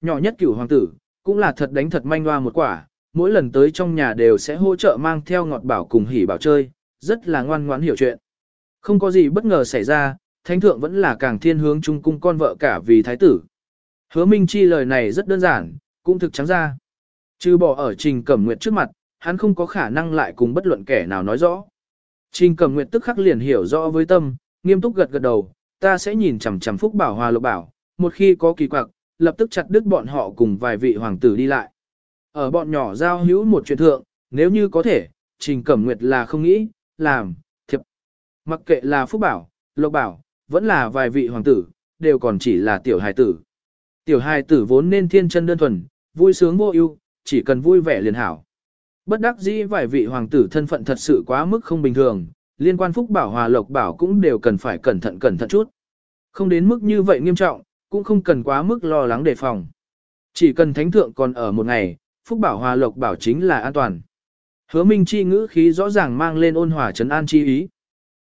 Nhỏ nhất cửu hoàng tử, cũng là thật đánh thật manh hoa một quả, mỗi lần tới trong nhà đều sẽ hỗ trợ mang theo ngọt bảo cùng hỉ bảo chơi, rất là ngoan ngoãn hiểu chuyện. Không có gì bất ngờ xảy ra, thánh thượng vẫn là càng thiên hướng trung cung con vợ cả vì thái tử. Hứa Minh Chi lời này rất đơn giản, cũng thực trắng ra. Chứ bỏ ở Trình Cẩm Nguyệt trước mặt, hắn không có khả năng lại cùng bất luận kẻ nào nói rõ. Trình Cẩm Nguyệt tức khắc liền hiểu rõ với tâm, nghiêm túc gật gật đầu, ta sẽ nhìn chằm chằm Phúc Bảo Hòa Lộc Bảo, một khi có kỳ quặc, lập tức chặt đứt bọn họ cùng vài vị hoàng tử đi lại. Ở bọn nhỏ giao hữu một chuyện thượng, nếu như có thể, Trình Cẩm Nguyệt là không nghĩ, làm, thiệp. Mặc kệ là Phúc Bảo, Lộc Bảo, vẫn là vài vị hoàng tử, đều còn chỉ là tiểu hài tử. Tiểu hài tử vốn nên thiên chân đơn thuần, vui sướng vô ưu, chỉ cần vui vẻ liền hảo. Bất đắc dĩ vài vị hoàng tử thân phận thật sự quá mức không bình thường, liên quan Phúc Bảo Hòa Lộc Bảo cũng đều cần phải cẩn thận cẩn thận chút. Không đến mức như vậy nghiêm trọng, cũng không cần quá mức lo lắng đề phòng. Chỉ cần thánh thượng còn ở một ngày, Phúc Bảo Hòa Lộc Bảo chính là an toàn. Hứa Minh Chi ngữ khí rõ ràng mang lên ôn hòa trấn an chi ý.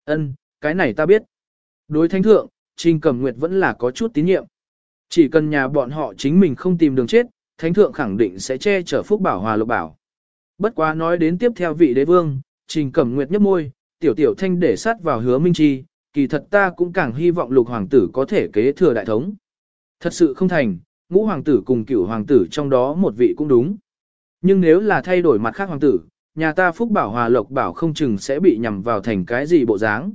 Ân, cái này ta biết. Đối thánh thượng, Trình Cẩm Nguyệt vẫn là có chút tín nhiệm. Chỉ cần nhà bọn họ chính mình không tìm đường chết, thánh thượng khẳng định sẽ che chở Phúc Bảo Hòa Lộc Bảo. Bất quá nói đến tiếp theo vị đế vương, Trình Cẩm Nguyệt nhấp môi, tiểu tiểu thanh để sát vào hứa Minh Chi, kỳ thật ta cũng càng hy vọng lục hoàng tử có thể kế thừa đại thống. Thật sự không thành, ngũ hoàng tử cùng cửu hoàng tử trong đó một vị cũng đúng. Nhưng nếu là thay đổi mặt khác hoàng tử, nhà ta Phúc Bảo Hòa Lộc Bảo không chừng sẽ bị nhằm vào thành cái gì bộ dáng.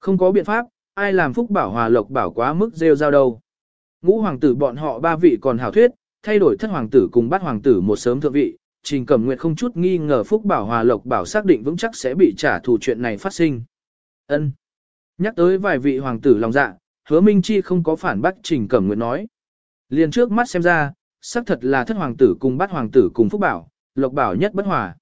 Không có biện pháp, ai làm Phúc Bảo Hòa Lộc Bảo quá mức rêu rao đâu. Ngũ hoàng tử bọn họ ba vị còn hảo thuyết, thay đổi thất hoàng tử cùng bắt hoàng tử một sớm thượng vị, Trình Cẩm Nguyệt không chút nghi ngờ Phúc Bảo Hòa Lộc Bảo xác định vững chắc sẽ bị trả thù chuyện này phát sinh. Ân. Nhắc tới vài vị hoàng tử lòng dạ, Hứa Minh Chi không có phản bác Trình Cẩm Nguyệt nói. Liền trước mắt xem ra, xác thật là thất hoàng tử cùng bắt hoàng tử cùng Phúc Bảo, Lộc Bảo nhất bất hòa.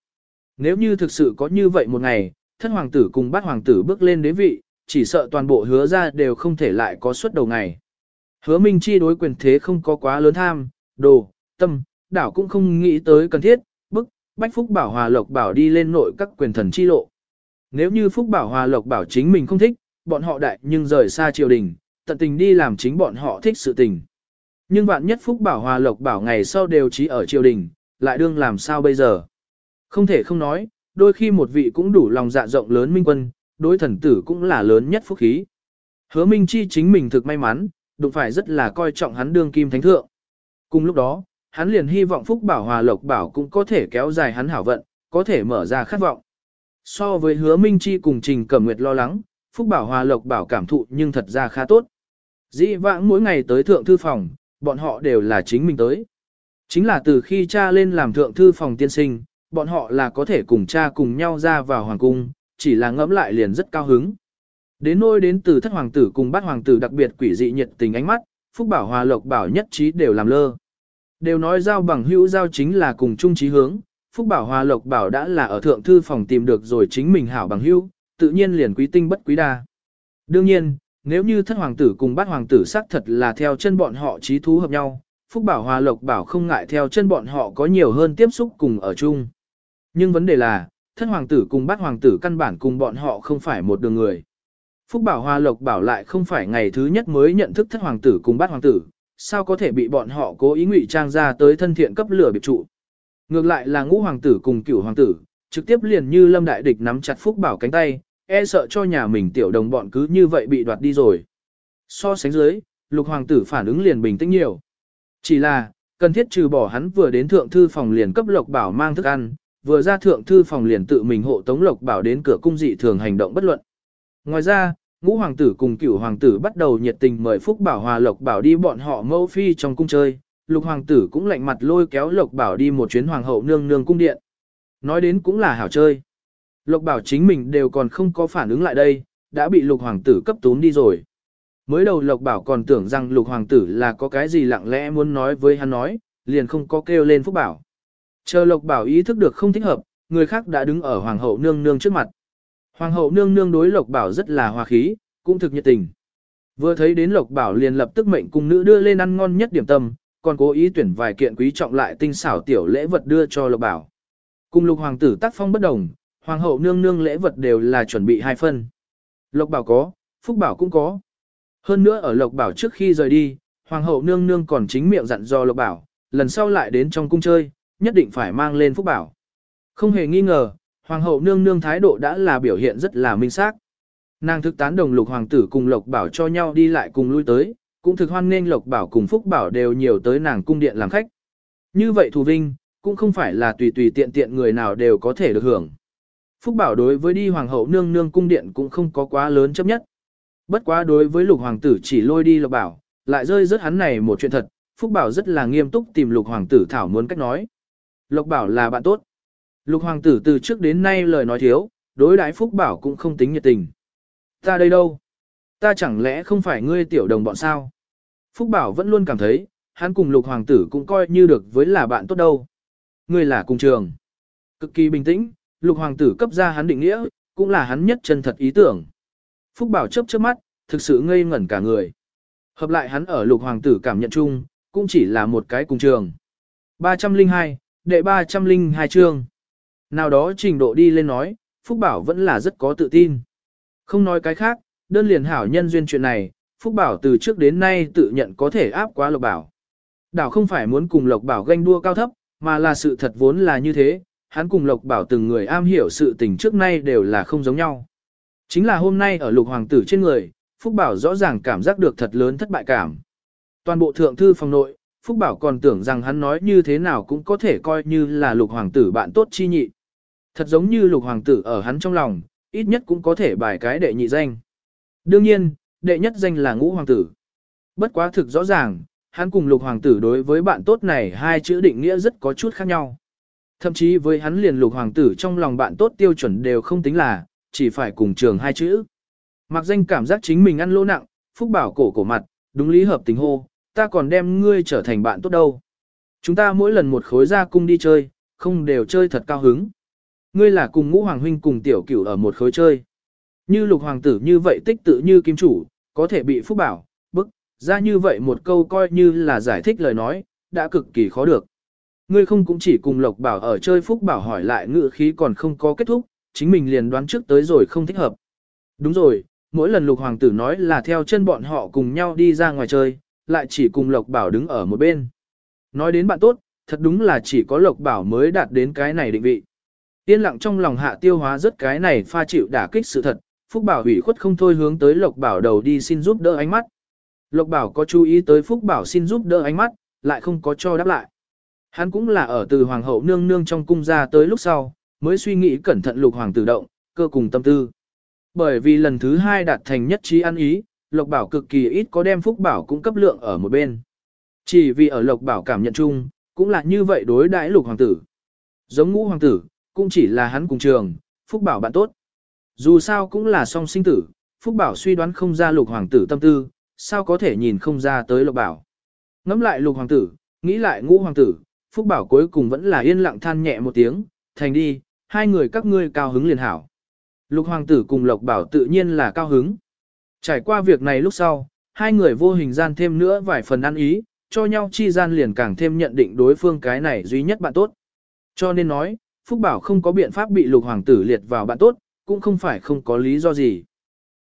Nếu như thực sự có như vậy một ngày, thất hoàng tử cùng bắt hoàng tử bước lên đế vị, chỉ sợ toàn bộ hứa ra đều không thể lại có suất đầu ngày. Hứa Minh Chi đối quyền thế không có quá lớn tham, đồ, tâm, đảo cũng không nghĩ tới cần thiết, bức, bách Phúc Bảo Hòa Lộc Bảo đi lên nội các quyền thần chi lộ. Nếu như Phúc Bảo Hòa Lộc Bảo chính mình không thích, bọn họ đại nhưng rời xa triều đình, tận tình đi làm chính bọn họ thích sự tình. Nhưng vạn nhất Phúc Bảo Hòa Lộc Bảo ngày sau đều trí ở triều đình, lại đương làm sao bây giờ? Không thể không nói, đôi khi một vị cũng đủ lòng dạ rộng lớn minh quân, đối thần tử cũng là lớn nhất phúc khí. Hứa Minh Chi chính mình thực may mắn, đụng phải rất là coi trọng hắn đương kim thánh thượng. Cùng lúc đó, hắn liền hy vọng Phúc Bảo Hòa Lộc Bảo cũng có thể kéo dài hắn hảo vận, có thể mở ra khát vọng. So với hứa Minh Chi cùng Trình Cẩm Nguyệt lo lắng, Phúc Bảo Hòa Lộc Bảo cảm thụ nhưng thật ra khá tốt. Dĩ vãng mỗi ngày tới thượng thư phòng, bọn họ đều là chính mình tới. Chính là từ khi cha lên làm thượng thư phòng tiên sinh, bọn họ là có thể cùng cha cùng nhau ra vào hoàng cung, chỉ là ngẫm lại liền rất cao hứng. Đến nôi đến từ thất hoàng tử cùng bát hoàng tử đặc biệt quỷ dị nhiệt tình ánh mắt, Phúc Bảo Hòa Lộc Bảo nhất trí đều làm lơ. Đều nói giao bằng hữu giao chính là cùng chung trí hướng, Phúc Bảo Hòa Lộc Bảo đã là ở thượng thư phòng tìm được rồi chính mình hảo bằng hữu, tự nhiên liền quý tinh bất quý đa. Đương nhiên, nếu như thất hoàng tử cùng bát hoàng tử xác thật là theo chân bọn họ trí thú hợp nhau, Phúc Bảo Hòa Lộc Bảo không ngại theo chân bọn họ có nhiều hơn tiếp xúc cùng ở chung. Nhưng vấn đề là, thất hoàng tử cùng bát hoàng tử căn bản cùng bọn họ không phải một đường người. Phúc Bảo Hòa Lộc Bảo lại không phải ngày thứ nhất mới nhận thức thất hoàng tử cùng bát hoàng tử, sao có thể bị bọn họ cố ý ngụy trang ra tới thân thiện cấp lửa biệt trụ. Ngược lại là ngũ hoàng tử cùng cửu hoàng tử, trực tiếp liền như lâm đại địch nắm chặt Phúc Bảo cánh tay, e sợ cho nhà mình tiểu đồng bọn cứ như vậy bị đoạt đi rồi. So sánh dưới, lục hoàng tử phản ứng liền bình tĩnh nhiều. Chỉ là, cần thiết trừ bỏ hắn vừa đến thượng thư phòng liền cấp lộc bảo mang thức ăn, vừa ra thượng thư phòng liền tự mình hộ tống lộc bảo đến cửa cung dị thường hành động bất luận. Ngoài ra, ngũ hoàng tử cùng cửu hoàng tử bắt đầu nhiệt tình mời Phúc Bảo Hòa Lộc Bảo đi bọn họ mẫu phi trong cung chơi, lục hoàng tử cũng lạnh mặt lôi kéo Lộc Bảo đi một chuyến hoàng hậu nương nương cung điện. Nói đến cũng là hảo chơi. Lộc Bảo chính mình đều còn không có phản ứng lại đây, đã bị lục hoàng tử cấp tún đi rồi. Mới đầu Lộc Bảo còn tưởng rằng lục hoàng tử là có cái gì lặng lẽ muốn nói với hắn nói, liền không có kêu lên Phúc Bảo. Chờ Lộc Bảo ý thức được không thích hợp, người khác đã đứng ở hoàng hậu nương nương trước mặt. Hoàng hậu nương nương đối Lộc Bảo rất là hòa khí, cũng thực nhiệt tình. Vừa thấy đến Lộc Bảo liền lập tức mệnh cung nữ đưa lên ăn ngon nhất điểm tâm, còn cố ý tuyển vài kiện quý trọng lại tinh xảo tiểu lễ vật đưa cho Lộc Bảo. Cùng lục hoàng tử tác phong bất đồng, hoàng hậu nương nương lễ vật đều là chuẩn bị hai phân. Lộc Bảo có, Phúc Bảo cũng có. Hơn nữa ở Lộc Bảo trước khi rời đi, hoàng hậu nương nương còn chính miệng dặn dò Lộc Bảo, lần sau lại đến trong cung chơi, nhất định phải mang lên phúc bảo. Không hề nghi ngờ, hoàng hậu nương nương thái độ đã là biểu hiện rất là minh xác. Nàng thực tán đồng lục hoàng tử cùng Lộc Bảo cho nhau đi lại cùng lui tới, cũng thực hoan nghênh Lộc Bảo cùng Phúc Bảo đều nhiều tới nàng cung điện làm khách. Như vậy thù vinh, cũng không phải là tùy tùy tiện tiện người nào đều có thể được hưởng. Phúc Bảo đối với đi hoàng hậu nương nương cung điện cũng không có quá lớn chấp nhất. Bất quá đối với lục hoàng tử chỉ lôi đi Lộc Bảo, lại rơi rớt hắn này một chuyện thật, Phúc Bảo rất là nghiêm túc tìm lục hoàng tử thảo muốn cách nói. Lộc Bảo là bạn tốt. Lục hoàng tử từ trước đến nay lời nói thiếu, đối đãi Phúc Bảo cũng không tính nhiệt tình. Ta đây đâu? Ta chẳng lẽ không phải ngươi tiểu đồng bọn sao? Phúc Bảo vẫn luôn cảm thấy, hắn cùng lục hoàng tử cũng coi như được với là bạn tốt đâu. Ngươi là cùng trường. Cực kỳ bình tĩnh, lục hoàng tử cấp ra hắn định nghĩa, cũng là hắn nhất chân thật ý tưởng. Phúc Bảo chớp chớp mắt, thực sự ngây ngẩn cả người. Hợp lại hắn ở lục hoàng tử cảm nhận chung, cũng chỉ là một cái cùng trường. 302, đệ 302 chương. Nào đó trình độ đi lên nói, Phúc Bảo vẫn là rất có tự tin. Không nói cái khác, đơn liền hảo nhân duyên chuyện này, Phúc Bảo từ trước đến nay tự nhận có thể áp quá Lộc Bảo. Đảo không phải muốn cùng Lộc Bảo ganh đua cao thấp, mà là sự thật vốn là như thế, hắn cùng Lộc Bảo từng người am hiểu sự tình trước nay đều là không giống nhau. Chính là hôm nay ở lục hoàng tử trên người, Phúc Bảo rõ ràng cảm giác được thật lớn thất bại cảm. Toàn bộ thượng thư phòng nội, Phúc Bảo còn tưởng rằng hắn nói như thế nào cũng có thể coi như là lục hoàng tử bạn tốt chi nhị. Thật giống như lục hoàng tử ở hắn trong lòng, ít nhất cũng có thể bài cái đệ nhị danh. Đương nhiên, đệ nhất danh là ngũ hoàng tử. Bất quá thực rõ ràng, hắn cùng lục hoàng tử đối với bạn tốt này hai chữ định nghĩa rất có chút khác nhau. Thậm chí với hắn liền lục hoàng tử trong lòng bạn tốt tiêu chuẩn đều không tính là, chỉ phải cùng trường hai chữ. Mặc danh cảm giác chính mình ăn lỗ nặng, phúc bảo cổ cổ mặt, đúng lý hợp tình hô, ta còn đem ngươi trở thành bạn tốt đâu. Chúng ta mỗi lần một khối ra cung đi chơi, không đều chơi thật cao hứng. Ngươi là cùng ngũ hoàng huynh cùng tiểu cửu ở một khối chơi. Như lục hoàng tử như vậy tích tự như kim chủ, có thể bị phúc bảo, bức, ra như vậy một câu coi như là giải thích lời nói, đã cực kỳ khó được. Ngươi không cũng chỉ cùng lộc bảo ở chơi phúc bảo hỏi lại ngự khí còn không có kết thúc, chính mình liền đoán trước tới rồi không thích hợp. Đúng rồi, mỗi lần lục hoàng tử nói là theo chân bọn họ cùng nhau đi ra ngoài chơi, lại chỉ cùng lộc bảo đứng ở một bên. Nói đến bạn tốt, thật đúng là chỉ có lộc bảo mới đạt đến cái này định vị. Yên lặng trong lòng hạ tiêu hóa rất cái này pha chịu đả kích sự thật, Phúc Bảo ủy khuất không thôi hướng tới Lộc Bảo đầu đi xin giúp đỡ ánh mắt. Lộc Bảo có chú ý tới Phúc Bảo xin giúp đỡ ánh mắt, lại không có cho đáp lại. Hắn cũng là ở từ Hoàng hậu nương nương trong cung ra tới lúc sau, mới suy nghĩ cẩn thận Lục Hoàng tử động, cơ cùng tâm tư. Bởi vì lần thứ hai đạt thành nhất trí ăn ý, Lộc Bảo cực kỳ ít có đem Phúc Bảo cũng cấp lượng ở một bên. Chỉ vì ở Lộc Bảo cảm nhận chung, cũng là như vậy đối đãi Lục Hoàng tử. Giống ngũ Hoàng tử, cũng chỉ là hắn cùng trường, Phúc Bảo bạn tốt. Dù sao cũng là song sinh tử, Phúc Bảo suy đoán không ra lục hoàng tử tâm tư, sao có thể nhìn không ra tới lục bảo. Ngắm lại lục hoàng tử, nghĩ lại ngũ hoàng tử, Phúc Bảo cuối cùng vẫn là yên lặng than nhẹ một tiếng, thành đi, hai người các ngươi cao hứng liền hảo. Lục hoàng tử cùng lộc bảo tự nhiên là cao hứng. Trải qua việc này lúc sau, hai người vô hình gian thêm nữa vài phần ăn ý, cho nhau chi gian liền càng thêm nhận định đối phương cái này duy nhất bạn tốt. Cho nên nói, Phúc Bảo không có biện pháp bị lục hoàng tử liệt vào bạn tốt, cũng không phải không có lý do gì.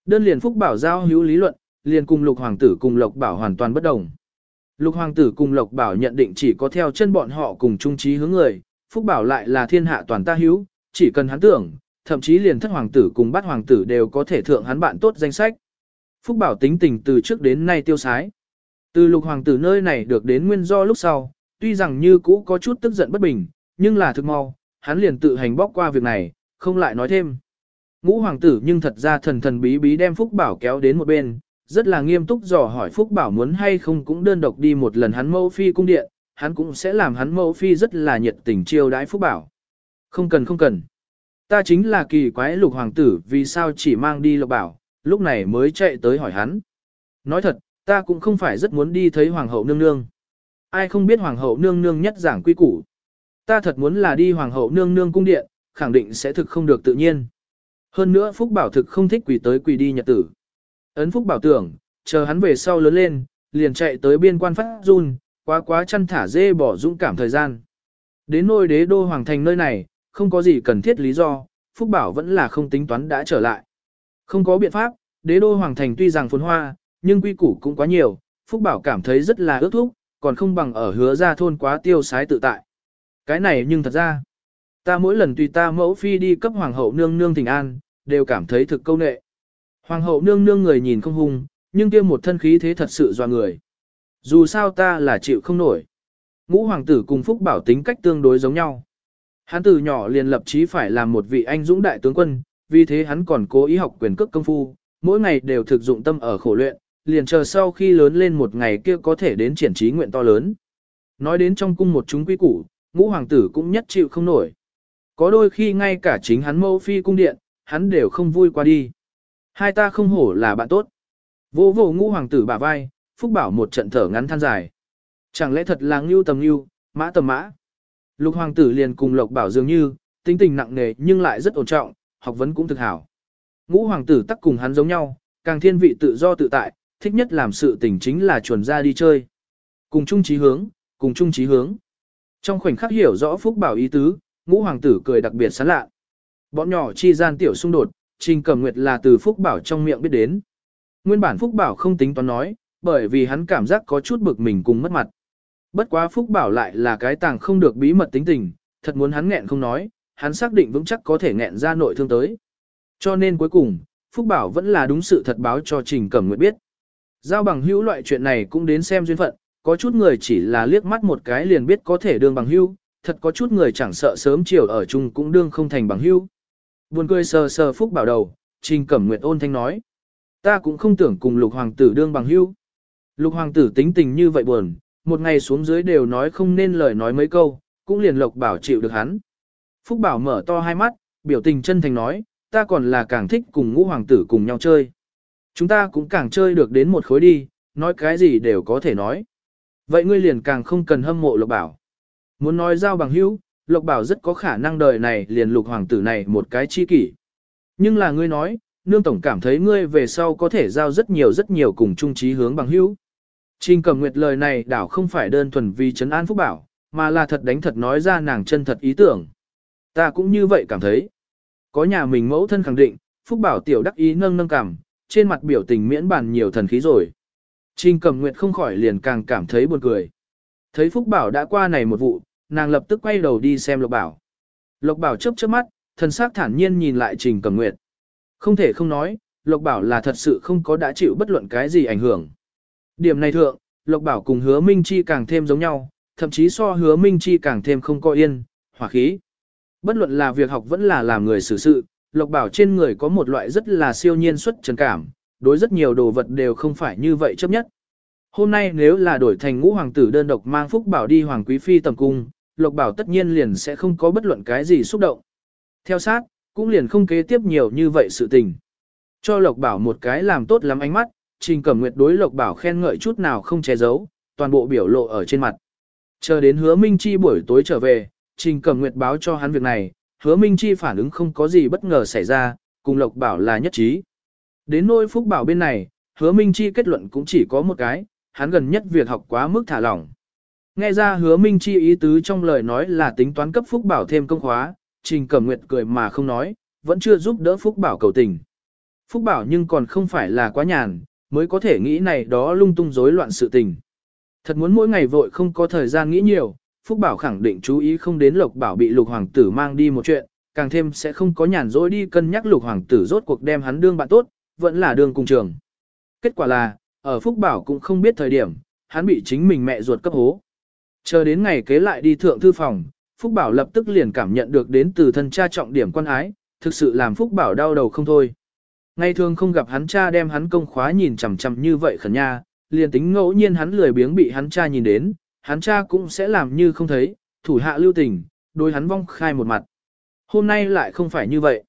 Đơn liền Phúc Bảo giao hữu lý luận, liền cùng lục hoàng tử cùng lộc bảo hoàn toàn bất đồng. Lục hoàng tử cùng lộc bảo nhận định chỉ có theo chân bọn họ cùng chung trí hướng người, Phúc Bảo lại là thiên hạ toàn ta hữu, chỉ cần hắn tưởng, thậm chí liền thất hoàng tử cùng bát hoàng tử đều có thể thượng hắn bạn tốt danh sách. Phúc Bảo tính tình từ trước đến nay tiêu sái. Từ lục hoàng tử nơi này được đến nguyên do lúc sau, tuy rằng như cũ có chút tức giận bất bình, nhưng là thực mau, hắn liền tự hành bóc qua việc này, không lại nói thêm. Ngũ hoàng tử nhưng thật ra thần thần bí bí đem Phúc Bảo kéo đến một bên, rất là nghiêm túc dò hỏi Phúc Bảo muốn hay không cũng đơn độc đi một lần hắn mẫu phi cung điện, hắn cũng sẽ làm hắn mẫu phi rất là nhiệt tình chiêu đãi Phúc Bảo. Không cần không cần. Ta chính là kỳ quái lục hoàng tử vì sao chỉ mang đi lộc bảo, lúc này mới chạy tới hỏi hắn. Nói thật, ta cũng không phải rất muốn đi thấy hoàng hậu nương nương. Ai không biết hoàng hậu nương nương nhất giảng quy củ. Ta thật muốn là đi hoàng hậu nương nương cung điện, khẳng định sẽ thực không được tự nhiên. Hơn nữa Phúc Bảo thực không thích quỳ tới quỳ đi nhật tử. Ấn Phúc Bảo tưởng, chờ hắn về sau lớn lên, liền chạy tới biên quan phát run, quá quá chăn thả dê bỏ dũng cảm thời gian. Đến nôi đế đô hoàng thành nơi này, không có gì cần thiết lý do, Phúc Bảo vẫn là không tính toán đã trở lại. Không có biện pháp, đế đô hoàng thành tuy rằng phồn hoa, nhưng quy củ cũng quá nhiều, Phúc Bảo cảm thấy rất là ước thúc, còn không bằng ở hứa ra thôn quá tiêu sái tự tại. Cái này nhưng thật ra, ta mỗi lần tùy ta mẫu phi đi cấp hoàng hậu nương nương thỉnh an, đều cảm thấy thực câu nệ. Hoàng hậu nương nương người nhìn không hung, nhưng kia một thân khí thế thật sự doa người. Dù sao ta là chịu không nổi. Ngũ hoàng tử cùng Phúc Bảo tính cách tương đối giống nhau. Hắn từ nhỏ liền lập chí phải làm một vị anh dũng đại tướng quân, vì thế hắn còn cố ý học quyền cước công phu, mỗi ngày đều thực dụng tâm ở khổ luyện, liền chờ sau khi lớn lên một ngày kia có thể đến triển trí nguyện to lớn. Nói đến trong cung một chúng quý củ, ngũ hoàng tử cũng nhất chịu không nổi. Có đôi khi ngay cả chính hắn mẫu phi cung điện, hắn đều không vui qua đi. Hai ta không hổ là bạn tốt. Vô vô ngũ hoàng tử bả vai, Phúc Bảo một trận thở ngắn than dài. Chẳng lẽ thật là ngưu tầm ngưu, mã tầm mã. Lục hoàng tử liền cùng Lộc Bảo dường như, tính tình nặng nề nhưng lại rất ổn trọng, học vấn cũng thực hảo. Ngũ hoàng tử tắc cùng hắn giống nhau, càng thiên vị tự do tự tại, thích nhất làm sự tình chính là chuẩn ra đi chơi. Cùng chung chí hướng, cùng chung chí hướng. Trong khoảnh khắc hiểu rõ Phúc Bảo ý tứ, ngũ hoàng tử cười đặc biệt sán lạ. Bọn nhỏ chi gian tiểu xung đột, Trình Cẩm Nguyệt là từ Phúc Bảo trong miệng biết đến. Nguyên bản Phúc Bảo không tính toán nói, bởi vì hắn cảm giác có chút bực mình cùng mất mặt. Bất quá Phúc Bảo lại là cái tàng không được bí mật tính tình, thật muốn hắn nghẹn không nói, hắn xác định vững chắc có thể nghẹn ra nội thương tới. Cho nên cuối cùng, Phúc Bảo vẫn là đúng sự thật báo cho Trình Cẩm Nguyệt biết. Giao bằng hữu loại chuyện này cũng đến xem duyên phận, có chút người chỉ là liếc mắt một cái liền biết có thể đương bằng hữu, thật có chút người chẳng sợ sớm chiều ở chung cũng đương không thành bằng hữu. Buồn cười sờ sờ Phúc Bảo đầu, Trình Cẩm Nguyệt ôn thanh nói. Ta cũng không tưởng cùng lục hoàng tử đương bằng hữu. Lục hoàng tử tính tình như vậy buồn, một ngày xuống dưới đều nói không nên lời nói mấy câu, cũng liền lộc bảo chịu được hắn. Phúc Bảo mở to hai mắt, biểu tình chân thành nói, ta còn là càng thích cùng ngũ hoàng tử cùng nhau chơi. Chúng ta cũng càng chơi được đến một khối đi, nói cái gì đều có thể nói. Vậy ngươi liền càng không cần hâm mộ Lộc Bảo. Muốn nói giao bằng hữu, Lộc Bảo rất có khả năng đời này liền lục hoàng tử này một cái chi kỷ. Nhưng là ngươi nói, nương tổng cảm thấy ngươi về sau có thể giao rất nhiều rất nhiều cùng chung trí hướng bằng hữu. Trình cầm nguyệt lời này đảo không phải đơn thuần vì trấn an phúc bảo, mà là thật đánh thật nói ra nàng chân thật ý tưởng. Ta cũng như vậy cảm thấy. Có nhà mình mẫu thân khẳng định, phúc bảo tiểu đắc ý nâng nâng cảm, trên mặt biểu tình miễn bàn nhiều thần khí rồi. Trình cầm nguyệt không khỏi liền càng cảm thấy buồn cười. Thấy phúc bảo đã qua này một vụ, nàng lập tức quay đầu đi xem lộc bảo. Lộc bảo chớp chớp mắt, thần sắc thản nhiên nhìn lại trình Cẩm nguyệt. Không thể không nói, lộc bảo là thật sự không có đã chịu bất luận cái gì ảnh hưởng. Điểm này thượng, Lộc Bảo cùng Hứa Minh Chi càng thêm giống nhau, thậm chí so Hứa Minh Chi càng thêm không có yên, hỏa khí. Bất luận là việc học vẫn là làm người xử sự, Lộc Bảo trên người có một loại rất là siêu nhiên xuất trần cảm, đối rất nhiều đồ vật đều không phải như vậy chấp nhất. Hôm nay nếu là đổi thành ngũ hoàng tử đơn độc mang Phúc Bảo đi hoàng quý phi tầm cung, Lộc Bảo tất nhiên liền sẽ không có bất luận cái gì xúc động. Theo sát, cũng liền không kế tiếp nhiều như vậy sự tình. Cho Lộc Bảo một cái làm tốt lắm ánh mắt, Trình Cẩm Nguyệt đối Lộc Bảo khen ngợi chút nào không che giấu, toàn bộ biểu lộ ở trên mặt. Chờ đến Hứa Minh Chi buổi tối trở về, Trình Cẩm Nguyệt báo cho hắn việc này, Hứa Minh Chi phản ứng không có gì bất ngờ xảy ra, cùng Lộc Bảo là nhất trí. Đến nỗi Phúc Bảo bên này, Hứa Minh Chi kết luận cũng chỉ có một cái, hắn gần nhất việc học quá mức thả lỏng. Nghe ra Hứa Minh Chi ý tứ trong lời nói là tính toán cấp Phúc Bảo thêm công khóa, Trình Cẩm Nguyệt cười mà không nói, vẫn chưa giúp đỡ Phúc Bảo cầu tình. Phúc Bảo nhưng còn không phải là quá nhàn, mới có thể nghĩ này đó lung tung rối loạn sự tình. Thật muốn mỗi ngày vội không có thời gian nghĩ nhiều, Phúc Bảo khẳng định chú ý không đến Lộc Bảo bị Lục Hoàng tử mang đi một chuyện, càng thêm sẽ không có nhàn rỗi đi cân nhắc Lục Hoàng tử rốt cuộc đem hắn đương bạn tốt, vẫn là đương cùng trường. Kết quả là, ở Phúc Bảo cũng không biết thời điểm, hắn bị chính mình mẹ ruột cấp hố. Chờ đến ngày kế lại đi thượng thư phòng, Phúc Bảo lập tức liền cảm nhận được đến từ thân cha trọng điểm quan ái, thực sự làm Phúc Bảo đau đầu không thôi. Ngày thường không gặp hắn cha đem hắn công khóa nhìn chằm chằm như vậy khẩn nha, liền tính ngẫu nhiên hắn lười biếng bị hắn cha nhìn đến, hắn cha cũng sẽ làm như không thấy, thủ hạ lưu tình, đối hắn vong khai một mặt. Hôm nay lại không phải như vậy.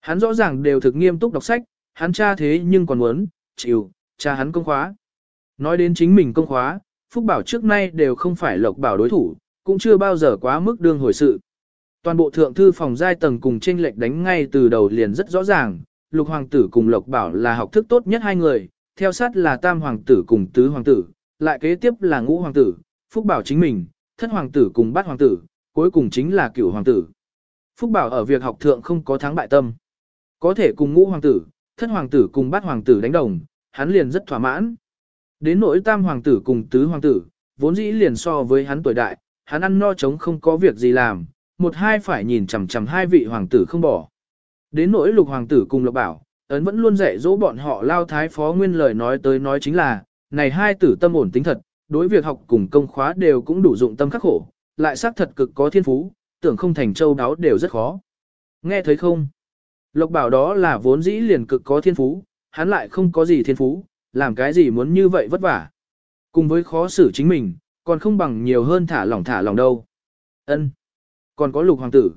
Hắn rõ ràng đều thực nghiêm túc đọc sách, hắn cha thế nhưng còn muốn, chịu, cha hắn công khóa. Nói đến chính mình công khóa, Phúc Bảo trước nay đều không phải Lộc Bảo đối thủ, cũng chưa bao giờ quá mức đương hồi sự. Toàn bộ thượng thư phòng giai tầng cùng tranh lệch đánh ngay từ đầu liền rất rõ ràng, lục hoàng tử cùng lộc bảo là học thức tốt nhất hai người, theo sát là tam hoàng tử cùng tứ hoàng tử, lại kế tiếp là ngũ hoàng tử, phúc bảo chính mình, thất hoàng tử cùng bát hoàng tử, cuối cùng chính là cửu hoàng tử. Phúc bảo ở việc học thượng không có thắng bại tâm. Có thể cùng ngũ hoàng tử, thất hoàng tử cùng bát hoàng tử đánh đồng, hắn liền rất thỏa mãn. Đến nỗi tam hoàng tử cùng tứ hoàng tử, vốn dĩ liền so với hắn tuổi đại, hắn ăn no chống không có việc gì làm, một hai phải nhìn chằm chằm hai vị hoàng tử không bỏ. Đến nỗi lục hoàng tử cùng lục bảo, ấn vẫn luôn dạy dỗ bọn họ lao thái phó nguyên lời nói tới nói chính là, này hai tử tâm ổn tính thật, đối việc học cùng công khóa đều cũng đủ dụng tâm khắc khổ, lại xác thật cực có thiên phú, tưởng không thành châu đáo đều rất khó. Nghe thấy không? Lộc bảo đó là vốn dĩ liền cực có thiên phú, hắn lại không có gì thiên phú, làm cái gì muốn như vậy vất vả. Cùng với khó xử chính mình, còn không bằng nhiều hơn thả lỏng thả lỏng đâu. Ân, Còn có lục hoàng tử.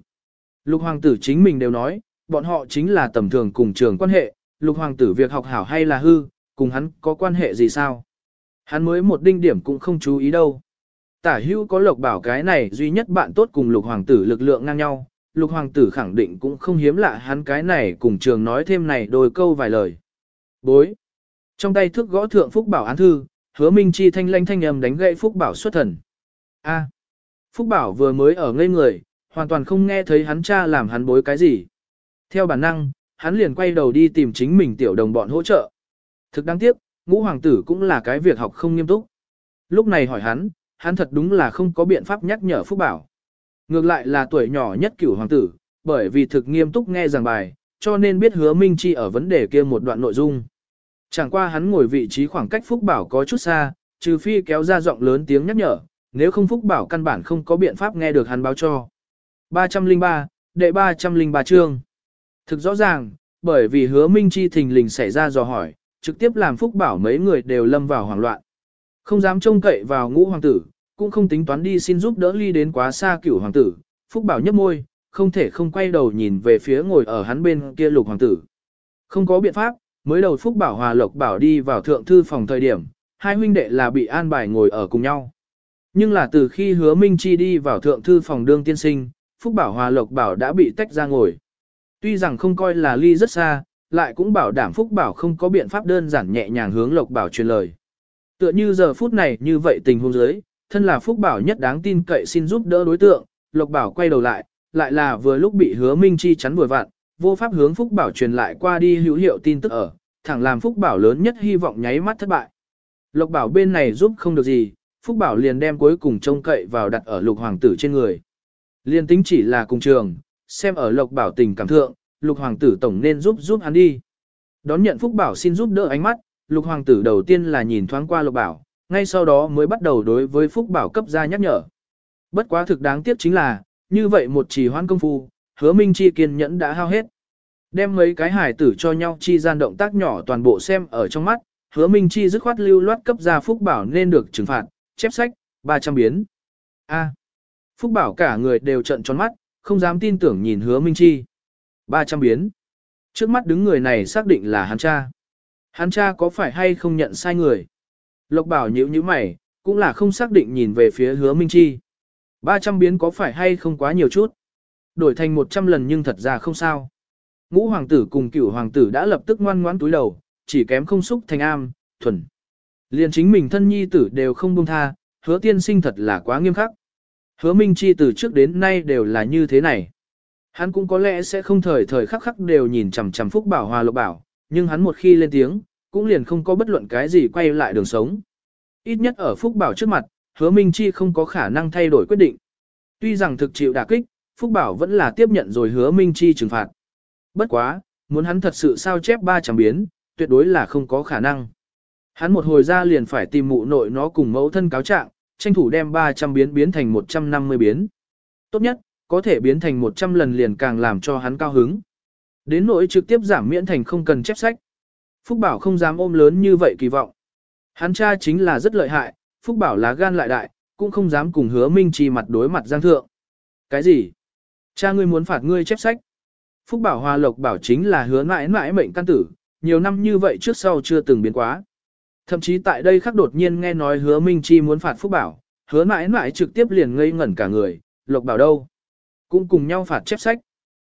Lục hoàng tử chính mình đều nói, bọn họ chính là tầm thường cùng trường quan hệ, lục hoàng tử việc học hảo hay là hư, cùng hắn có quan hệ gì sao? Hắn mới một đinh điểm cũng không chú ý đâu. Tả hưu có lộc bảo cái này duy nhất bạn tốt cùng lục hoàng tử lực lượng ngang nhau, lục hoàng tử khẳng định cũng không hiếm lạ hắn cái này cùng trường nói thêm này đôi câu vài lời. Bối. Trong tay thước gõ thượng Phúc Bảo án thư, hứa minh chi thanh lanh thanh âm đánh gậy Phúc Bảo xuất thần. A. Phúc Bảo vừa mới ở ngây người, hoàn toàn không nghe thấy hắn cha làm hắn bối cái gì. Theo bản năng, hắn liền quay đầu đi tìm chính mình tiểu đồng bọn hỗ trợ. Thực đáng tiếc, ngũ hoàng tử cũng là cái việc học không nghiêm túc. Lúc này hỏi hắn, hắn thật đúng là không có biện pháp nhắc nhở Phúc Bảo. Ngược lại là tuổi nhỏ nhất cửu hoàng tử, bởi vì thực nghiêm túc nghe giảng bài, cho nên biết hứa Minh Chi ở vấn đề kia một đoạn nội dung. Chẳng qua hắn ngồi vị trí khoảng cách Phúc Bảo có chút xa, trừ phi kéo ra giọng lớn tiếng nhắc nhở, nếu không Phúc Bảo căn bản không có biện pháp nghe được hắn báo cho. 303, đệ 303 chương. Thực rõ ràng, bởi vì hứa Minh Chi thình lình xảy ra dò hỏi, trực tiếp làm Phúc Bảo mấy người đều lâm vào hoảng loạn. Không dám trông cậy vào ngũ hoàng tử, cũng không tính toán đi xin giúp đỡ ly đến quá xa cửu hoàng tử. Phúc Bảo nhấp môi, không thể không quay đầu nhìn về phía ngồi ở hắn bên kia lục hoàng tử. Không có biện pháp, mới đầu Phúc Bảo Hòa Lộc Bảo đi vào thượng thư phòng thời điểm, hai huynh đệ là bị an bài ngồi ở cùng nhau. Nhưng là từ khi hứa Minh Chi đi vào thượng thư phòng đương tiên sinh, Phúc Bảo Hòa Lộc Bảo đã bị tách ra ngồi. Tuy rằng không coi là ly rất xa, lại cũng bảo đảm Phúc Bảo không có biện pháp đơn giản nhẹ nhàng hướng Lộc Bảo truyền lời. Tựa như giờ phút này như vậy tình huống dưới, thân là Phúc Bảo nhất đáng tin cậy xin giúp đỡ đối tượng, Lộc Bảo quay đầu lại, lại là vừa lúc bị hứa Minh Chi chắn vừa vặn, vô pháp hướng Phúc Bảo truyền lại qua đi hữu hiệu tin tức ở, thẳng làm Phúc Bảo lớn nhất hy vọng nháy mắt thất bại. Lộc Bảo bên này giúp không được gì, Phúc Bảo liền đem cuối cùng trông cậy vào đặt ở lục hoàng tử trên người. Liên tính chỉ là cùng trường, xem ở Lộc Bảo tình cảm thượng, lục hoàng tử tổng nên giúp giúp hắn đi. Đón nhận Phúc Bảo xin giúp đỡ ánh mắt, lục hoàng tử đầu tiên là nhìn thoáng qua Lộc Bảo, ngay sau đó mới bắt đầu đối với Phúc Bảo cấp ra nhắc nhở. Bất quá thực đáng tiếc chính là, như vậy một trì hoãn công phu, hứa minh chi kiên nhẫn đã hao hết. Đem mấy cái hải tử cho nhau chi gian động tác nhỏ toàn bộ xem ở trong mắt, hứa minh chi dứt khoát lưu loát cấp ra Phúc Bảo nên được trừng phạt, chép sách, 300 biến. A. Phúc Bảo cả người đều trận tròn mắt, không dám tin tưởng nhìn hứa minh chi. 300 biến. Trước mắt đứng người này xác định là hắn cha. Hắn cha có phải hay không nhận sai người? Lộc Bảo nhíu nhíu mày, cũng là không xác định nhìn về phía hứa minh chi. 300 biến có phải hay không quá nhiều chút? Đổi thành 100 lần nhưng thật ra không sao. Ngũ hoàng tử cùng cửu hoàng tử đã lập tức ngoan ngoãn túi đầu, chỉ kém không xúc thành am, thuần. Liền chính mình thân nhi tử đều không buông tha, hứa tiên sinh thật là quá nghiêm khắc. Hứa minh chi từ trước đến nay đều là như thế này. Hắn cũng có lẽ sẽ không thời thời khắc khắc đều nhìn chằm chằm phúc bảo hòa lộc bảo, nhưng hắn một khi lên tiếng, cũng liền không có bất luận cái gì quay lại đường sống. Ít nhất ở phúc bảo trước mặt, hứa minh chi không có khả năng thay đổi quyết định. Tuy rằng thực chịu đả kích, phúc bảo vẫn là tiếp nhận rồi hứa minh chi trừng phạt. Bất quá, muốn hắn thật sự sao chép ba trăm biến, tuyệt đối là không có khả năng. Hắn một hồi ra liền phải tìm mụ nội nó cùng mẫu thân cáo trạng, tranh thủ đem 300 biến biến thành 150 biến. Tốt nhất, có thể biến thành 100 lần liền càng làm cho hắn cao hứng. Đến nỗi trực tiếp giảm miễn thành không cần chép sách. Phúc Bảo không dám ôm lớn như vậy kỳ vọng. Hắn cha chính là rất lợi hại, Phúc Bảo lá gan lại đại, cũng không dám cùng hứa minh Chi mặt đối mặt giang thượng. Cái gì? Cha ngươi muốn phạt ngươi chép sách. Phúc Bảo Hòa Lộc Bảo chính là hứa mãi mãi mệnh căn tử, nhiều năm như vậy trước sau chưa từng biến quá. Thậm chí tại đây khắc đột nhiên nghe nói hứa Minh Chi muốn phạt Phúc Bảo, hứa mãi mãi trực tiếp liền ngây ngẩn cả người, Lộc Bảo đâu? Cũng cùng nhau phạt chép sách.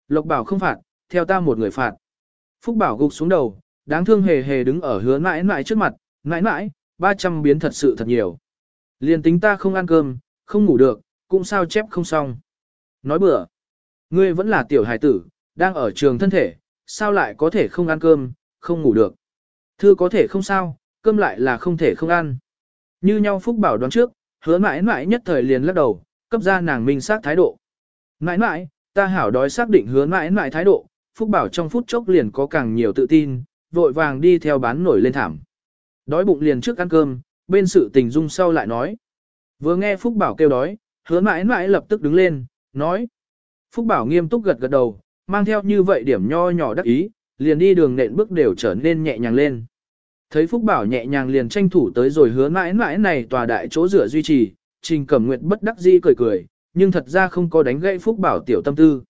Lộc Bảo không phạt, theo ta một người phạt. Phúc Bảo gục xuống đầu, đáng thương hề hề đứng ở hứa mãi mãi trước mặt, mãi mãi, 300 biến thật sự thật nhiều. Liền tính ta không ăn cơm, không ngủ được, cũng sao chép không xong. Nói bừa, ngươi vẫn là tiểu hài tử, đang ở trường thân thể, sao lại có thể không ăn cơm, không ngủ được. Thư có thể không sao, cơm lại là không thể không ăn. Như nhau Phúc Bảo đoán trước, hứa mãi mãi nhất thời liền lắc đầu, cấp ra nàng minh xác thái độ. Mãi mãi, ta hảo đói xác định hứa mãi mãi thái độ, Phúc Bảo trong phút chốc liền có càng nhiều tự tin, vội vàng đi theo bán nổi lên thảm. Đói bụng liền trước ăn cơm, bên sự tình dung sau lại nói. Vừa nghe Phúc Bảo kêu đói, hứa mãi mãi lập tức đứng lên, nói. Phúc Bảo nghiêm túc gật gật đầu, mang theo như vậy điểm nho nhỏ đắc ý, liền đi đường nện bước đều trở nên nhẹ nhàng lên. Thấy Phúc Bảo nhẹ nhàng liền tranh thủ tới rồi hứa mãi mãi này tòa đại chỗ rửa duy trì, Trình Cẩm Nguyệt bất đắc dĩ cười cười, nhưng thật ra không có đánh gãy Phúc Bảo tiểu tâm tư.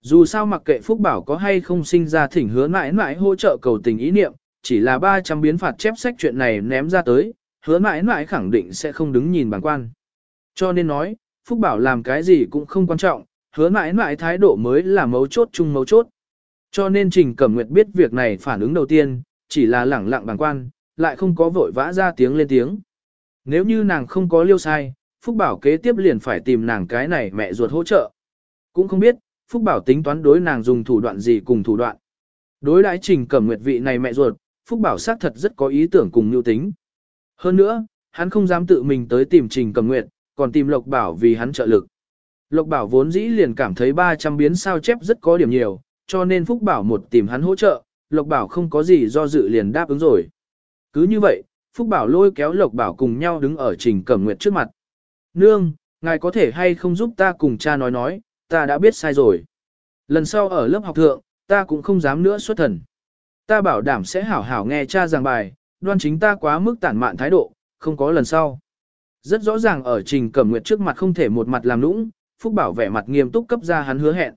Dù sao mặc kệ Phúc Bảo có hay không sinh ra thỉnh hứa mãi mãi hỗ trợ cầu tình ý niệm, chỉ là 300 biến phạt chép sách chuyện này ném ra tới, hứa mãi mãi khẳng định sẽ không đứng nhìn bằng quan. Cho nên nói, Phúc Bảo làm cái gì cũng không quan trọng, hứa mãi mãi thái độ mới là mấu chốt chung mấu chốt. Cho nên Trình Cẩm Nguyệt biết việc này phản ứng đầu tiên, chỉ là lẳng lặng bằng quan, lại không có vội vã ra tiếng lên tiếng. Nếu như nàng không có liêu sai, Phúc Bảo kế tiếp liền phải tìm nàng cái này mẹ ruột hỗ trợ. Cũng không biết, Phúc Bảo tính toán đối nàng dùng thủ đoạn gì cùng thủ đoạn. Đối đãi Trình Cẩm Nguyệt vị này mẹ ruột, Phúc Bảo xác thật rất có ý tưởng cùng nhu tính. Hơn nữa, hắn không dám tự mình tới tìm Trình Cẩm Nguyệt, còn tìm Lộc Bảo vì hắn trợ lực. Lộc Bảo vốn dĩ liền cảm thấy 300 biến sao chép rất có điểm nhiều, cho nên Phúc Bảo một tìm hắn hỗ trợ, Lộc Bảo không có gì do dự liền đáp ứng rồi. Cứ như vậy, Phúc Bảo lôi kéo Lộc Bảo cùng nhau đứng ở Trình Cẩm Nguyệt trước mặt. Nương, ngài có thể hay không giúp ta cùng cha nói nói, ta đã biết sai rồi. Lần sau ở lớp học thượng, ta cũng không dám nữa xuất thần. Ta bảo đảm sẽ hảo hảo nghe cha giảng bài, đoan chính ta quá mức tản mạn thái độ, không có lần sau. Rất rõ ràng ở Trình Cẩm Nguyệt trước mặt không thể một mặt làm nũng, Phúc Bảo vẻ mặt nghiêm túc cấp ra hắn hứa hẹn.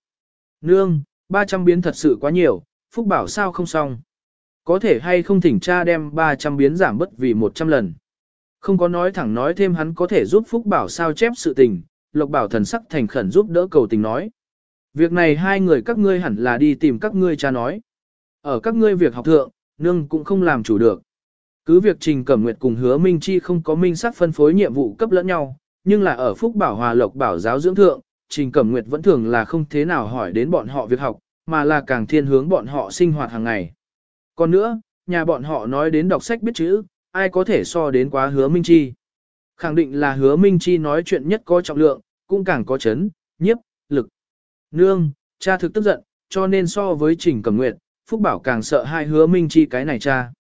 Nương, 300 biến thật sự quá nhiều, Phúc Bảo sao không xong. Có thể hay không thỉnh cha đem 300 biến giảm bất vì 100 lần. Không có nói thẳng nói thêm hắn có thể giúp Phúc Bảo sao chép sự tình, Lộc Bảo thần sắc thành khẩn giúp đỡ cầu tình nói. Việc này hai người các ngươi hẳn là đi tìm các ngươi cha nói. Ở các ngươi việc học thượng, nương cũng không làm chủ được. Cứ việc Trình Cẩm Nguyệt cùng hứa Minh Chi không có minh sắc phân phối nhiệm vụ cấp lẫn nhau, nhưng là ở Phúc Bảo Hòa Lộc Bảo giáo dưỡng thượng, Trình Cẩm Nguyệt vẫn thường là không thế nào hỏi đến bọn họ việc học, mà là càng thiên hướng bọn họ sinh hoạt hàng ngày. Còn nữa, nhà bọn họ nói đến đọc sách biết chữ, ai có thể so đến quá hứa Minh Chi. Khẳng định là hứa Minh Chi nói chuyện nhất có trọng lượng, cũng càng có chấn, nhiếp, lực. Nương, cha thực tức giận, cho nên so với Trình Cẩm Nguyệt, Phúc Bảo càng sợ hai hứa Minh Chi cái này cha.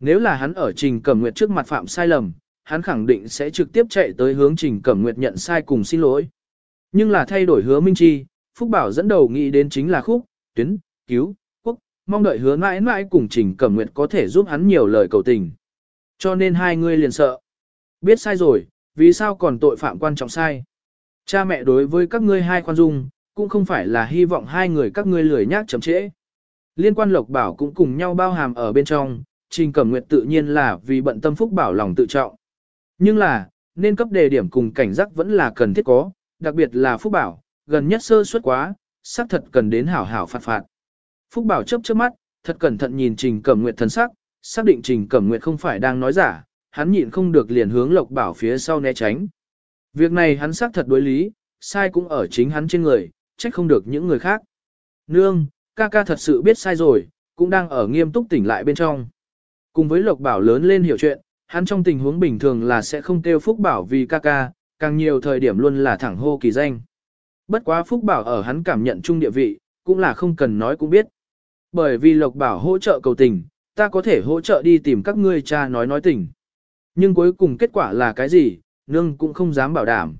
Nếu là hắn ở Trình Cẩm Nguyệt trước mặt phạm sai lầm, hắn khẳng định sẽ trực tiếp chạy tới hướng Trình Cẩm Nguyệt nhận sai cùng xin lỗi. Nhưng là thay đổi hứa Minh Chi, Phúc Bảo dẫn đầu nghĩ đến chính là khúc, tuyến, cứu, quốc, mong đợi hứa mãi mãi cùng Trình Cẩm Nguyệt có thể giúp hắn nhiều lời cầu tình. Cho nên hai người liền sợ. Biết sai rồi, vì sao còn tội phạm quan trọng sai? Cha mẹ đối với các ngươi hai khoan dung, cũng không phải là hy vọng hai người các ngươi lười nhác chậm trễ. Liên quan Lộc Bảo cũng cùng nhau bao hàm ở bên trong, Trình Cẩm Nguyệt tự nhiên là vì bận tâm Phúc Bảo lòng tự trọng. Nhưng là, nên cấp đề điểm cùng cảnh giác vẫn là cần thiết có, đặc biệt là Phúc Bảo, gần nhất sơ suất quá, xác thật cần đến hảo hảo phạt phạt. Phúc Bảo chớp chớp mắt, thật cẩn thận nhìn Trình Cẩm Nguyệt thần sắc, xác định Trình Cẩm Nguyệt không phải đang nói giả, hắn nhịn không được liền hướng Lộc Bảo phía sau né tránh. Việc này hắn xác thật đối lý, sai cũng ở chính hắn trên người, trách không được những người khác. Nương, ca ca thật sự biết sai rồi, cũng đang ở nghiêm túc tỉnh lại bên trong. Cùng với Lộc Bảo lớn lên hiểu chuyện, hắn trong tình huống bình thường là sẽ không kêu Phúc Bảo vì ca ca, càng nhiều thời điểm luôn là thẳng hô kỳ danh. Bất quá Phúc Bảo ở hắn cảm nhận chung địa vị, cũng là không cần nói cũng biết. Bởi vì Lộc Bảo hỗ trợ cầu tình, ta có thể hỗ trợ đi tìm các ngươi cha nói nói tình. Nhưng cuối cùng kết quả là cái gì, nương cũng không dám bảo đảm.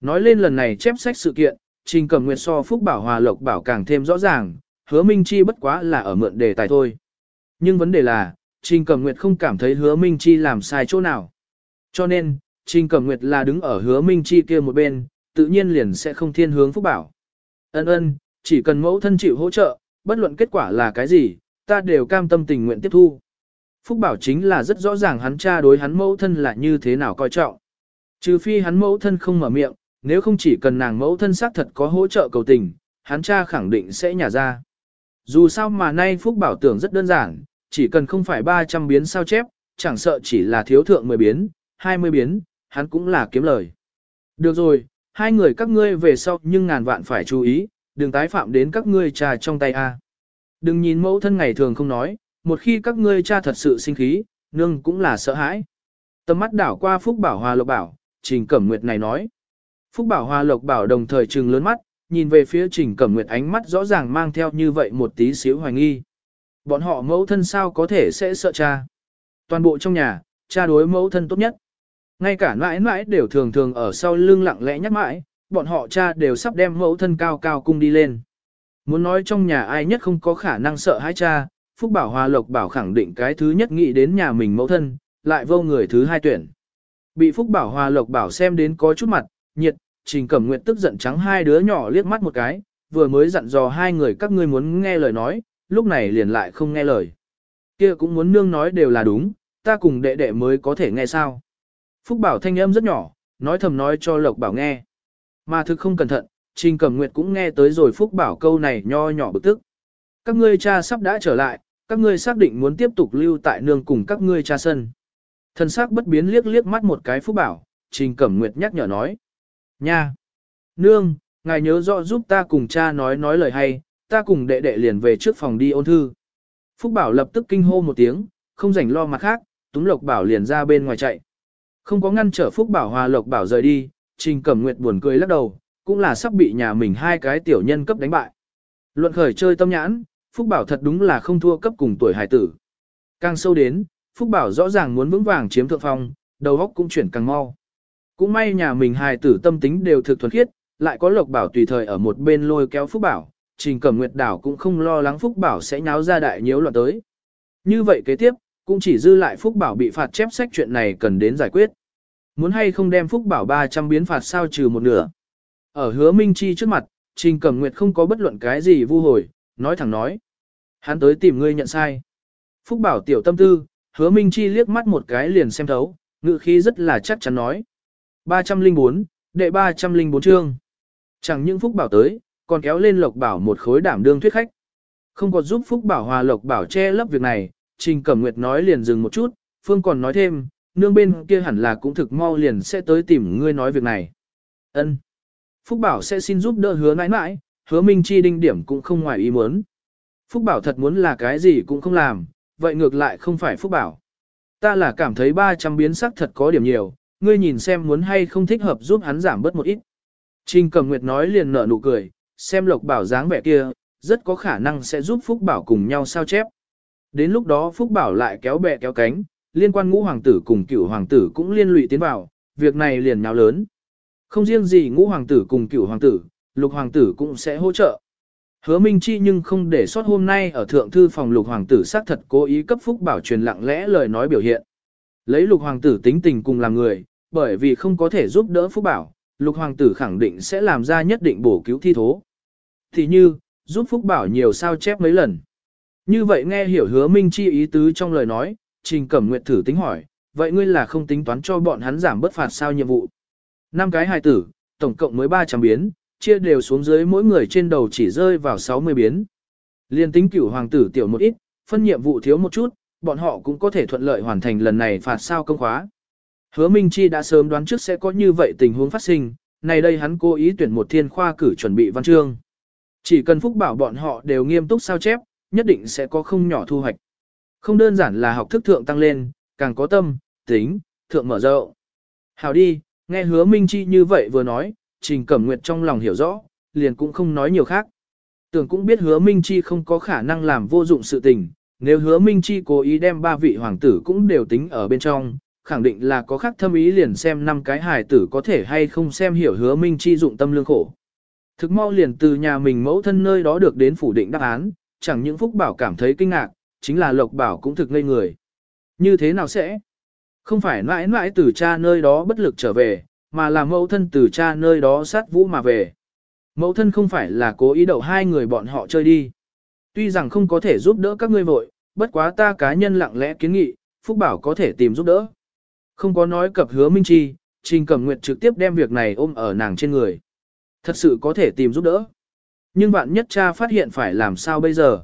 Nói lên lần này chép sách sự kiện, Trình Cẩm Nguyệt so Phúc Bảo Hòa Lộc Bảo càng thêm rõ ràng, hứa Minh Chi bất quá là ở mượn đề tài thôi. Nhưng vấn đề là, Trình Cẩm Nguyệt không cảm thấy hứa Minh Chi làm sai chỗ nào. Cho nên, Trình Cẩm Nguyệt là đứng ở hứa Minh Chi kia một bên, tự nhiên liền sẽ không thiên hướng Phúc Bảo. Ân ân, chỉ cần mẫu thân chịu hỗ trợ, bất luận kết quả là cái gì, ta đều cam tâm tình nguyện tiếp thu. Phúc Bảo chính là rất rõ ràng hắn cha đối hắn mẫu thân là như thế nào coi trọng. Trừ phi hắn mẫu thân không mở miệng, nếu không chỉ cần nàng mẫu thân xác thật có hỗ trợ cầu tình, hắn cha khẳng định sẽ nhả ra. Dù sao mà nay Phúc Bảo tưởng rất đơn giản, chỉ cần không phải 300 biến sao chép, chẳng sợ chỉ là thiếu thượng 10 biến, 20 biến, hắn cũng là kiếm lời. Được rồi, hai người các ngươi về sau nhưng ngàn vạn phải chú ý, đừng tái phạm đến các ngươi trà trong tay a. Đừng nhìn mẫu thân ngày thường không nói, một khi các ngươi cha thật sự sinh khí, nương cũng là sợ hãi. Tầm mắt đảo qua Phúc Bảo Hòa Lộc Bảo, Trình Cẩm Nguyệt này nói. Phúc Bảo Hòa Lộc Bảo đồng thời trừng lớn mắt, nhìn về phía Trình Cẩm Nguyệt ánh mắt rõ ràng mang theo như vậy một tí xíu hoài nghi. Bọn họ mẫu thân sao có thể sẽ sợ cha. Toàn bộ trong nhà, cha đối mẫu thân tốt nhất. Ngay cả mãi mãi đều thường thường ở sau lưng lặng lẽ nhắc mãi, bọn họ cha đều sắp đem mẫu thân cao cao cung đi lên. Muốn nói trong nhà ai nhất không có khả năng sợ hai cha, Phúc Bảo Hòa Lộc Bảo khẳng định cái thứ nhất nghĩ đến nhà mình mẫu thân, lại vô người thứ hai tuyển. Bị Phúc Bảo Hòa Lộc Bảo xem đến có chút mặt, nhiệt, Trình Cẩm Nguyệt tức giận trắng hai đứa nhỏ liếc mắt một cái, vừa mới dặn dò hai người các ngươi muốn nghe lời nói, lúc này liền lại không nghe lời. Kia cũng muốn nương nói đều là đúng, ta cùng đệ đệ mới có thể nghe sao. Phúc Bảo thanh âm rất nhỏ, nói thầm nói cho Lộc Bảo nghe. Mà thực không cẩn thận, Trình Cẩm Nguyệt cũng nghe tới rồi Phúc Bảo câu này nho nhỏ bực tức. Các ngươi cha sắp đã trở lại, các ngươi xác định muốn tiếp tục lưu tại nương cùng các ngươi cha sân. Thần sắc bất biến liếc liếc mắt một cái Phúc Bảo, Trình Cẩm Nguyệt nhắc nhở nói. Nha! Nương, ngài nhớ rõ giúp ta cùng cha nói nói lời hay, ta cùng đệ đệ liền về trước phòng đi ôn thư. Phúc Bảo lập tức kinh hô một tiếng, không rảnh lo mặt khác, túm Lộc Bảo liền ra bên ngoài chạy. Không có ngăn trở Phúc Bảo hòa Lộc Bảo rời đi, Trình Cẩm Nguyệt buồn cười lắc đầu, cũng là sắp bị nhà mình hai cái tiểu nhân cấp đánh bại. Luận khởi chơi tâm nhãn, Phúc Bảo thật đúng là không thua cấp cùng tuổi hải tử. Càng sâu đến, Phúc Bảo rõ ràng muốn vững vàng chiếm thượng phong, đầu óc cũng chuyển càng mau. Cũng may nhà mình hài tử tâm tính đều thực thuần khiết, lại có Lộc Bảo tùy thời ở một bên lôi kéo Phúc Bảo, Trình Cẩm Nguyệt Đảo cũng không lo lắng Phúc Bảo sẽ nháo ra đại nhiễu loạn tới. Như vậy kế tiếp, cũng chỉ dư lại Phúc Bảo bị phạt chép sách chuyện này cần đến giải quyết. Muốn hay không đem Phúc Bảo 300 biến phạt sao trừ một nửa. Ở hứa Minh Chi trước mặt, Trình Cẩm Nguyệt không có bất luận cái gì vu hồi, nói thẳng nói. Hắn tới tìm ngươi nhận sai. Phúc Bảo tiểu tâm tư, hứa Minh Chi liếc mắt một cái liền xem thấu, ngự khí rất là chắc chắn nói. 304, đệ 304 chương. Chẳng những Phúc Bảo tới, còn kéo lên Lộc Bảo một khối đảm đương thuyết khách. Không có giúp Phúc Bảo hòa Lộc Bảo che lấp việc này, Trình Cẩm Nguyệt nói liền dừng một chút, Phương còn nói thêm, nương bên kia hẳn là cũng thực mau liền sẽ tới tìm ngươi nói việc này. Ân. Phúc Bảo sẽ xin giúp đỡ hứa nãi nãi, hứa Minh Chi đinh điểm cũng không ngoài ý muốn. Phúc Bảo thật muốn là cái gì cũng không làm, vậy ngược lại không phải Phúc Bảo. Ta là cảm thấy 300 biến sắc thật có điểm nhiều, ngươi nhìn xem muốn hay không thích hợp giúp hắn giảm bớt một ít. Trình Cẩm Nguyệt nói liền nở nụ cười, xem Lộc Bảo dáng vẻ kia, rất có khả năng sẽ giúp Phúc Bảo cùng nhau sao chép. Đến lúc đó Phúc Bảo lại kéo bè kéo cánh, liên quan ngũ hoàng tử cùng cửu hoàng tử cũng liên lụy tiến vào, việc này liền nhào lớn. Không riêng gì ngũ hoàng tử cùng cửu hoàng tử, lục hoàng tử cũng sẽ hỗ trợ. Hứa Minh Chi nhưng không để sót hôm nay ở thượng thư phòng lục hoàng tử xác thật cố ý cấp phúc bảo truyền lặng lẽ lời nói biểu hiện. Lấy lục hoàng tử tính tình cùng làm người, bởi vì không có thể giúp đỡ phúc bảo, lục hoàng tử khẳng định sẽ làm ra nhất định bổ cứu thi thố. Thì như, giúp phúc bảo nhiều sao chép mấy lần. Như vậy nghe hiểu hứa Minh Chi ý tứ trong lời nói, Trình Cẩm Nguyệt thử tính hỏi, vậy ngươi là không tính toán cho bọn hắn giảm bớt phạt sao nhiệm vụ? Năm cái hài tử, tổng cộng mới 300 biến, chia đều xuống dưới mỗi người trên đầu chỉ rơi vào 60 biến. Liên tính cửu hoàng tử tiểu một ít, phân nhiệm vụ thiếu một chút, bọn họ cũng có thể thuận lợi hoàn thành lần này phạt sao công khóa. Hứa Minh Chi đã sớm đoán trước sẽ có như vậy tình huống phát sinh, này đây hắn cố ý tuyển một thiên khoa cử chuẩn bị văn chương. Chỉ cần phúc bảo bọn họ đều nghiêm túc sao chép, nhất định sẽ có không nhỏ thu hoạch. Không đơn giản là học thức thượng tăng lên, càng có tâm, tính, thượng mở rộng. Hào đi, nghe hứa Minh Chi như vậy vừa nói, Trình Cẩm Nguyệt trong lòng hiểu rõ, liền cũng không nói nhiều khác. Tưởng cũng biết hứa Minh Chi không có khả năng làm vô dụng sự tình, nếu hứa Minh Chi cố ý đem ba vị hoàng tử cũng đều tính ở bên trong, khẳng định là có khác thâm ý liền xem năm cái hài tử có thể hay không xem hiểu hứa Minh Chi dụng tâm lương khổ. Thực mau liền từ nhà mình mẫu thân nơi đó được đến phủ định đáp án, chẳng những Phúc Bảo cảm thấy kinh ngạc, chính là Lộc Bảo cũng thực ngây người. Như thế nào sẽ? Không phải mãi mãi từ cha nơi đó bất lực trở về, mà là mẫu thân từ cha nơi đó sát vũ mà về. Mẫu thân không phải là cố ý đậu hai người bọn họ chơi đi. Tuy rằng không có thể giúp đỡ các ngươi vội, bất quá ta cá nhân lặng lẽ kiến nghị, Phúc Bảo có thể tìm giúp đỡ. Không có nói cập hứa Minh Chi, Trình Cẩm Nguyệt trực tiếp đem việc này ôm ở nàng trên người. Thật sự có thể tìm giúp đỡ. Nhưng bạn nhất cha phát hiện phải làm sao bây giờ?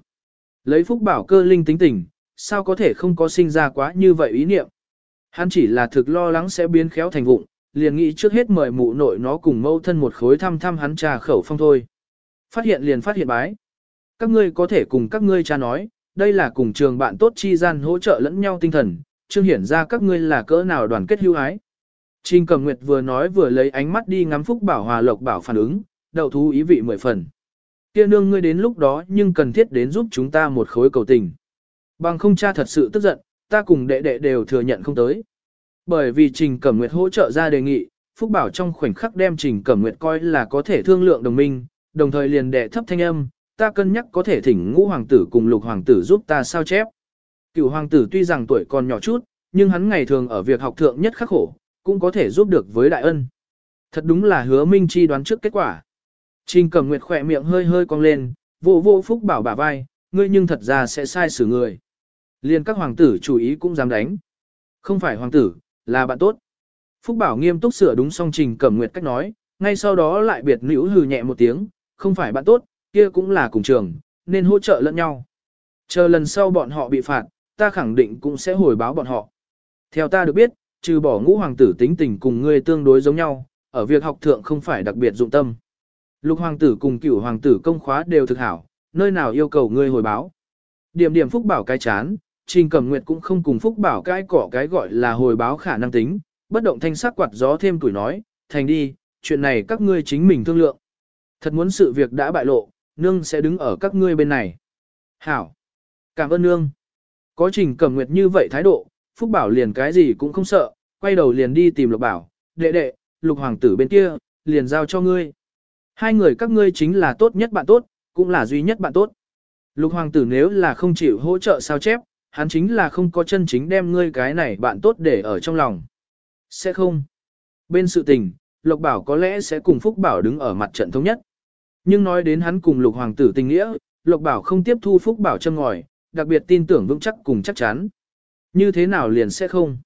Lấy Phúc Bảo cơ linh tính tình, sao có thể không có sinh ra quá như vậy ý niệm? Hắn chỉ là thực lo lắng sẽ biến khéo thành vụng, liền nghĩ trước hết mời mụ nội nó cùng mâu thân một khối thăm thăm hắn trà khẩu phong thôi. Phát hiện liền phát hiện bái. Các ngươi có thể cùng các ngươi cha nói, đây là cùng trường bạn tốt chi gian hỗ trợ lẫn nhau tinh thần, chương hiển ra các ngươi là cỡ nào đoàn kết hữu ái. Trình Cẩm Nguyệt vừa nói vừa lấy ánh mắt đi ngắm Phúc Bảo Hòa Lộc Bảo phản ứng, đậu thú ý vị mười phần. Kia nương ngươi đến lúc đó nhưng cần thiết đến giúp chúng ta một khối cầu tình. Bằng không cha thật sự tức giận, ta cùng đệ đệ đều thừa nhận không tới. Bởi vì Trình Cẩm Nguyệt hỗ trợ ra đề nghị, Phúc Bảo trong khoảnh khắc đem Trình Cẩm Nguyệt coi là có thể thương lượng đồng minh, đồng thời liền đệ thấp thanh âm, ta cân nhắc có thể thỉnh ngũ hoàng tử cùng lục hoàng tử giúp ta sao chép. Cựu hoàng tử tuy rằng tuổi còn nhỏ chút, nhưng hắn ngày thường ở việc học thượng nhất khắc khổ, cũng có thể giúp được với đại ân. Thật đúng là hứa Minh Chi đoán trước kết quả. Trình Cẩm Nguyệt khỏe miệng hơi hơi cong lên, vô vô Phúc Bảo bả vai, ngươi nhưng thật ra sẽ sai xử người. Liên các hoàng tử chủ ý cũng dám đánh. Không phải hoàng tử, là bạn tốt. Phúc Bảo nghiêm túc sửa đúng song Trình Cẩm Nguyệt cách nói, ngay sau đó lại biệt nữ hừ nhẹ một tiếng, không phải bạn tốt, kia cũng là cùng trường, nên hỗ trợ lẫn nhau. Chờ lần sau bọn họ bị phạt, ta khẳng định cũng sẽ hồi báo bọn họ. Theo ta được biết, trừ bỏ ngũ hoàng tử tính tình cùng ngươi tương đối giống nhau, ở việc học thượng không phải đặc biệt dụng tâm. Lục hoàng tử cùng cửu hoàng tử công khóa đều thực hảo, nơi nào yêu cầu ngươi hồi báo. Điểm điểm phúc bảo cái chán, trình cẩm nguyệt cũng không cùng phúc bảo cái cỏ cái gọi là hồi báo khả năng tính, bất động thanh sắc quạt gió thêm tuổi nói, thành đi, chuyện này các ngươi chính mình thương lượng. Thật muốn sự việc đã bại lộ, nương sẽ đứng ở các ngươi bên này. Hảo! Cảm ơn nương! Có trình cẩm nguyệt như vậy thái độ, Phúc Bảo liền cái gì cũng không sợ, quay đầu liền đi tìm Lục Bảo, đệ đệ, Lục Hoàng tử bên kia, liền giao cho ngươi. Hai người các ngươi chính là tốt nhất bạn tốt, cũng là duy nhất bạn tốt. Lục Hoàng tử nếu là không chịu hỗ trợ sao chép, hắn chính là không có chân chính đem ngươi cái này bạn tốt để ở trong lòng. Sẽ không. Bên sự tình, Lục Bảo có lẽ sẽ cùng Phúc Bảo đứng ở mặt trận thống nhất. Nhưng nói đến hắn cùng Lục Hoàng tử tình nghĩa, Lục Bảo không tiếp thu Phúc Bảo châm ngòi, đặc biệt tin tưởng vững chắc cùng chắc chắn. Như thế nào liền sẽ không?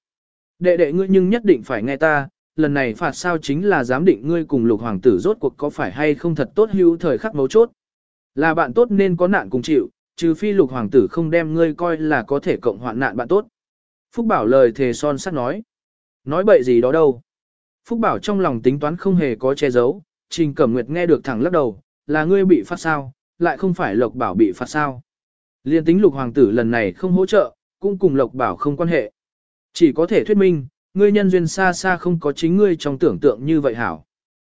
Đệ đệ ngươi nhưng nhất định phải nghe ta, lần này phạt sao chính là giám định ngươi cùng lục hoàng tử rốt cuộc có phải hay không thật tốt hữu thời khắc mấu chốt. Là bạn tốt nên có nạn cùng chịu, trừ phi lục hoàng tử không đem ngươi coi là có thể cộng hoạn nạn bạn tốt. Phúc Bảo lời thề son sắt nói. Nói bậy gì đó đâu. Phúc Bảo trong lòng tính toán không hề có che giấu, Trình Cẩm Nguyệt nghe được thẳng lắc đầu, là ngươi bị phạt sao, lại không phải Lộc Bảo bị phạt sao. Liên tính lục hoàng tử lần này không hỗ trợ, cũng cùng Lộc Bảo không quan hệ. Chỉ có thể thuyết minh, ngươi nhân duyên xa xa không có chính ngươi trong tưởng tượng như vậy hảo.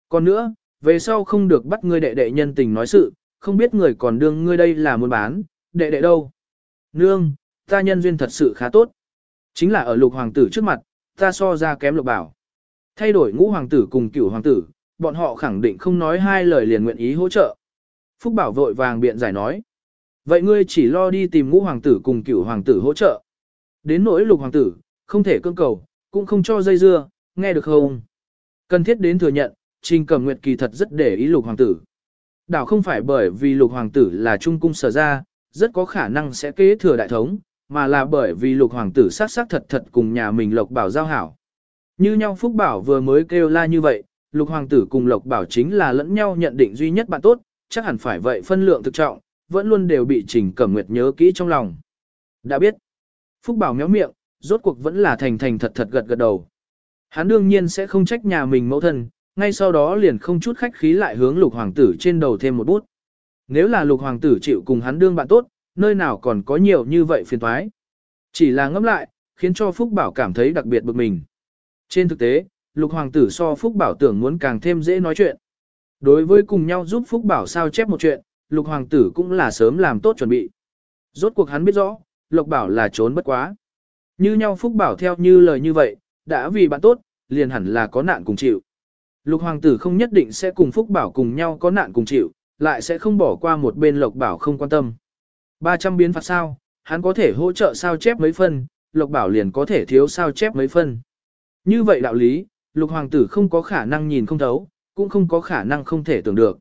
Còn nữa, về sau không được bắt ngươi đệ đệ nhân tình nói sự, không biết người còn đương ngươi đây là muốn bán, đệ đệ đâu. Nương, ta nhân duyên thật sự khá tốt. Chính là ở lục hoàng tử trước mặt, ta so ra kém lục bảo. Thay đổi ngũ hoàng tử cùng cửu hoàng tử, bọn họ khẳng định không nói hai lời liền nguyện ý hỗ trợ. Phúc bảo vội vàng biện giải nói. Vậy ngươi chỉ lo đi tìm ngũ hoàng tử cùng cửu hoàng tử hỗ trợ. Đến nỗi lục hoàng tử, không thể cương cầu, cũng không cho dây dưa, nghe được không? Cần thiết đến thừa nhận, Trình Cẩm Nguyệt kỳ thật rất để ý lục hoàng tử. Đảo không phải bởi vì lục hoàng tử là trung cung sở ra, rất có khả năng sẽ kế thừa đại thống, mà là bởi vì lục hoàng tử sát sát thật thật cùng nhà mình lộc bảo giao hảo. Như nhau Phúc Bảo vừa mới kêu la như vậy, lục hoàng tử cùng lộc bảo chính là lẫn nhau nhận định duy nhất bạn tốt, chắc hẳn phải vậy phân lượng thực trọng, vẫn luôn đều bị Trình Cẩm Nguyệt nhớ kỹ trong lòng. Đã biết, Phúc Bảo méo miệng, rốt cuộc vẫn là thành thành thật thật gật gật đầu. Hắn đương nhiên sẽ không trách nhà mình mẫu thân, ngay sau đó liền không chút khách khí lại hướng lục hoàng tử trên đầu thêm một bút. Nếu là lục hoàng tử chịu cùng hắn đương bạn tốt, nơi nào còn có nhiều như vậy phiền toái. Chỉ là ngẫm lại, khiến cho Phúc Bảo cảm thấy đặc biệt bực mình. Trên thực tế, lục hoàng tử so Phúc Bảo tưởng muốn càng thêm dễ nói chuyện. Đối với cùng nhau giúp Phúc Bảo sao chép một chuyện, lục hoàng tử cũng là sớm làm tốt chuẩn bị. Rốt cuộc hắn biết rõ, lục bảo là trốn bất quá. Như nhau Phúc Bảo theo như lời như vậy, đã vì bạn tốt, liền hẳn là có nạn cùng chịu. Lục Hoàng tử không nhất định sẽ cùng Phúc Bảo cùng nhau có nạn cùng chịu, lại sẽ không bỏ qua một bên Lộc Bảo không quan tâm. 300 biến phạt sao, hắn có thể hỗ trợ sao chép mấy phân, Lộc Bảo liền có thể thiếu sao chép mấy phân. Như vậy đạo lý, Lục Hoàng tử không có khả năng nhìn không thấu, cũng không có khả năng không thể tưởng được.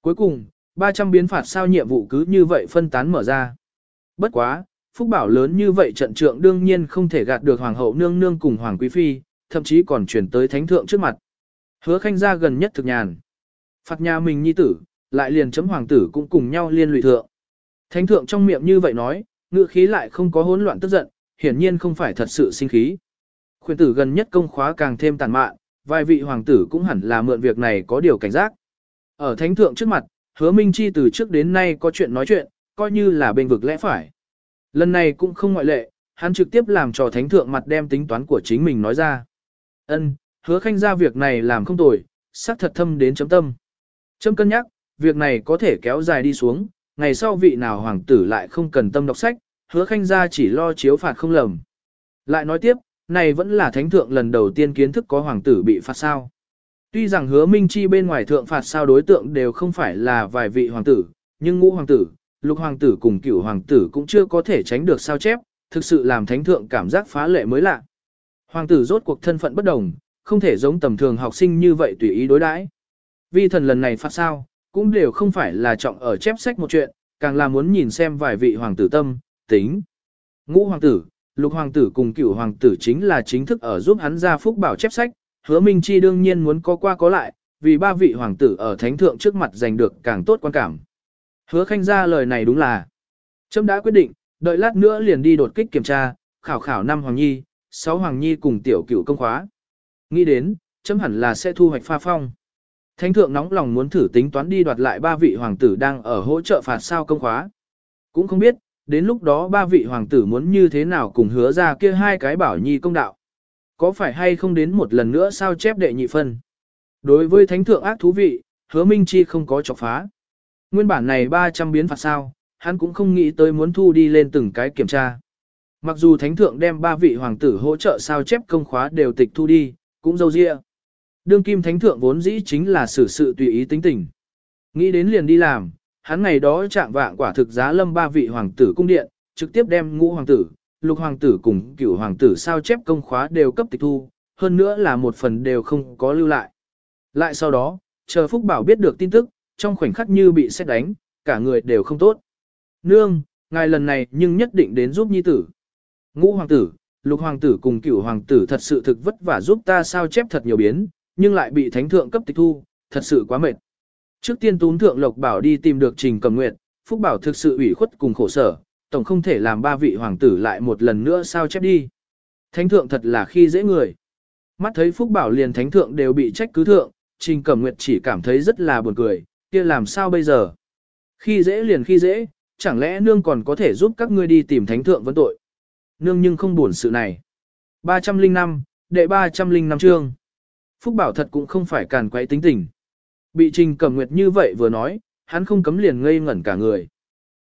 Cuối cùng, 300 biến phạt sao nhiệm vụ cứ như vậy phân tán mở ra. Bất quá, Phúc Bảo lớn như vậy trận trượng đương nhiên không thể gạt được Hoàng hậu nương nương cùng Hoàng Quý Phi, thậm chí còn chuyển tới Thánh Thượng trước mặt. Hứa khanh ra gần nhất thực nhàn. Phạt nhà mình nhi tử, lại liền chấm Hoàng tử cũng cùng nhau liên lụy thượng. Thánh Thượng trong miệng như vậy nói, ngữ khí lại không có hỗn loạn tức giận, hiển nhiên không phải thật sự sinh khí. Khuyên tử gần nhất công khóa càng thêm tàn mạn, vài vị hoàng tử cũng hẳn là mượn việc này có điều cảnh giác. Ở thánh thượng trước mặt, hứa Minh Chi từ trước đến nay có chuyện nói chuyện, coi như là bên vực lẽ phải. Lần này cũng không ngoại lệ, hắn trực tiếp làm trò thánh thượng mặt đem tính toán của chính mình nói ra. Ân, hứa khanh ra việc này làm không tồi, xác thật thâm đến chấm tâm. Chấm cân nhắc, việc này có thể kéo dài đi xuống, ngày sau vị nào hoàng tử lại không cần tâm đọc sách, hứa khanh ra chỉ lo chiếu phạt không lầm. Lại nói tiếp, này vẫn là thánh thượng lần đầu tiên kiến thức có hoàng tử bị phạt sao. Tuy rằng hứa minh chi bên ngoài thượng phạt sao đối tượng đều không phải là vài vị hoàng tử, nhưng ngũ hoàng tử, lục hoàng tử cùng cửu hoàng tử cũng chưa có thể tránh được sao chép, thực sự làm thánh thượng cảm giác phá lệ mới lạ. Hoàng tử rốt cuộc thân phận bất đồng, không thể giống tầm thường học sinh như vậy tùy ý đối đãi. Vi thần lần này phạt sao, cũng đều không phải là trọng ở chép sách một chuyện, càng là muốn nhìn xem vài vị hoàng tử tâm, tính. Ngũ hoàng tử, lục hoàng tử cùng cửu hoàng tử chính là chính thức ở giúp hắn ra phúc bảo chép sách, hứa Minh Chi đương nhiên muốn có qua có lại, vì ba vị hoàng tử ở thánh thượng trước mặt giành được càng tốt quan cảm. Hứa khanh ra lời này đúng là, trâm đã quyết định, đợi lát nữa liền đi đột kích kiểm tra, khảo khảo năm hoàng nhi, sáu hoàng nhi cùng tiểu cửu công khóa. Nghĩ đến, chấm hẳn là sẽ thu hoạch pha phong. Thánh thượng nóng lòng muốn thử tính toán đi đoạt lại ba vị hoàng tử đang ở hỗ trợ phạt sao công khóa. Cũng không biết, đến lúc đó ba vị hoàng tử muốn như thế nào cùng hứa ra kia hai cái bảo nhi công đạo. Có phải hay không đến một lần nữa sao chép đệ nhị phân? Đối với thánh thượng ác thú vị, hứa minh chi không có chọc phá. Nguyên bản này 300 biến phạt sao, hắn cũng không nghĩ tới muốn thu đi lên từng cái kiểm tra. Mặc dù thánh thượng đem ba vị hoàng tử hỗ trợ sao chép công khóa đều tịch thu đi, cũng dâu dịa. Đương kim thánh thượng vốn dĩ chính là xử sự tùy ý tính tình. Nghĩ đến liền đi làm, hắn ngày đó chạm vạng quả thực giá lâm ba vị hoàng tử cung điện, trực tiếp đem ngũ hoàng tử, lục hoàng tử cùng cửu hoàng tử sao chép công khóa đều cấp tịch thu, hơn nữa là một phần đều không có lưu lại. Lại sau đó, chờ Phúc Bảo biết được tin tức, trong khoảnh khắc như bị xét đánh, cả người đều không tốt. Nương, ngài lần này nhưng nhất định đến giúp nhi tử. Ngũ hoàng tử, lục hoàng tử cùng cửu hoàng tử thật sự thực vất vả giúp ta sao chép thật nhiều biến, nhưng lại bị thánh thượng cấp tịch thu, thật sự quá mệt. Trước tiên tún thượng lộc bảo đi tìm được trình cầm nguyện, Phúc Bảo thực sự ủy khuất cùng khổ sở, tổng không thể làm ba vị hoàng tử lại một lần nữa sao chép đi. Thánh thượng thật là khi dễ người. Mắt thấy Phúc Bảo liền thánh thượng đều bị trách cứ thượng, Trình Cẩm Nguyệt chỉ cảm thấy rất là buồn cười, kia làm sao bây giờ? Khi dễ liền khi dễ, chẳng lẽ nương còn có thể giúp các ngươi đi tìm thánh thượng vấn tội? Nương nhưng không buồn sự này. 305, đệ 305 chương. Phúc Bảo thật cũng không phải càn quấy tính tình. Bị Trình Cẩm Nguyệt như vậy vừa nói, hắn không cấm liền ngây ngẩn cả người.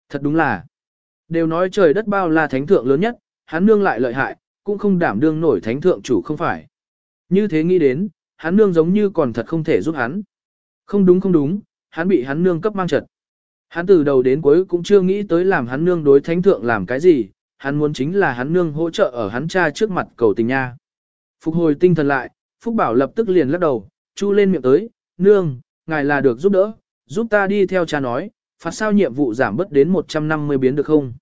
Thật đúng là, đều nói trời đất bao là thánh thượng lớn nhất, hắn nương lại lợi hại, cũng không đảm đương nổi thánh thượng chủ không phải. Như thế nghĩ đến, hắn nương giống như còn thật không thể giúp hắn. Không đúng không đúng, hắn bị hắn nương cấp mang trật. Hắn từ đầu đến cuối cũng chưa nghĩ tới làm hắn nương đối thánh thượng làm cái gì, hắn muốn chính là hắn nương hỗ trợ ở hắn cha trước mặt cầu tình nha. Phục hồi tinh thần lại, Phúc Bảo lập tức liền lắc đầu, chu lên miệng tới, nương, ngài là được giúp đỡ, giúp ta đi theo cha nói, phạt sao nhiệm vụ giảm bớt đến 150 biến được không?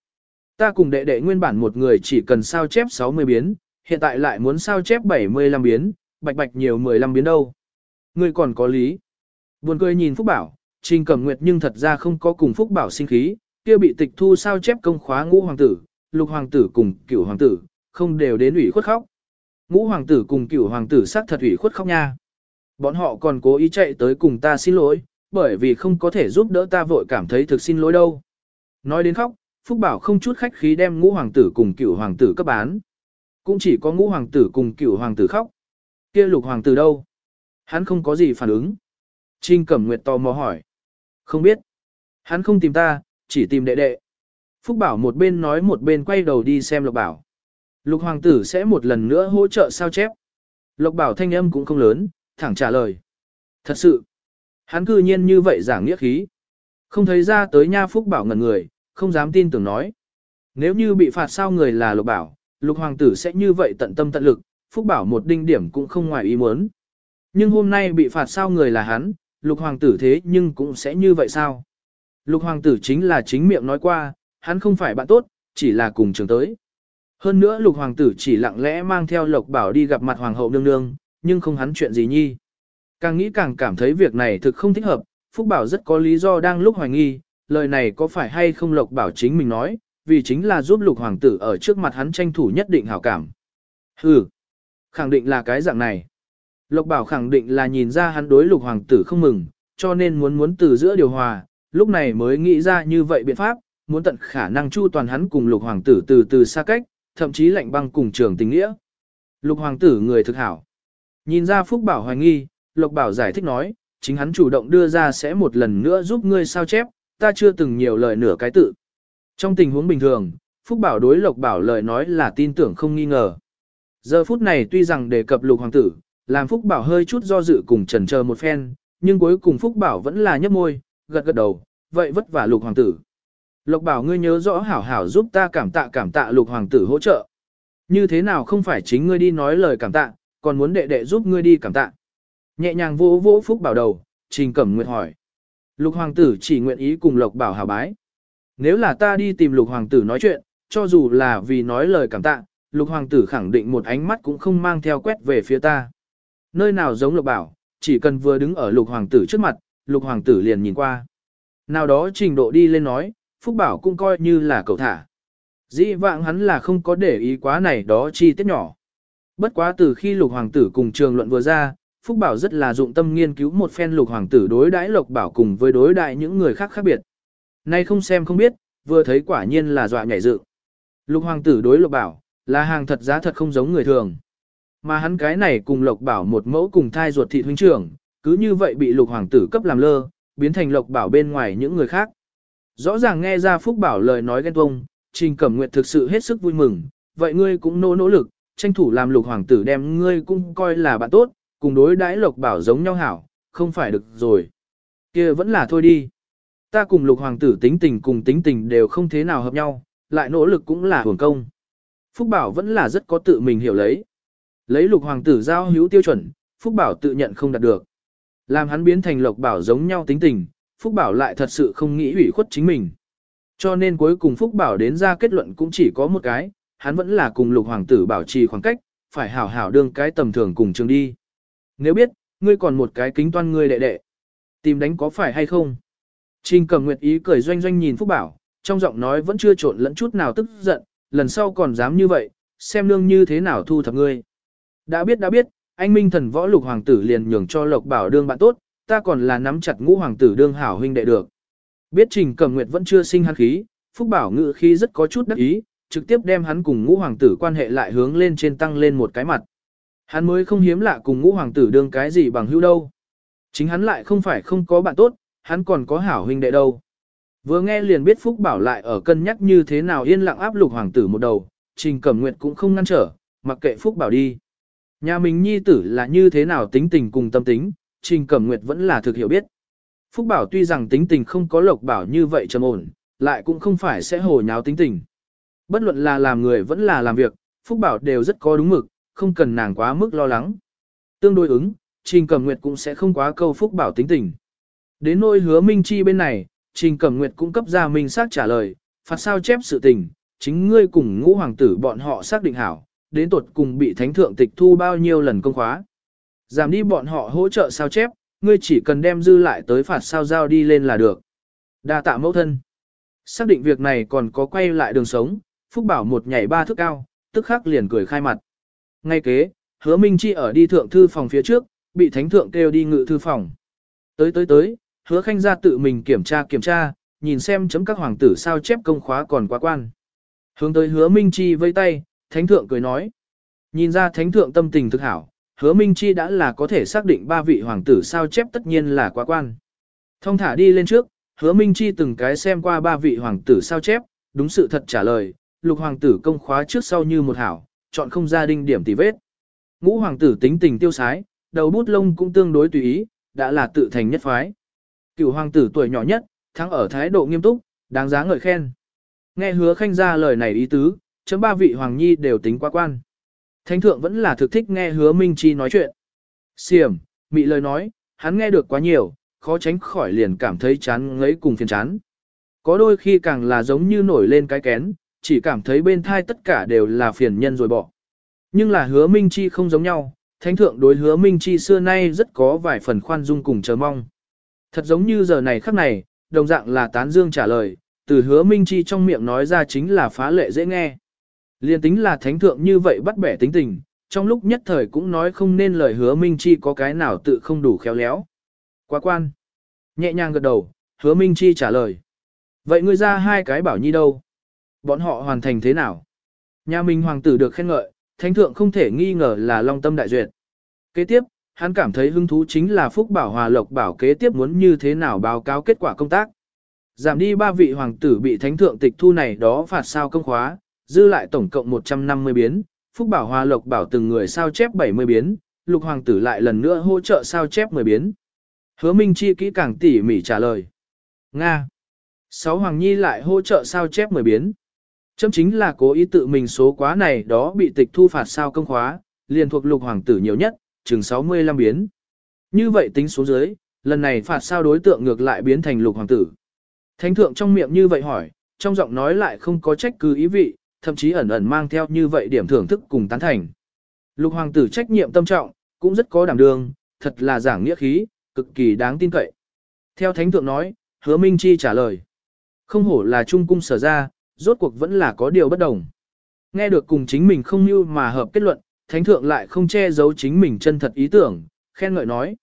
Ta cùng đệ đệ nguyên bản một người chỉ cần sao chép 60 biến, hiện tại lại muốn sao chép 75 biến, bạch bạch nhiều 15 biến đâu. Ngươi còn có lý. Buồn cười nhìn Phúc Bảo, Trình Cẩm Nguyệt nhưng thật ra không có cùng Phúc Bảo sinh khí, kia bị tịch thu sao chép công khóa ngũ hoàng tử, lục hoàng tử cùng cửu hoàng tử, không đều đến ủy khuất khóc. Ngũ hoàng tử cùng cửu hoàng tử xác thật ủy khuất khóc nha. Bọn họ còn cố ý chạy tới cùng ta xin lỗi, bởi vì không có thể giúp đỡ ta vội cảm thấy thực xin lỗi đâu. Nói đến khóc, Phúc Bảo không chút khách khí đem ngũ hoàng tử cùng cửu hoàng tử cấp bán. Cũng chỉ có ngũ hoàng tử cùng cửu hoàng tử khóc. Kia lục hoàng tử đâu? Hắn không có gì phản ứng. Trinh Cẩm Nguyệt tò mò hỏi. Không biết. Hắn không tìm ta, chỉ tìm đệ đệ. Phúc Bảo một bên nói một bên quay đầu đi xem Lộc Bảo. Lục hoàng tử sẽ một lần nữa hỗ trợ sao chép. Lộc Bảo thanh âm cũng không lớn, thẳng trả lời. Thật sự, hắn cư nhiên như vậy giảng nghĩa khí. Không thấy ra tới nha Phúc Bảo ngẩn người, không dám tin tưởng nói. Nếu như bị phạt sao người là Lục Bảo, Lục Hoàng tử sẽ như vậy tận tâm tận lực, Phúc Bảo một đinh điểm cũng không ngoài ý muốn. Nhưng hôm nay bị phạt sao người là hắn, Lục Hoàng tử thế nhưng cũng sẽ như vậy sao? Lục Hoàng tử chính là chính miệng nói qua, hắn không phải bạn tốt, chỉ là cùng trường tới. Hơn nữa Lục Hoàng tử chỉ lặng lẽ mang theo Lộc Bảo đi gặp mặt Hoàng hậu nương nương, nhưng không hắn chuyện gì nhi. Càng nghĩ càng cảm thấy việc này thực không thích hợp, Phúc Bảo rất có lý do đang lúc hoài nghi, lời này có phải hay không Lộc Bảo chính mình nói, vì chính là giúp Lục Hoàng tử ở trước mặt hắn tranh thủ nhất định hảo cảm. Hừ, khẳng định là cái dạng này. Lộc Bảo khẳng định là nhìn ra hắn đối Lục Hoàng tử không mừng, cho nên muốn muốn từ giữa điều hòa, lúc này mới nghĩ ra như vậy biện pháp, muốn tận khả năng chu toàn hắn cùng Lục Hoàng tử từ từ xa cách, thậm chí lạnh băng cùng trường tình nghĩa. Lục hoàng tử người thực hảo. Nhìn ra Phúc Bảo hoài nghi, Lộc Bảo giải thích nói, chính hắn chủ động đưa ra sẽ một lần nữa giúp ngươi sao chép, ta chưa từng nhiều lời nửa cái tự. Trong tình huống bình thường, Phúc Bảo đối Lộc Bảo lời nói là tin tưởng không nghi ngờ. Giờ phút này tuy rằng đề cập lục hoàng tử, làm Phúc Bảo hơi chút do dự cùng chần chờ một phen, nhưng cuối cùng Phúc Bảo vẫn là nhấp môi, gật gật đầu, vậy vất vả lục hoàng tử. Lộc Bảo ngươi nhớ rõ hảo hảo giúp ta cảm tạ cảm tạ lục hoàng tử hỗ trợ. Như thế nào không phải chính ngươi đi nói lời cảm tạ, còn muốn đệ đệ giúp ngươi đi cảm tạ. Nhẹ nhàng vỗ vỗ Phúc Bảo đầu, Trình Cẩm Nguyệt hỏi. Lục hoàng tử chỉ nguyện ý cùng Lộc Bảo hảo bái. Nếu là ta đi tìm lục hoàng tử nói chuyện, cho dù là vì nói lời cảm tạ, lục hoàng tử khẳng định một ánh mắt cũng không mang theo quét về phía ta. Nơi nào giống lộc bảo, chỉ cần vừa đứng ở lục hoàng tử trước mặt, lục hoàng tử liền nhìn qua. Nào đó trình độ đi lên nói, Phúc Bảo cũng coi như là cậu thả. Dĩ vãng hắn là không có để ý quá này đó chi tiết nhỏ. Bất quá từ khi lục hoàng tử cùng trường luận vừa ra, Phúc Bảo rất là dụng tâm nghiên cứu một phen lục hoàng tử đối đãi lục bảo cùng với đối đại những người khác khác biệt. Nay không xem không biết, vừa thấy quả nhiên là dọa nhảy dựng. Lục hoàng tử đối lục bảo, là hàng thật giá thật không giống người thường. Mà hắn cái này cùng lộc bảo một mẫu cùng thai ruột thị huynh trưởng, cứ như vậy bị lục hoàng tử cấp làm lơ, biến thành lộc bảo bên ngoài những người khác. Rõ ràng nghe ra Phúc Bảo lời nói ghen tuông, Trình Cẩm Nguyệt thực sự hết sức vui mừng, vậy ngươi cũng nỗ nỗ lực, tranh thủ làm lục hoàng tử đem ngươi cũng coi là bạn tốt, cùng đối đãi lộc bảo giống nhau hảo, không phải được rồi. kia vẫn là thôi đi. Ta cùng lục hoàng tử tính tình cùng tính tình đều không thế nào hợp nhau, lại nỗ lực cũng là hưởng công. Phúc Bảo vẫn là rất có tự mình hiểu lấy. Lấy lục hoàng tử giao hữu tiêu chuẩn, Phúc Bảo tự nhận không đạt được. Làm hắn biến thành lộc bảo giống nhau tính tình, Phúc Bảo lại thật sự không nghĩ ủy khuất chính mình. Cho nên cuối cùng Phúc Bảo đến ra kết luận cũng chỉ có một cái, hắn vẫn là cùng lục hoàng tử bảo trì khoảng cách, phải hảo hảo đương cái tầm thường cùng trường đi. Nếu biết, ngươi còn một cái kính toan ngươi đệ đệ. Tìm đánh có phải hay không? Trình cầm nguyệt ý cười doanh doanh nhìn Phúc Bảo, trong giọng nói vẫn chưa trộn lẫn chút nào tức giận, lần sau còn dám như vậy, xem nương như thế nào thu thập ngươi. Đã biết đã biết, anh minh thần võ lục hoàng tử liền nhường cho lộc bảo đương bạn tốt, ta còn là nắm chặt ngũ hoàng tử đương hảo huynh đệ được. Biết trình cầm nguyệt vẫn chưa sinh hắn khí, Phúc Bảo ngự khí rất có chút đắc ý, trực tiếp đem hắn cùng ngũ hoàng tử quan hệ lại hướng lên trên tăng lên một cái mặt. Hắn mới không hiếm lạ cùng ngũ hoàng tử đương cái gì bằng hữu đâu. Chính hắn lại không phải không có bạn tốt, hắn còn có hảo huynh đệ đâu. Vừa nghe liền biết Phúc Bảo lại ở cân nhắc như thế nào yên lặng áp lục hoàng tử một đầu, Trình Cẩm Nguyệt cũng không ngăn trở, mặc kệ Phúc Bảo đi. Nhà mình nhi tử là như thế nào tính tình cùng tâm tính, Trình Cẩm Nguyệt vẫn là thực hiểu biết. Phúc Bảo tuy rằng tính tình không có Lộc Bảo như vậy trầm ổn, lại cũng không phải sẽ hồ nháo tính tình. Bất luận là làm người vẫn là làm việc, Phúc Bảo đều rất có đúng mực, không cần nàng quá mức lo lắng. Tương đối ứng, Trình Cẩm Nguyệt cũng sẽ không quá câu Phúc Bảo tính tình. Đến nôi hứa Minh Chi bên này, Trình Cẩm Nguyệt cũng cấp ra minh xác trả lời, phạt sao chép sự tình, chính ngươi cùng ngũ hoàng tử bọn họ xác định hảo, đến tuột cùng bị thánh thượng tịch thu bao nhiêu lần công khóa. Giảm đi bọn họ hỗ trợ sao chép, ngươi chỉ cần đem dư lại tới phạt sao giao đi lên là được. Đa tạ mẫu thân. Xác định việc này còn có quay lại đường sống, Phúc Bảo một nhảy ba thước cao, tức khắc liền cười khai mặt. Ngay kế, hứa Minh Chi ở đi thượng thư phòng phía trước, bị thánh thượng kêu đi ngự thư phòng. Tới tới tới, hứa khanh ra tự mình kiểm tra kiểm tra, nhìn xem chấm các hoàng tử sao chép công khóa còn quá quan. Hướng tới hứa Minh Chi vây tay, thánh thượng cười nói. Nhìn ra thánh thượng tâm tình thực hảo, hứa Minh Chi đã là có thể xác định ba vị hoàng tử sao chép tất nhiên là quá quan. Thông thả đi lên trước, hứa Minh Chi từng cái xem qua ba vị hoàng tử sao chép, đúng sự thật trả lời, lục hoàng tử công khóa trước sau như một hảo, chọn không ra đinh điểm tì vết. Ngũ hoàng tử tính tình tiêu sái, đầu bút lông cũng tương đối tùy ý, đã là tự thành nhất phái. Cựu hoàng tử tuổi nhỏ nhất, thắng ở thái độ nghiêm túc, đáng giá ngợi khen. Nghe hứa khanh ra lời này ý tứ, chấm ba vị hoàng nhi đều tính quá quan. Thánh thượng vẫn là thực thích nghe hứa Minh Chi nói chuyện. Xiểm, mị lời nói, hắn nghe được quá nhiều, khó tránh khỏi liền cảm thấy chán ngấy cùng phiền chán. Có đôi khi càng là giống như nổi lên cái kén, chỉ cảm thấy bên thai tất cả đều là phiền nhân rồi bỏ. Nhưng là hứa Minh Chi không giống nhau, thánh thượng đối hứa Minh Chi xưa nay rất có vài phần khoan dung cùng chờ mong. Thật giống như giờ này khắc này, đồng dạng là tán dương trả lời, từ hứa Minh Chi trong miệng nói ra chính là phá lệ dễ nghe. Liên tính là thánh thượng như vậy bắt bẻ tính tình, trong lúc nhất thời cũng nói không nên lời hứa Minh Chi có cái nào tự không đủ khéo léo. Quá quan. Nhẹ nhàng gật đầu, hứa Minh Chi trả lời. Vậy ngươi ra hai cái bảo nhi đâu? Bọn họ hoàn thành thế nào? Nhà mình hoàng tử được khen ngợi, thánh thượng không thể nghi ngờ là long tâm đại duyệt. Kế tiếp, hắn cảm thấy hứng thú chính là Phúc Bảo Hòa Lộc Bảo kế tiếp muốn như thế nào báo cáo kết quả công tác. Giảm đi ba vị hoàng tử bị thánh thượng tịch thu này đó phạt sao công khóa, dư lại tổng cộng 150 biến, Phúc Bảo Hòa Lộc Bảo từng người sao chép 70 biến, lục hoàng tử lại lần nữa hỗ trợ sao chép 10 biến. Hứa Minh Chi kỹ càng tỉ mỉ trả lời. Nga. Sáu Hoàng Nhi lại hỗ trợ sao chép 10 biến. Chấm chính là cố ý tự mình số quá này đó bị tịch thu phạt sao công khóa, liền thuộc lục hoàng tử nhiều nhất, chừng 65 biến. Như vậy tính số dưới, lần này phạt sao đối tượng ngược lại biến thành lục hoàng tử. Thánh thượng trong miệng như vậy hỏi, trong giọng nói lại không có trách cứ ý vị, thậm chí ẩn ẩn mang theo như vậy điểm thưởng thức cùng tán thành. Lục hoàng tử trách nhiệm tâm trọng, cũng rất có đảm đương, thật là giảng nghĩa khí, cực kỳ đáng tin cậy. Theo thánh thượng nói, hứa Minh Chi trả lời. Không hổ là trung cung sở ra, rốt cuộc vẫn là có điều bất đồng. Nghe được cùng chính mình không như mà hợp kết luận, thánh thượng lại không che giấu chính mình chân thật ý tưởng, khen ngợi nói.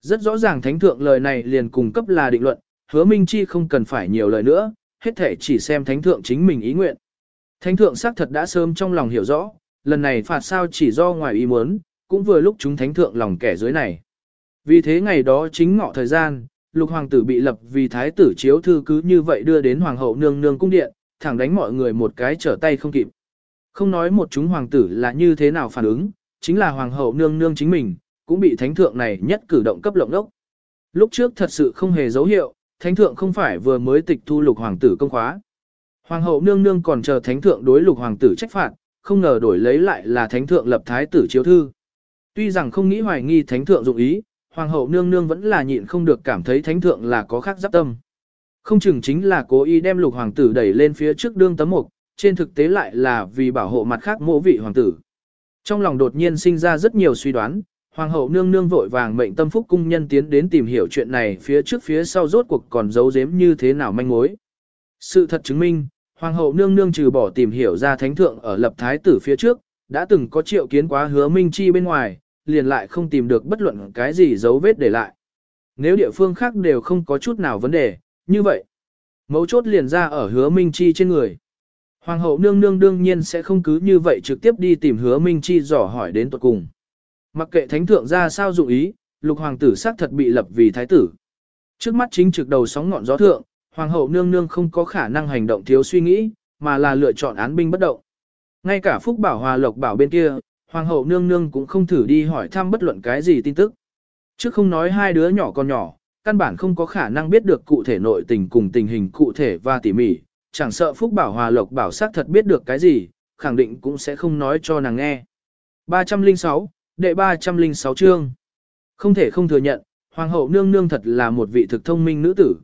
Rất rõ ràng thánh thượng lời này liền cùng cấp là định luận, hứa Minh Chi không cần phải nhiều lời nữa, hết thể chỉ xem thánh thượng chính mình ý nguyện. Thánh thượng xác thật đã sớm trong lòng hiểu rõ, lần này phạt sao chỉ do ngoài ý muốn, cũng vừa lúc chúng thánh thượng lòng kẻ dưới này. Vì thế ngày đó chính ngọ thời gian, lục hoàng tử bị lập vì thái tử chiếu thư cứ như vậy đưa đến hoàng hậu nương nương cung điện, thẳng đánh mọi người một cái trở tay không kịp. Không nói một chúng hoàng tử là như thế nào phản ứng, chính là hoàng hậu nương nương chính mình, cũng bị thánh thượng này nhất cử động cấp lộng đốc. Lúc trước thật sự không hề dấu hiệu, thánh thượng không phải vừa mới tịch thu lục hoàng tử công khóa. Hoàng hậu nương nương còn chờ thánh thượng đối lục hoàng tử trách phạt, không ngờ đổi lấy lại là thánh thượng lập thái tử chiếu thư. Tuy rằng không nghĩ hoài nghi thánh thượng dụng ý, hoàng hậu nương nương vẫn là nhịn không được cảm thấy thánh thượng là có khác giáp tâm. Không chừng chính là cố ý đem lục hoàng tử đẩy lên phía trước đương tấm mục, trên thực tế lại là vì bảo hộ mặt khác mộ vị hoàng tử. Trong lòng đột nhiên sinh ra rất nhiều suy đoán, hoàng hậu nương nương vội vàng mệnh tâm phúc cung nhân tiến đến tìm hiểu chuyện này phía trước phía sau rốt cuộc còn giấu giếm như thế nào manh mối. Sự thật chứng minh, hoàng hậu nương nương trừ bỏ tìm hiểu ra thánh thượng ở lập thái tử phía trước, đã từng có triệu kiến quá hứa minh chi bên ngoài, liền lại không tìm được bất luận cái gì dấu vết để lại. Nếu địa phương khác đều không có chút nào vấn đề, như vậy, mấu chốt liền ra ở hứa minh chi trên người. Hoàng hậu nương nương đương nhiên sẽ không cứ như vậy trực tiếp đi tìm hứa minh chi dò hỏi đến tuật cùng. Mặc kệ thánh thượng ra sao dụng ý, lục hoàng tử xác thật bị lập vì thái tử. Trước mắt chính trực đầu sóng ngọn gió thượng, hoàng hậu nương nương không có khả năng hành động thiếu suy nghĩ, mà là lựa chọn án binh bất động. Ngay cả Phúc Bảo Hòa Lộc Bảo bên kia, hoàng hậu nương nương cũng không thử đi hỏi thăm bất luận cái gì tin tức. trước không nói hai đứa nhỏ con nhỏ, căn bản không có khả năng biết được cụ thể nội tình cùng tình hình cụ thể và tỉ mỉ, chẳng sợ Phúc Bảo Hòa Lộc Bảo xác thật biết được cái gì, khẳng định cũng sẽ không nói cho nàng nghe. 306, đệ 306 chương. Không thể không thừa nhận, Hoàng hậu nương nương thật là một vị thực thông minh nữ tử.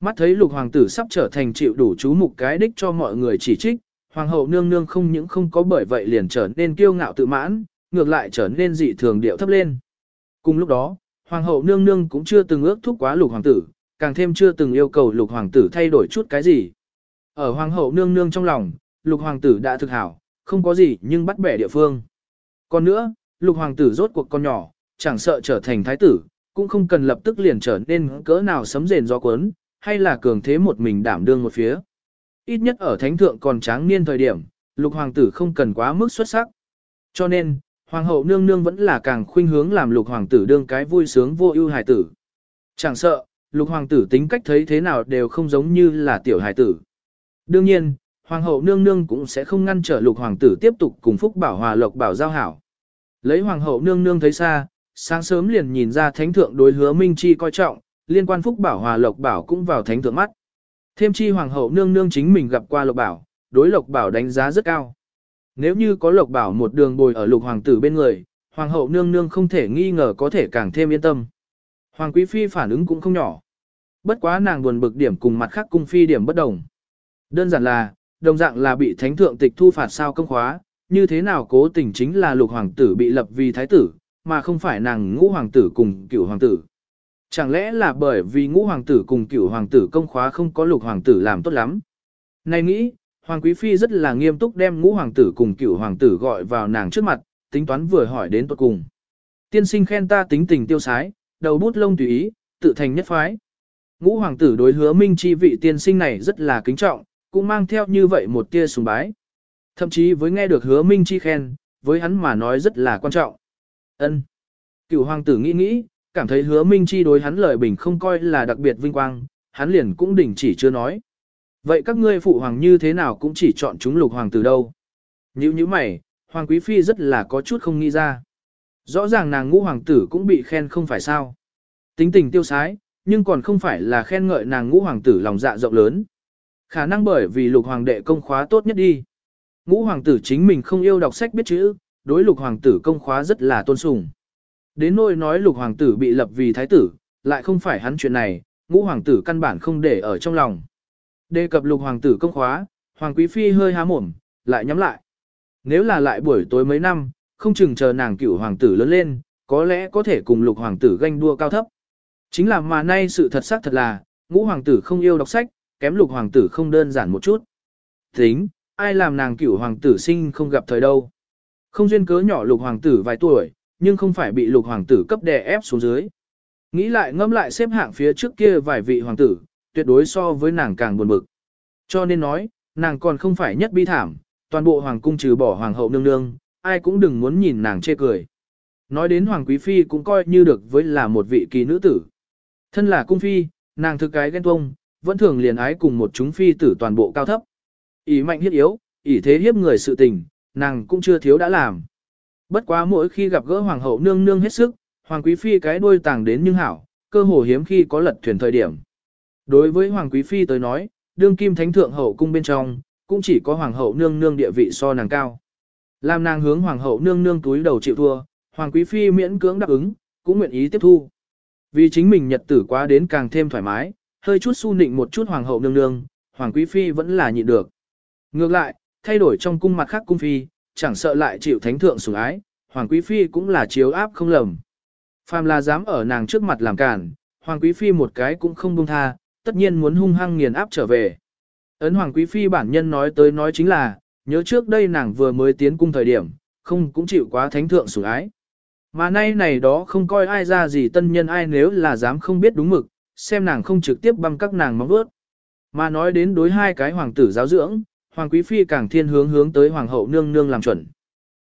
Mắt thấy lục hoàng tử sắp trở thành chịu đủ chú mục cái đích cho mọi người chỉ trích, Hoàng hậu nương nương không những không có bởi vậy liền trở nên kiêu ngạo tự mãn, ngược lại trở nên dị thường điệu thấp lên. Cùng lúc đó, Hoàng hậu nương nương cũng chưa từng ước thúc quá lục hoàng tử, càng thêm chưa từng yêu cầu lục hoàng tử thay đổi chút cái gì. Ở hoàng hậu nương nương trong lòng, lục hoàng tử đã thực hảo, không có gì nhưng bắt bẻ địa phương. Còn nữa, lục hoàng tử rốt cuộc con nhỏ, chẳng sợ trở thành thái tử, cũng không cần lập tức liền trở nên cỡ nào sấm rền do cuốn, hay là cường thế một mình đảm đương một phía. Ít nhất ở thánh thượng còn tráng niên thời điểm, lục hoàng tử không cần quá mức xuất sắc. Cho nên, hoàng hậu nương nương vẫn là càng khuynh hướng làm lục hoàng tử đương cái vui sướng vô ưu hài tử. Chẳng sợ, lục hoàng tử tính cách thấy thế nào đều không giống như là tiểu hài tử. Đương nhiên, hoàng hậu nương nương cũng sẽ không ngăn trở lục hoàng tử tiếp tục cùng phúc bảo hòa lộc bảo giao hảo. Lấy hoàng hậu nương nương thấy xa, sáng sớm liền nhìn ra thánh thượng đối hứa minh chi coi trọng, liên quan phúc bảo hòa lộc bảo cũng vào thánh thượng mắt. Thêm chi hoàng hậu nương nương chính mình gặp qua lộc bảo, đối lộc bảo đánh giá rất cao. Nếu như có lộc bảo một đường bồi ở lục hoàng tử bên người, hoàng hậu nương nương không thể nghi ngờ có thể càng thêm yên tâm. Hoàng quý phi phản ứng cũng không nhỏ. Bất quá nàng buồn bực điểm cùng mặt khác cung phi điểm bất đồng. Đơn giản là, đồng dạng là bị thánh thượng tịch thu phạt sao công khóa, như thế nào cố tình chính là lục hoàng tử bị lập vì thái tử, mà không phải nàng ngũ hoàng tử cùng cửu hoàng tử. Chẳng lẽ là bởi vì ngũ hoàng tử cùng cửu hoàng tử công khóa không có lục hoàng tử làm tốt lắm? Này nghĩ, hoàng quý phi rất là nghiêm túc đem ngũ hoàng tử cùng cửu hoàng tử gọi vào nàng trước mặt, tính toán vừa hỏi đến tuật cùng. Tiên sinh khen ta tính tình tiêu sái, đầu bút lông tùy ý, tự thành nhất phái. Ngũ hoàng tử đối hứa minh chi vị tiên sinh này rất là kính trọng, cũng mang theo như vậy một tia sùng bái. Thậm chí với nghe được hứa Minh Chi khen, với hắn mà nói rất là quan trọng. ân Cửu hoàng tử nghĩ nghĩ, cảm thấy hứa Minh Chi đối hắn lời bình không coi là đặc biệt vinh quang, hắn liền cũng đình chỉ chưa nói. Vậy các ngươi phụ hoàng như thế nào cũng chỉ chọn chúng lục hoàng tử đâu? Như như mày, hoàng quý phi rất là có chút không nghĩ ra. Rõ ràng nàng ngũ hoàng tử cũng bị khen không phải sao. Tính tình tiêu sái, nhưng còn không phải là khen ngợi nàng ngũ hoàng tử lòng dạ rộng lớn. Khả năng bởi vì lục hoàng đệ công khóa tốt nhất đi. Ngũ hoàng tử chính mình không yêu đọc sách biết chữ, đối lục hoàng tử công khóa rất là tôn sùng. Đến nỗi nói lục hoàng tử bị lập vì thái tử, lại không phải hắn chuyện này, ngũ hoàng tử căn bản không để ở trong lòng. Đề cập lục hoàng tử công khóa, hoàng quý phi hơi há mồm, lại nhắm lại. Nếu là lại buổi tối mấy năm, không chừng chờ nàng cửu hoàng tử lớn lên, có lẽ có thể cùng lục hoàng tử ganh đua cao thấp. Chính là mà nay sự thật xác thật là, ngũ hoàng tử không yêu đọc sách, kém lục hoàng tử không đơn giản một chút. Tính, ai làm nàng cửu hoàng tử sinh không gặp thời đâu. Không duyên cớ nhỏ lục hoàng tử vài tuổi, nhưng không phải bị lục hoàng tử cấp đè ép xuống dưới. Nghĩ lại ngâm lại xếp hạng phía trước kia vài vị hoàng tử, tuyệt đối so với nàng càng buồn bực. Cho nên nói, nàng còn không phải nhất bi thảm, toàn bộ hoàng cung trừ bỏ hoàng hậu nương nương, ai cũng đừng muốn nhìn nàng chê cười. Nói đến hoàng quý phi cũng coi như được với là một vị kỳ nữ tử. Thân là cung phi, nàng thực cái ghen tuông, vẫn thường liền ái cùng một chúng phi tử toàn bộ cao thấp. ỷ mạnh hiết yếu, ỷ thế hiếp người sự tình, nàng cũng chưa thiếu đã làm. Bất quá mỗi khi gặp gỡ hoàng hậu nương nương hết sức, hoàng quý phi cái đuôi tàng đến nhưng hảo, cơ hồ hiếm khi có lật thuyền thời điểm. Đối với hoàng quý phi tới nói, đương kim thánh thượng hậu cung bên trong, cũng chỉ có hoàng hậu nương nương địa vị so nàng cao. Làm nàng hướng hoàng hậu nương nương túi đầu chịu thua, hoàng quý phi miễn cưỡng đáp ứng, cũng nguyện ý tiếp thu. Vì chính mình nhật tử quá đến càng thêm thoải mái, hơi chút su nịnh một chút hoàng hậu nương nương, hoàng quý phi vẫn là nhịn được. Ngược lại, thay đổi trong cung mặt khác cung phi, chẳng sợ lại chịu thánh thượng sủng ái, hoàng quý phi cũng là chiếu áp không lầm. Phàm là dám ở nàng trước mặt làm cản, hoàng quý phi một cái cũng không buông tha, tất nhiên muốn hung hăng nghiền áp trở về. Ấn hoàng quý phi bản nhân nói tới nói chính là, nhớ trước đây nàng vừa mới tiến cung thời điểm, không cũng chịu quá thánh thượng sủng ái. Mà nay này đó không coi ai ra gì tân nhân ai nếu là dám không biết đúng mực, xem nàng không trực tiếp băm các nàng móng vuốt. Mà nói đến đối hai cái hoàng tử giáo dưỡng, hoàng quý phi càng thiên hướng hướng tới hoàng hậu nương nương làm chuẩn.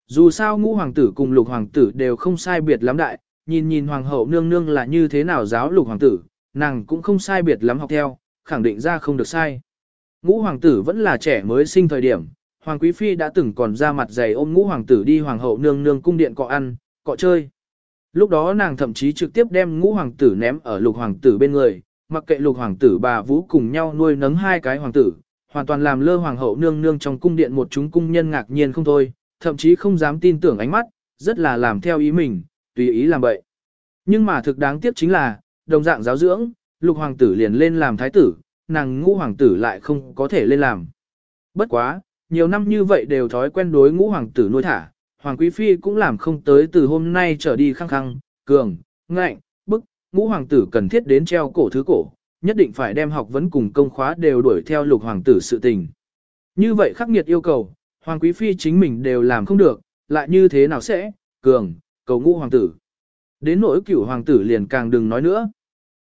Dù sao ngũ hoàng tử cùng lục hoàng tử đều không sai biệt lắm đại, nhìn nhìn hoàng hậu nương nương là như thế nào giáo lục hoàng tử, nàng cũng không sai biệt lắm học theo, khẳng định ra không được sai. Ngũ hoàng tử vẫn là trẻ mới sinh thời điểm, hoàng quý phi đã từng còn ra mặt dày ôm ngũ hoàng tử đi hoàng hậu nương nương cung điện cọ ăn, cọ chơi. Lúc đó nàng thậm chí trực tiếp đem ngũ hoàng tử ném ở lục hoàng tử bên người, mặc kệ lục hoàng tử bà vũ cùng nhau nuôi nấng hai cái hoàng tử, hoàn toàn làm lơ hoàng hậu nương nương trong cung điện một chúng cung nhân ngạc nhiên không thôi, thậm chí không dám tin tưởng ánh mắt, rất là làm theo ý mình, tùy ý làm vậy. Nhưng mà thực đáng tiếc chính là, đồng dạng giáo dưỡng, lục hoàng tử liền lên làm thái tử, nàng ngũ hoàng tử lại không có thể lên làm. Bất quá, nhiều năm như vậy đều thói quen đối ngũ hoàng tử nuôi thả, hoàng quý phi cũng làm không tới từ hôm nay trở đi khăng khăng, cường, ngạnh, bức, ngũ hoàng tử cần thiết đến treo cổ thứ cổ, nhất định phải đem học vấn cùng công khóa đều đuổi theo lục hoàng tử sự tình. Như vậy khắc nghiệt yêu cầu, hoàng quý phi chính mình đều làm không được, lại như thế nào sẽ, cường, cầu ngũ hoàng tử. Đến nỗi cửu hoàng tử liền càng đừng nói nữa.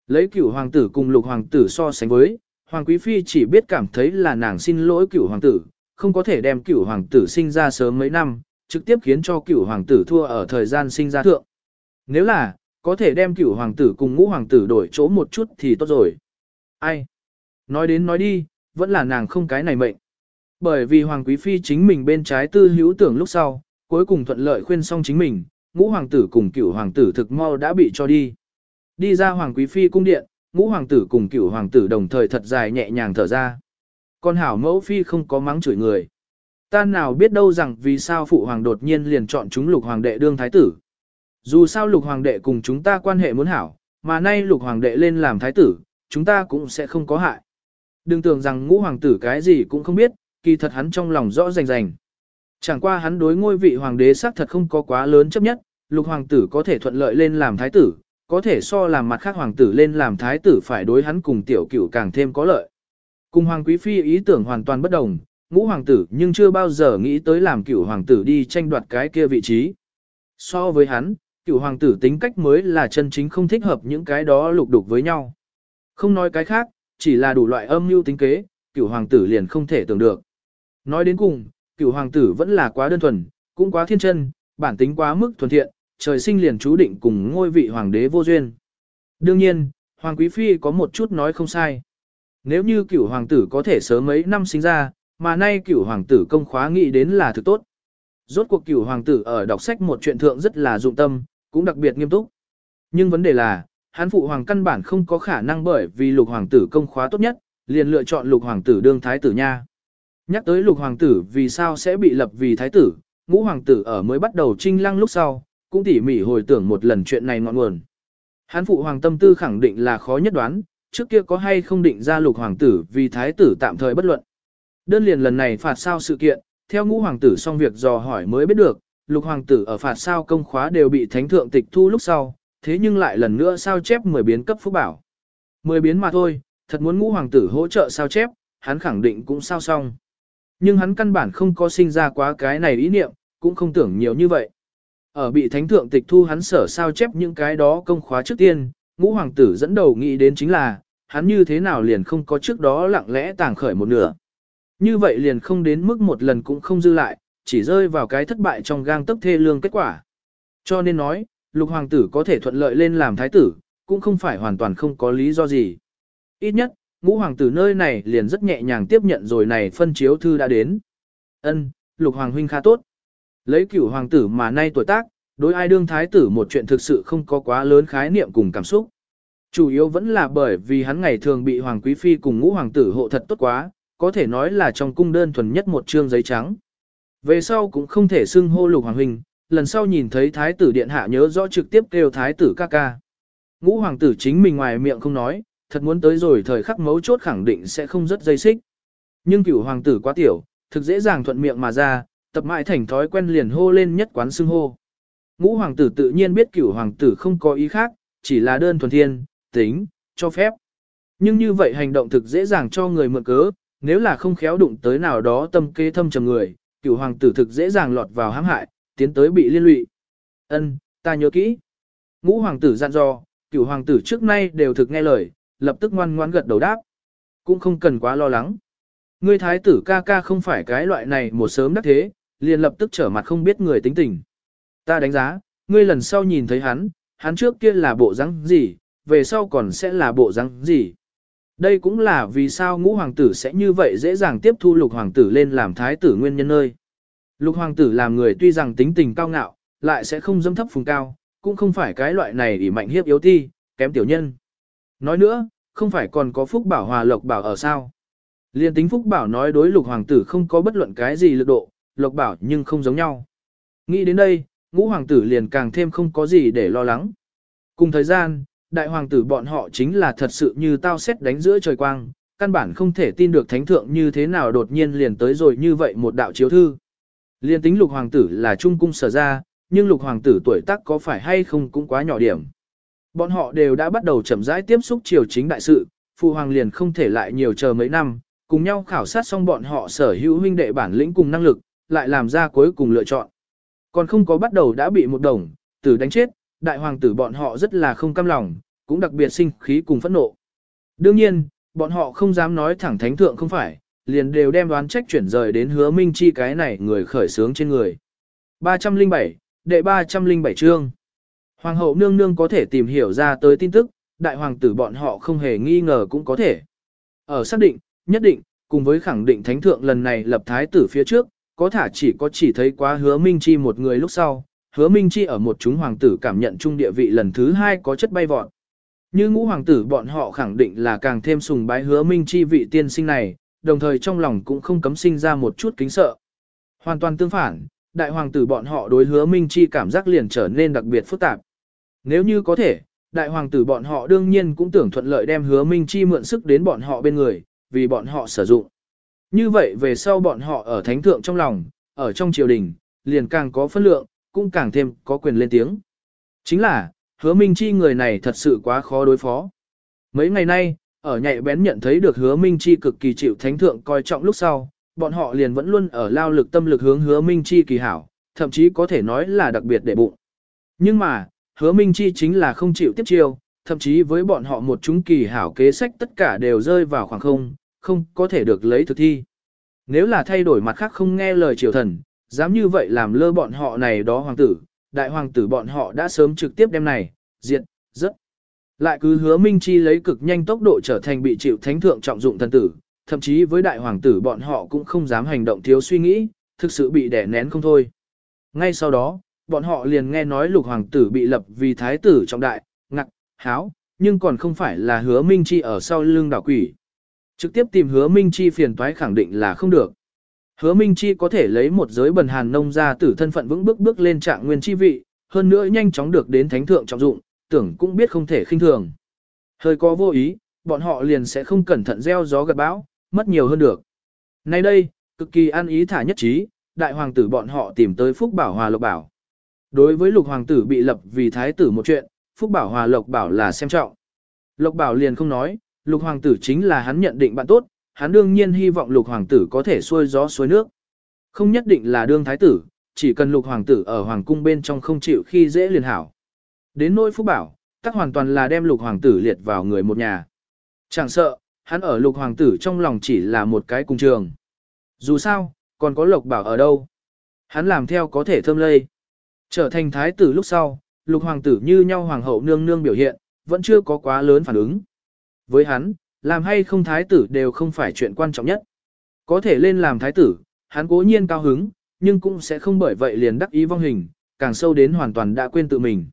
Lấy cửu hoàng tử cùng lục hoàng tử so sánh với, hoàng quý phi chỉ biết cảm thấy là nàng xin lỗi cửu hoàng tử, không có thể đem cửu hoàng tử sinh ra sớm mấy năm, trực tiếp khiến cho cửu hoàng tử thua ở thời gian sinh ra thượng. Nếu là, có thể đem cửu hoàng tử cùng ngũ hoàng tử đổi chỗ một chút thì tốt rồi. Ai? Nói đến nói đi, vẫn là nàng không cái này mệnh. Bởi vì hoàng quý phi chính mình bên trái tư hữu tưởng lúc sau, cuối cùng thuận lợi khuyên xong chính mình, ngũ hoàng tử cùng cửu hoàng tử thực mau đã bị cho đi. Đi ra hoàng quý phi cung điện, ngũ hoàng tử cùng cửu hoàng tử đồng thời thật dài nhẹ nhàng thở ra. Con hảo mẫu phi không có mắng chửi người. Ta nào biết đâu rằng vì sao phụ hoàng đột nhiên liền chọn chúng lục hoàng đệ đương thái tử. Dù sao lục hoàng đệ cùng chúng ta quan hệ muốn hảo, mà nay lục hoàng đệ lên làm thái tử, chúng ta cũng sẽ không có hại. Đừng tưởng rằng ngũ hoàng tử cái gì cũng không biết, kỳ thật hắn trong lòng rõ rành rành. Chẳng qua hắn đối ngôi vị hoàng đế xác thật không có quá lớn chấp nhất, lục hoàng tử có thể thuận lợi lên làm thái tử, có thể so làm mặt khác hoàng tử lên làm thái tử phải đối hắn cùng tiểu cửu càng thêm có lợi. Cùng hoàng quý phi ý tưởng hoàn toàn bất đồng, ngũ hoàng tử nhưng chưa bao giờ nghĩ tới làm cửu hoàng tử đi tranh đoạt cái kia vị trí. So với hắn, cửu hoàng tử tính cách mới là chân chính không thích hợp những cái đó lục đục với nhau. Không nói cái khác, chỉ là đủ loại âm mưu tính kế, cửu hoàng tử liền không thể tưởng được. Nói đến cùng, cửu hoàng tử vẫn là quá đơn thuần, cũng quá thiên chân, bản tính quá mức thuần thiện, trời sinh liền chú định cùng ngôi vị hoàng đế vô duyên. Đương nhiên, hoàng quý phi có một chút nói không sai. Nếu như cửu hoàng tử có thể sớm mấy năm sinh ra, mà nay cửu hoàng tử công khóa nghĩ đến là thực tốt. Rốt cuộc cửu hoàng tử ở đọc sách một chuyện thượng rất là dụng tâm, cũng đặc biệt nghiêm túc. Nhưng vấn đề là, hán phụ hoàng căn bản không có khả năng bởi vì lục hoàng tử công khóa tốt nhất, liền lựa chọn lục hoàng tử đương thái tử nha. Nhắc tới lục hoàng tử vì sao sẽ bị lập vì thái tử, ngũ hoàng tử ở mới bắt đầu trinh lăng lúc sau, cũng tỉ mỉ hồi tưởng một lần chuyện này ngọn nguồn. Hắn phụ hoàng tâm tư khẳng định là khó nhất đoán, trước kia có hay không định ra lục hoàng tử vì thái tử tạm thời bất luận. Đơn liền lần này phạt sao sự kiện, theo ngũ hoàng tử xong việc dò hỏi mới biết được, lục hoàng tử ở phạt sao công khóa đều bị thánh thượng tịch thu lúc sau, thế nhưng lại lần nữa sao chép 10 biến cấp phúc bảo. 10 biến mà thôi, thật muốn ngũ hoàng tử hỗ trợ sao chép, hắn khẳng định cũng sao xong. Nhưng hắn căn bản không có sinh ra quá cái này ý niệm, cũng không tưởng nhiều như vậy. Ở bị thánh thượng tịch thu hắn sở sao chép những cái đó công khóa trước tiên, ngũ hoàng tử dẫn đầu nghĩ đến chính là, hắn như thế nào liền không có trước đó lặng lẽ tàng khởi một nửa. Như vậy liền không đến mức một lần cũng không dư lại, chỉ rơi vào cái thất bại trong gang tấc thê lương kết quả. Cho nên nói, lục hoàng tử có thể thuận lợi lên làm thái tử, cũng không phải hoàn toàn không có lý do gì. Ít nhất, ngũ hoàng tử nơi này liền rất nhẹ nhàng tiếp nhận rồi này phân chiếu thư đã đến. Ân, lục hoàng huynh khá tốt. Lấy cửu hoàng tử mà nay tuổi tác, đối ai đương thái tử một chuyện thực sự không có quá lớn khái niệm cùng cảm xúc. Chủ yếu vẫn là bởi vì hắn ngày thường bị hoàng quý phi cùng ngũ hoàng tử hộ thật tốt quá, có thể nói là trong cung đơn thuần nhất một trương giấy trắng. Về sau cũng không thể xưng hô lục hoàng huynh, lần sau nhìn thấy thái tử điện hạ nhớ rõ trực tiếp kêu thái tử ca ca. Ngũ hoàng tử chính mình ngoài miệng không nói, thật muốn tới rồi thời khắc mấu chốt khẳng định sẽ không rất dây xích. Nhưng cửu hoàng tử quá tiểu, thực dễ dàng thuận miệng mà ra, tập mãi thành thói quen liền hô lên nhất quán xưng hô. Ngũ hoàng tử tự nhiên biết cửu hoàng tử không có ý khác, chỉ là đơn thuần thiên, tính, cho phép. Nhưng như vậy hành động thực dễ dàng cho người mượn cớ, nếu là không khéo đụng tới nào đó tâm kế thâm trầm người, cửu hoàng tử thực dễ dàng lọt vào hãm hại, tiến tới bị liên lụy. Ân, ta nhớ kỹ. Ngũ hoàng tử dặn dò, cửu hoàng tử trước nay đều thực nghe lời, lập tức ngoan ngoãn gật đầu đáp. Cũng không cần quá lo lắng. Ngươi thái tử ca ca không phải cái loại này một sớm đắc thế, liền lập tức trở mặt không biết người tính tình. Ta đánh giá, ngươi lần sau nhìn thấy hắn, hắn trước kia là bộ rắn gì, về sau còn sẽ là bộ rắn gì. Đây cũng là vì sao ngũ hoàng tử sẽ như vậy dễ dàng tiếp thu lục hoàng tử lên làm thái tử nguyên nhân nơi. Lục hoàng tử làm người tuy rằng tính tình cao ngạo, lại sẽ không dâm thấp phùng cao, cũng không phải cái loại này ỉ mạnh hiếp yếu ti, kém tiểu nhân. Nói nữa, không phải còn có phúc bảo hòa lộc bảo ở sao. Liên tính phúc bảo nói đối lục hoàng tử không có bất luận cái gì lực độ, lộc bảo nhưng không giống nhau. Nghĩ đến đây, ngũ hoàng tử liền càng thêm không có gì để lo lắng. Cùng thời gian, đại hoàng tử bọn họ chính là thật sự như tao xét đánh giữa trời quang, căn bản không thể tin được thánh thượng như thế nào đột nhiên liền tới rồi như vậy một đạo chiếu thư. Liên tính lục hoàng tử là trung cung sở ra, nhưng lục hoàng tử tuổi tác có phải hay không cũng quá nhỏ điểm. Bọn họ đều đã bắt đầu chậm rãi tiếp xúc triều chính đại sự, phụ hoàng liền không thể lại nhiều chờ mấy năm, cùng nhau khảo sát xong bọn họ sở hữu huynh đệ bản lĩnh cùng năng lực, lại làm ra cuối cùng lựa chọn. Còn không có bắt đầu đã bị một đồng, tử đánh chết, đại hoàng tử bọn họ rất là không cam lòng, cũng đặc biệt sinh khí cùng phẫn nộ. Đương nhiên, bọn họ không dám nói thẳng thánh thượng không phải, liền đều đem đoán trách chuyển rời đến hứa minh chi cái này người khởi sướng trên người. 307, đệ 307 chương. Hoàng hậu nương nương có thể tìm hiểu ra tới tin tức, đại hoàng tử bọn họ không hề nghi ngờ cũng có thể. Ở xác định, nhất định, cùng với khẳng định thánh thượng lần này lập thái tử phía trước, có thả chỉ có chỉ thấy quá hứa minh chi một người lúc sau, hứa minh chi ở một chúng hoàng tử cảm nhận trung địa vị lần thứ hai có chất bay vọt. Như ngũ hoàng tử bọn họ khẳng định là càng thêm sùng bái hứa minh chi vị tiên sinh này, đồng thời trong lòng cũng không cấm sinh ra một chút kính sợ. Hoàn toàn tương phản, đại hoàng tử bọn họ đối hứa minh chi cảm giác liền trở nên đặc biệt phức tạp. Nếu như có thể, đại hoàng tử bọn họ đương nhiên cũng tưởng thuận lợi đem hứa minh chi mượn sức đến bọn họ bên người, vì bọn họ sử dụng. Như vậy về sau bọn họ ở thánh thượng trong lòng, ở trong triều đình, liền càng có phân lượng, cũng càng thêm có quyền lên tiếng. Chính là, hứa minh chi người này thật sự quá khó đối phó. Mấy ngày nay, ở nhạy bén nhận thấy được hứa minh chi cực kỳ chịu thánh thượng coi trọng lúc sau, bọn họ liền vẫn luôn ở lao lực tâm lực hướng hứa minh chi kỳ hảo, thậm chí có thể nói là đặc biệt để bụng. Nhưng mà, hứa minh chi chính là không chịu tiếp chiêu, thậm chí với bọn họ một chúng kỳ hảo kế sách tất cả đều rơi vào khoảng không, không có thể được lấy thực thi. Nếu là thay đổi mặt khác không nghe lời triều thần, dám như vậy làm lơ bọn họ này đó hoàng tử, đại hoàng tử bọn họ đã sớm trực tiếp đem này, diệt, rất. Lại cứ hứa Minh Chi lấy cực nhanh tốc độ trở thành bị chịu thánh thượng trọng dụng thần tử, thậm chí với đại hoàng tử bọn họ cũng không dám hành động thiếu suy nghĩ, thực sự bị đè nén không thôi. Ngay sau đó, bọn họ liền nghe nói lục hoàng tử bị lập vì thái tử trọng đại, ngặc, háo, nhưng còn không phải là hứa Minh Chi ở sau lưng đảo quỷ. Trực tiếp tìm hứa Minh Chi phiền toái khẳng định là không được. Hứa Minh Chi có thể lấy một giới bần hàn nông ra tử thân phận vững bước bước lên trạng nguyên chi vị, hơn nữa nhanh chóng được đến thánh thượng trọng dụng, tưởng cũng biết không thể khinh thường. Hơi có vô ý, bọn họ liền sẽ không cẩn thận gieo gió gặt bão, mất nhiều hơn được. Nay đây, cực kỳ an ý thả nhất trí, đại hoàng tử bọn họ tìm tới Phúc Bảo Hòa Lộc Bảo. Đối với lục hoàng tử bị lập vì thái tử một chuyện, Phúc Bảo Hòa Lộc Bảo là xem trọng. Lộc Bảo liền không nói, lục hoàng tử chính là hắn nhận định bạn tốt, hắn đương nhiên hy vọng lục hoàng tử có thể xuôi gió xuôi nước. Không nhất định là đương thái tử, chỉ cần lục hoàng tử ở hoàng cung bên trong không chịu khi dễ liền hảo. Đến nỗi Phúc Bảo, tắc hoàn toàn là đem lục hoàng tử liệt vào người một nhà. Chẳng sợ, hắn ở lục hoàng tử trong lòng chỉ là một cái cung trường. Dù sao, còn có lộc bảo ở đâu. Hắn làm theo có thể thơm lây. Trở thành thái tử lúc sau, lục hoàng tử như nhau hoàng hậu nương nương biểu hiện, vẫn chưa có quá lớn phản ứng. Với hắn, làm hay không thái tử đều không phải chuyện quan trọng nhất. Có thể lên làm thái tử, hắn cố nhiên cao hứng, nhưng cũng sẽ không bởi vậy liền đắc ý vong hình, càng sâu đến hoàn toàn đã quên tự mình.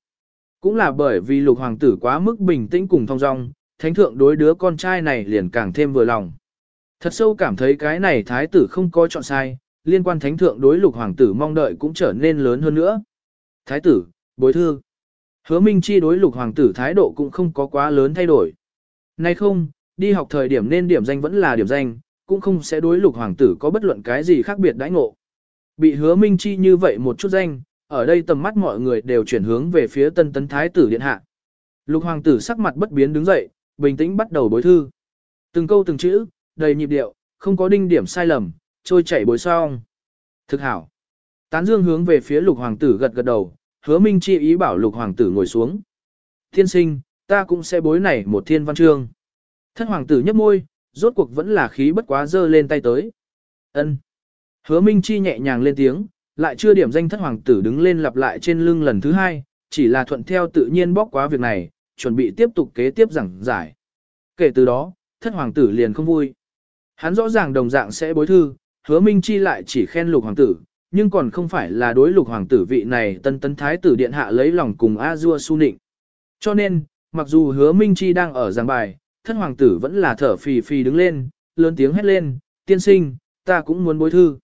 Cũng là bởi vì lục hoàng tử quá mức bình tĩnh cùng thong dong, thánh thượng đối đứa con trai này liền càng thêm vừa lòng. Thật sâu cảm thấy cái này thái tử không có chọn sai, liên quan thánh thượng đối lục hoàng tử mong đợi cũng trở nên lớn hơn nữa. Thái tử, bối thư. Hứa Minh Chi đối lục hoàng tử thái độ cũng không có quá lớn thay đổi. Nay không, đi học thời điểm nên điểm danh vẫn là điểm danh, cũng không sẽ đối lục hoàng tử có bất luận cái gì khác biệt đãi ngộ. Bị hứa Minh Chi như vậy một chút danh, ở đây tầm mắt mọi người đều chuyển hướng về phía tân tấn thái tử điện hạ. Lục hoàng tử sắc mặt bất biến đứng dậy, bình tĩnh bắt đầu bối thư. Từng câu từng chữ, đầy nhịp điệu, không có đinh điểm sai lầm, trôi chảy bối song. Thực hảo. Tán dương hướng về phía lục hoàng tử gật gật đầu, hứa minh chi ý bảo lục hoàng tử ngồi xuống. Thiên sinh, ta cũng sẽ bối này một thiên văn chương. Thất hoàng tử nhấp môi, rốt cuộc vẫn là khí bất quá dơ lên tay tới. ân Hứa minh chi nhẹ nhàng lên tiếng, lại chưa điểm danh thất hoàng tử đứng lên lặp lại trên lưng lần thứ hai, chỉ là thuận theo tự nhiên bóc quá việc này, chuẩn bị tiếp tục kế tiếp giảng giải. Kể từ đó, thất hoàng tử liền không vui. Hắn rõ ràng đồng dạng sẽ bối thư, hứa minh chi lại chỉ khen lục hoàng tử, nhưng còn không phải là đối lục hoàng tử vị này tân tấn thái tử điện hạ lấy lòng cùng a dua su nịnh. Cho nên, mặc dù hứa minh chi đang ở giảng bài, thất hoàng tử vẫn là thở phì phì đứng lên, lớn tiếng hét lên, tiên sinh, ta cũng muốn bối thư.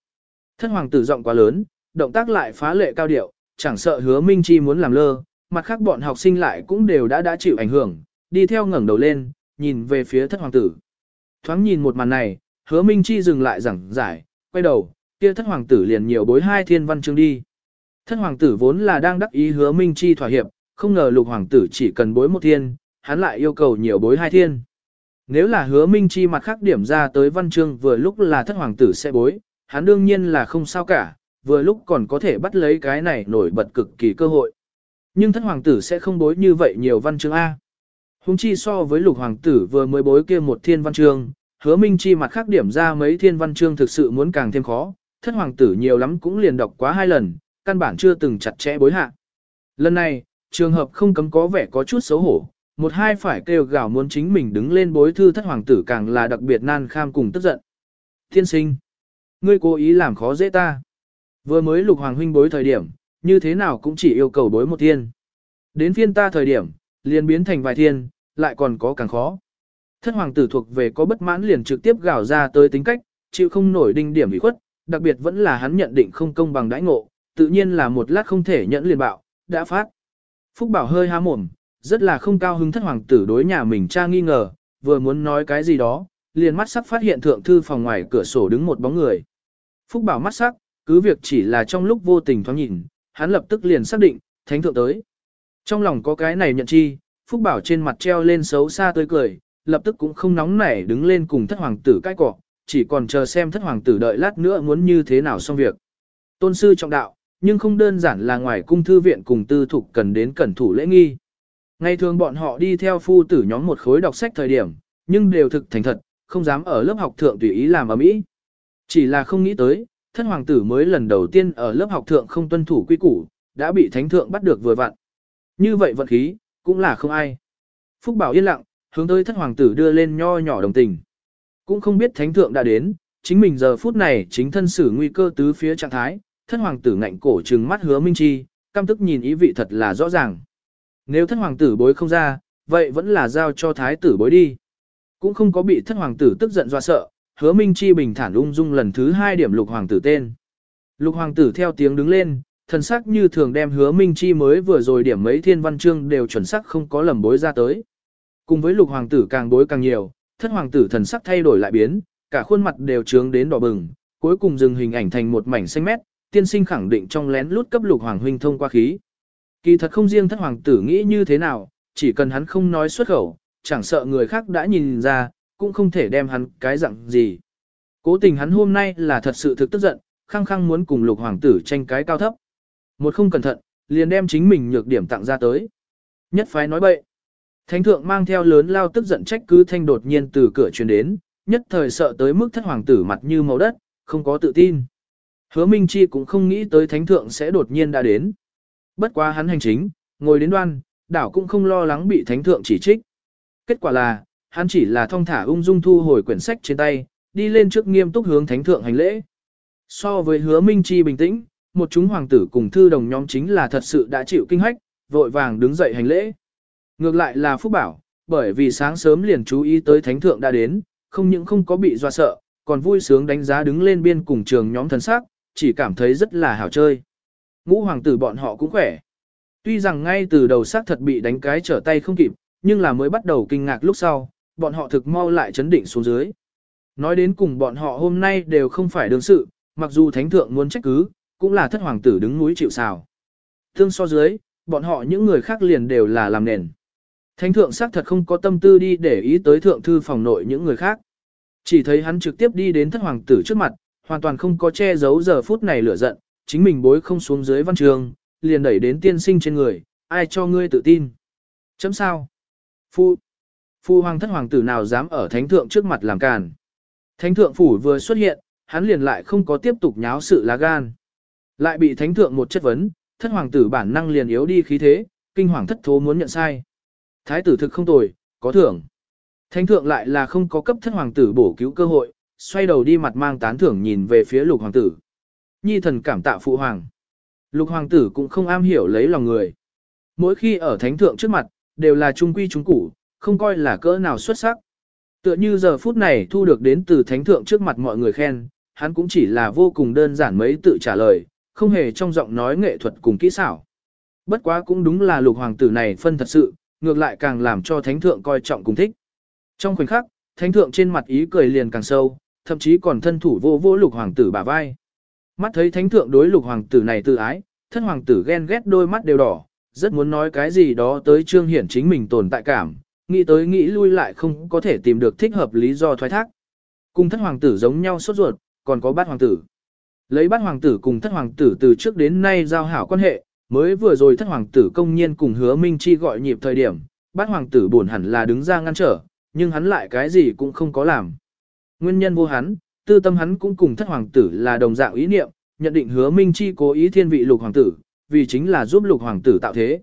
Thất hoàng tử giọng quá lớn, động tác lại phá lệ cao điệu, chẳng sợ hứa minh chi muốn làm lơ, mặt khác bọn học sinh lại cũng đều đã đã chịu ảnh hưởng, đi theo ngẩng đầu lên, nhìn về phía thất hoàng tử. Thoáng nhìn một màn này, hứa minh chi dừng lại giảng giải, quay đầu, kia thất hoàng tử liền nhiều bối hai thiên văn chương đi. Thất hoàng tử vốn là đang đắc ý hứa minh chi thỏa hiệp, không ngờ lục hoàng tử chỉ cần bối một thiên, hắn lại yêu cầu nhiều bối hai thiên. Nếu là hứa minh chi mặt khác điểm ra tới văn chương vừa lúc là thất hoàng tử sẽ bối, hắn đương nhiên là không sao cả, vừa lúc còn có thể bắt lấy cái này nổi bật cực kỳ cơ hội. Nhưng thất hoàng tử sẽ không bối như vậy nhiều văn chương A. Hùng chi so với lục hoàng tử vừa mới bối kia một thiên văn chương, hứa minh chi mặt khác điểm ra mấy thiên văn chương thực sự muốn càng thêm khó, thất hoàng tử nhiều lắm cũng liền đọc quá hai lần, căn bản chưa từng chặt chẽ bối hạ. Lần này, trường hợp không cấm có vẻ có chút xấu hổ, một hai phải kêu gào muốn chính mình đứng lên bối thư thất hoàng tử càng là đặc biệt nan kham cùng tức giận. Thiên sinh, ngươi cố ý làm khó dễ ta. Vừa mới lục hoàng huynh bối thời điểm, như thế nào cũng chỉ yêu cầu bối một thiên. Đến phiên ta thời điểm, liền biến thành vài thiên, lại còn có càng khó. Thất hoàng tử thuộc về có bất mãn liền trực tiếp gào ra tới tính cách, chịu không nổi đinh điểm ủy khuất, đặc biệt vẫn là hắn nhận định không công bằng đãi ngộ, tự nhiên là một lát không thể nhẫn liền bạo, đã phát. Phúc Bảo hơi há mồm, rất là không cao hứng thất hoàng tử đối nhà mình cha nghi ngờ, vừa muốn nói cái gì đó, liền mắt sắc phát hiện thượng thư phòng ngoài cửa sổ đứng một bóng người. Phúc Bảo mắt sắc, cứ việc chỉ là trong lúc vô tình thoáng nhìn, hắn lập tức liền xác định, thánh thượng tới. Trong lòng có cái này nhận chi, Phúc Bảo trên mặt treo lên xấu xa tươi cười, lập tức cũng không nóng nảy đứng lên cùng thất hoàng tử cãi cọ, chỉ còn chờ xem thất hoàng tử đợi lát nữa muốn như thế nào xong việc. Tôn sư trọng đạo, nhưng không đơn giản là ngoài cung thư viện cùng tư thục cần đến cẩn thủ lễ nghi. Ngày thường bọn họ đi theo phu tử nhóm một khối đọc sách thời điểm, nhưng đều thực thành thật, không dám ở lớp học thượng tùy ý làm ở mỹ. Chỉ là không nghĩ tới, thất hoàng tử mới lần đầu tiên ở lớp học thượng không tuân thủ quy củ, đã bị thánh thượng bắt được vừa vặn. Như vậy vận khí, cũng là không ai. Phúc Bảo yên lặng, hướng tới thất hoàng tử đưa lên nho nhỏ đồng tình. Cũng không biết thánh thượng đã đến, chính mình giờ phút này chính thân xử nguy cơ tứ phía trạng thái, thất hoàng tử ngạnh cổ trừng mắt hứa minh chi, căm tức nhìn ý vị thật là rõ ràng. Nếu thất hoàng tử bối không ra, vậy vẫn là giao cho thái tử bối đi. Cũng không có bị thất hoàng tử tức giận do sợ, hứa minh chi bình thản ung dung lần thứ hai điểm lục hoàng tử tên. Lục hoàng tử theo tiếng đứng lên, thần sắc như thường đem hứa minh chi mới vừa rồi điểm mấy thiên văn chương đều chuẩn sắc không có lầm bối ra tới. Cùng với lục hoàng tử càng bối càng nhiều, thất hoàng tử thần sắc thay đổi lại biến, cả khuôn mặt đều trướng đến đỏ bừng, cuối cùng dừng hình ảnh thành một mảnh xanh mét, tiên sinh khẳng định trong lén lút cấp lục hoàng huynh thông qua khí. Kỳ thật không riêng thất hoàng tử nghĩ như thế nào, chỉ cần hắn không nói xuất khẩu, chẳng sợ người khác đã nhìn ra, cũng không thể đem hắn cái dạng gì. Cố tình hắn hôm nay là thật sự thực tức giận, khăng khăng muốn cùng lục hoàng tử tranh cái cao thấp. Một không cẩn thận, liền đem chính mình nhược điểm tặng ra tới. Nhất phái nói bậy. Thánh thượng mang theo lớn lao tức giận trách cứ thanh đột nhiên từ cửa truyền đến, nhất thời sợ tới mức thất hoàng tử mặt như màu đất, không có tự tin. Hứa Minh Chi cũng không nghĩ tới thánh thượng sẽ đột nhiên đã đến. Bất quá hắn hành chính, ngồi đến đoan, đảo cũng không lo lắng bị thánh thượng chỉ trích. Kết quả là, hắn chỉ là thong thả ung dung thu hồi quyển sách trên tay, đi lên trước nghiêm túc hướng thánh thượng hành lễ. So với hứa Minh Chi bình tĩnh, một chúng hoàng tử cùng thư đồng nhóm chính là thật sự đã chịu kinh hách, vội vàng đứng dậy hành lễ. Ngược lại là Phúc Bảo, bởi vì sáng sớm liền chú ý tới thánh thượng đã đến, không những không có bị dọa sợ, còn vui sướng đánh giá đứng lên biên cùng trường nhóm thần sắc, chỉ cảm thấy rất là hảo chơi. Ngũ hoàng tử bọn họ cũng khỏe. Tuy rằng ngay từ đầu xác thật bị đánh cái trở tay không kịp, nhưng là mới bắt đầu kinh ngạc lúc sau, bọn họ thực mau lại chấn định xuống dưới. Nói đến cùng bọn họ hôm nay đều không phải đương sự, mặc dù thánh thượng muốn trách cứ, cũng là thất hoàng tử đứng núi chịu sào. Thương so dưới, bọn họ những người khác liền đều là làm nền. Thánh thượng xác thật không có tâm tư đi để ý tới thượng thư phòng nội những người khác. Chỉ thấy hắn trực tiếp đi đến thất hoàng tử trước mặt, hoàn toàn không có che giấu giờ phút này lửa giận, chính mình bối không xuống dưới văn trường, liền đẩy đến tiên sinh trên người, ai cho ngươi tự tin. Chấm sao? Phu, phu hoàng thất hoàng tử nào dám ở thánh thượng trước mặt làm càn. Thánh thượng phủ vừa xuất hiện, hắn liền lại không có tiếp tục nháo sự lá gan. Lại bị thánh thượng một chất vấn, thất hoàng tử bản năng liền yếu đi khí thế, kinh hoàng thất thố muốn nhận sai. Thái tử thực không tồi, có thưởng. Thánh thượng lại là không có cấp thất hoàng tử bổ cứu cơ hội, xoay đầu đi mặt mang tán thưởng nhìn về phía lục hoàng tử. Nhi thần cảm tạ phụ hoàng. Lục hoàng tử cũng không am hiểu lấy lòng người. Mỗi khi ở thánh thượng trước mặt, đều là trung quy trung củ, không coi là cỡ nào xuất sắc. Tựa như giờ phút này thu được đến từ thánh thượng trước mặt mọi người khen, hắn cũng chỉ là vô cùng đơn giản mấy tự trả lời, không hề trong giọng nói nghệ thuật cùng kỹ xảo. Bất quá cũng đúng là lục hoàng tử này phân thật sự, ngược lại càng làm cho thánh thượng coi trọng cùng thích. Trong khoảnh khắc, thánh thượng trên mặt ý cười liền càng sâu, thậm chí còn thân thủ vô vô lục hoàng tử bả vai. Mắt thấy thánh thượng đối lục hoàng tử này tự ái, thân hoàng tử ghen ghét đôi mắt đều đỏ, rất muốn nói cái gì đó tới trương hiển chính mình tồn tại cảm, nghĩ tới nghĩ lui lại không có thể tìm được thích hợp lý do thoái thác. Cùng thất hoàng tử giống nhau sốt ruột, còn có bát hoàng tử. Lấy bát hoàng tử cùng thất hoàng tử từ trước đến nay giao hảo quan hệ, mới vừa rồi thất hoàng tử công nhiên cùng hứa minh chi gọi nhịp thời điểm, bát hoàng tử buồn hẳn là đứng ra ngăn trở, nhưng hắn lại cái gì cũng không có làm. Nguyên nhân vô hắn, tư tâm hắn cũng cùng thất hoàng tử là đồng dạng ý niệm, nhận định hứa minh chi cố ý thiên vị lục hoàng tử, vì chính là giúp lục hoàng tử tạo thế.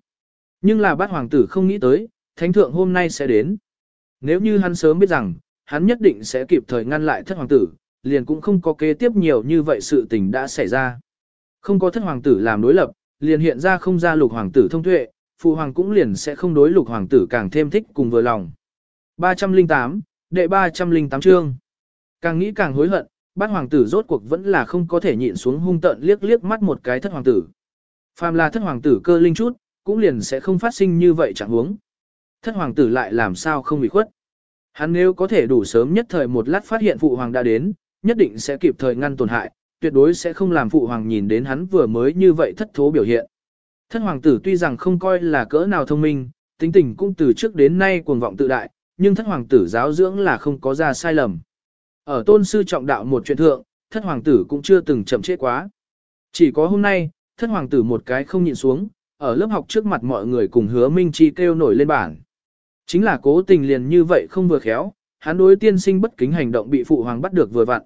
Nhưng là bát hoàng tử không nghĩ tới, thánh thượng hôm nay sẽ đến. Nếu như hắn sớm biết rằng, hắn nhất định sẽ kịp thời ngăn lại thất hoàng tử, liền cũng không có kế tiếp nhiều như vậy sự tình đã xảy ra. Không có thất hoàng tử làm đối lập, liền hiện ra không ra lục hoàng tử thông tuệ, phụ hoàng cũng liền sẽ không đối lục hoàng tử càng thêm thích cùng vừa lòng. 308, đệ 308 chương. Càng nghĩ càng hối hận, bát hoàng tử rốt cuộc vẫn là không có thể nhịn xuống hung tợn liếc liếc mắt một cái thất hoàng tử. Phàm là thất hoàng tử cơ linh chút, cũng liền sẽ không phát sinh như vậy chẳng huống. Thất hoàng tử lại làm sao không bị khuất. Hắn nếu có thể đủ sớm nhất thời một lát phát hiện phụ hoàng đã đến, nhất định sẽ kịp thời ngăn tổn hại, tuyệt đối sẽ không làm phụ hoàng nhìn đến hắn vừa mới như vậy thất thố biểu hiện. Thất hoàng tử tuy rằng không coi là cỡ nào thông minh, tính tình cũng từ trước đến nay cuồng vọng tự đại, nhưng thất hoàng tử giáo dưỡng là không có ra sai lầm. Ở tôn sư trọng đạo một chuyện thượng, thất hoàng tử cũng chưa từng chậm trễ quá. Chỉ có hôm nay, thất hoàng tử một cái không nhịn xuống, ở lớp học trước mặt mọi người cùng hứa Minh Chi kêu nổi lên bảng. Chính là cố tình liền như vậy không vừa khéo, hắn đối tiên sinh bất kính hành động bị phụ hoàng bắt được vừa vặn.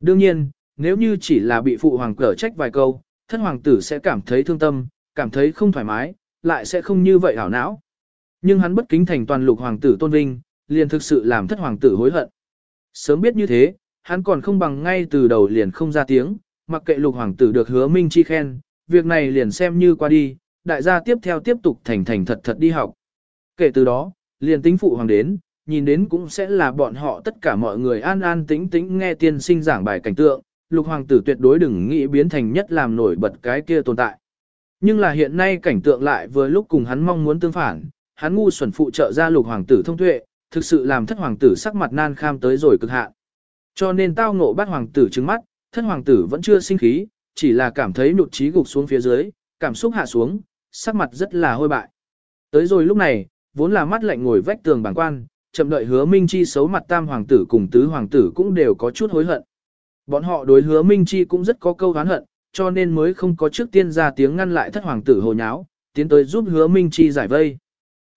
Đương nhiên, nếu như chỉ là bị phụ hoàng cở trách vài câu, thất hoàng tử sẽ cảm thấy thương tâm, cảm thấy không thoải mái, lại sẽ không như vậy hảo não. Nhưng hắn bất kính thành toàn lục hoàng tử tôn vinh, liền thực sự làm thất hoàng tử hối hận. Sớm biết như thế, hắn còn không bằng ngay từ đầu liền không ra tiếng, mặc kệ lục hoàng tử được hứa minh chi khen, việc này liền xem như qua đi, đại gia tiếp theo tiếp tục thành thành thật thật đi học. Kể từ đó, liền tính phụ hoàng đến, nhìn đến cũng sẽ là bọn họ tất cả mọi người an an tĩnh tĩnh nghe tiên sinh giảng bài cảnh tượng, lục hoàng tử tuyệt đối đừng nghĩ biến thành nhất làm nổi bật cái kia tồn tại. Nhưng là hiện nay cảnh tượng lại vừa lúc cùng hắn mong muốn tương phản, hắn ngu xuẩn phụ trợ ra lục hoàng tử thông tuệ, thực sự làm thất hoàng tử sắc mặt nan kham tới rồi cực hạn. Cho nên tao ngộ bắt hoàng tử trứng mắt, thất hoàng tử vẫn chưa sinh khí, chỉ là cảm thấy nhụt trí gục xuống phía dưới, cảm xúc hạ xuống, sắc mặt rất là hôi bại. Tới rồi lúc này, vốn là mắt lạnh ngồi vách tường bàng quan, chậm đợi hứa minh chi xấu mặt tam hoàng tử cùng tứ hoàng tử cũng đều có chút hối hận. Bọn họ đối hứa minh chi cũng rất có câu hán hận, cho nên mới không có trước tiên ra tiếng ngăn lại thất hoàng tử hồ nháo, tiến tới giúp hứa minh chi giải vây.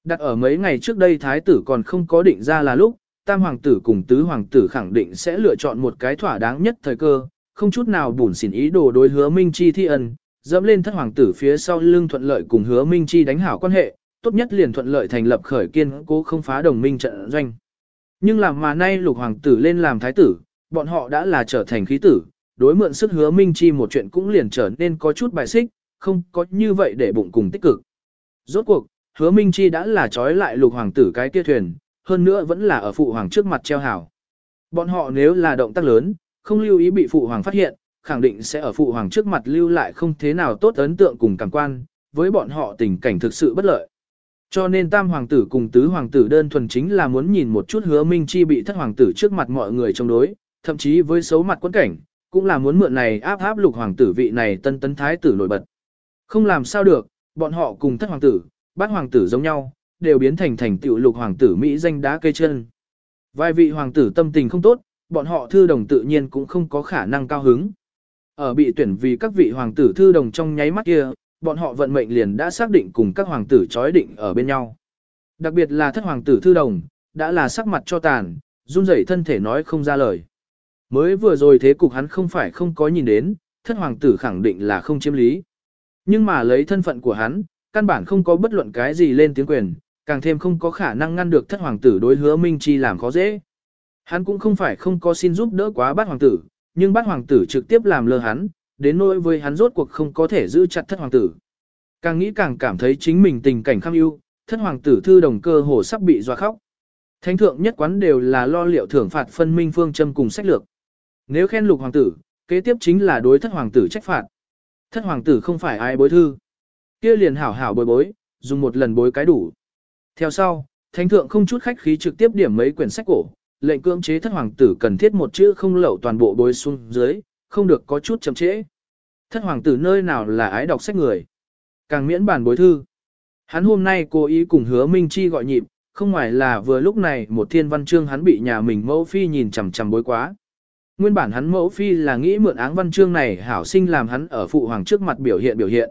Đặt ở mấy ngày trước đây thái tử còn không có định ra là lúc, tam hoàng tử cùng tứ hoàng tử khẳng định sẽ lựa chọn một cái thỏa đáng nhất thời cơ, không chút nào bùn xỉn ý đồ đối hứa minh chi thi ân, dẫm lên thất hoàng tử phía sau lưng thuận lợi cùng hứa minh chi đánh hảo quan hệ, tốt nhất liền thuận lợi thành lập khởi kiên cố không phá đồng minh trận doanh. Nhưng làm mà nay lục hoàng tử lên làm thái tử, bọn họ đã là trở thành khí tử, đối mượn sức hứa minh chi một chuyện cũng liền trở nên có chút bài xích, không có như vậy để bụng cùng tích cực. Rốt cuộc, hứa minh chi đã là trói lại lục hoàng tử cái kia thuyền, hơn nữa vẫn là ở phụ hoàng trước mặt treo hảo. Bọn họ nếu là động tác lớn, không lưu ý bị phụ hoàng phát hiện, khẳng định sẽ ở phụ hoàng trước mặt lưu lại không thế nào tốt ấn tượng cùng cảm quan, với bọn họ tình cảnh thực sự bất lợi. Cho nên tam hoàng tử cùng tứ hoàng tử đơn thuần chính là muốn nhìn một chút hứa minh chi bị thất hoàng tử trước mặt mọi người chống đối, thậm chí với xấu mặt quẫn cảnh, cũng là muốn mượn này áp áp lục hoàng tử vị này tân tấn thái tử nổi bật. Không làm sao được, bọn họ cùng thất hoàng tử, bát hoàng tử giống nhau, đều biến thành thành tựu lục hoàng tử Mỹ danh đá cây chân. Vài vị hoàng tử tâm tình không tốt, bọn họ thư đồng tự nhiên cũng không có khả năng cao hứng. Ở bị tuyển vì các vị hoàng tử thư đồng trong nháy mắt kia, bọn họ vận mệnh liền đã xác định cùng các hoàng tử chói định ở bên nhau. Đặc biệt là thất hoàng tử thư đồng, đã là sắc mặt cho tàn, run rẩy thân thể nói không ra lời. Mới vừa rồi thế cục hắn không phải không có nhìn đến, thất hoàng tử khẳng định là không chiếm lý. Nhưng mà lấy thân phận của hắn, căn bản không có bất luận cái gì lên tiếng quyền, càng thêm không có khả năng ngăn được thất hoàng tử đối hứa Minh Chi làm khó dễ. Hắn cũng không phải không có xin giúp đỡ quá bát hoàng tử, nhưng bát hoàng tử trực tiếp làm lơ hắn, đến nỗi với hắn rốt cuộc không có thể giữ chặt thất hoàng tử. Càng nghĩ càng cảm thấy chính mình tình cảnh kham ưu, thất hoàng tử thư đồng cơ hồ sắp bị doa khóc. Thánh thượng nhất quán đều là lo liệu thưởng phạt phân minh phương châm cùng sách lược. Nếu khen lục hoàng tử, kế tiếp chính là đối thất hoàng tử trách phạt. Thất hoàng tử không phải ai bối thư kia liền hảo hảo bồi bối, dùng một lần bối cái đủ. Theo sau, thánh thượng không chút khách khí trực tiếp điểm mấy quyển sách cổ, lệnh cưỡng chế thất hoàng tử cần thiết một chữ không lậu toàn bộ bối xuống dưới, không được có chút chậm trễ. Thất hoàng tử nơi nào là ái đọc sách người. Càng miễn bản bối thư. Hắn hôm nay cố ý cùng hứa Minh Chi gọi nhịp, không ngoài là vừa lúc này một thiên văn chương hắn bị nhà mình mẫu phi nhìn chằm chằm bối quá. Nguyên bản hắn mẫu phi là nghĩ mượn áng văn chương này hảo sinh làm hắn ở phụ hoàng trước mặt biểu hiện biểu hiện.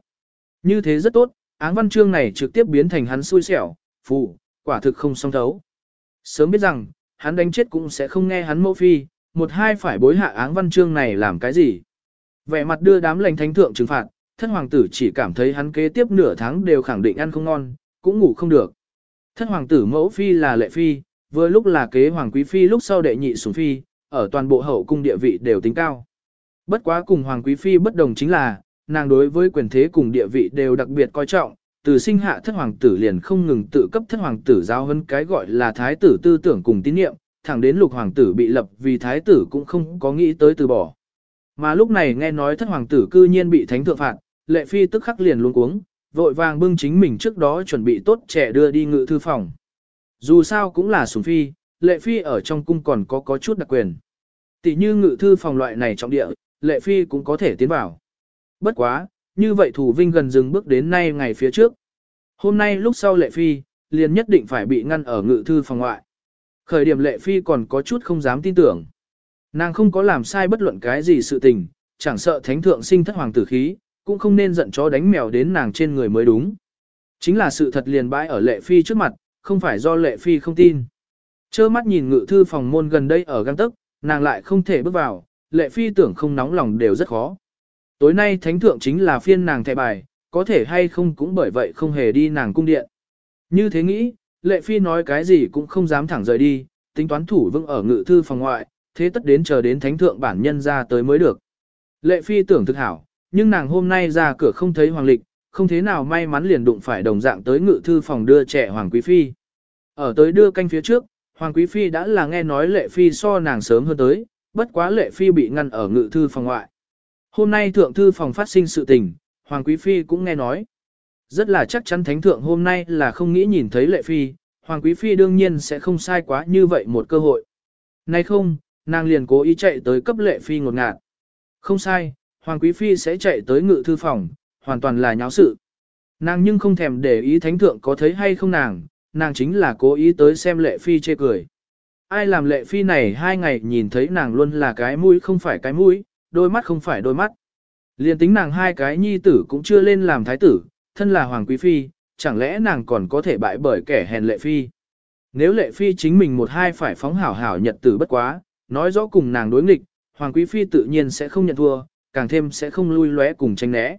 Như thế rất tốt, áng văn chương này trực tiếp biến thành hắn xui xẻo, phụ, quả thực không song thấu. Sớm biết rằng, hắn đánh chết cũng sẽ không nghe hắn mẫu phi, một hai phải bối hạ áng văn chương này làm cái gì. Vẻ mặt đưa đám lành thánh thượng trừng phạt, thân hoàng tử chỉ cảm thấy hắn kế tiếp nửa tháng đều khẳng định ăn không ngon, cũng ngủ không được. Thân hoàng tử mẫu phi là lệ phi, vừa lúc là kế hoàng quý phi lúc sau đệ nhị sủng phi, ở toàn bộ hậu cung địa vị đều tính cao. Bất quá cùng hoàng quý phi bất đồng chính là, nàng đối với quyền thế cùng địa vị đều đặc biệt coi trọng, từ sinh hạ thất hoàng tử liền không ngừng tự cấp thất hoàng tử giao hơn cái gọi là thái tử tư tưởng cùng tín niệm, thẳng đến lục hoàng tử bị lập vì thái tử cũng không có nghĩ tới từ bỏ. Mà lúc này nghe nói thất hoàng tử cư nhiên bị thánh thượng phạt, lệ phi tức khắc liền luôn cuống, vội vàng bưng chính mình trước đó chuẩn bị tốt trẻ đưa đi ngự thư phòng. Dù sao cũng là sủng phi, lệ phi ở trong cung còn có có chút đặc quyền. Tỷ như ngự thư phòng loại này trọng địa, lệ phi cũng có thể tiến vào. Bất quá, như vậy thủ vinh gần dừng bước đến nay ngày phía trước. Hôm nay lúc sau lệ phi, liền nhất định phải bị ngăn ở ngự thư phòng ngoại. Khởi điểm lệ phi còn có chút không dám tin tưởng. Nàng không có làm sai bất luận cái gì sự tình, chẳng sợ thánh thượng sinh thất hoàng tử khí, cũng không nên giận chó đánh mèo đến nàng trên người mới đúng. Chính là sự thật liền bãi ở lệ phi trước mặt, không phải do lệ phi không tin. Chơ mắt nhìn ngự thư phòng môn gần đây ở găng tức, nàng lại không thể bước vào, lệ phi tưởng không nóng lòng đều rất khó. Tối nay thánh thượng chính là phiên nàng thẻ bài, có thể hay không cũng bởi vậy không hề đi nàng cung điện. Như thế nghĩ, lệ phi nói cái gì cũng không dám thẳng rời đi, tính toán thủ vững ở ngự thư phòng ngoại, thế tất đến chờ đến thánh thượng bản nhân ra tới mới được. Lệ phi tưởng thực hảo, nhưng nàng hôm nay ra cửa không thấy hoàng lịch, không thế nào may mắn liền đụng phải đồng dạng tới ngự thư phòng đưa trẻ hoàng quý phi. Ở tới đưa canh phía trước, hoàng quý phi đã là nghe nói lệ phi so nàng sớm hơn tới, bất quá lệ phi bị ngăn ở ngự thư phòng ngoại. Hôm nay thượng thư phòng phát sinh sự tình, hoàng quý phi cũng nghe nói. Rất là chắc chắn thánh thượng hôm nay là không nghĩ nhìn thấy lệ phi, hoàng quý phi đương nhiên sẽ không sai quá như vậy một cơ hội. Nay không, nàng liền cố ý chạy tới cấp lệ phi ngột ngạt. Không sai, hoàng quý phi sẽ chạy tới ngự thư phòng, hoàn toàn là nháo sự. Nàng nhưng không thèm để ý thánh thượng có thấy hay không nàng, nàng chính là cố ý tới xem lệ phi chê cười. Ai làm lệ phi này hai ngày nhìn thấy nàng luôn là cái mũi không phải cái mũi, đôi mắt không phải đôi mắt. Liên tính nàng hai cái nhi tử cũng chưa lên làm thái tử, thân là hoàng quý phi, chẳng lẽ nàng còn có thể bại bởi kẻ hèn lệ phi. Nếu lệ phi chính mình một hai phải phóng hảo hảo nhật tử bất quá, nói rõ cùng nàng đối nghịch, hoàng quý phi tự nhiên sẽ không nhận thua, càng thêm sẽ không lui lóe cùng tranh né.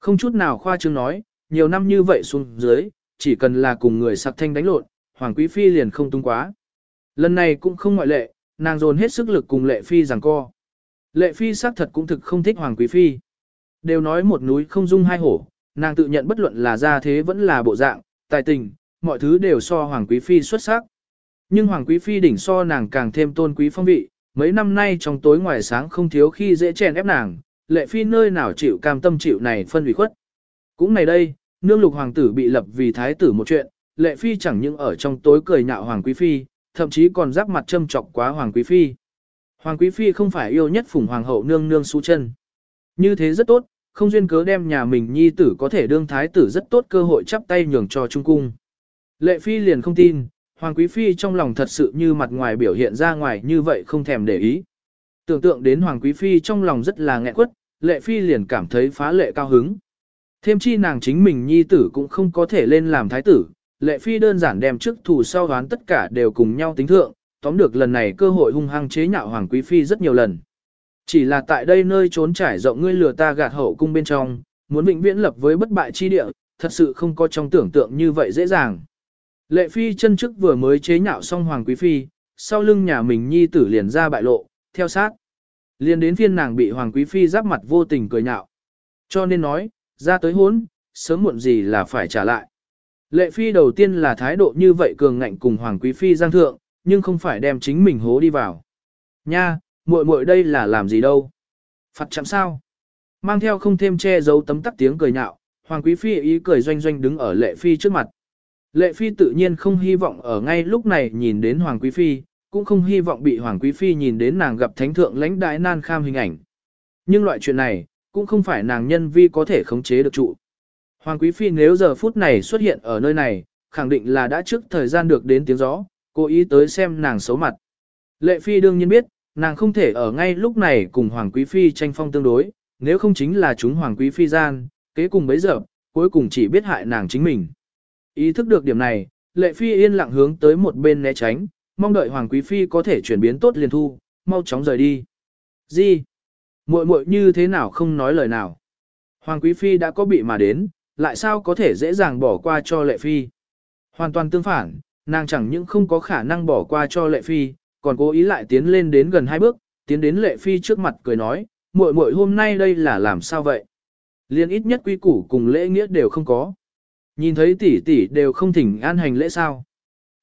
Không chút nào khoa trương nói, nhiều năm như vậy xuống dưới, chỉ cần là cùng người sặc thanh đánh lộn, hoàng quý phi liền không tung quá. Lần này cũng không ngoại lệ, nàng dồn hết sức lực cùng lệ phi giằng co. Lệ phi xác thật cũng thực không thích hoàng quý phi. Đều nói một núi không dung hai hổ, nàng tự nhận bất luận là gia thế vẫn là bộ dạng, tài tình, mọi thứ đều so hoàng quý phi xuất sắc. Nhưng hoàng quý phi đỉnh so nàng càng thêm tôn quý phong vị, mấy năm nay trong tối ngoài sáng không thiếu khi dễ chèn ép nàng, lệ phi nơi nào chịu cam tâm chịu này phân ủy khuất. Cũng này đây, nương lục hoàng tử bị lập vì thái tử một chuyện, lệ phi chẳng những ở trong tối cười nhạo hoàng quý phi, thậm chí còn giáp mặt châm chọc quá hoàng quý phi. Hoàng quý phi không phải yêu nhất phùng hoàng hậu nương nương su chân. Như thế rất tốt, không duyên cớ đem nhà mình nhi tử có thể đương thái tử rất tốt cơ hội chắp tay nhường cho trung cung. Lệ phi liền không tin, hoàng quý phi trong lòng thật sự như mặt ngoài biểu hiện ra ngoài như vậy không thèm để ý. Tưởng tượng đến hoàng quý phi trong lòng rất là nghẹn quất, lệ phi liền cảm thấy phá lệ cao hứng. Thêm chi nàng chính mình nhi tử cũng không có thể lên làm thái tử, lệ phi đơn giản đem trước thủ sau đoán tất cả đều cùng nhau tính thượng, tóm được lần này cơ hội hung hăng chế nhạo hoàng quý phi rất nhiều lần. Chỉ là tại đây nơi trốn trải rộng ngươi lừa ta gạt hậu cung bên trong, muốn vĩnh viễn lập với bất bại chi địa, thật sự không có trong tưởng tượng như vậy dễ dàng. Lệ phi chân trước vừa mới chế nhạo xong hoàng quý phi, sau lưng nhà mình nhi tử liền ra bại lộ, theo sát. Liền đến phiên nàng bị hoàng quý phi giáp mặt vô tình cười nhạo. Cho nên nói, ra tới hốn, sớm muộn gì là phải trả lại. Lệ phi đầu tiên là thái độ như vậy cường ngạnh cùng hoàng quý phi giang thượng, nhưng không phải đem chính mình hố đi vào. Nha, muội muội đây là làm gì đâu? Phạt chạm sao? Mang theo không thêm che giấu tấm tắc tiếng cười nhạo, Hoàng Quý Phi ý cười doanh doanh đứng ở Lệ Phi trước mặt. Lệ Phi tự nhiên không hy vọng ở ngay lúc này nhìn đến Hoàng Quý Phi, cũng không hy vọng bị Hoàng Quý Phi nhìn đến nàng gặp thánh thượng lãnh đại nan kham hình ảnh. Nhưng loại chuyện này, cũng không phải nàng nhân vi có thể khống chế được trụ. Hoàng Quý Phi nếu giờ phút này xuất hiện ở nơi này, khẳng định là đã trước thời gian được đến tiếng gió, cố ý tới xem nàng xấu mặt. Lệ Phi đương nhiên biết, nàng không thể ở ngay lúc này cùng Hoàng Quý Phi tranh phong tương đối, nếu không chính là chúng Hoàng Quý Phi gian, kế cùng bấy giờ, cuối cùng chỉ biết hại nàng chính mình. Ý thức được điểm này, Lệ Phi yên lặng hướng tới một bên né tránh, mong đợi Hoàng Quý Phi có thể chuyển biến tốt liền thu, mau chóng rời đi. Gì? muội muội như thế nào không nói lời nào? Hoàng Quý Phi đã có bị mà đến, lại sao có thể dễ dàng bỏ qua cho Lệ Phi? Hoàn toàn tương phản, nàng chẳng những không có khả năng bỏ qua cho Lệ Phi, còn cố ý lại tiến lên đến gần hai bước, tiến đến Lệ Phi trước mặt cười nói, muội muội hôm nay đây là làm sao vậy? Liên ít nhất quy củ cùng lễ nghĩa đều không có. Nhìn thấy tỷ tỷ đều không thỉnh an hành lễ sao?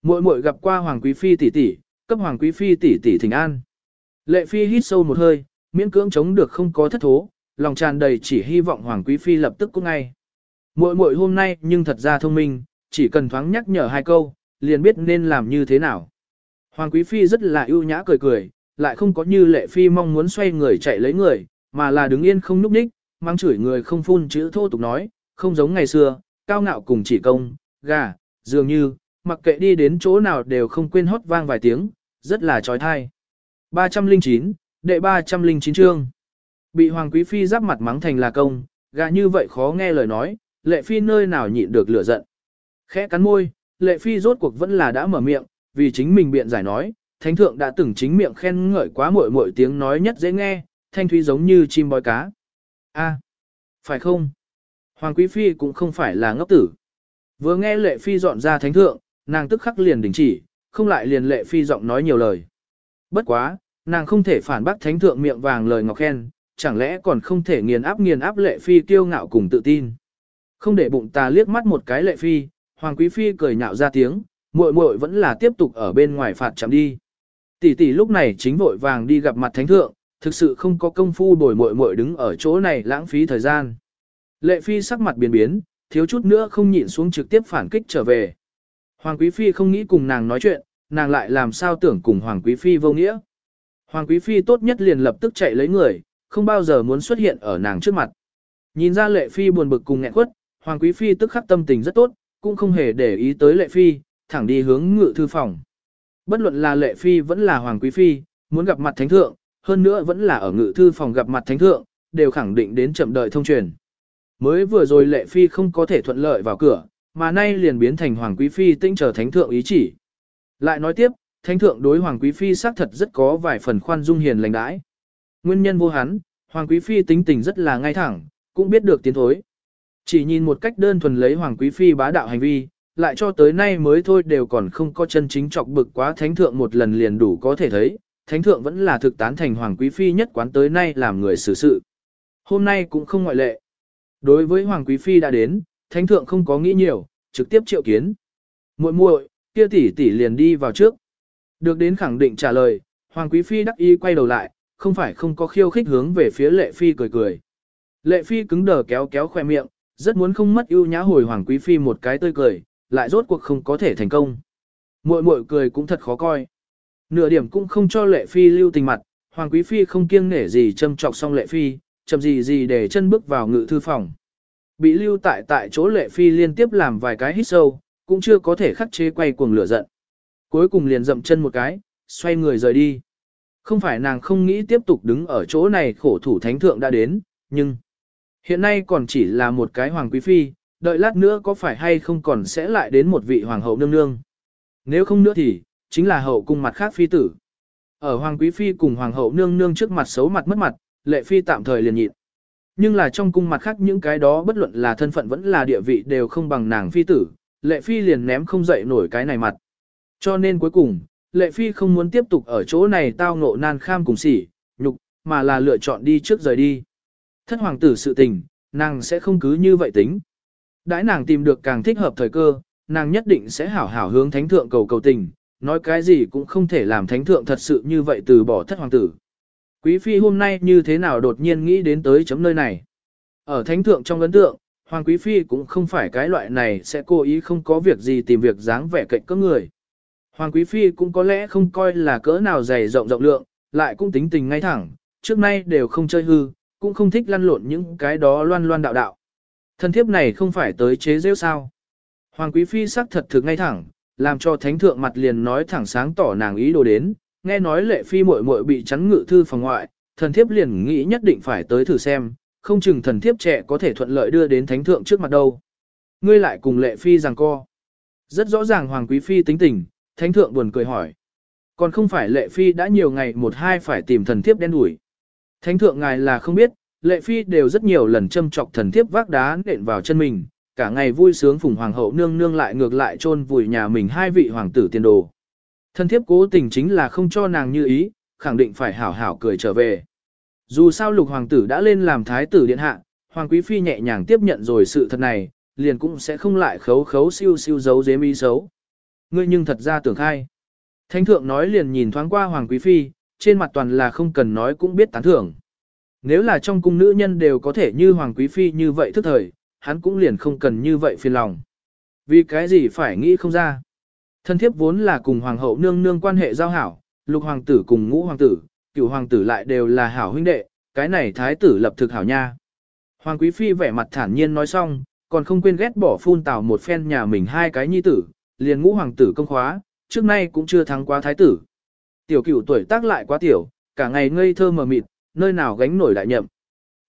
Muội muội gặp qua Hoàng Quý Phi tỷ tỷ, cấp Hoàng Quý Phi tỷ tỷ thỉnh an. Lệ Phi hít sâu một hơi, miễn cưỡng chống được không có thất thố, lòng tràn đầy chỉ hy vọng Hoàng Quý Phi lập tức cũng ngay. Muội muội hôm nay nhưng thật ra thông minh, chỉ cần thoáng nhắc nhở hai câu, liền biết nên làm như thế nào. Hoàng Quý Phi rất là ưu nhã cười cười, lại không có như lệ phi mong muốn xoay người chạy lấy người, mà là đứng yên không núp ních, mang chửi người không phun chữ thô tục nói, không giống ngày xưa, cao ngạo cùng chỉ công, gà, dường như, mặc kệ đi đến chỗ nào đều không quên hót vang vài tiếng, rất là trói thai. 309, đệ 309 chương. Bị Hoàng Quý Phi giáp mặt mắng thành là công, gà như vậy khó nghe lời nói, lệ phi nơi nào nhịn được lửa giận. Khẽ cắn môi, lệ phi rốt cuộc vẫn là đã mở miệng, vì chính mình biện giải nói, thánh thượng đã từng chính miệng khen ngợi quá muội muội tiếng nói nhất dễ nghe, thanh thúy giống như chim bói cá. A, phải không? Hoàng quý phi cũng không phải là ngốc tử. Vừa nghe lệ phi dọn ra thánh thượng, nàng tức khắc liền đình chỉ, không lại liền lệ phi giọng nói nhiều lời. Bất quá, nàng không thể phản bác thánh thượng miệng vàng lời ngọc khen, chẳng lẽ còn không thể nghiền áp nghiền áp lệ phi kiêu ngạo cùng tự tin. Không để bụng ta liếc mắt một cái lệ phi, hoàng quý phi cười nhạo ra tiếng, muội muội vẫn là tiếp tục ở bên ngoài phạt chạm đi. Tỷ tỷ lúc này chính vội vàng đi gặp mặt thánh thượng, thực sự không có công phu bồi muội muội đứng ở chỗ này lãng phí thời gian. Lệ phi sắc mặt biến biến, thiếu chút nữa không nhịn xuống trực tiếp phản kích trở về. Hoàng quý phi không nghĩ cùng nàng nói chuyện, nàng lại làm sao tưởng cùng hoàng quý phi vô nghĩa. Hoàng quý phi tốt nhất liền lập tức chạy lấy người, không bao giờ muốn xuất hiện ở nàng trước mặt. Nhìn ra lệ phi buồn bực cùng nghẹn quất, hoàng quý phi tức khắc tâm tình rất tốt, cũng không hề để ý tới lệ phi, thẳng đi hướng ngự thư phòng. Bất luận là lệ phi vẫn là hoàng quý phi, muốn gặp mặt thánh thượng, hơn nữa vẫn là ở ngự thư phòng gặp mặt thánh thượng, đều khẳng định đến chậm đợi thông truyền. Mới vừa rồi lệ phi không có thể thuận lợi vào cửa, mà nay liền biến thành hoàng quý phi tinh chờ thánh thượng ý chỉ. Lại nói tiếp, thánh thượng đối hoàng quý phi xác thật rất có vài phần khoan dung hiền lành đãi. Nguyên nhân vô hắn, hoàng quý phi tính tình rất là ngay thẳng, cũng biết được tiến thối. Chỉ nhìn một cách đơn thuần lấy hoàng quý phi bá đạo hành vi, lại cho tới nay mới thôi đều còn không có chân chính chọc bực quá thánh thượng một lần liền đủ có thể thấy, thánh thượng vẫn là thực tán thành hoàng quý phi nhất quán tới nay làm người xử sự. Hôm nay cũng không ngoại lệ. Đối với hoàng quý phi đã đến, thánh thượng không có nghĩ nhiều, trực tiếp triệu kiến. Muội muội, kia tỷ tỷ liền đi vào trước. Được đến khẳng định trả lời, hoàng quý phi đắc ý quay đầu lại, không phải không có khiêu khích hướng về phía lệ phi cười cười. Lệ phi cứng đờ kéo kéo khoe miệng, rất muốn không mất ưu nhã hồi hoàng quý phi một cái tươi cười, lại rốt cuộc không có thể thành công. Muội muội cười cũng thật khó coi. Nửa điểm cũng không cho lệ phi lưu tình mặt, hoàng quý phi không kiêng nể gì châm chọc xong lệ phi, chậm gì gì để chân bước vào ngự thư phòng. Bị lưu tại tại chỗ lệ phi liên tiếp làm vài cái hít sâu, cũng chưa có thể khắc chế quay cuồng lửa giận. Cuối cùng liền dậm chân một cái, xoay người rời đi. Không phải nàng không nghĩ tiếp tục đứng ở chỗ này khổ thủ thánh thượng đã đến, nhưng hiện nay còn chỉ là một cái hoàng quý phi, đợi lát nữa có phải hay không còn sẽ lại đến một vị hoàng hậu nương nương. Nếu không nữa thì, chính là hậu cung mặt khác phi tử. Ở hoàng quý phi cùng hoàng hậu nương nương trước mặt xấu mặt mất mặt, lệ phi tạm thời liền nhịn. Nhưng là trong cung mặt khác những cái đó bất luận là thân phận vẫn là địa vị đều không bằng nàng phi tử, lệ phi liền ném không dậy nổi cái này mặt. Cho nên cuối cùng, lệ phi không muốn tiếp tục ở chỗ này tao ngộ nan kham cùng sỉ, nhục, mà là lựa chọn đi trước rời đi. Thất hoàng tử sự tình, nàng sẽ không cứ như vậy tính. Đãi nàng tìm được càng thích hợp thời cơ, nàng nhất định sẽ hảo hảo hướng thánh thượng cầu cầu tình, nói cái gì cũng không thể làm thánh thượng thật sự như vậy từ bỏ thất hoàng tử. Quý phi hôm nay như thế nào đột nhiên nghĩ đến tới chấm nơi này. Ở thánh thượng trong ấn tượng, hoàng quý phi cũng không phải cái loại này sẽ cố ý không có việc gì tìm việc dáng vẻ cạnh các người. Hoàng quý phi cũng có lẽ không coi là cỡ nào dày rộng rộng lượng, lại cũng tính tình ngay thẳng, trước nay đều không chơi hư, cũng không thích lăn lộn những cái đó loan loan đạo đạo. Thân thiếp này không phải tới chế rêu sao. Hoàng quý phi sắc thật thực ngay thẳng, làm cho thánh thượng mặt liền nói thẳng sáng tỏ nàng ý đồ đến, nghe nói lệ phi muội muội bị chắn ngự thư phòng ngoại, thần thiếp liền nghĩ nhất định phải tới thử xem, không chừng thần thiếp trẻ có thể thuận lợi đưa đến thánh thượng trước mặt đâu. Ngươi lại cùng lệ phi rằng co. Rất rõ ràng hoàng quý phi tính tình, thánh thượng buồn cười hỏi. Còn không phải lệ phi đã nhiều ngày một hai phải tìm thần thiếp đen đuổi. Thánh thượng ngài là không biết, lệ phi đều rất nhiều lần châm chọc thần thiếp vác đá nện vào chân mình, cả ngày vui sướng phùng hoàng hậu nương nương lại ngược lại chôn vùi nhà mình hai vị hoàng tử tiền đồ. Thần thiếp cố tình chính là không cho nàng như ý, khẳng định phải hảo hảo cười trở về. Dù sao lục hoàng tử đã lên làm thái tử điện hạ, hoàng quý phi nhẹ nhàng tiếp nhận rồi sự thật này, liền cũng sẽ không lại khấu khấu siêu siêu giấu dếm ý xấu. Ngươi nhưng thật ra tưởng khai. Thánh thượng nói liền nhìn thoáng qua hoàng quý phi, trên mặt toàn là không cần nói cũng biết tán thưởng. Nếu là trong cung nữ nhân đều có thể như hoàng quý phi như vậy thức thời, hắn cũng liền không cần như vậy phiền lòng. Vì cái gì phải nghĩ không ra. Thân thiếp vốn là cùng hoàng hậu nương nương quan hệ giao hảo, lục hoàng tử cùng ngũ hoàng tử, cửu hoàng tử lại đều là hảo huynh đệ, cái này thái tử lập thực hảo nha. Hoàng quý phi vẻ mặt thản nhiên nói xong, còn không quên ghét bỏ phun tào một phen nhà mình hai cái nhi tử, liền ngũ hoàng tử công khóa, trước nay cũng chưa thắng quá thái tử. Tiểu cửu tuổi tác lại quá tiểu, cả ngày ngây thơ mờ mịt, nơi nào gánh nổi đại nhậm.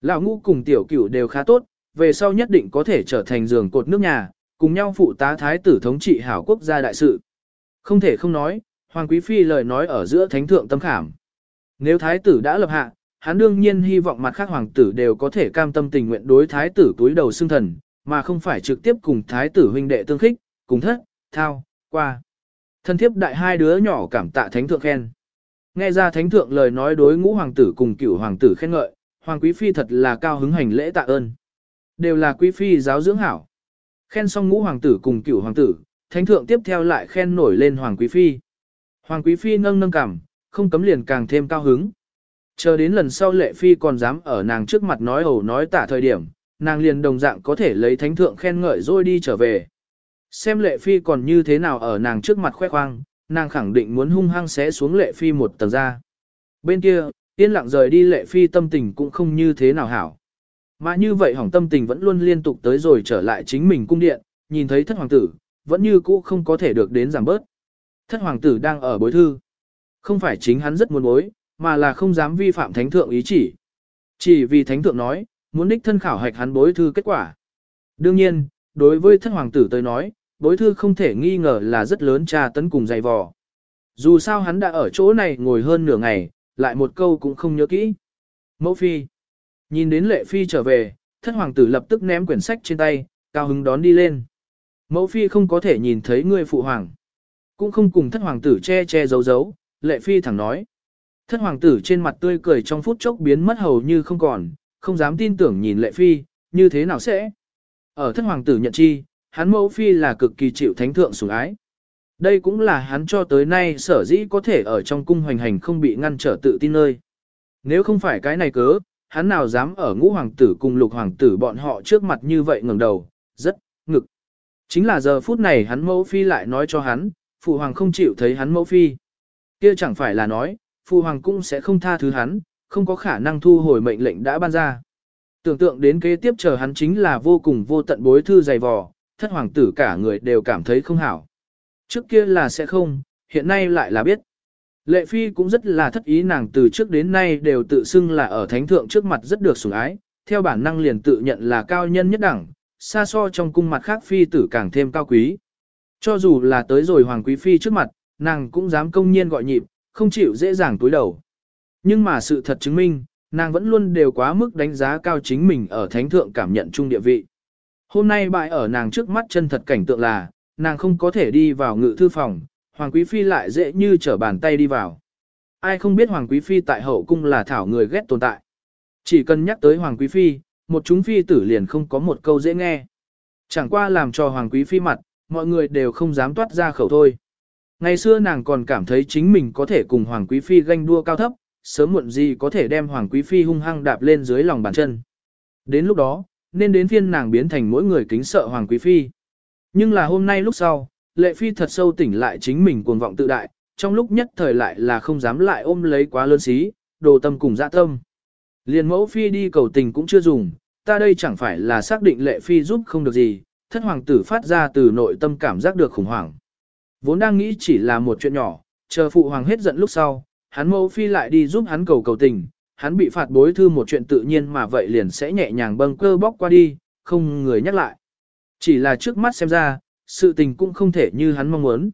Lão ngũ cùng tiểu cửu đều khá tốt, về sau nhất định có thể trở thành giường cột nước nhà, cùng nhau phụ tá thái tử thống trị hảo quốc gia đại sự. Không thể không nói, Hoàng Quý Phi lời nói ở giữa thánh thượng tâm khảm. Nếu thái tử đã lập hạ, hắn đương nhiên hy vọng mặt khác hoàng tử đều có thể cam tâm tình nguyện đối thái tử túi đầu xương thần, mà không phải trực tiếp cùng thái tử huynh đệ tương khích, cùng thất, thao, qua. Thân thiếp đại hai đứa nhỏ cảm tạ thánh thượng khen. Nghe ra thánh thượng lời nói đối ngũ hoàng tử cùng cửu hoàng tử khen ngợi, hoàng quý phi thật là cao hứng hành lễ tạ ơn. Đều là quý phi giáo dưỡng hảo. Khen xong ngũ hoàng tử cùng cửu hoàng tử, thánh thượng tiếp theo lại khen nổi lên hoàng quý phi. Hoàng quý phi nâng nâng cảm, không cấm liền càng thêm cao hứng. Chờ đến lần sau lệ phi còn dám ở nàng trước mặt nói ẩu nói tả thời điểm, nàng liền đồng dạng có thể lấy thánh thượng khen ngợi rồi đi trở về. Xem lệ phi còn như thế nào ở nàng trước mặt khoe khoang, nàng khẳng định muốn hung hăng xé xuống lệ phi một tầng ra. Bên kia, yên lặng rời đi lệ phi tâm tình cũng không như thế nào hảo. Mà như vậy hỏng tâm tình vẫn luôn liên tục tới rồi trở lại chính mình cung điện, nhìn thấy thất hoàng tử, vẫn như cũ không có thể được đến giảm bớt. Thất hoàng tử đang ở bối thư. Không phải chính hắn rất muốn bối, mà là không dám vi phạm thánh thượng ý chỉ. Chỉ vì thánh thượng nói, muốn đích thân khảo hạch hắn bối thư kết quả. Đương nhiên, đối với thất hoàng tử tới nói, bối thư không thể nghi ngờ là rất lớn tra tấn cùng dày vò. Dù sao hắn đã ở chỗ này ngồi hơn nửa ngày, lại một câu cũng không nhớ kỹ. Mẫu phi. Nhìn đến lệ phi trở về, thất hoàng tử lập tức ném quyển sách trên tay, cao hứng đón đi lên. Mẫu phi không có thể nhìn thấy người phụ hoàng. Cũng không cùng thất hoàng tử che che giấu giấu, lệ phi thẳng nói. Thất hoàng tử trên mặt tươi cười trong phút chốc biến mất hầu như không còn, không dám tin tưởng nhìn lệ phi, như thế nào sẽ? Ở thất hoàng tử nhận chi, hắn mẫu phi là cực kỳ chịu thánh thượng sủng ái. Đây cũng là hắn cho tới nay sở dĩ có thể ở trong cung hoành hành không bị ngăn trở tự tin nơi. Nếu không phải cái này cớ, hắn nào dám ở ngũ hoàng tử cùng lục hoàng tử bọn họ trước mặt như vậy ngẩng đầu, rất, ngực. Chính là giờ phút này hắn mẫu phi lại nói cho hắn, phụ hoàng không chịu thấy hắn mẫu phi. kia chẳng phải là nói, phụ hoàng cũng sẽ không tha thứ hắn, không có khả năng thu hồi mệnh lệnh đã ban ra. Tưởng tượng đến kế tiếp chờ hắn chính là vô cùng vô tận bối thư dày vò, thất hoàng tử cả người đều cảm thấy không hảo. Trước kia là sẽ không, hiện nay lại là biết. Lệ phi cũng rất là thất ý nàng từ trước đến nay đều tự xưng là ở thánh thượng trước mặt rất được sủng ái, theo bản năng liền tự nhận là cao nhân nhất đẳng, xa so trong cung mặt khác phi tử càng thêm cao quý. Cho dù là tới rồi hoàng quý phi trước mặt, nàng cũng dám công nhiên gọi nhịp, không chịu dễ dàng túi đầu. Nhưng mà sự thật chứng minh, nàng vẫn luôn đều quá mức đánh giá cao chính mình ở thánh thượng cảm nhận chung địa vị. Hôm nay bại ở nàng trước mắt chân thật cảnh tượng là, nàng không có thể đi vào ngự thư phòng, Hoàng Quý Phi lại dễ như trở bàn tay đi vào. Ai không biết Hoàng Quý Phi tại hậu cung là thảo người ghét tồn tại. Chỉ cần nhắc tới Hoàng Quý Phi, một chúng phi tử liền không có một câu dễ nghe. Chẳng qua làm cho Hoàng Quý Phi mặt, mọi người đều không dám toát ra khẩu thôi. Ngày xưa nàng còn cảm thấy chính mình có thể cùng Hoàng Quý Phi ganh đua cao thấp, sớm muộn gì có thể đem Hoàng Quý Phi hung hăng đạp lên dưới lòng bàn chân. Đến lúc đó, nên đến phiên nàng biến thành mỗi người kính sợ Hoàng Quý Phi. Nhưng là hôm nay lúc sau, Lệ Phi thật sâu tỉnh lại chính mình cuồng vọng tự đại, trong lúc nhất thời lại là không dám lại ôm lấy quá lớn xí, đồ tâm cùng dạ tâm. Liền mẫu Phi đi cầu tình cũng chưa dùng, ta đây chẳng phải là xác định Lệ Phi giúp không được gì, thất hoàng tử phát ra từ nội tâm cảm giác được khủng hoảng. Vốn đang nghĩ chỉ là một chuyện nhỏ, chờ phụ hoàng hết giận lúc sau, hắn mẫu phi lại đi giúp hắn cầu cầu tình, hắn bị phạt bối thư một chuyện tự nhiên mà vậy liền sẽ nhẹ nhàng bâng cơ bóc qua đi, không người nhắc lại. Chỉ là trước mắt xem ra, sự tình cũng không thể như hắn mong muốn.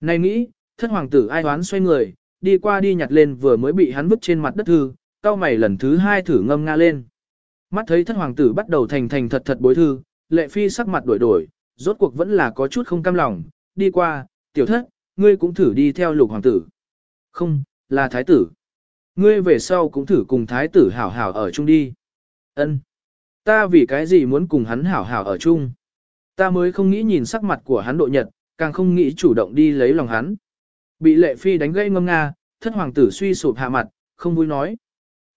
Này nghĩ, thất hoàng tử ai đoán xoay người, đi qua đi nhặt lên vừa mới bị hắn vứt trên mặt đất thư, cao mày lần thứ hai thử ngâm nga lên. Mắt thấy thất hoàng tử bắt đầu thành thành thật thật bối thư, lệ phi sắc mặt đổi đổi, rốt cuộc vẫn là có chút không cam lòng, đi qua, tiểu thất, ngươi cũng thử đi theo lục hoàng tử. Không, là thái tử. Ngươi về sau cũng thử cùng thái tử hảo hảo ở chung đi. Ân, Ta vì cái gì muốn cùng hắn hảo hảo ở chung? Ta mới không nghĩ nhìn sắc mặt của hắn độ nhật, càng không nghĩ chủ động đi lấy lòng hắn. Bị lệ phi đánh gây ngâm nga, thất hoàng tử suy sụp hạ mặt, không vui nói.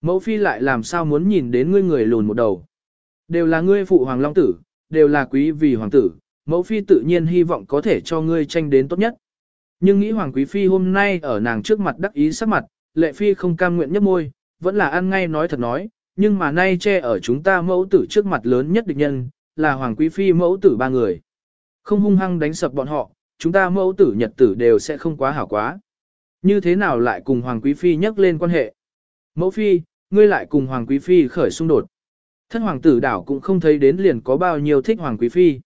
Mẫu phi lại làm sao muốn nhìn đến ngươi người lùn một đầu. Đều là ngươi phụ hoàng long tử, đều là quý vì hoàng tử, mẫu phi tự nhiên hy vọng có thể cho ngươi tranh đến tốt nhất. Nhưng nghĩ hoàng quý phi hôm nay ở nàng trước mặt đắc ý sắc mặt, lệ phi không cam nguyện nhấp môi, vẫn là ăn ngay nói thật nói, nhưng mà nay che ở chúng ta mẫu tử trước mặt lớn nhất địch nhân, là hoàng quý phi mẫu tử ba người. Không hung hăng đánh sập bọn họ, chúng ta mẫu tử nhật tử đều sẽ không quá hảo quá. Như thế nào lại cùng hoàng quý phi nhắc lên quan hệ? Mẫu phi, ngươi lại cùng hoàng quý phi khởi xung đột. Thân hoàng tử đảo cũng không thấy đến liền có bao nhiêu thích hoàng quý phi.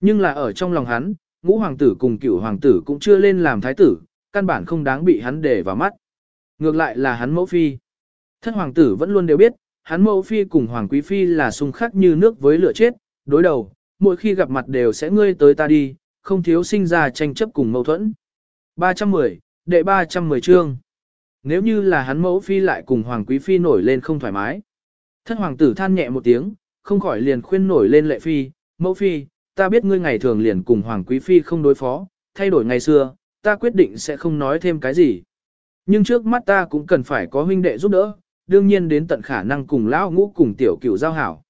Nhưng là ở trong lòng hắn, ngũ hoàng tử cùng cửu hoàng tử cũng chưa lên làm thái tử, căn bản không đáng bị hắn để vào mắt. Ngược lại là hắn mẫu phi. Thất hoàng tử vẫn luôn đều biết, hắn mẫu phi cùng hoàng quý phi là xung khắc như nước với lửa chết, đối đầu, mỗi khi gặp mặt đều sẽ ngươi tới ta đi, không thiếu sinh ra tranh chấp cùng mâu thuẫn. 310, đệ 310 chương. Nếu như là hắn mẫu phi lại cùng hoàng quý phi nổi lên không thoải mái. Thất hoàng tử than nhẹ một tiếng, không khỏi liền khuyên nổi lên lệ phi, mẫu phi, ta biết ngươi ngày thường liền cùng hoàng quý phi không đối phó, thay đổi ngày xưa, ta quyết định sẽ không nói thêm cái gì. Nhưng trước mắt ta cũng cần phải có huynh đệ giúp đỡ, đương nhiên đến tận khả năng cùng lão ngũ cùng tiểu cửu giao hảo.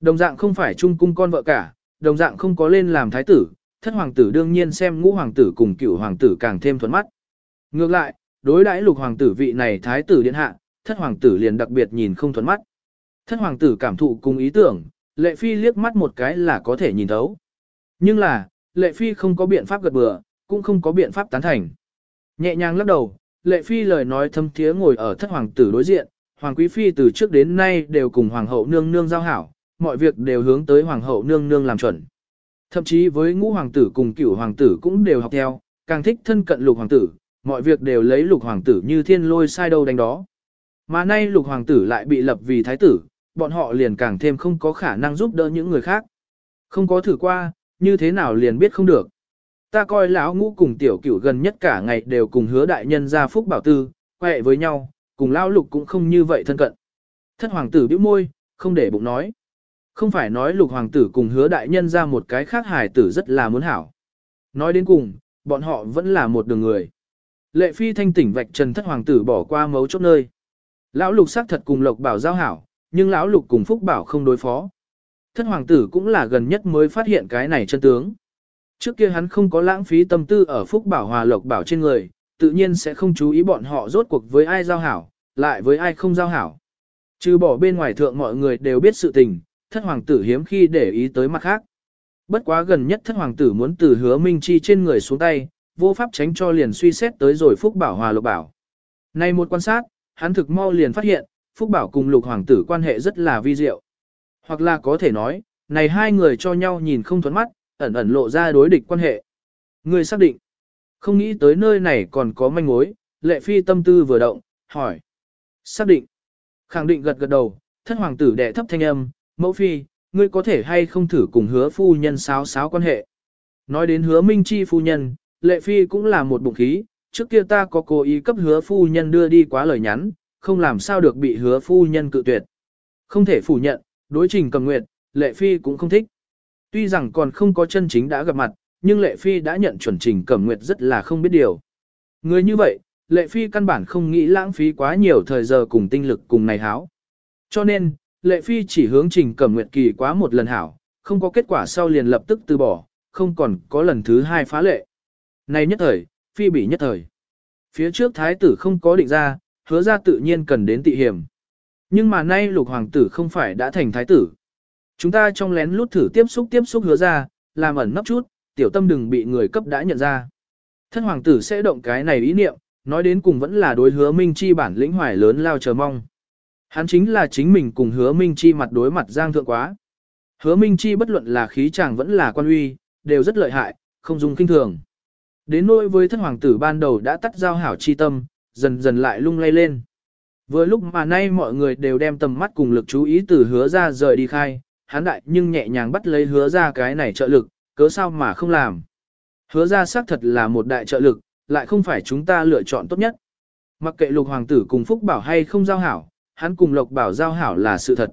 Đồng dạng không phải chung cung con vợ cả, đồng dạng không có lên làm thái tử, thất hoàng tử đương nhiên xem ngũ hoàng tử cùng cửu hoàng tử càng thêm thuận mắt. Ngược lại, đối đãi lục hoàng tử vị này thái tử điện hạ, thất hoàng tử liền đặc biệt nhìn không thuận mắt. Thất hoàng tử cảm thụ cùng ý tưởng, lệ phi liếc mắt một cái là có thể nhìn thấu. Nhưng là, lệ phi không có biện pháp gật bừa, cũng không có biện pháp tán thành. Nhẹ nhàng lắc đầu, lệ phi lời nói thâm thiế ngồi ở thất hoàng tử đối diện, hoàng quý phi từ trước đến nay đều cùng hoàng hậu nương nương giao hảo, mọi việc đều hướng tới hoàng hậu nương nương làm chuẩn. Thậm chí với ngũ hoàng tử cùng cửu hoàng tử cũng đều học theo, càng thích thân cận lục hoàng tử, mọi việc đều lấy lục hoàng tử như thiên lôi sai đâu đánh đó. Mà nay lục hoàng tử lại bị lập vì thái tử, bọn họ liền càng thêm không có khả năng giúp đỡ những người khác. Không có thử qua, như thế nào liền biết không được. Ta coi lão ngũ cùng tiểu cửu gần nhất cả ngày đều cùng hứa đại nhân ra phúc bảo tư, quẹ với nhau, cùng lão lục cũng không như vậy thân cận. Thất hoàng tử bĩu môi, không để bụng nói. Không phải nói lục hoàng tử cùng hứa đại nhân ra một cái khác hài tử rất là muốn hảo. Nói đến cùng, bọn họ vẫn là một đường người. Lệ phi thanh tỉnh vạch trần thất hoàng tử bỏ qua mấu chốt nơi. Lão lục xác thật cùng lộc bảo giao hảo, nhưng lão lục cùng phúc bảo không đối phó. Thất hoàng tử cũng là gần nhất mới phát hiện cái này chân tướng. Trước kia hắn không có lãng phí tâm tư ở phúc bảo hòa lộc bảo trên người, tự nhiên sẽ không chú ý bọn họ rốt cuộc với ai giao hảo, lại với ai không giao hảo. Trừ bỏ bên ngoài thượng mọi người đều biết sự tình, thất hoàng tử hiếm khi để ý tới mặt khác. Bất quá gần nhất thất hoàng tử muốn từ hứa minh chi trên người xuống tay, vô pháp tránh cho liền suy xét tới rồi phúc bảo hòa lộc bảo. Này một quan sát, hắn thực mau liền phát hiện, phúc bảo cùng lục hoàng tử quan hệ rất là vi diệu. Hoặc là có thể nói, này hai người cho nhau nhìn không thuẫn mắt, ẩn ẩn lộ ra đối địch quan hệ. Người xác định, không nghĩ tới nơi này còn có manh mối, lệ phi tâm tư vừa động, hỏi. Xác định, khẳng định gật gật đầu, thất hoàng tử đệ thấp thanh âm, mẫu phi, ngươi có thể hay không thử cùng hứa phu nhân sáo sáo quan hệ. Nói đến hứa minh chi phu nhân, lệ phi cũng là một bụng khí, trước kia ta có cố ý cấp hứa phu nhân đưa đi quá lời nhắn, không làm sao được bị hứa phu nhân cự tuyệt. Không thể phủ nhận, đối trình cầm nguyệt, lệ phi cũng không thích. Tuy rằng còn không có chân chính đã gặp mặt, nhưng lệ phi đã nhận chuẩn trình cẩm nguyệt rất là không biết điều. Người như vậy, lệ phi căn bản không nghĩ lãng phí quá nhiều thời giờ cùng tinh lực cùng này háo. Cho nên, lệ phi chỉ hướng trình cẩm nguyệt kỳ quá một lần hảo, không có kết quả sau liền lập tức từ bỏ, không còn có lần thứ hai phá lệ. Này nhất thời, phi bị nhất thời. Phía trước thái tử không có định ra, hứa ra tự nhiên cần đến tị hiểm. Nhưng mà nay lục hoàng tử không phải đã thành thái tử. Chúng ta trong lén lút thử tiếp xúc tiếp xúc hứa ra, làm ẩn nấp chút, tiểu tâm đừng bị người cấp đã nhận ra. Thân hoàng tử sẽ động cái này ý niệm, nói đến cùng vẫn là đối hứa minh chi bản lĩnh hoài lớn lao chờ mong. Hắn chính là chính mình cùng hứa minh chi mặt đối mặt giang thượng quá. Hứa minh chi bất luận là khí chàng vẫn là quan uy, đều rất lợi hại, không dùng kinh thường. Đến nỗi với thân hoàng tử ban đầu đã tắt giao hảo chi tâm, dần dần lại lung lay lên. Vừa lúc mà nay mọi người đều đem tầm mắt cùng lực chú ý từ hứa ra rời đi khai, hắn đại nhưng nhẹ nhàng bắt lấy hứa ra cái này trợ lực, cớ sao mà không làm. Hứa ra xác thật là một đại trợ lực, lại không phải chúng ta lựa chọn tốt nhất. Mặc kệ lục hoàng tử cùng Phúc Bảo hay không giao hảo, hắn cùng Lộc Bảo giao hảo là sự thật.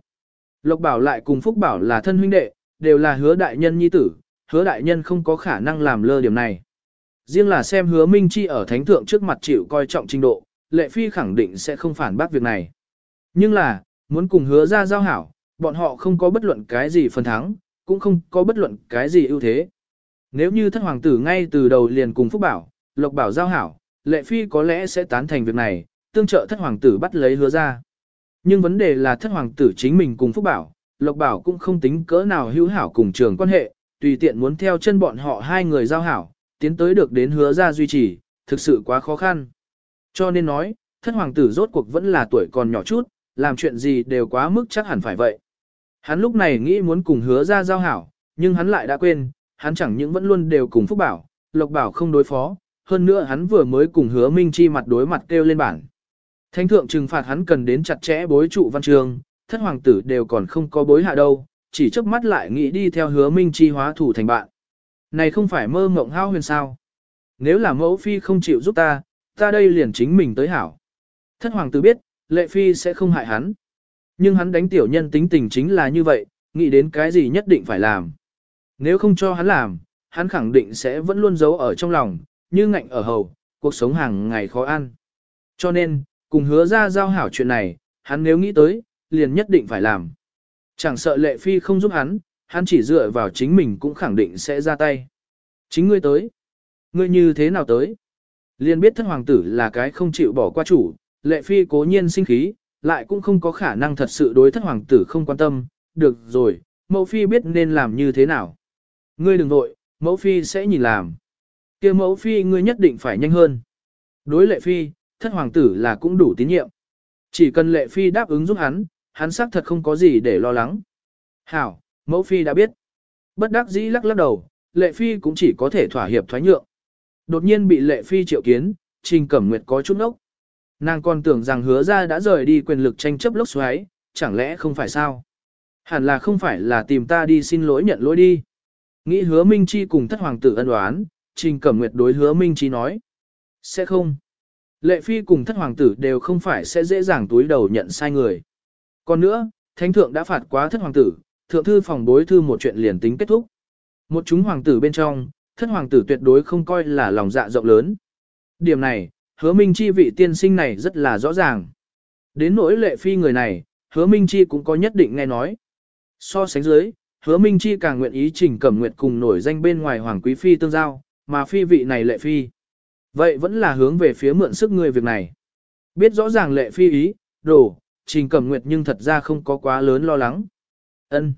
Lộc Bảo lại cùng Phúc Bảo là thân huynh đệ, đều là hứa đại nhân nhi tử, hứa đại nhân không có khả năng làm lơ điểm này. Riêng là xem hứa Minh Chi ở thánh thượng trước mặt chịu coi trọng trình độ, lệ phi khẳng định sẽ không phản bác việc này. Nhưng là, muốn cùng hứa ra giao hảo, bọn họ không có bất luận cái gì phần thắng, cũng không có bất luận cái gì ưu thế. Nếu như thất hoàng tử ngay từ đầu liền cùng Phúc Bảo, Lộc Bảo giao hảo, lệ phi có lẽ sẽ tán thành việc này, tương trợ thất hoàng tử bắt lấy hứa ra. Nhưng vấn đề là thất hoàng tử chính mình cùng Phúc Bảo, Lộc Bảo cũng không tính cỡ nào hữu hảo cùng trường quan hệ, tùy tiện muốn theo chân bọn họ hai người giao hảo, tiến tới được đến hứa ra duy trì, thực sự quá khó khăn. Cho nên nói, thất hoàng tử rốt cuộc vẫn là tuổi còn nhỏ chút, làm chuyện gì đều quá mức chắc hẳn phải vậy. Hắn lúc này nghĩ muốn cùng hứa ra giao hảo, nhưng hắn lại đã quên, hắn chẳng những vẫn luôn đều cùng Phúc Bảo, Lộc Bảo không đối phó, hơn nữa hắn vừa mới cùng hứa Minh Chi mặt đối mặt kêu lên bản. Thánh thượng trừng phạt hắn cần đến chặt chẽ bối trụ văn trường, thất hoàng tử đều còn không có bối hạ đâu, chỉ chớp mắt lại nghĩ đi theo hứa Minh Chi hóa thủ thành bạn. Này không phải mơ mộng hao huyền sao. Nếu là mẫu phi không chịu giúp ta, ta đây liền chính mình tới hảo. Thất hoàng tử biết, lệ phi sẽ không hại hắn. Nhưng hắn đánh tiểu nhân tính tình chính là như vậy, nghĩ đến cái gì nhất định phải làm. Nếu không cho hắn làm, hắn khẳng định sẽ vẫn luôn giấu ở trong lòng, như ngạnh ở hầu, cuộc sống hàng ngày khó ăn. Cho nên, cùng hứa ra giao hảo chuyện này, hắn nếu nghĩ tới, liền nhất định phải làm. Chẳng sợ lệ phi không giúp hắn, hắn chỉ dựa vào chính mình cũng khẳng định sẽ ra tay. Chính ngươi tới. Ngươi như thế nào tới? Liền biết thất hoàng tử là cái không chịu bỏ qua chủ, lệ phi cố nhiên sinh khí, lại cũng không có khả năng thật sự đối thất hoàng tử không quan tâm. Được rồi, mẫu phi biết nên làm như thế nào. Ngươi đừng vội, mẫu phi sẽ nhìn làm. kia mẫu phi ngươi nhất định phải nhanh hơn. Đối lệ phi, thất hoàng tử là cũng đủ tín nhiệm. Chỉ cần lệ phi đáp ứng giúp hắn, hắn xác thật không có gì để lo lắng. Hảo, mẫu phi đã biết. Bất đắc dĩ lắc lắc đầu, lệ phi cũng chỉ có thể thỏa hiệp thoái nhượng. Đột nhiên bị lệ phi triệu kiến, trình cẩm nguyệt có chút ốc. Nàng còn tưởng rằng hứa ra đã rời đi quyền lực tranh chấp lốc xoáy, chẳng lẽ không phải sao? Hẳn là không phải là tìm ta đi xin lỗi nhận lỗi đi. Nghĩ hứa Minh Chi cùng thất hoàng tử ân đoán, trình cẩm nguyệt đối hứa Minh Chi nói. Sẽ không. Lệ phi cùng thất hoàng tử đều không phải sẽ dễ dàng túi đầu nhận sai người. Còn nữa, thánh thượng đã phạt quá thất hoàng tử, thượng thư phòng bối thư một chuyện liền tính kết thúc. Một chúng hoàng tử bên trong, thất hoàng tử tuyệt đối không coi là lòng dạ rộng lớn. Điểm này, hứa minh chi vị tiên sinh này rất là rõ ràng. Đến nỗi lệ phi người này, hứa minh chi cũng có nhất định nghe nói. So sánh dưới, hứa minh chi càng nguyện ý trình cẩm nguyện cùng nổi danh bên ngoài hoàng quý phi tương giao, mà phi vị này lệ phi. Vậy vẫn là hướng về phía mượn sức người việc này. Biết rõ ràng lệ phi ý, đồ, trình cẩm nguyệt nhưng thật ra không có quá lớn lo lắng. ân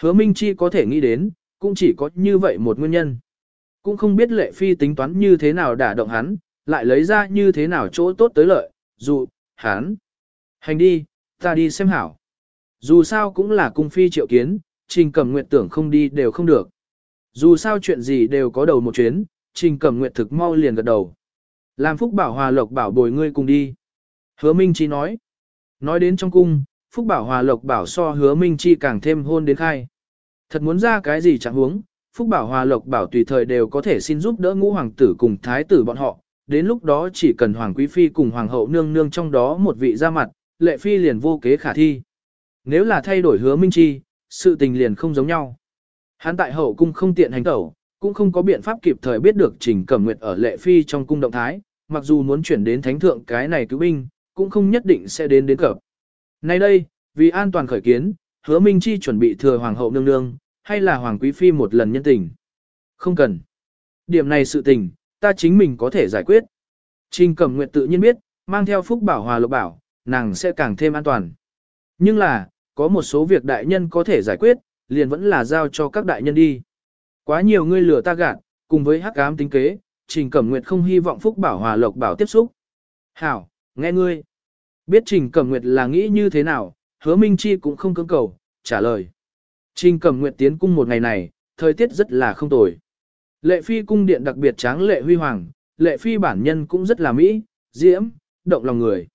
Hứa Minh Chi có thể nghĩ đến, cũng chỉ có như vậy một nguyên nhân. Cũng không biết lệ phi tính toán như thế nào đả động hắn, lại lấy ra như thế nào chỗ tốt tới lợi, dù, hắn. Hành đi, ta đi xem hảo. Dù sao cũng là cung phi triệu kiến, trình cẩm nguyện tưởng không đi đều không được. Dù sao chuyện gì đều có đầu một chuyến, trình cẩm nguyện thực mau liền gật đầu. Làm phúc bảo hòa lộc bảo bồi ngươi cùng đi. Hứa Minh Chi nói. Nói đến trong cung, phúc bảo hòa lộc bảo so hứa Minh Chi càng thêm hôn đến khai. Thật muốn ra cái gì chẳng huống, phúc bảo hòa lộc bảo tùy thời đều có thể xin giúp đỡ ngũ hoàng tử cùng thái tử bọn họ. Đến lúc đó chỉ cần hoàng quý phi cùng hoàng hậu nương nương trong đó một vị ra mặt, lệ phi liền vô kế khả thi. Nếu là thay đổi hứa Minh Chi, sự tình liền không giống nhau. Hắn tại hậu cung không tiện hành tẩu, cũng không có biện pháp kịp thời biết được Trình Cẩm Nguyệt ở Lệ Phi trong cung động thái, mặc dù muốn chuyển đến thánh thượng cái này cứu binh, cũng không nhất định sẽ đến đến cập. Nay đây, vì an toàn khởi kiến, hứa Minh Chi chuẩn bị thừa Hoàng hậu nương nương, hay là Hoàng Quý Phi một lần nhân tình. Không cần. Điểm này sự tình, ta chính mình có thể giải quyết. Trình Cẩm Nguyệt tự nhiên biết, mang theo phúc bảo hòa lộc bảo, nàng sẽ càng thêm an toàn. Nhưng là, có một số việc đại nhân có thể giải quyết, liền vẫn là giao cho các đại nhân đi. Quá nhiều ngươi lừa ta gạt, cùng với hắc ám tính kế, Trình Cẩm Nguyệt không hy vọng Phúc Bảo Hòa Lộc Bảo tiếp xúc. Hảo, nghe ngươi. Biết Trình Cẩm Nguyệt là nghĩ như thế nào, hứa Minh Chi cũng không cưỡng cầu, trả lời. Trình Cẩm Nguyệt tiến cung một ngày này, thời tiết rất là không tồi. Lệ phi cung điện đặc biệt tráng lệ huy hoàng, lệ phi bản nhân cũng rất là mỹ, diễm, động lòng người.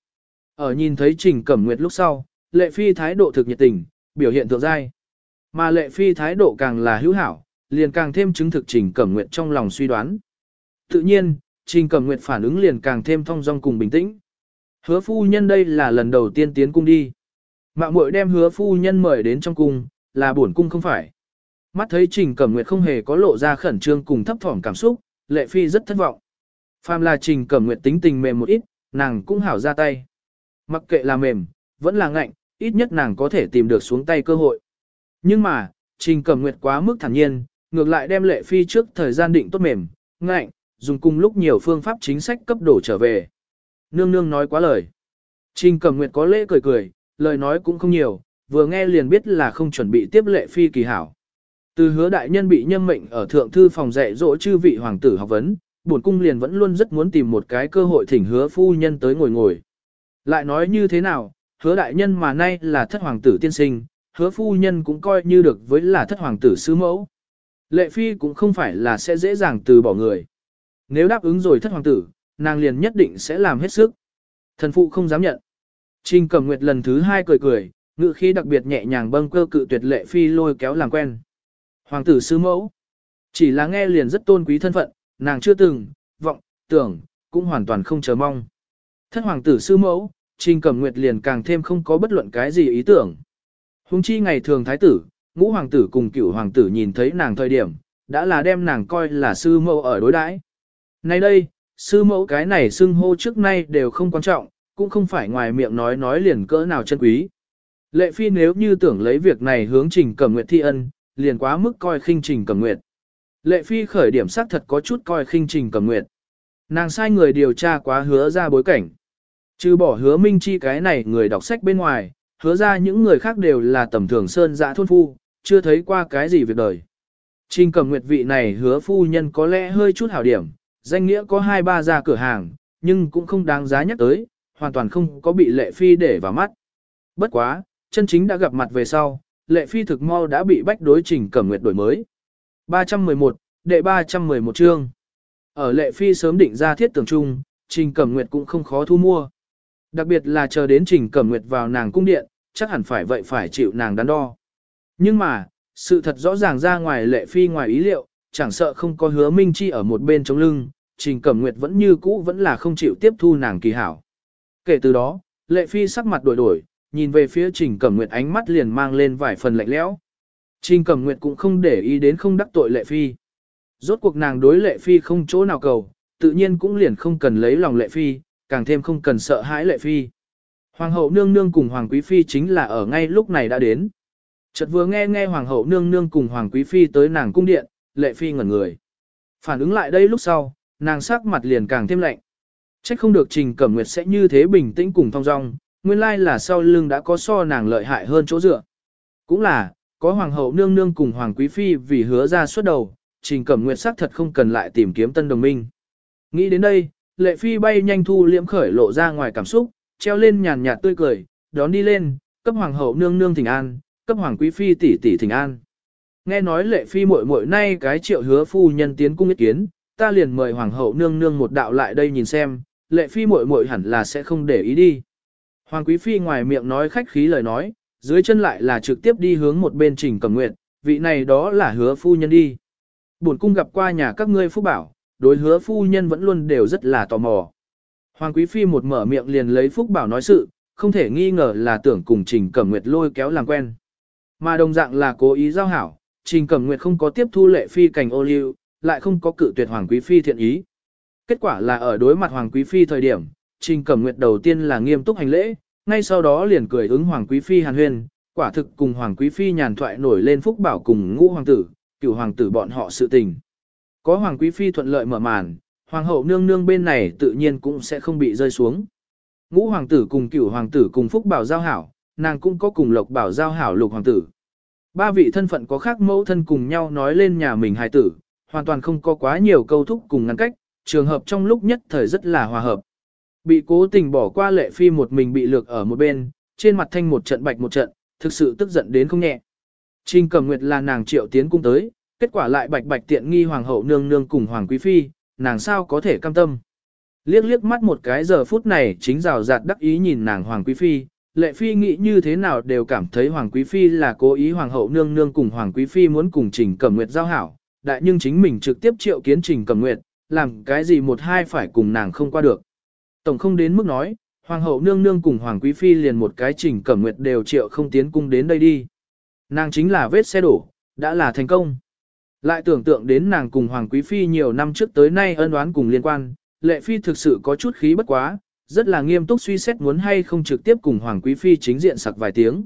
Ở nhìn thấy Trình Cẩm Nguyệt lúc sau, lệ phi thái độ thực nhiệt tình, biểu hiện thượng giai. Mà lệ phi thái độ càng là hữu hảo, liền càng thêm chứng thực Trình Cẩm Nguyệt trong lòng suy đoán. Tự nhiên, Trình Cẩm Nguyệt phản ứng liền càng thêm thong dong cùng bình tĩnh. Hứa phu nhân đây là lần đầu tiên tiến cung đi. Mạng muội đem hứa phu nhân mời đến trong cung, là bổn cung không phải. Mắt thấy Trình Cẩm Nguyệt không hề có lộ ra khẩn trương cùng thấp thỏm cảm xúc, Lệ Phi rất thất vọng. Phàm là Trình Cẩm Nguyệt tính tình mềm một ít, nàng cũng hảo ra tay. Mặc kệ là mềm, vẫn là ngạnh, ít nhất nàng có thể tìm được xuống tay cơ hội. Nhưng mà, Trình Cẩm Nguyệt quá mức thản nhiên, ngược lại đem Lệ Phi trước thời gian định tốt mềm, ngạnh, dùng cùng lúc nhiều phương pháp chính sách cấp đổ trở về. Nương nương nói quá lời. Trình Cẩm Nguyệt có lễ cười cười, lời nói cũng không nhiều, vừa nghe liền biết là không chuẩn bị tiếp Lệ Phi kỳ hảo. Từ hứa đại nhân bị nhâm mệnh ở thượng thư phòng dạy dỗ chư vị hoàng tử học vấn, bổn cung liền vẫn luôn rất muốn tìm một cái cơ hội thỉnh hứa phu nhân tới ngồi ngồi. Lại nói như thế nào, hứa đại nhân mà nay là thất hoàng tử tiên sinh, hứa phu nhân cũng coi như được với là thất hoàng tử sứ mẫu. Lệ phi cũng không phải là sẽ dễ dàng từ bỏ người. Nếu đáp ứng rồi thất hoàng tử, nàng liền nhất định sẽ làm hết sức. Thần phụ không dám nhận. Trình Cẩm Nguyệt lần thứ hai cười cười, ngự khí đặc biệt nhẹ nhàng bâng cơ cự tuyệt lệ phi lôi kéo làm quen. Hoàng tử sư mẫu. Chỉ là nghe liền rất tôn quý thân phận, nàng chưa từng, vọng, tưởng, cũng hoàn toàn không chờ mong. Thất hoàng tử sư mẫu, Trình Cẩm Nguyệt liền càng thêm không có bất luận cái gì ý tưởng. Hùng chi ngày thường thái tử, ngũ hoàng tử cùng cửu hoàng tử nhìn thấy nàng thời điểm, đã là đem nàng coi là sư mẫu ở đối đãi. Nay đây, sư mẫu cái này xưng hô trước nay đều không quan trọng, cũng không phải ngoài miệng nói nói liền cỡ nào chân quý. Lệ phi nếu như tưởng lấy việc này hướng trình cẩm nguyệt thi ân, liền quá mức coi khinh trình cẩm nguyệt. Lệ phi khởi điểm xác thật có chút coi khinh trình cẩm nguyệt. Nàng sai người điều tra quá hứa ra bối cảnh. Trừ bỏ hứa minh chi cái này người đọc sách bên ngoài, hứa ra những người khác đều là tầm thường sơn dạ thôn phu, chưa thấy qua cái gì việc đời. Trình cẩm nguyệt vị này hứa phu nhân có lẽ hơi chút hảo điểm, danh nghĩa có hai ba ra cửa hàng, nhưng cũng không đáng giá nhắc tới, hoàn toàn không có bị lệ phi để vào mắt. Bất quá, chân chính đã gặp mặt về sau, lệ phi thực mau đã bị bách đối trình cẩm nguyệt đổi mới. 311, đệ 311 chương. Ở lệ phi sớm định ra thiết tưởng chung, trình cẩm nguyệt cũng không khó thu mua. Đặc biệt là chờ đến trình cẩm nguyệt vào nàng cung điện, chắc hẳn phải vậy phải chịu nàng đắn đo. Nhưng mà, sự thật rõ ràng ra ngoài lệ phi ngoài ý liệu, chẳng sợ không có hứa minh chi ở một bên chống lưng, trình cẩm nguyệt vẫn như cũ vẫn là không chịu tiếp thu nàng kỳ hảo. Kể từ đó, lệ phi sắc mặt đổi đổi, nhìn về phía trình cẩm nguyệt ánh mắt liền mang lên vài phần lạnh lẽo. Trình cẩm nguyệt cũng không để ý đến không đắc tội lệ phi. Rốt cuộc nàng đối lệ phi không chỗ nào cầu, tự nhiên cũng liền không cần lấy lòng lệ phi, càng thêm không cần sợ hãi lệ phi. Hoàng hậu nương nương cùng hoàng quý phi chính là ở ngay lúc này đã đến. Chợt vừa nghe nghe hoàng hậu nương nương cùng hoàng quý phi tới nàng cung điện, lệ phi ngẩn người. Phản ứng lại đây lúc sau, nàng sắc mặt liền càng thêm lạnh. Trách không được Trình Cẩm Nguyệt sẽ như thế bình tĩnh cùng thong dong, nguyên lai là sau lưng đã có so nàng lợi hại hơn chỗ dựa. Cũng là, có hoàng hậu nương nương cùng hoàng quý phi vì hứa ra suốt đầu, Trình Cẩm Nguyệt sắc thật không cần lại tìm kiếm tân đồng minh. Nghĩ đến đây, lệ phi bay nhanh thu liễm khởi lộ ra ngoài cảm xúc, treo lên nhàn nhạt tươi cười, đón đi lên, cấp hoàng hậu nương nương thỉnh an, cấp hoàng quý phi tỷ tỷ thỉnh an. Nghe nói lệ phi muội muội nay cái triệu hứa phu nhân tiến cung ý kiến, ta liền mời hoàng hậu nương nương một đạo lại đây nhìn xem, lệ phi muội muội hẳn là sẽ không để ý đi. Hoàng quý phi ngoài miệng nói khách khí lời nói, dưới chân lại là trực tiếp đi hướng một bên trình cầm nguyện, vị này đó là hứa phu nhân đi. Buồn cung gặp qua nhà các ngươi phúc bảo, đối hứa phu nhân vẫn luôn đều rất là tò mò. Hoàng quý phi một mở miệng liền lấy phúc bảo nói sự, không thể nghi ngờ là tưởng cùng trình cẩm nguyệt lôi kéo làm quen. Mà đồng dạng là cố ý giao hảo, trình cẩm nguyệt không có tiếp thu lệ phi cảnh ô liu, lại không có cự tuyệt Hoàng Quý Phi thiện ý. Kết quả là ở đối mặt Hoàng Quý Phi thời điểm, Trình Cẩm Nguyệt đầu tiên là nghiêm túc hành lễ, ngay sau đó liền cười ứng Hoàng Quý Phi hàn huyên, quả thực cùng Hoàng Quý Phi nhàn thoại nổi lên phúc bảo cùng ngũ hoàng tử, cựu hoàng tử bọn họ sự tình. Có Hoàng Quý Phi thuận lợi mở màn, Hoàng hậu nương nương bên này tự nhiên cũng sẽ không bị rơi xuống. Ngũ hoàng tử cùng cửu hoàng tử cùng phúc bảo giao hảo, nàng cũng có cùng lộc bảo giao hảo lục hoàng tử. Ba vị thân phận có khác mẫu thân cùng nhau nói lên nhà mình hài tử, hoàn toàn không có quá nhiều câu thúc cùng ngăn cách, trường hợp trong lúc nhất thời rất là hòa hợp. Bị cố tình bỏ qua lệ phi một mình bị lược ở một bên, trên mặt thanh một trận bạch một trận, thực sự tức giận đến không nhẹ. Trình cầm nguyệt là nàng triệu tiến cung tới, kết quả lại bạch bạch tiện nghi hoàng hậu nương nương cùng hoàng quý phi, nàng sao có thể cam tâm. Liếc liếc mắt một cái giờ phút này chính rào rạt đắc ý nhìn nàng hoàng quý phi, lệ phi nghĩ như thế nào đều cảm thấy hoàng quý phi là cố ý hoàng hậu nương nương cùng hoàng quý phi muốn cùng trình cẩm nguyệt giao hảo, đại nhưng chính mình trực tiếp triệu kiến trình cầm nguyệt, làm cái gì một hai phải cùng nàng không qua được. Tổng không đến mức nói, hoàng hậu nương nương cùng hoàng quý phi liền một cái trình cẩm nguyệt đều triệu không tiến cung đến đây đi. Nàng chính là vết xe đổ, đã là thành công. Lại tưởng tượng đến nàng cùng hoàng quý phi nhiều năm trước tới nay ân oán cùng liên quan, lệ phi thực sự có chút khí bất quá, rất là nghiêm túc suy xét muốn hay không trực tiếp cùng hoàng quý phi chính diện sặc vài tiếng.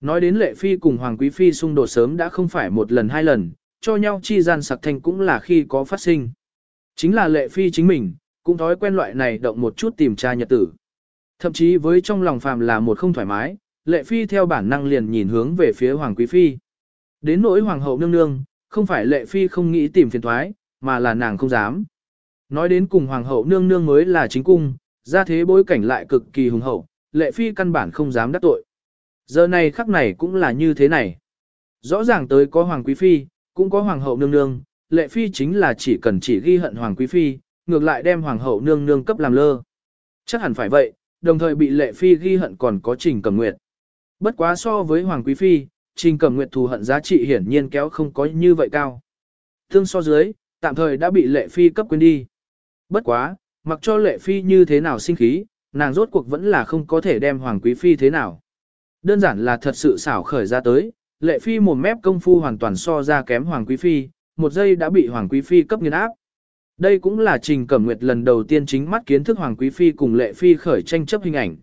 Nói đến lệ phi cùng hoàng quý phi xung đột sớm đã không phải một lần hai lần, cho nhau chi gian sặc thanh cũng là khi có phát sinh. Chính là lệ phi chính mình, cũng thói quen loại này động một chút tìm tra nhật tử. Thậm chí với trong lòng phàm là một không thoải mái, lệ phi theo bản năng liền nhìn hướng về phía hoàng quý phi. Đến nỗi hoàng hậu nương nương, không phải lệ phi không nghĩ tìm phiền thoái, mà là nàng không dám. Nói đến cùng hoàng hậu nương nương mới là chính cung, ra thế bối cảnh lại cực kỳ hùng hậu, lệ phi căn bản không dám đắc tội. Giờ này khắc này cũng là như thế này. Rõ ràng tới có hoàng quý phi, cũng có hoàng hậu nương nương, lệ phi chính là chỉ cần chỉ ghi hận hoàng quý phi, ngược lại đem hoàng hậu nương nương cấp làm lơ. Chắc hẳn phải vậy, đồng thời bị lệ phi ghi hận còn có trình cẩm nguyệt. Bất quá so với hoàng quý phi, trình cẩm nguyệt thù hận giá trị hiển nhiên kéo không có như vậy cao. Thương so dưới, tạm thời đã bị lệ phi cấp quên đi. Bất quá, mặc cho lệ phi như thế nào sinh khí, nàng rốt cuộc vẫn là không có thể đem hoàng quý phi thế nào. Đơn giản là thật sự xảo khởi ra tới, lệ phi mồm mép công phu hoàn toàn so ra kém hoàng quý phi, một giây đã bị hoàng quý phi cấp nghiên áp. Đây cũng là Trình Cẩm Nguyệt lần đầu tiên chính mắt kiến thức Hoàng Quý Phi cùng Lệ Phi khởi tranh chấp hình ảnh.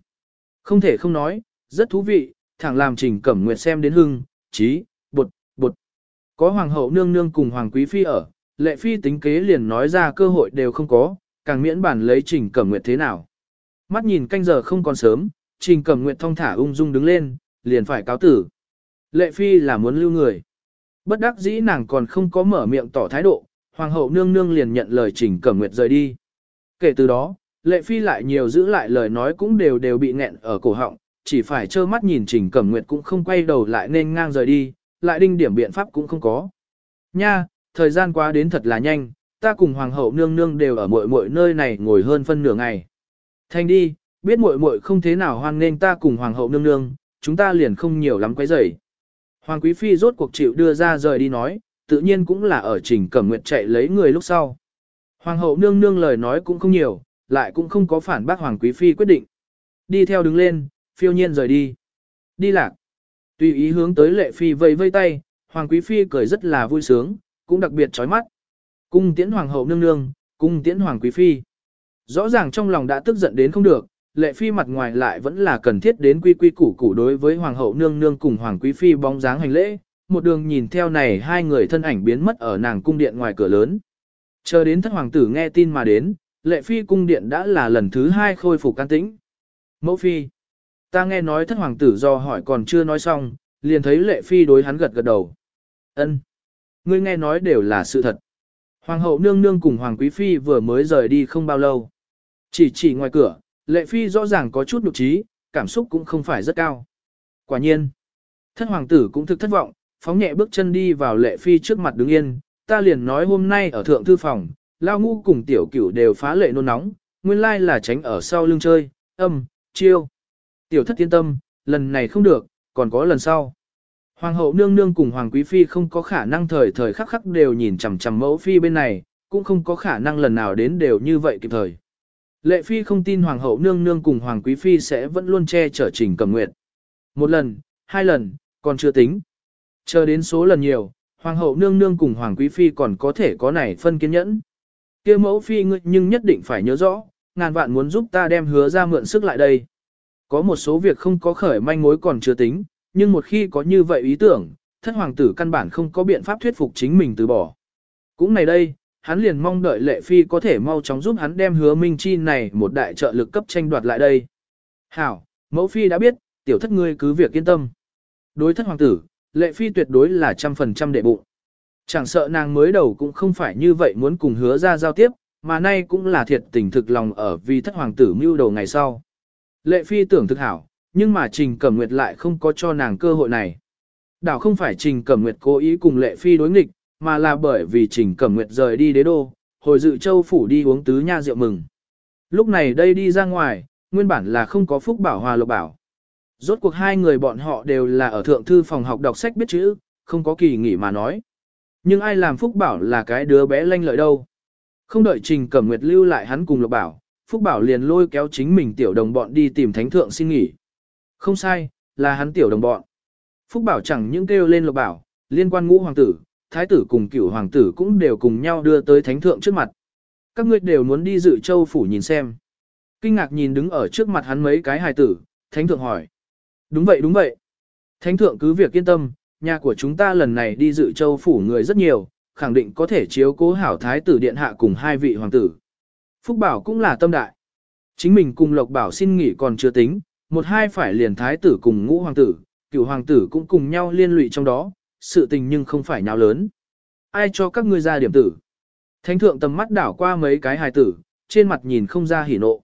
Không thể không nói, rất thú vị, thẳng làm Trình Cẩm Nguyệt xem đến hưng, trí, bột, bột. Có Hoàng hậu nương nương cùng Hoàng Quý Phi ở, Lệ Phi tính kế liền nói ra cơ hội đều không có, càng miễn bản lấy Trình Cẩm Nguyệt thế nào. Mắt nhìn canh giờ không còn sớm, Trình Cẩm Nguyệt thong thả ung dung đứng lên, liền phải cáo tử. Lệ Phi là muốn lưu người. Bất đắc dĩ nàng còn không có mở miệng tỏ thái độ, Hoàng hậu nương nương liền nhận lời Trình Cẩm Nguyệt rời đi. Kể từ đó, Lệ Phi lại nhiều giữ lại lời nói cũng đều đều bị nghẹn ở cổ họng, chỉ phải trơ mắt nhìn Trình Cẩm Nguyệt cũng không quay đầu lại nên ngang rời đi, lại đinh điểm biện pháp cũng không có. Nha, thời gian qua đến thật là nhanh, ta cùng Hoàng hậu nương nương đều ở mỗi mỗi nơi này ngồi hơn phân nửa ngày. Thanh đi, biết muội muội không thế nào hoan nên ta cùng Hoàng hậu nương nương, chúng ta liền không nhiều lắm quấy rầy. Hoàng Quý Phi rốt cuộc chịu đưa ra rời đi nói, tự nhiên cũng là ở trình cẩm nguyệt chạy lấy người lúc sau. Hoàng hậu nương nương lời nói cũng không nhiều, lại cũng không có phản bác Hoàng Quý Phi quyết định. Đi theo đứng lên, phiêu nhiên rời đi. Đi lạc. Tùy ý hướng tới lệ phi vây vây tay, Hoàng Quý Phi cười rất là vui sướng, cũng đặc biệt chói mắt. Cung tiễn Hoàng hậu nương nương, cung tiễn Hoàng Quý Phi. Rõ ràng trong lòng đã tức giận đến không được, lệ phi mặt ngoài lại vẫn là cần thiết đến quy quy củ củ đối với Hoàng hậu nương nương cùng Hoàng Quý Phi bóng dáng hành lễ, một đường nhìn theo này hai người thân ảnh biến mất ở nàng cung điện ngoài cửa lớn. Chờ đến thất hoàng tử nghe tin mà đến, lệ phi cung điện đã là lần thứ hai khôi phục can tĩnh. Mẫu phi, ta nghe nói thất hoàng tử do hỏi còn chưa nói xong, liền thấy lệ phi đối hắn gật gật đầu. Ân, ngươi nghe nói đều là sự thật. Hoàng hậu nương nương cùng hoàng quý phi vừa mới rời đi không bao lâu. Chỉ chỉ ngoài cửa, lệ phi rõ ràng có chút nụ trí, cảm xúc cũng không phải rất cao. Quả nhiên, thất hoàng tử cũng thực thất vọng, phóng nhẹ bước chân đi vào lệ phi trước mặt đứng yên, ta liền nói hôm nay ở thượng thư phòng, lao ngu cùng tiểu cửu đều phá lệ nôn nóng, nguyên lai là tránh ở sau lưng chơi, âm, chiêu. Tiểu thất tiên tâm, lần này không được, còn có lần sau. Hoàng hậu nương nương cùng hoàng quý phi không có khả năng thời thời khắc khắc đều nhìn chằm chằm mẫu phi bên này, cũng không có khả năng lần nào đến đều như vậy kịp thời. Lệ phi không tin hoàng hậu nương nương cùng hoàng quý phi sẽ vẫn luôn che chở trình cầm nguyện. Một lần, hai lần, còn chưa tính. Chờ đến số lần nhiều, hoàng hậu nương nương cùng hoàng quý phi còn có thể có này phân kiên nhẫn. kia mẫu phi ngươi nhưng nhất định phải nhớ rõ, ngàn vạn muốn giúp ta đem hứa ra mượn sức lại đây. Có một số việc không có khởi manh mối còn chưa tính, nhưng một khi có như vậy ý tưởng, thất hoàng tử căn bản không có biện pháp thuyết phục chính mình từ bỏ. Cũng này đây, hắn liền mong đợi lệ phi có thể mau chóng giúp hắn đem hứa minh chi này một đại trợ lực cấp tranh đoạt lại đây. Hảo, mẫu phi đã biết, tiểu thất ngươi cứ việc yên tâm. Đối thất hoàng tử, lệ phi tuyệt đối là trăm phần trăm đệ bụng. Chẳng sợ nàng mới đầu cũng không phải như vậy muốn cùng hứa ra giao tiếp, mà nay cũng là thiệt tình thực lòng ở vì thất hoàng tử mưu đầu ngày sau. Lệ phi tưởng thực hảo, nhưng mà Trình Cẩm Nguyệt lại không có cho nàng cơ hội này. Đảo không phải Trình Cẩm Nguyệt cố ý cùng Lệ phi đối nghịch, mà là bởi vì Trình Cẩm Nguyệt rời đi đế đô, hồi dự châu phủ đi uống tứ nha rượu mừng. Lúc này đây đi ra ngoài, nguyên bản là không có phúc bảo hòa lộc bảo. Rốt cuộc hai người bọn họ đều là ở thượng thư phòng học đọc sách biết chữ, không có kỳ nghỉ mà nói. Nhưng ai làm Phúc Bảo là cái đứa bé lanh lợi đâu. Không đợi Trình Cẩm Nguyệt lưu lại hắn cùng Lộc Bảo, Phúc Bảo liền lôi kéo chính mình tiểu đồng bọn đi tìm thánh thượng xin nghỉ. Không sai, là hắn tiểu đồng bọn. Phúc Bảo chẳng những kêu lên Lộc Bảo, liên quan ngũ hoàng tử, thái tử cùng cửu hoàng tử cũng đều cùng nhau đưa tới thánh thượng trước mặt. Các ngươi đều muốn đi dự châu phủ nhìn xem. Kinh ngạc nhìn đứng ở trước mặt hắn mấy cái hài tử, thánh thượng hỏi. Đúng vậy đúng vậy. Thánh thượng cứ việc yên tâm, nhà của chúng ta lần này đi dự châu phủ người rất nhiều, khẳng định có thể chiếu cố hảo thái tử điện hạ cùng hai vị hoàng tử. Phúc Bảo cũng là tâm đại. Chính mình cùng Lộc Bảo xin nghỉ còn chưa tính, một hai phải liền thái tử cùng ngũ hoàng tử, cựu hoàng tử cũng cùng nhau liên lụy trong đó, sự tình nhưng không phải nhau lớn. Ai cho các ngươi ra điểm tử? Thánh thượng tầm mắt đảo qua mấy cái hài tử, trên mặt nhìn không ra hỉ nộ.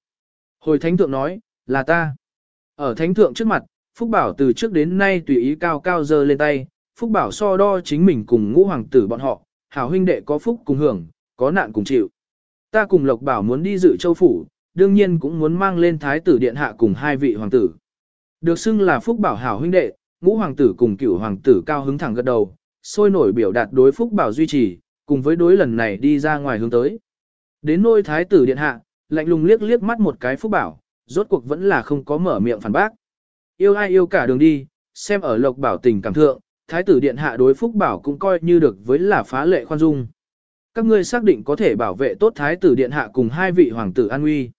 Hồi thánh thượng nói, là ta. Ở thánh thượng trước mặt, Phúc Bảo từ trước đến nay tùy ý cao cao dơ lên tay, Phúc Bảo so đo chính mình cùng ngũ hoàng tử bọn họ, hảo huynh đệ có phúc cùng hưởng, có nạn cùng chịu. Ta cùng Lộc Bảo muốn đi dự châu phủ, đương nhiên cũng muốn mang lên thái tử điện hạ cùng hai vị hoàng tử. Được xưng là Phúc Bảo hảo huynh đệ, ngũ hoàng tử cùng cửu hoàng tử cao hứng thẳng gật đầu, sôi nổi biểu đạt đối Phúc Bảo duy trì, cùng với đối lần này đi ra ngoài hướng tới. Đến nôi thái tử điện hạ, lạnh lùng liếc liếc mắt một cái Phúc Bảo, rốt cuộc vẫn là không có mở miệng phản bác. Yêu ai yêu cả đường đi, xem ở Lộc Bảo tình cảm thượng, thái tử điện hạ đối Phúc Bảo cũng coi như được với là phá lệ khoan dung. Các ngươi xác định có thể bảo vệ tốt thái tử điện hạ cùng hai vị hoàng tử an nguy.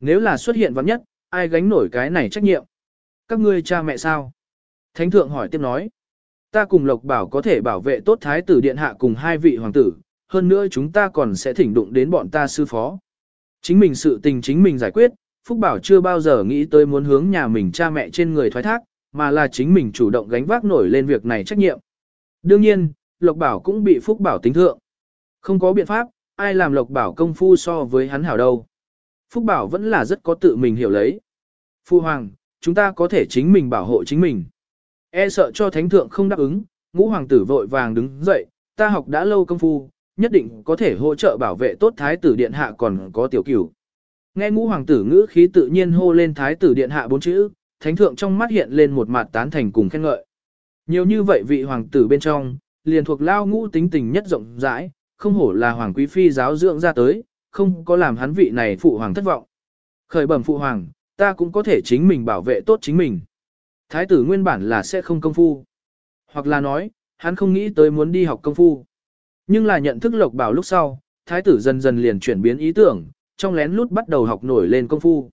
Nếu là xuất hiện vắng nhất, ai gánh nổi cái này trách nhiệm? Các ngươi cha mẹ sao? Thánh thượng hỏi tiếp nói. Ta cùng Lộc Bảo có thể bảo vệ tốt thái tử điện hạ cùng hai vị hoàng tử, hơn nữa chúng ta còn sẽ thỉnh đụng đến bọn ta sư phó. Chính mình sự tình chính mình giải quyết, Phúc Bảo chưa bao giờ nghĩ tới muốn hướng nhà mình cha mẹ trên người thoái thác, mà là chính mình chủ động gánh vác nổi lên việc này trách nhiệm. Đương nhiên, Lộc Bảo cũng bị Phúc Bảo tính thượng. Không có biện pháp, ai làm Lộc Bảo công phu so với hắn hảo đâu. Phúc Bảo vẫn là rất có tự mình hiểu lấy. Phu Hoàng, chúng ta có thể chính mình bảo hộ chính mình. E sợ cho thánh thượng không đáp ứng, ngũ hoàng tử vội vàng đứng dậy, ta học đã lâu công phu, nhất định có thể hỗ trợ bảo vệ tốt thái tử điện hạ còn có tiểu cửu. Nghe ngũ hoàng tử ngữ khí tự nhiên hô lên thái tử điện hạ bốn chữ, thánh thượng trong mắt hiện lên một mặt tán thành cùng khen ngợi. Nhiều như vậy vị hoàng tử bên trong, liền thuộc lao ngũ tính tình nhất rộng rãi, không hổ là hoàng quý phi giáo dưỡng ra tới, không có làm hắn vị này phụ hoàng thất vọng. Khởi bẩm phụ hoàng, ta cũng có thể chính mình bảo vệ tốt chính mình. Thái tử nguyên bản là sẽ không công phu. Hoặc là nói, hắn không nghĩ tới muốn đi học công phu. Nhưng là nhận thức lộc bảo lúc sau, thái tử dần dần liền chuyển biến ý tưởng, trong lén lút bắt đầu học nổi lên công phu.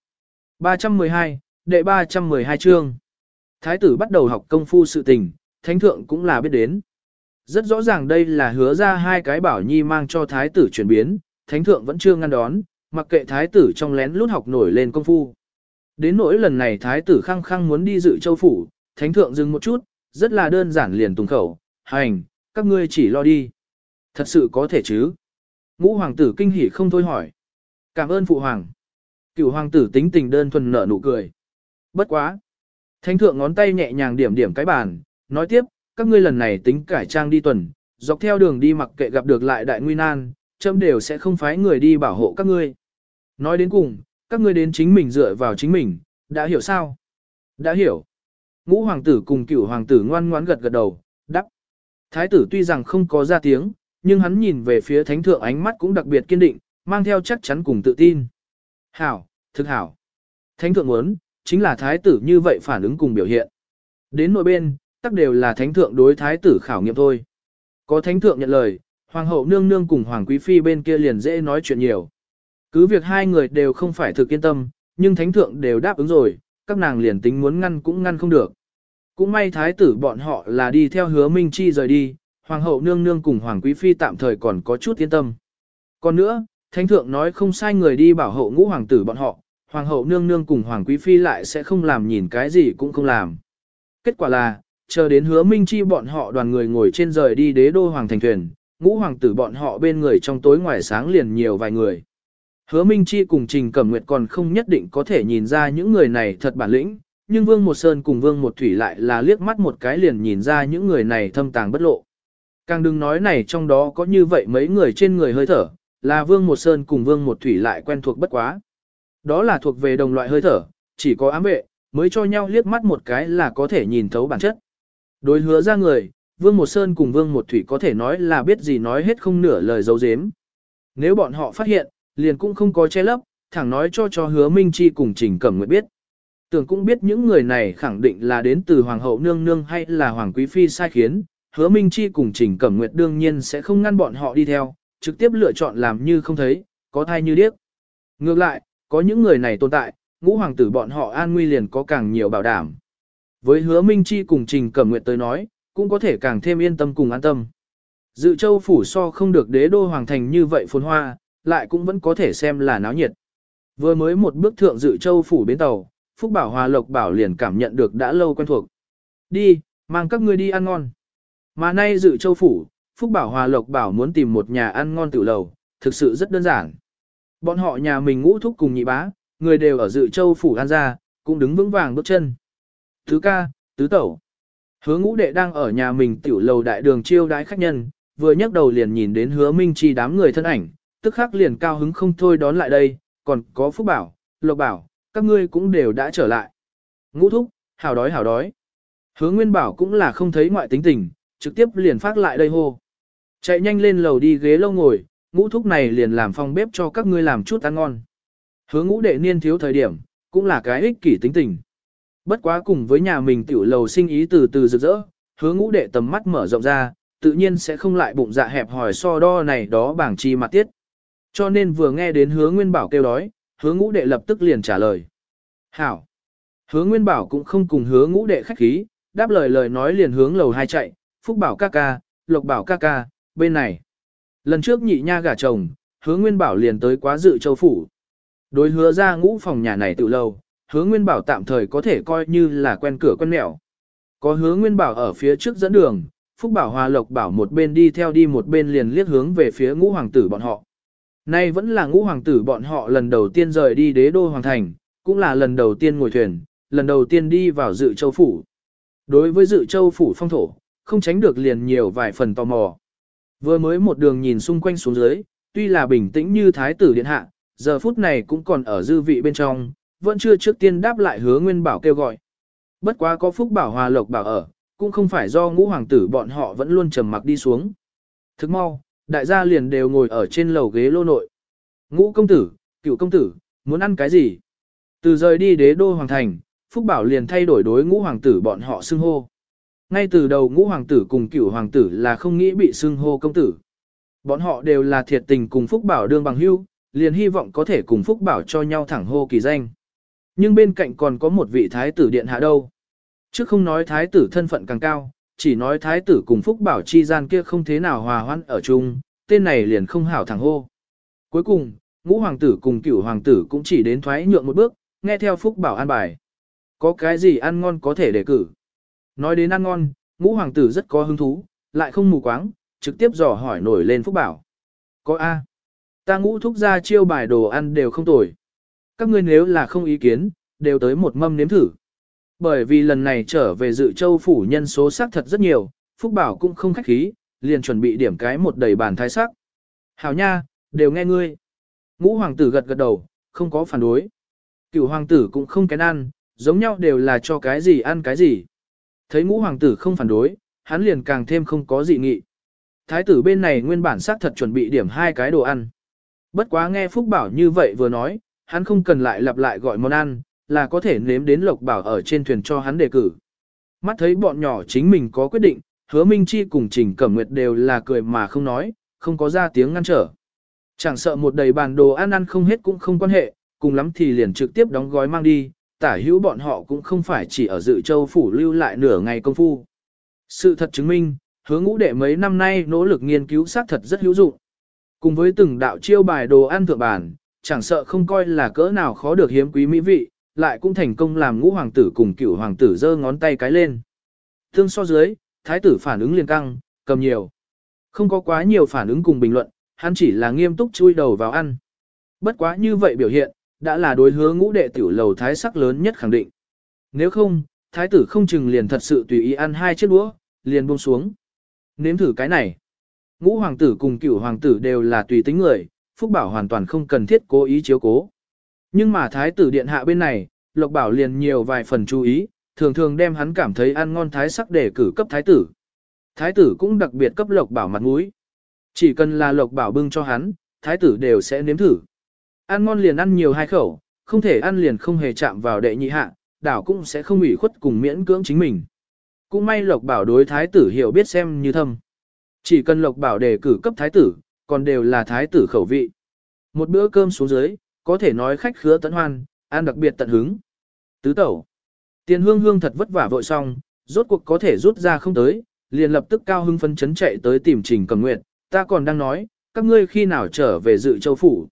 312, đệ 312 chương. Thái tử bắt đầu học công phu sự tình, thánh thượng cũng là biết đến. Rất rõ ràng đây là hứa ra hai cái bảo nhi mang cho thái tử chuyển biến, thánh thượng vẫn chưa ngăn đón, mặc kệ thái tử trong lén lút học nổi lên công phu. Đến nỗi lần này thái tử khăng khăng muốn đi dự châu phủ, thánh thượng dừng một chút, rất là đơn giản liền tùng khẩu, hành, các ngươi chỉ lo đi. Thật sự có thể chứ? Ngũ hoàng tử kinh hỉ không thôi hỏi. Cảm ơn phụ hoàng. Cửu hoàng tử tính tình đơn thuần nở nụ cười. Bất quá. Thánh thượng ngón tay nhẹ nhàng điểm điểm cái bàn, nói tiếp, các ngươi lần này tính cải trang đi tuần, dọc theo đường đi mặc kệ gặp được lại đại nguy nan, châm đều sẽ không phái người đi bảo hộ các ngươi. Nói đến cùng, các ngươi đến chính mình dựa vào chính mình, đã hiểu sao? Đã hiểu. Ngũ hoàng tử cùng cửu hoàng tử ngoan ngoãn gật gật đầu, đắc. Thái tử tuy rằng không có ra tiếng, nhưng hắn nhìn về phía thánh thượng ánh mắt cũng đặc biệt kiên định, mang theo chắc chắn cùng tự tin. Hảo, thực hảo. Thánh thượng muốn, chính là thái tử như vậy phản ứng cùng biểu hiện. Đến nội bên, tất đều là thánh thượng đối thái tử khảo nghiệm thôi. Có thánh thượng nhận lời, hoàng hậu nương nương cùng hoàng quý phi bên kia liền dễ nói chuyện nhiều. Cứ việc hai người đều không phải thực yên tâm, nhưng thánh thượng đều đáp ứng rồi, các nàng liền tính muốn ngăn cũng ngăn không được. Cũng may thái tử bọn họ là đi theo hứa Minh Chi rời đi, hoàng hậu nương nương cùng hoàng quý phi tạm thời còn có chút yên tâm. Còn nữa, thánh thượng nói không sai người đi bảo hộ ngũ hoàng tử bọn họ, hoàng hậu nương nương cùng hoàng quý phi lại sẽ không làm nhìn cái gì cũng không làm. Kết quả là, chờ đến hứa Minh Chi bọn họ đoàn người ngồi trên rời đi đế đô hoàng thành thuyền, ngũ hoàng tử bọn họ bên người trong tối ngoài sáng liền nhiều vài người. Hứa Minh Chi cùng Trình Cẩm Nguyệt còn không nhất định có thể nhìn ra những người này thật bản lĩnh, nhưng Vương Một Sơn cùng Vương Một Thủy lại là liếc mắt một cái liền nhìn ra những người này thâm tàng bất lộ. Càng đừng nói này trong đó có như vậy mấy người trên người hơi thở, là Vương Một Sơn cùng Vương Một Thủy lại quen thuộc bất quá. Đó là thuộc về đồng loại hơi thở, chỉ có ám vệ, mới cho nhau liếc mắt một cái là có thể nhìn thấu bản chất. Đối hứa ra người, Vương Một Sơn cùng Vương Một Thủy có thể nói là biết gì nói hết không nửa lời dấu dếm. Nếu bọn họ phát hiện, liền cũng không có che lấp, thẳng nói cho cho hứa Minh Chi cùng Trình Cẩm Nguyệt biết. Tưởng cũng biết những người này khẳng định là đến từ Hoàng hậu nương nương hay là Hoàng Quý Phi sai khiến, hứa Minh Chi cùng Trình Cẩm Nguyệt đương nhiên sẽ không ngăn bọn họ đi theo, trực tiếp lựa chọn làm như không thấy, có thai như điếc. Ngược lại, có những người này tồn tại, ngũ hoàng tử bọn họ an nguy liền có càng nhiều bảo đảm. Với hứa Minh Chi cùng Trình Cẩm Nguyệt tới nói, cũng có thể càng thêm yên tâm cùng an tâm. Dự châu phủ so không được đế đô hoàng thành như vậy phồn hoa, lại cũng vẫn có thể xem là náo nhiệt. Vừa mới một bước thượng dự châu phủ bến tàu, Phúc Bảo Hòa Lộc Bảo liền cảm nhận được đã lâu quen thuộc. Đi, mang các ngươi đi ăn ngon. Mà nay dự châu phủ, Phúc Bảo Hòa Lộc Bảo muốn tìm một nhà ăn ngon tiểu lầu, thực sự rất đơn giản. Bọn họ nhà mình ngũ thúc cùng nhị bá, người đều ở dự châu phủ ăn ra, cũng đứng vững vàng bước chân. Thứ ca, tứ tẩu. Hứa ngũ đệ đang ở nhà mình tiểu lầu đại đường chiêu đái khách nhân, vừa nhấc đầu liền nhìn đến hứa minh chi đám người thân ảnh, tức khắc liền cao hứng không thôi đón lại đây, còn có Phúc Bảo, Lộc Bảo, các ngươi cũng đều đã trở lại. Ngũ thúc, hào đói hào đói. Hứa Nguyên Bảo cũng là không thấy ngoại tính tình, trực tiếp liền phát lại đây hô. Chạy nhanh lên lầu đi ghế lâu ngồi, ngũ thúc này liền làm phòng bếp cho các ngươi làm chút ăn ngon. Hứa ngũ đệ niên thiếu thời điểm, cũng là cái ích kỷ tính tình. Bất quá cùng với nhà mình tiểu lầu sinh ý từ từ rực rỡ, hứa ngũ đệ tầm mắt mở rộng ra, tự nhiên sẽ không lại bụng dạ hẹp hỏi so đo này đó bảng chi mặt tiết. Cho nên vừa nghe đến hứa nguyên bảo kêu đói, hứa ngũ đệ lập tức liền trả lời. Hảo! Hứa nguyên bảo cũng không cùng hứa ngũ đệ khách khí, đáp lời lời nói liền hướng lầu hai chạy, phúc bảo ca ca, lộc bảo ca ca, bên này. Lần trước nhị nha gả chồng, hứa nguyên bảo liền tới quá dự châu phủ. Đối hứa ra ngũ phòng nhà này tự lâu, hứa nguyên bảo tạm thời có thể coi như là quen cửa quen mẹo. Có hứa nguyên bảo ở phía trước dẫn đường, phúc bảo hòa lộc bảo một bên đi theo đi một bên liền liếc hướng về phía ngũ hoàng tử bọn họ. Nay vẫn là ngũ hoàng tử bọn họ lần đầu tiên rời đi đế đô hoàng thành, cũng là lần đầu tiên ngồi thuyền, lần đầu tiên đi vào dự châu phủ. Đối với dự châu phủ phong thổ, không tránh được liền nhiều vài phần tò mò. Vừa mới một đường nhìn xung quanh xuống dưới, tuy là bình tĩnh như thái tử điện hạ, giờ phút này cũng còn ở dư vị bên trong, vẫn chưa trước tiên đáp lại hứa nguyên bảo kêu gọi. Bất quá có phúc bảo hòa lộc bảo ở, cũng không phải do ngũ hoàng tử bọn họ vẫn luôn trầm mặc đi xuống. Thức mau, đại gia liền đều ngồi ở trên lầu ghế lô nội. Ngũ công tử, cựu công tử, muốn ăn cái gì? Từ rời đi đế đô hoàng thành, Phúc Bảo liền thay đổi đối ngũ hoàng tử bọn họ xưng hô. Ngay từ đầu ngũ hoàng tử cùng cửu hoàng tử là không nghĩ bị xưng hô công tử. Bọn họ đều là thiệt tình cùng Phúc Bảo đương bằng hữu, liền hy vọng có thể cùng Phúc Bảo cho nhau thẳng hô kỳ danh. Nhưng bên cạnh còn có một vị thái tử điện hạ đâu. Chứ không nói thái tử thân phận càng cao, chỉ nói thái tử cùng Phúc Bảo chi gian kia không thế nào hòa hoãn ở chung, tên này liền không hảo thẳng hô. Cuối cùng, ngũ hoàng tử cùng cửu hoàng tử cũng chỉ đến thoái nhượng một bước, nghe theo Phúc Bảo an bài. Có cái gì ăn ngon có thể đề cử. Nói đến ăn ngon, ngũ hoàng tử rất có hứng thú, lại không mù quáng, trực tiếp dò hỏi nổi lên Phúc Bảo. Có A. Ta ngũ thúc ra chiêu bài đồ ăn đều không tồi. Các ngươi nếu là không ý kiến, đều tới một mâm nếm thử. Bởi vì lần này trở về dự châu phủ nhân số sắc thật rất nhiều, Phúc Bảo cũng không khách khí, liền chuẩn bị điểm cái một đầy bàn thái sắc. Hảo nha, đều nghe ngươi. Ngũ hoàng tử gật gật đầu, không có phản đối. Cửu hoàng tử cũng không kén ăn, giống nhau đều là cho cái gì ăn cái gì. Thấy ngũ hoàng tử không phản đối, hắn liền càng thêm không có dị nghị. Thái tử bên này nguyên bản xác thật chuẩn bị điểm hai cái đồ ăn. Bất quá nghe Phúc Bảo như vậy vừa nói, hắn không cần lại lặp lại gọi món ăn, là có thể nếm đến Lộc Bảo ở trên thuyền cho hắn đề cử. Mắt thấy bọn nhỏ chính mình có quyết định, hứa Minh Chi cùng Trình Cẩm Nguyệt đều là cười mà không nói, không có ra tiếng ngăn trở. Chẳng sợ một đầy bàn đồ ăn ăn không hết cũng không quan hệ, cùng lắm thì liền trực tiếp đóng gói mang đi, tả hữu bọn họ cũng không phải chỉ ở dự châu phủ lưu lại nửa ngày công phu. Sự thật chứng minh, hứa ngũ đệ mấy năm nay nỗ lực nghiên cứu xác thật rất hữu dụng. Cùng với từng đạo chiêu bài đồ ăn thượng bản, chẳng sợ không coi là cỡ nào khó được hiếm quý mỹ vị, lại cũng thành công làm ngũ hoàng tử cùng cửu hoàng tử giơ ngón tay cái lên. Thương so dưới, thái tử phản ứng liền căng, cầm nhiều. Không có quá nhiều phản ứng cùng bình luận, hắn chỉ là nghiêm túc chui đầu vào ăn. Bất quá như vậy biểu hiện, đã là đối hứa ngũ đệ tiểu lầu thái sắc lớn nhất khẳng định. Nếu không, thái tử không chừng liền thật sự tùy ý ăn hai chiếc đũa, liền buông xuống. Nếm thử cái này. Ngũ hoàng tử cùng cửu hoàng tử đều là tùy tính người, Phúc Bảo hoàn toàn không cần thiết cố ý chiếu cố. Nhưng mà thái tử điện hạ bên này, Lộc Bảo liền nhiều vài phần chú ý, thường thường đem hắn cảm thấy ăn ngon thái sắc để cử cấp thái tử. Thái tử cũng đặc biệt cấp Lộc Bảo mặt mũi. Chỉ cần là Lộc Bảo bưng cho hắn, thái tử đều sẽ nếm thử. Ăn ngon liền ăn nhiều hai khẩu, không thể ăn liền không hề chạm vào đệ nhị hạ, đảo cũng sẽ không ủy khuất cùng miễn cưỡng chính mình. Cũng may Lộc Bảo đối thái tử hiểu biết xem như thâm. Chỉ cần Lộc Bảo đề cử cấp thái tử, còn đều là thái tử khẩu vị. Một bữa cơm xuống dưới, có thể nói khách khứa tận hoan, ăn đặc biệt tận hứng. Tứ tẩu. Tiền hương hương thật vất vả vội xong, rốt cuộc có thể rút ra không tới, liền lập tức cao hưng phân chấn chạy tới tìm trình cầm nguyện, ta còn đang nói, các ngươi khi nào trở về dự châu phủ.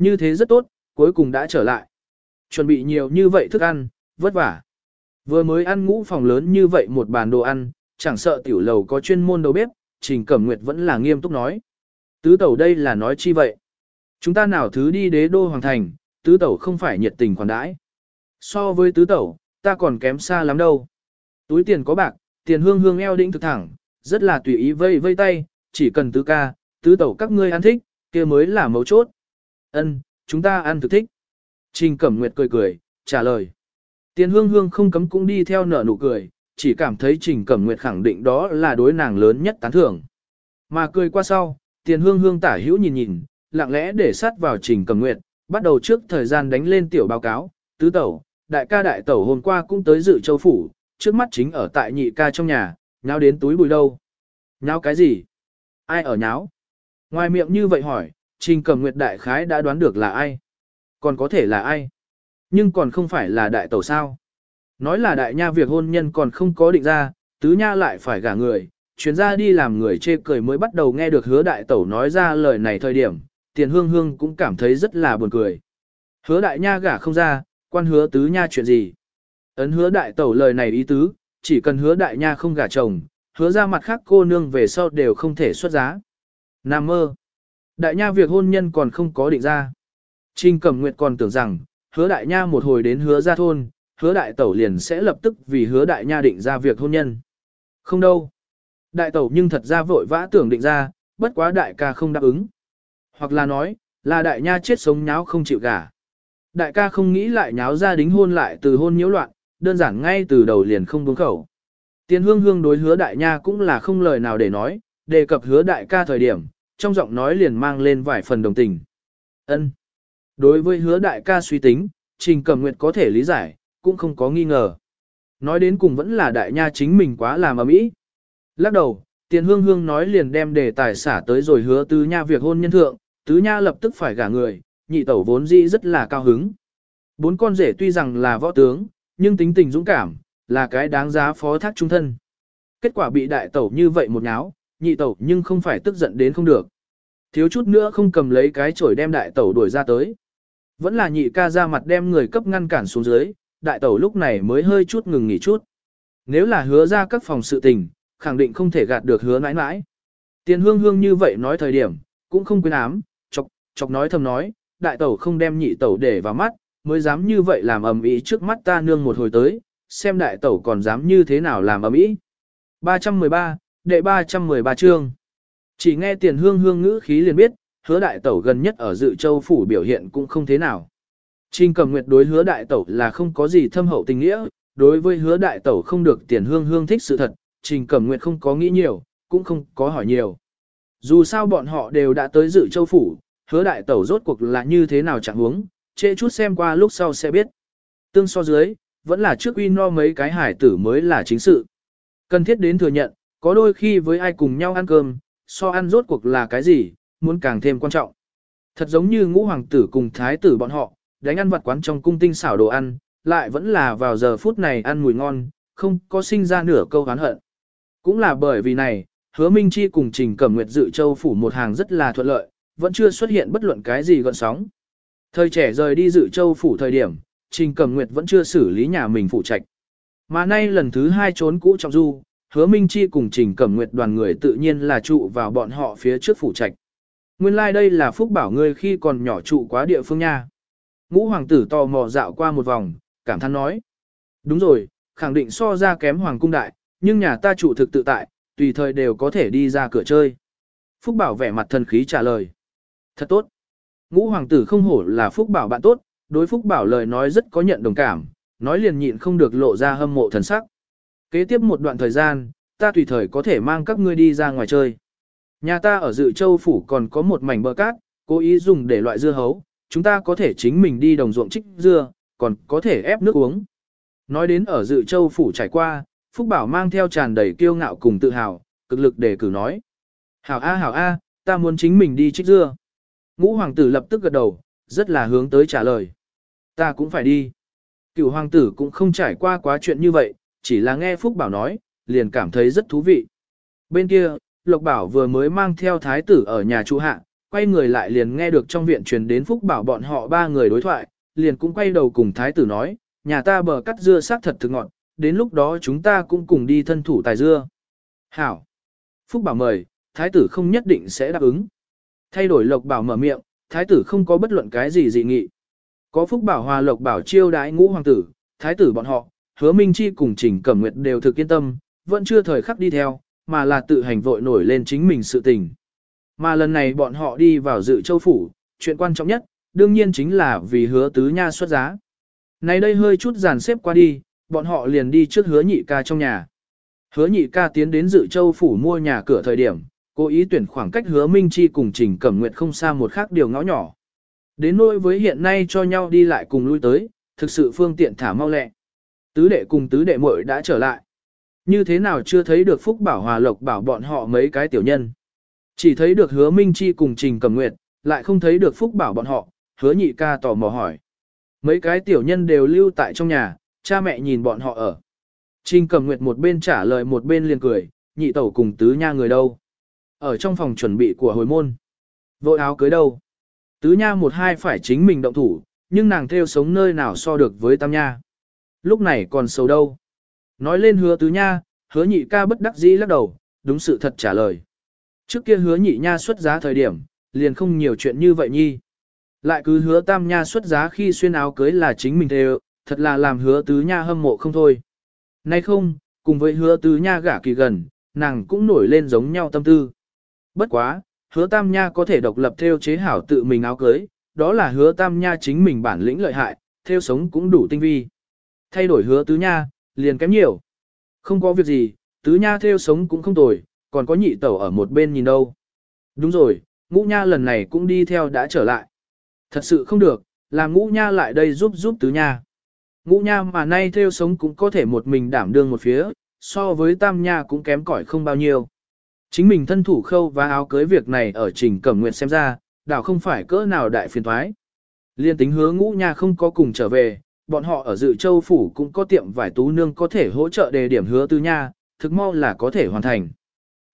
Như thế rất tốt, cuối cùng đã trở lại. Chuẩn bị nhiều như vậy thức ăn, vất vả. Vừa mới ăn ngũ phòng lớn như vậy một bàn đồ ăn, chẳng sợ tiểu lầu có chuyên môn đầu bếp, Trình Cẩm Nguyệt vẫn là nghiêm túc nói. Tứ tẩu đây là nói chi vậy? Chúng ta nào thứ đi đế đô hoàng thành, tứ tẩu không phải nhiệt tình khoản đãi. So với tứ tẩu, ta còn kém xa lắm đâu. Túi tiền có bạc, tiền hương hương eo đĩnh thực thẳng, rất là tùy ý vây vây tay, chỉ cần tứ ca, tứ tẩu các ngươi ăn thích, kia mới là mấu chốt. Ân, chúng ta ăn thực thích. Trình Cẩm Nguyệt cười cười, trả lời. Tiền hương hương không cấm cũng đi theo nở nụ cười, chỉ cảm thấy Trình Cẩm Nguyệt khẳng định đó là đối nàng lớn nhất tán thưởng. Mà cười qua sau, tiền hương hương tả hữu nhìn nhìn, lặng lẽ để sát vào Trình Cẩm Nguyệt, bắt đầu trước thời gian đánh lên tiểu báo cáo, tứ tẩu, đại ca đại tẩu hôm qua cũng tới dự châu phủ, trước mắt chính ở tại nhị ca trong nhà, nháo đến túi bùi đâu. Nháo cái gì? Ai ở nháo? Ngoài miệng như vậy hỏi, Trình Cẩm Nguyệt đại khái đã đoán được là ai? Còn có thể là ai? Nhưng còn không phải là đại tẩu sao? Nói là đại nha việc hôn nhân còn không có định ra, tứ nha lại phải gả người, chuyến ra đi làm người chê cười mới bắt đầu nghe được hứa đại tẩu nói ra lời này thời điểm, tiền hương hương cũng cảm thấy rất là buồn cười. Hứa đại nha gả không ra, quan hứa tứ nha chuyện gì? Ấn hứa đại tẩu lời này ý tứ, chỉ cần hứa đại nha không gả chồng, hứa ra mặt khác cô nương về sau đều không thể xuất giá. Nam mơ. Đại nha việc hôn nhân còn không có định ra. Trình Cẩm Nguyệt còn tưởng rằng, hứa đại nha một hồi đến hứa ra thôn, hứa đại tẩu liền sẽ lập tức vì hứa đại nha định ra việc hôn nhân. Không đâu. Đại tẩu nhưng thật ra vội vã tưởng định ra, bất quá đại ca không đáp ứng. Hoặc là nói, là đại nha chết sống nháo không chịu gả. Đại ca không nghĩ lại nháo ra đính hôn lại từ hôn nhiễu loạn, đơn giản ngay từ đầu liền không buông khẩu. Tiền hương hương đối hứa đại nha cũng là không lời nào để nói, đề cập hứa đại ca thời điểm, trong giọng nói liền mang lên vài phần đồng tình. ân Đối với hứa đại ca suy tính, Trình Cẩm Nguyệt có thể lý giải, cũng không có nghi ngờ. Nói đến cùng vẫn là đại nha chính mình quá làm ở mỹ. Lắc đầu, tiền hương hương nói liền đem đề tài xả tới rồi hứa tứ nha việc hôn nhân thượng, tứ nha lập tức phải gả người, nhị tẩu vốn dĩ rất là cao hứng. Bốn con rể tuy rằng là võ tướng, nhưng tính tình dũng cảm, là cái đáng giá phó thác trung thân. Kết quả bị đại tẩu như vậy một nháo, nhị tẩu nhưng không phải tức giận đến không được. Thiếu chút nữa không cầm lấy cái chổi đem đại tẩu đuổi ra tới. Vẫn là nhị ca ra mặt đem người cấp ngăn cản xuống dưới, đại tẩu lúc này mới hơi chút ngừng nghỉ chút. Nếu là hứa ra các phòng sự tình, khẳng định không thể gạt được hứa mãi mãi. Tiền hương hương như vậy nói thời điểm, cũng không quên ám, chọc, chọc nói thầm nói, đại tẩu không đem nhị tẩu để vào mắt, mới dám như vậy làm ầm ĩ trước mắt ta nương một hồi tới, xem đại tẩu còn dám như thế nào làm ầm ĩ. 313, đệ 313 chương. Chỉ nghe tiền hương hương ngữ khí liền biết, hứa đại tẩu gần nhất ở dự châu phủ biểu hiện cũng không thế nào. Trình cầm nguyệt đối hứa đại tẩu là không có gì thâm hậu tình nghĩa, đối với hứa đại tẩu không được tiền hương hương thích sự thật, trình cầm nguyệt không có nghĩ nhiều, cũng không có hỏi nhiều. Dù sao bọn họ đều đã tới dự châu phủ, hứa đại tẩu rốt cuộc là như thế nào chẳng huống, trễ chút xem qua lúc sau sẽ biết. Tương so dưới, vẫn là trước uy no mấy cái hải tử mới là chính sự. Cần thiết đến thừa nhận, có đôi khi với ai cùng nhau ăn cơm, so ăn rốt cuộc là cái gì, muốn càng thêm quan trọng. Thật giống như ngũ hoàng tử cùng thái tử bọn họ, đánh ăn vặt quán trong cung tinh xảo đồ ăn, lại vẫn là vào giờ phút này ăn mùi ngon, không có sinh ra nửa câu hán hận. Cũng là bởi vì này, hứa Minh Chi cùng Trình Cẩm Nguyệt dự châu phủ một hàng rất là thuận lợi, vẫn chưa xuất hiện bất luận cái gì gọn sóng. Thời trẻ rời đi dự châu phủ thời điểm, Trình Cẩm Nguyệt vẫn chưa xử lý nhà mình phụ trạch. Mà nay lần thứ hai trốn cũ trong du, hứa Minh Chi cùng Trình Cẩm Nguyệt đoàn người tự nhiên là trụ vào bọn họ phía trước phủ trạch. Nguyên lai like đây là phúc bảo ngươi khi còn nhỏ trụ quá địa phương nha. Ngũ hoàng tử tò mò dạo qua một vòng, cảm thán nói. Đúng rồi, khẳng định so ra kém hoàng cung đại, nhưng nhà ta trụ thực tự tại, tùy thời đều có thể đi ra cửa chơi. Phúc bảo vẻ mặt thần khí trả lời. Thật tốt. Ngũ hoàng tử không hổ là Phúc bảo bạn tốt, đối Phúc bảo lời nói rất có nhận đồng cảm, nói liền nhịn không được lộ ra hâm mộ thần sắc. Kế tiếp một đoạn thời gian, ta tùy thời có thể mang các ngươi đi ra ngoài chơi. Nhà ta ở dự châu phủ còn có một mảnh bờ cát, cố ý dùng để loại dưa hấu, chúng ta có thể chính mình đi đồng ruộng trích dưa, còn có thể ép nước uống. Nói đến ở dự châu phủ trải qua, Phúc Bảo mang theo tràn đầy kiêu ngạo cùng tự hào, cực lực để cử nói. Hảo A hảo A, ta muốn chính mình đi trích dưa. Ngũ hoàng tử lập tức gật đầu, rất là hướng tới trả lời. Ta cũng phải đi. Cựu hoàng tử cũng không trải qua quá chuyện như vậy, chỉ là nghe Phúc Bảo nói, liền cảm thấy rất thú vị. Bên kia, Lộc Bảo vừa mới mang theo thái tử ở nhà trụ hạ, quay người lại liền nghe được trong viện truyền đến Phúc Bảo bọn họ ba người đối thoại, liền cũng quay đầu cùng thái tử nói, nhà ta bờ cắt dưa xác thật thực ngọn, đến lúc đó chúng ta cũng cùng đi thân thủ tài dưa. Hảo! Phúc Bảo mời, thái tử không nhất định sẽ đáp ứng. Thay đổi Lộc Bảo mở miệng, thái tử không có bất luận cái gì dị nghị. Có Phúc Bảo hòa Lộc Bảo chiêu đái ngũ hoàng tử, thái tử bọn họ, hứa Minh Chi cùng Trình Cẩm Nguyệt đều thực yên tâm, vẫn chưa thời khắc đi theo, mà là tự hành vội nổi lên chính mình sự tình. Mà lần này bọn họ đi vào dự châu phủ, chuyện quan trọng nhất, đương nhiên chính là vì hứa tứ nha xuất giá. Này đây hơi chút dàn xếp qua đi, bọn họ liền đi trước hứa nhị ca trong nhà. Hứa nhị ca tiến đến dự châu phủ mua nhà cửa thời điểm, cố ý tuyển khoảng cách hứa Minh Chi cùng Trình Cẩm Nguyệt không xa một khác điều ngõ nhỏ. Đến nỗi với hiện nay cho nhau đi lại cùng lui tới, thực sự phương tiện thả mau lẹ. Tứ đệ cùng tứ đệ muội đã trở lại. Như thế nào chưa thấy được Phúc Bảo Hòa Lộc bảo bọn họ mấy cái tiểu nhân. Chỉ thấy được hứa Minh Chi cùng Trình cầm Nguyệt, lại không thấy được Phúc Bảo bọn họ, hứa nhị ca tò mò hỏi. Mấy cái tiểu nhân đều lưu tại trong nhà, cha mẹ nhìn bọn họ ở. Trình cầm Nguyệt một bên trả lời một bên liền cười, nhị tẩu cùng tứ nha người đâu. Ở trong phòng chuẩn bị của hồi môn. Vội áo cưới đâu. Tứ nha một hai phải chính mình động thủ, nhưng nàng theo sống nơi nào so được với tam nha. Lúc này còn sầu đâu. Nói lên hứa tứ nha, hứa nhị ca bất đắc dĩ lắc đầu, đúng sự thật trả lời. Trước kia hứa nhị nha xuất giá thời điểm, liền không nhiều chuyện như vậy nhi. Lại cứ hứa tam nha xuất giá khi xuyên áo cưới là chính mình theo, thật là làm hứa tứ nha hâm mộ không thôi. Nay không, cùng với hứa tứ nha gả kỳ gần, nàng cũng nổi lên giống nhau tâm tư. Bất quá, hứa tam nha có thể độc lập theo chế hảo tự mình áo cưới, đó là hứa tam nha chính mình bản lĩnh lợi hại, theo sống cũng đủ tinh vi. Thay đổi hứa tứ nha, liền kém nhiều. Không có việc gì, tứ nha theo sống cũng không tồi, còn có nhị tẩu ở một bên nhìn đâu. Đúng rồi, ngũ nha lần này cũng đi theo đã trở lại. Thật sự không được, làm ngũ nha lại đây giúp giúp tứ nha. Ngũ nha mà nay theo sống cũng có thể một mình đảm đương một phía, so với tam nha cũng kém cỏi không bao nhiêu. Chính mình thân thủ khâu và áo cưới việc này ở trình cẩm nguyện xem ra, đảo không phải cỡ nào đại phiền thoái. Liên tính hứa ngũ nha không có cùng trở về, bọn họ ở dự châu phủ cũng có tiệm vải tú nương có thể hỗ trợ đề điểm hứa tư nha, thực mau là có thể hoàn thành.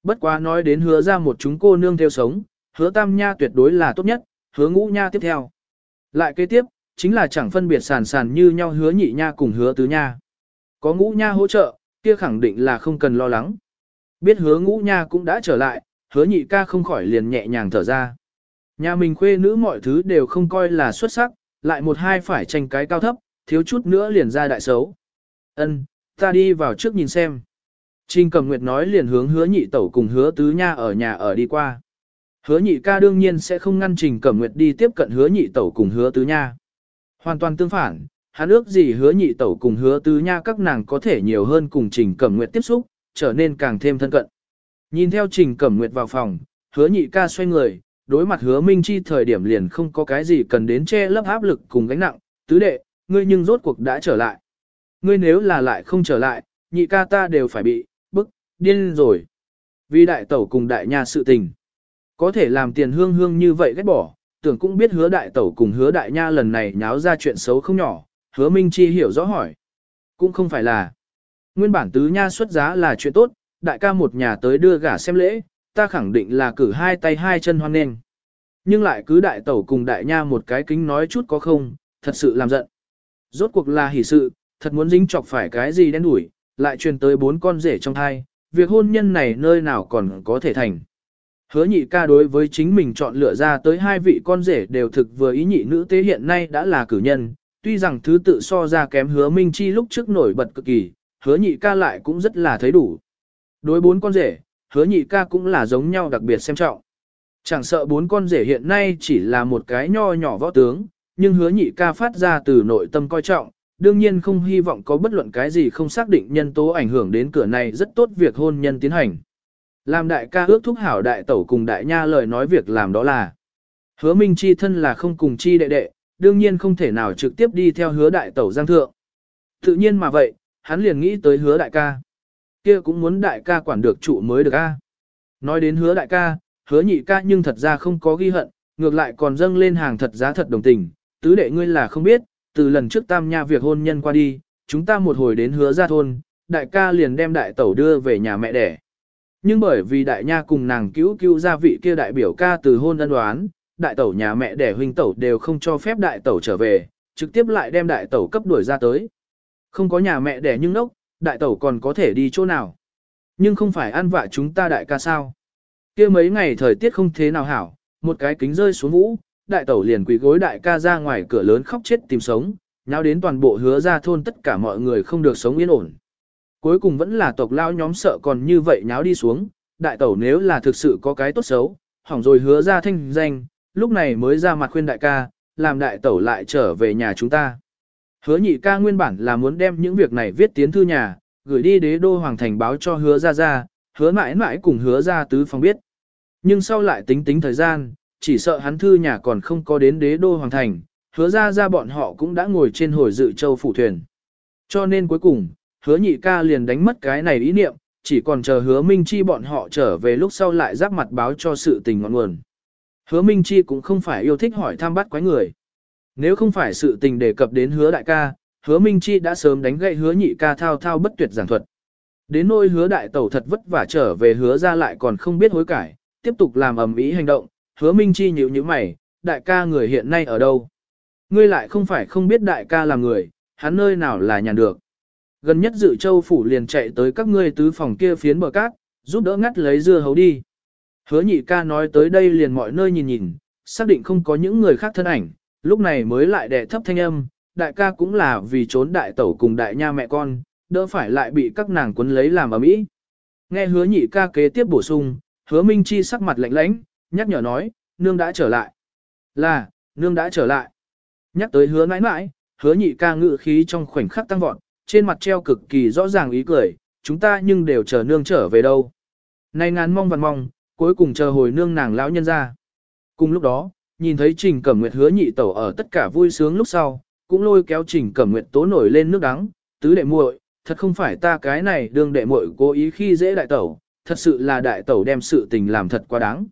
Bất quá nói đến hứa ra một chúng cô nương theo sống, hứa tam nha tuyệt đối là tốt nhất, hứa ngũ nha tiếp theo. Lại kế tiếp, chính là chẳng phân biệt sàn sàn như nhau hứa nhị nha cùng hứa tứ nha. Có ngũ nha hỗ trợ, kia khẳng định là không cần lo lắng. Biết hứa ngũ nha cũng đã trở lại, hứa nhị ca không khỏi liền nhẹ nhàng thở ra. Nhà mình khuê nữ mọi thứ đều không coi là xuất sắc, lại một hai phải tranh cái cao thấp, thiếu chút nữa liền ra đại xấu. Ân, ta đi vào trước nhìn xem. Trình cầm nguyệt nói liền hướng hứa nhị tẩu cùng hứa tứ nha ở nhà ở đi qua. Hứa nhị ca đương nhiên sẽ không ngăn trình cẩm nguyệt đi tiếp cận hứa nhị tẩu cùng hứa tứ nha. Hoàn toàn tương phản, hắn ước gì hứa nhị tẩu cùng hứa tứ nha các nàng có thể nhiều hơn cùng trình cẩm nguyệt tiếp xúc, trở nên càng thêm thân cận. Nhìn theo trình cẩm nguyệt vào phòng, hứa nhị ca xoay người, đối mặt hứa minh chi thời điểm liền không có cái gì cần đến che lấp áp lực cùng gánh nặng, tứ đệ, ngươi nhưng rốt cuộc đã trở lại. Ngươi nếu là lại không trở lại, nhị ca ta đều phải bị, bức, điên rồi. Vì đại tẩu cùng đại nha sự tình. Có thể làm tiền hương hương như vậy ghét bỏ, tưởng cũng biết hứa đại tẩu cùng hứa đại nha lần này nháo ra chuyện xấu không nhỏ, hứa minh chi hiểu rõ hỏi. Cũng không phải là. Nguyên bản tứ nha xuất giá là chuyện tốt, đại ca một nhà tới đưa gả xem lễ, ta khẳng định là cử hai tay hai chân hoan nghênh. Nhưng lại cứ đại tẩu cùng đại nha một cái kính nói chút có không, thật sự làm giận. Rốt cuộc là hỷ sự, thật muốn dính chọc phải cái gì đen đủi, lại truyền tới bốn con rể trong thai, việc hôn nhân này nơi nào còn có thể thành. Hứa nhị ca đối với chính mình chọn lựa ra tới hai vị con rể đều thực vừa ý nhị nữ tế hiện nay đã là cử nhân, tuy rằng thứ tự so ra kém hứa minh chi lúc trước nổi bật cực kỳ, hứa nhị ca lại cũng rất là thấy đủ. Đối bốn con rể, hứa nhị ca cũng là giống nhau đặc biệt xem trọng. Chẳng sợ bốn con rể hiện nay chỉ là một cái nho nhỏ võ tướng, nhưng hứa nhị ca phát ra từ nội tâm coi trọng, đương nhiên không hy vọng có bất luận cái gì không xác định nhân tố ảnh hưởng đến cửa này rất tốt việc hôn nhân tiến hành. Làm đại ca ước thúc hảo đại tẩu cùng đại nha lời nói việc làm đó là Hứa Minh Chi thân là không cùng chi đệ đệ, đương nhiên không thể nào trực tiếp đi theo hứa đại tẩu giang thượng. Tự nhiên mà vậy, hắn liền nghĩ tới hứa đại ca. Kia cũng muốn đại ca quản được trụ mới được a. Nói đến hứa đại ca, hứa nhị ca nhưng thật ra không có ghi hận, ngược lại còn dâng lên hàng thật giá thật đồng tình, tứ đệ ngươi là không biết, từ lần trước tam nha việc hôn nhân qua đi, chúng ta một hồi đến hứa ra thôn, đại ca liền đem đại tẩu đưa về nhà mẹ đẻ. Nhưng bởi vì đại nha cùng nàng cứu cứu gia vị kia đại biểu ca từ hôn ân đoán, đại tẩu nhà mẹ đẻ huynh tẩu đều không cho phép đại tẩu trở về, trực tiếp lại đem đại tẩu cấp đuổi ra tới. Không có nhà mẹ đẻ nhưng nốc, đại tẩu còn có thể đi chỗ nào. Nhưng không phải ăn vạ chúng ta đại ca sao. kia mấy ngày thời tiết không thế nào hảo, một cái kính rơi xuống vũ, đại tẩu liền quỳ gối đại ca ra ngoài cửa lớn khóc chết tìm sống, nháo đến toàn bộ hứa ra thôn tất cả mọi người không được sống yên ổn. Cuối cùng vẫn là tộc lao nhóm sợ còn như vậy nháo đi xuống, đại tẩu nếu là thực sự có cái tốt xấu, hỏng rồi hứa ra thanh danh, lúc này mới ra mặt khuyên đại ca, làm đại tẩu lại trở về nhà chúng ta. Hứa nhị ca nguyên bản là muốn đem những việc này viết tiến thư nhà, gửi đi đế đô hoàng thành báo cho hứa ra ra, hứa mãi mãi cùng hứa ra tứ phòng biết. Nhưng sau lại tính tính thời gian, chỉ sợ hắn thư nhà còn không có đến đế đô hoàng thành, hứa ra ra bọn họ cũng đã ngồi trên hồi dự châu phủ thuyền. Cho nên cuối cùng, hứa nhị ca liền đánh mất cái này ý niệm, chỉ còn chờ hứa Minh Chi bọn họ trở về lúc sau lại giáp mặt báo cho sự tình ngọn nguồn. Hứa Minh Chi cũng không phải yêu thích hỏi thăm bắt quái người. Nếu không phải sự tình đề cập đến hứa đại ca, hứa Minh Chi đã sớm đánh gậy hứa nhị ca thao thao bất tuyệt giảng thuật. Đến nỗi hứa đại tẩu thật vất vả trở về hứa ra lại còn không biết hối cải, tiếp tục làm ầm ĩ hành động, hứa Minh Chi nhíu nhíu mày, đại ca người hiện nay ở đâu? Ngươi lại không phải không biết đại ca là người, hắn nơi nào là nhàn được. Gần nhất dự châu phủ liền chạy tới các ngươi tứ phòng kia phiến bờ cát, giúp đỡ ngắt lấy dưa hấu đi. Hứa nhị ca nói tới đây liền mọi nơi nhìn nhìn, xác định không có những người khác thân ảnh, lúc này mới lại đè thấp thanh âm, đại ca cũng là vì trốn đại tẩu cùng đại nha mẹ con, đỡ phải lại bị các nàng quấn lấy làm ở mỹ. Nghe hứa nhị ca kế tiếp bổ sung, hứa minh chi sắc mặt lạnh lãnh, nhắc nhở nói, nương đã trở lại. Là, nương đã trở lại. Nhắc tới hứa mãi mãi, hứa nhị ca ngự khí trong khoảnh khắc tăng vọt, trên mặt treo cực kỳ rõ ràng ý cười, chúng ta nhưng đều chờ nương trở về đâu. Này ngàn mong vằn mong, cuối cùng chờ hồi nương nàng lão nhân ra. Cùng lúc đó, nhìn thấy Trình Cẩm Nguyệt hứa nhị tẩu ở tất cả vui sướng lúc sau, cũng lôi kéo Trình Cẩm Nguyệt tố nổi lên nước đắng, tứ đệ muội, thật không phải ta cái này đương đệ muội cố ý khi dễ đại tẩu, thật sự là đại tẩu đem sự tình làm thật quá đáng.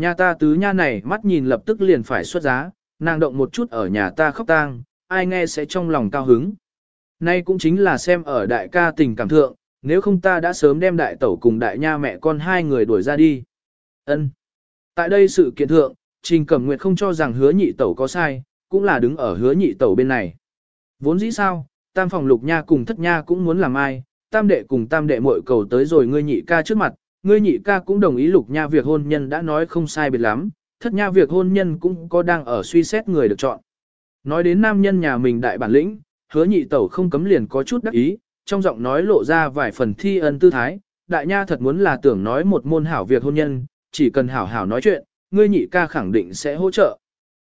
Nhà ta tứ nha này mắt nhìn lập tức liền phải xuất giá, nàng động một chút ở nhà ta khóc tang, ai nghe sẽ trong lòng cao hứng. Nay cũng chính là xem ở đại ca tình cảm thượng, nếu không ta đã sớm đem đại tẩu cùng đại nha mẹ con hai người đuổi ra đi. Ân. Tại đây sự kiện thượng, Trình Cẩm Nguyệt không cho rằng hứa nhị tẩu có sai, cũng là đứng ở hứa nhị tẩu bên này. Vốn dĩ sao, tam phòng lục nha cùng thất nha cũng muốn làm ai, tam đệ cùng tam đệ muội cầu tới rồi ngươi nhị ca trước mặt, ngươi nhị ca cũng đồng ý lục nha việc hôn nhân đã nói không sai biệt lắm, thất nha việc hôn nhân cũng có đang ở suy xét người được chọn. Nói đến nam nhân nhà mình đại bản lĩnh, hứa nhị tẩu không cấm liền có chút đắc ý, trong giọng nói lộ ra vài phần thi ân tư thái, đại nha thật muốn là tưởng nói một môn hảo việc hôn nhân, chỉ cần hảo hảo nói chuyện, ngươi nhị ca khẳng định sẽ hỗ trợ.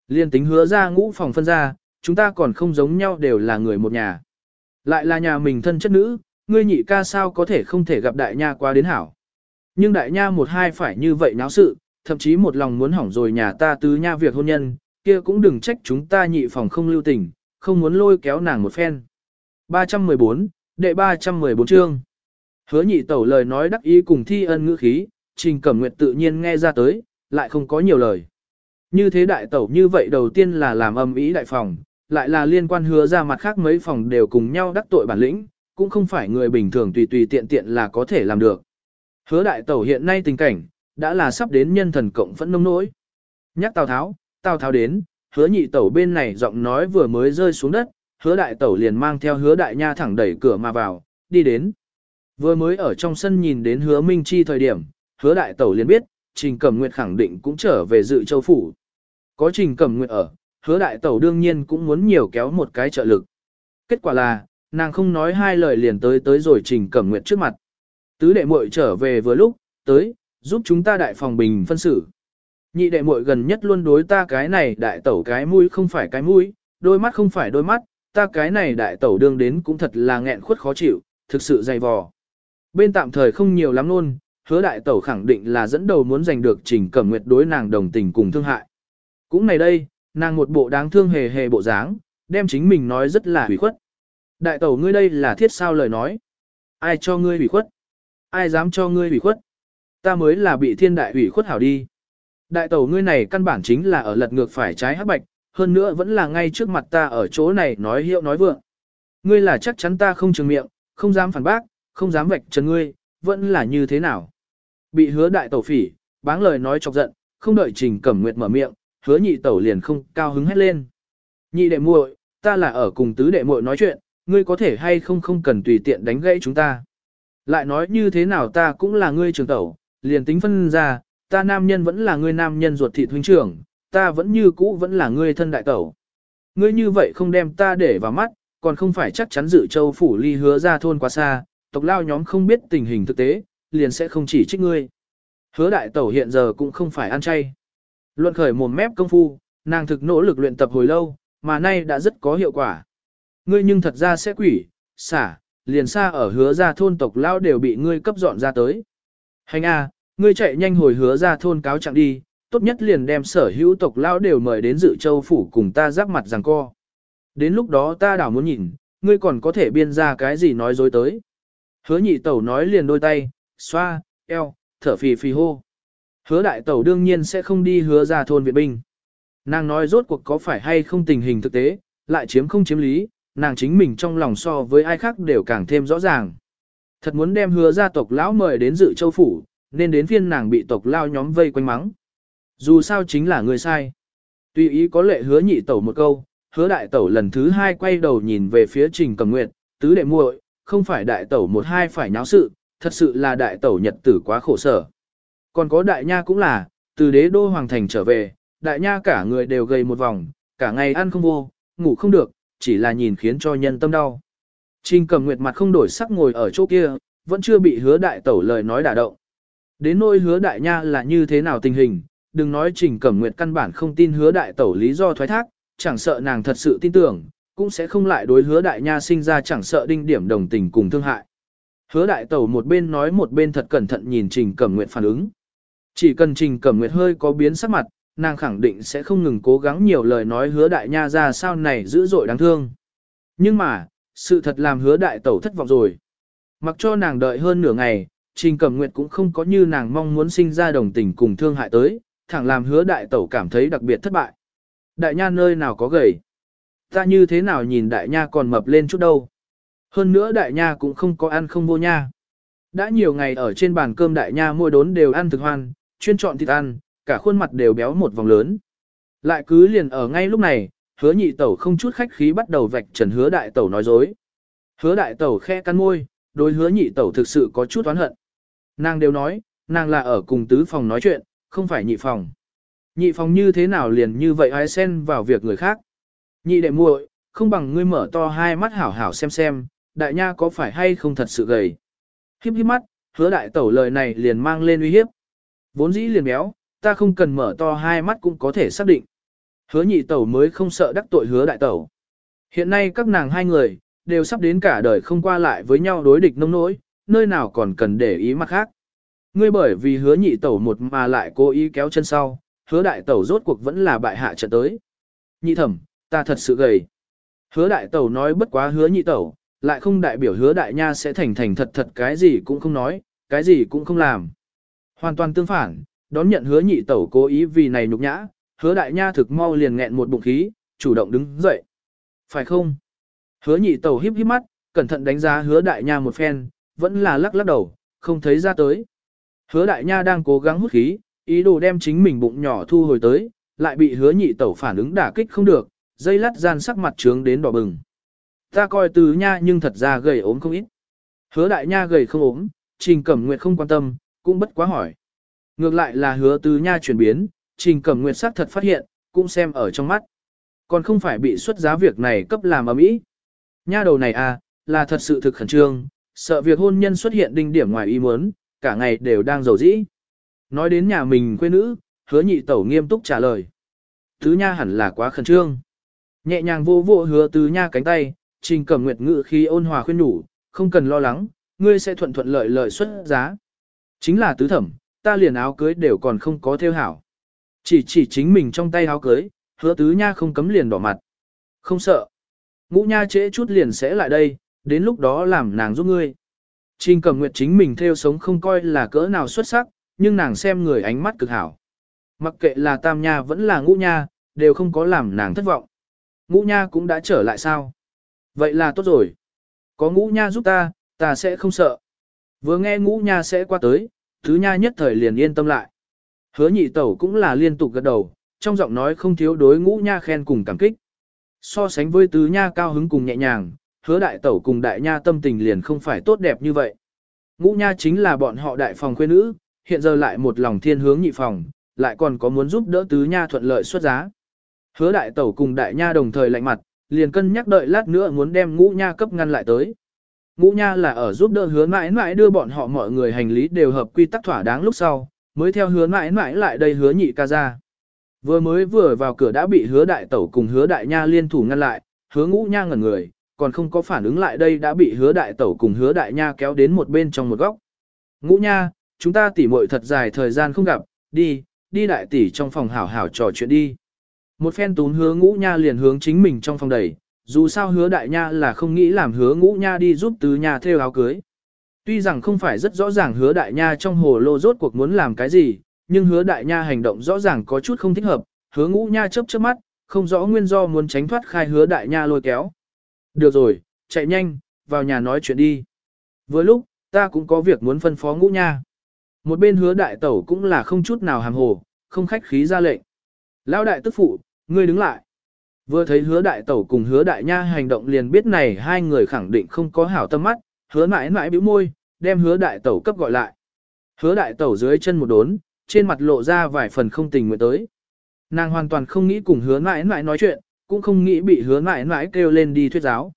Liên tính hứa ra ngũ phòng phân ra, chúng ta còn không giống nhau đều là người một nhà. Lại là nhà mình thân chất nữ, ngươi nhị ca sao có thể không thể gặp đại nha qua đến hảo. Nhưng đại nha một hai phải như vậy náo sự, thậm chí một lòng muốn hỏng rồi nhà ta tứ nha việc hôn nhân, kia cũng đừng trách chúng ta nhị phòng không lưu tình, không muốn lôi kéo nàng một phen. 314, đệ 314 chương. Hứa nhị tẩu lời nói đắc ý cùng thi ân ngữ khí, trình cẩm nguyệt tự nhiên nghe ra tới, lại không có nhiều lời. Như thế đại tẩu như vậy đầu tiên là làm âm ý đại phòng, lại là liên quan hứa ra mặt khác mấy phòng đều cùng nhau đắc tội bản lĩnh, cũng không phải người bình thường tùy tùy tiện tiện là có thể làm được. Hứa đại tẩu hiện nay tình cảnh, đã là sắp đến nhân thần cộng phẫn nông nỗi. Nhắc Tào Tháo, Tào Tháo đến, hứa nhị tẩu bên này giọng nói vừa mới rơi xuống đất, hứa đại tẩu liền mang theo hứa đại nha thẳng đẩy cửa mà vào, đi đến. Vừa mới ở trong sân nhìn đến hứa Minh Chi thời điểm, hứa đại tẩu liền biết, Trình Cẩm Nguyệt khẳng định cũng trở về dự châu phủ. Có Trình Cẩm Nguyệt ở, hứa đại tẩu đương nhiên cũng muốn nhiều kéo một cái trợ lực. Kết quả là, nàng không nói hai lời liền tới tới rồi Trình Cẩm Nguyệt trước mặt. Tứ đệ muội trở về vừa lúc, tới, giúp chúng ta đại phòng bình phân xử. Nhị đệ muội gần nhất luôn đối ta cái này đại tẩu cái mũi không phải cái mũi, đôi mắt không phải đôi mắt, ta cái này đại tẩu đương đến cũng thật là nghẹn khuất khó chịu, thực sự dày vò. Bên tạm thời không nhiều lắm luôn, hứa đại tẩu khẳng định là dẫn đầu muốn giành được trình cẩm nguyệt đối nàng đồng tình cùng thương hại. Cũng này đây, nàng một bộ đáng thương hề hề bộ dáng, đem chính mình nói rất là hủy khuất. Đại tẩu ngươi đây là thiết sao lời nói. Ai cho ngươi hủy khuất? Ai dám cho ngươi hủy khuất? Ta mới là bị thiên đại hủy khuất hảo đi. Đại tẩu ngươi này căn bản chính là ở lật ngược phải trái hắc bạch, hơn nữa vẫn là ngay trước mặt ta ở chỗ này nói hiệu nói vượng. Ngươi là chắc chắn ta không trường miệng, không dám phản bác, không dám vạch trần ngươi, vẫn là như thế nào. Bị hứa đại tẩu phỉ, báng lời nói chọc giận, không đợi trình cẩm nguyệt mở miệng, hứa nhị tẩu liền không cao hứng hét lên. Nhị đệ muội, ta là ở cùng tứ đệ muội nói chuyện, ngươi có thể hay không không cần tùy tiện đánh gãy chúng ta. Lại nói như thế nào ta cũng là ngươi trưởng tẩu, liền tính phân ra, ta nam nhân vẫn là ngươi nam nhân ruột thịt huynh trưởng, ta vẫn như cũ vẫn là ngươi thân đại tẩu. Ngươi như vậy không đem ta để vào mắt, còn không phải chắc chắn dự châu phủ ly hứa ra thôn quá xa, tộc lao nhóm không biết tình hình thực tế, liền sẽ không chỉ trích ngươi. Hứa đại tẩu hiện giờ cũng không phải ăn chay. Luận khởi mồm mép công phu, nàng thực nỗ lực luyện tập hồi lâu, mà nay đã rất có hiệu quả. Ngươi nhưng thật ra sẽ quỷ, xả, liền xa ở hứa ra thôn tộc lao đều bị ngươi cấp dọn ra tới. Hành a, ngươi chạy nhanh hồi hứa ra thôn cáo trạng đi, tốt nhất liền đem sở hữu tộc lao đều mời đến dự châu phủ cùng ta giáp mặt rằng co. Đến lúc đó ta đảo muốn nhìn, ngươi còn có thể biên ra cái gì nói dối tới. Hứa nhị tẩu nói liền đôi tay, xoa, eo, thở phì phì hô. Hứa đại tẩu đương nhiên sẽ không đi hứa ra thôn viện binh. Nàng nói rốt cuộc có phải hay không tình hình thực tế, lại chiếm không chiếm lý, nàng chính mình trong lòng so với ai khác đều càng thêm rõ ràng. Thật muốn đem hứa gia tộc lão mời đến dự châu phủ, nên đến phiên nàng bị tộc lao nhóm vây quanh mắng. Dù sao chính là người sai. Tuy ý có lệ hứa nhị tẩu một câu, hứa đại tẩu lần thứ hai quay đầu nhìn về phía trình cầm nguyệt, tứ đệ muội, không phải đại tẩu một hai phải nháo sự, thật sự là đại tẩu nhật tử quá khổ sở. Còn có đại nha cũng là, từ đế đô hoàng thành trở về, đại nha cả người đều gầy một vòng, cả ngày ăn không vô, ngủ không được, chỉ là nhìn khiến cho nhân tâm đau. Trình cầm nguyệt mặt không đổi sắc ngồi ở chỗ kia, vẫn chưa bị hứa đại tẩu lời nói đả động. Đến nỗi hứa đại nha là như thế nào tình hình, đừng nói trình cẩm nguyệt căn bản không tin hứa đại tẩu lý do thoái thác, chẳng sợ nàng thật sự tin tưởng, cũng sẽ không lại đối hứa đại nha sinh ra chẳng sợ đinh điểm đồng tình cùng thương hại. Hứa đại tẩu một bên nói một bên thật cẩn thận nhìn trình cẩm nguyệt phản ứng. Chỉ cần trình cẩm nguyệt hơi có biến sắc mặt, nàng khẳng định sẽ không ngừng cố gắng nhiều lời nói hứa đại nha ra sao này dữ dội đáng thương. Nhưng mà, sự thật làm hứa đại tẩu thất vọng rồi. Mặc cho nàng đợi hơn nửa ngày, Trình Cẩm Nguyệt cũng không có như nàng mong muốn sinh ra đồng tình cùng thương hại tới, thẳng làm hứa đại tẩu cảm thấy đặc biệt thất bại. Đại nha nơi nào có gầy. Ta như thế nào nhìn đại nha còn mập lên chút đâu. Hơn nữa đại nha cũng không có ăn không vô nha. Đã nhiều ngày ở trên bàn cơm đại nha mỗi đốn đều ăn thực hoan, chuyên chọn thịt ăn, cả khuôn mặt đều béo một vòng lớn. Lại cứ liền ở ngay lúc này, hứa nhị tẩu không chút khách khí bắt đầu vạch trần hứa đại tẩu nói dối. Hứa đại tẩu khe cắn môi, đối hứa nhị tẩu thực sự có chút oán hận. Nàng đều nói, nàng là ở cùng tứ phòng nói chuyện, không phải nhị phòng. Nhị phòng như thế nào liền như vậy ai xen vào việc người khác. Nhị đệ muội, không bằng ngươi mở to hai mắt hảo hảo xem xem, đại nha có phải hay không thật sự gầy. Hiếp hiếp mắt, hứa đại tẩu lời này liền mang lên uy hiếp. Vốn dĩ liền béo, ta không cần mở to hai mắt cũng có thể xác định. Hứa nhị tẩu mới không sợ đắc tội hứa đại tẩu. Hiện nay các nàng hai người, đều sắp đến cả đời không qua lại với nhau đối địch nông nỗi, nơi nào còn cần để ý mặt khác. Ngươi bởi vì hứa nhị tẩu một mà lại cố ý kéo chân sau, hứa đại tẩu rốt cuộc vẫn là bại hạ trận tới. Nhị thẩm, ta thật sự gầy. Hứa đại tẩu nói bất quá hứa nhị tẩu, lại không đại biểu hứa đại nha sẽ thành thành thật thật cái gì cũng không nói, cái gì cũng không làm. Hoàn toàn tương phản, đón nhận hứa nhị tẩu cố ý vì này nhục nhã, hứa đại nha thực mau liền nghẹn một bụng khí, chủ động đứng dậy. Phải không? Hứa nhị tẩu híp híp mắt, cẩn thận đánh giá hứa đại nha một phen, vẫn là lắc lắc đầu, không thấy ra tới. Hứa đại nha đang cố gắng hút khí, ý đồ đem chính mình bụng nhỏ thu hồi tới, lại bị hứa nhị tẩu phản ứng đả kích không được, dây lắt gian sắc mặt trướng đến đỏ bừng. Ta coi từ nha nhưng thật ra gầy ốm không ít. Hứa đại nha gầy không ốm, trình cẩm nguyệt không quan tâm, cũng bất quá hỏi. Ngược lại là hứa từ nha chuyển biến, trình cẩm nguyệt sắc thật phát hiện, cũng xem ở trong mắt. Còn không phải bị xuất giá việc này cấp làm ở mỹ. Nha đầu này à, là thật sự thực khẩn trương, sợ việc hôn nhân xuất hiện đinh điểm ngoài ý muốn, cả ngày đều đang giàu dĩ. Nói đến nhà mình quê nữ, hứa nhị tẩu nghiêm túc trả lời. Tứ nha hẳn là quá khẩn trương. Nhẹ nhàng vô vô hứa tứ nha cánh tay, trình cẩm nguyệt ngự khi ôn hòa khuyên nhủ, không cần lo lắng, ngươi sẽ thuận thuận lợi lợi xuất giá. Chính là tứ thẩm, ta liền áo cưới đều còn không có theo hảo. Chỉ chỉ chính mình trong tay áo cưới, hứa tứ nha không cấm liền đỏ mặt. Không sợ. Ngũ nha trễ chút liền sẽ lại đây, đến lúc đó làm nàng giúp ngươi. Trình cầm nguyệt chính mình theo sống không coi là cỡ nào xuất sắc, nhưng nàng xem người ánh mắt cực hảo. Mặc kệ là tam nha vẫn là ngũ nha, đều không có làm nàng thất vọng. Ngũ nha cũng đã trở lại sao? Vậy là tốt rồi. Có ngũ nha giúp ta, ta sẽ không sợ. Vừa nghe ngũ nha sẽ qua tới, thứ nha nhất thời liền yên tâm lại. Hứa nhị tẩu cũng là liên tục gật đầu, trong giọng nói không thiếu đối ngũ nha khen cùng cảm kích. So sánh với tứ nha cao hứng cùng nhẹ nhàng, hứa đại tẩu cùng đại nha tâm tình liền không phải tốt đẹp như vậy. Ngũ nha chính là bọn họ đại phòng khuê nữ, hiện giờ lại một lòng thiên hướng nhị phòng, lại còn có muốn giúp đỡ tứ nha thuận lợi xuất giá. Hứa đại tẩu cùng đại nha đồng thời lạnh mặt, liền cân nhắc đợi lát nữa muốn đem ngũ nha cấp ngăn lại tới. Ngũ nha là ở giúp đỡ hứa mãi mãi đưa bọn họ mọi người hành lý đều hợp quy tắc thỏa đáng lúc sau, mới theo hứa mãi mãi lại đây hứa nhị ca ra. Vừa mới vừa vào cửa đã bị hứa đại tẩu cùng hứa đại nha liên thủ ngăn lại, hứa ngũ nha ngẩn người, còn không có phản ứng lại đây đã bị hứa đại tẩu cùng hứa đại nha kéo đến một bên trong một góc. Ngũ nha, chúng ta tỉ muội thật dài thời gian không gặp, đi, đi đại tỷ trong phòng hảo hảo trò chuyện đi. Một phen tún hứa ngũ nha liền hướng chính mình trong phòng đẩy, dù sao hứa đại nha là không nghĩ làm hứa ngũ nha đi giúp tứ nha theo áo cưới. Tuy rằng không phải rất rõ ràng hứa đại nha trong hồ lô rốt cuộc muốn làm cái gì, nhưng hứa đại nha hành động rõ ràng có chút không thích hợp, hứa ngũ nha chớp chớp mắt, không rõ nguyên do muốn tránh thoát khai hứa đại nha lôi kéo. Được rồi, chạy nhanh, vào nhà nói chuyện đi. Vừa lúc, ta cũng có việc muốn phân phó ngũ nha. Một bên hứa đại tẩu cũng là không chút nào hàm hồ, không khách khí ra lệnh. Lão đại tức phụ, ngươi đứng lại. Vừa thấy hứa đại tẩu cùng hứa đại nha hành động liền biết này hai người khẳng định không có hảo tâm mắt, hứa mãi mãi bĩu môi, đem hứa đại tẩu cấp gọi lại. Hứa đại tẩu dưới chân một đốn, trên mặt lộ ra vài phần không tình nguyện tới. Nàng hoàn toàn không nghĩ cùng hứa mãi mãi nói chuyện, cũng không nghĩ bị hứa mãi mãi kêu lên đi thuyết giáo.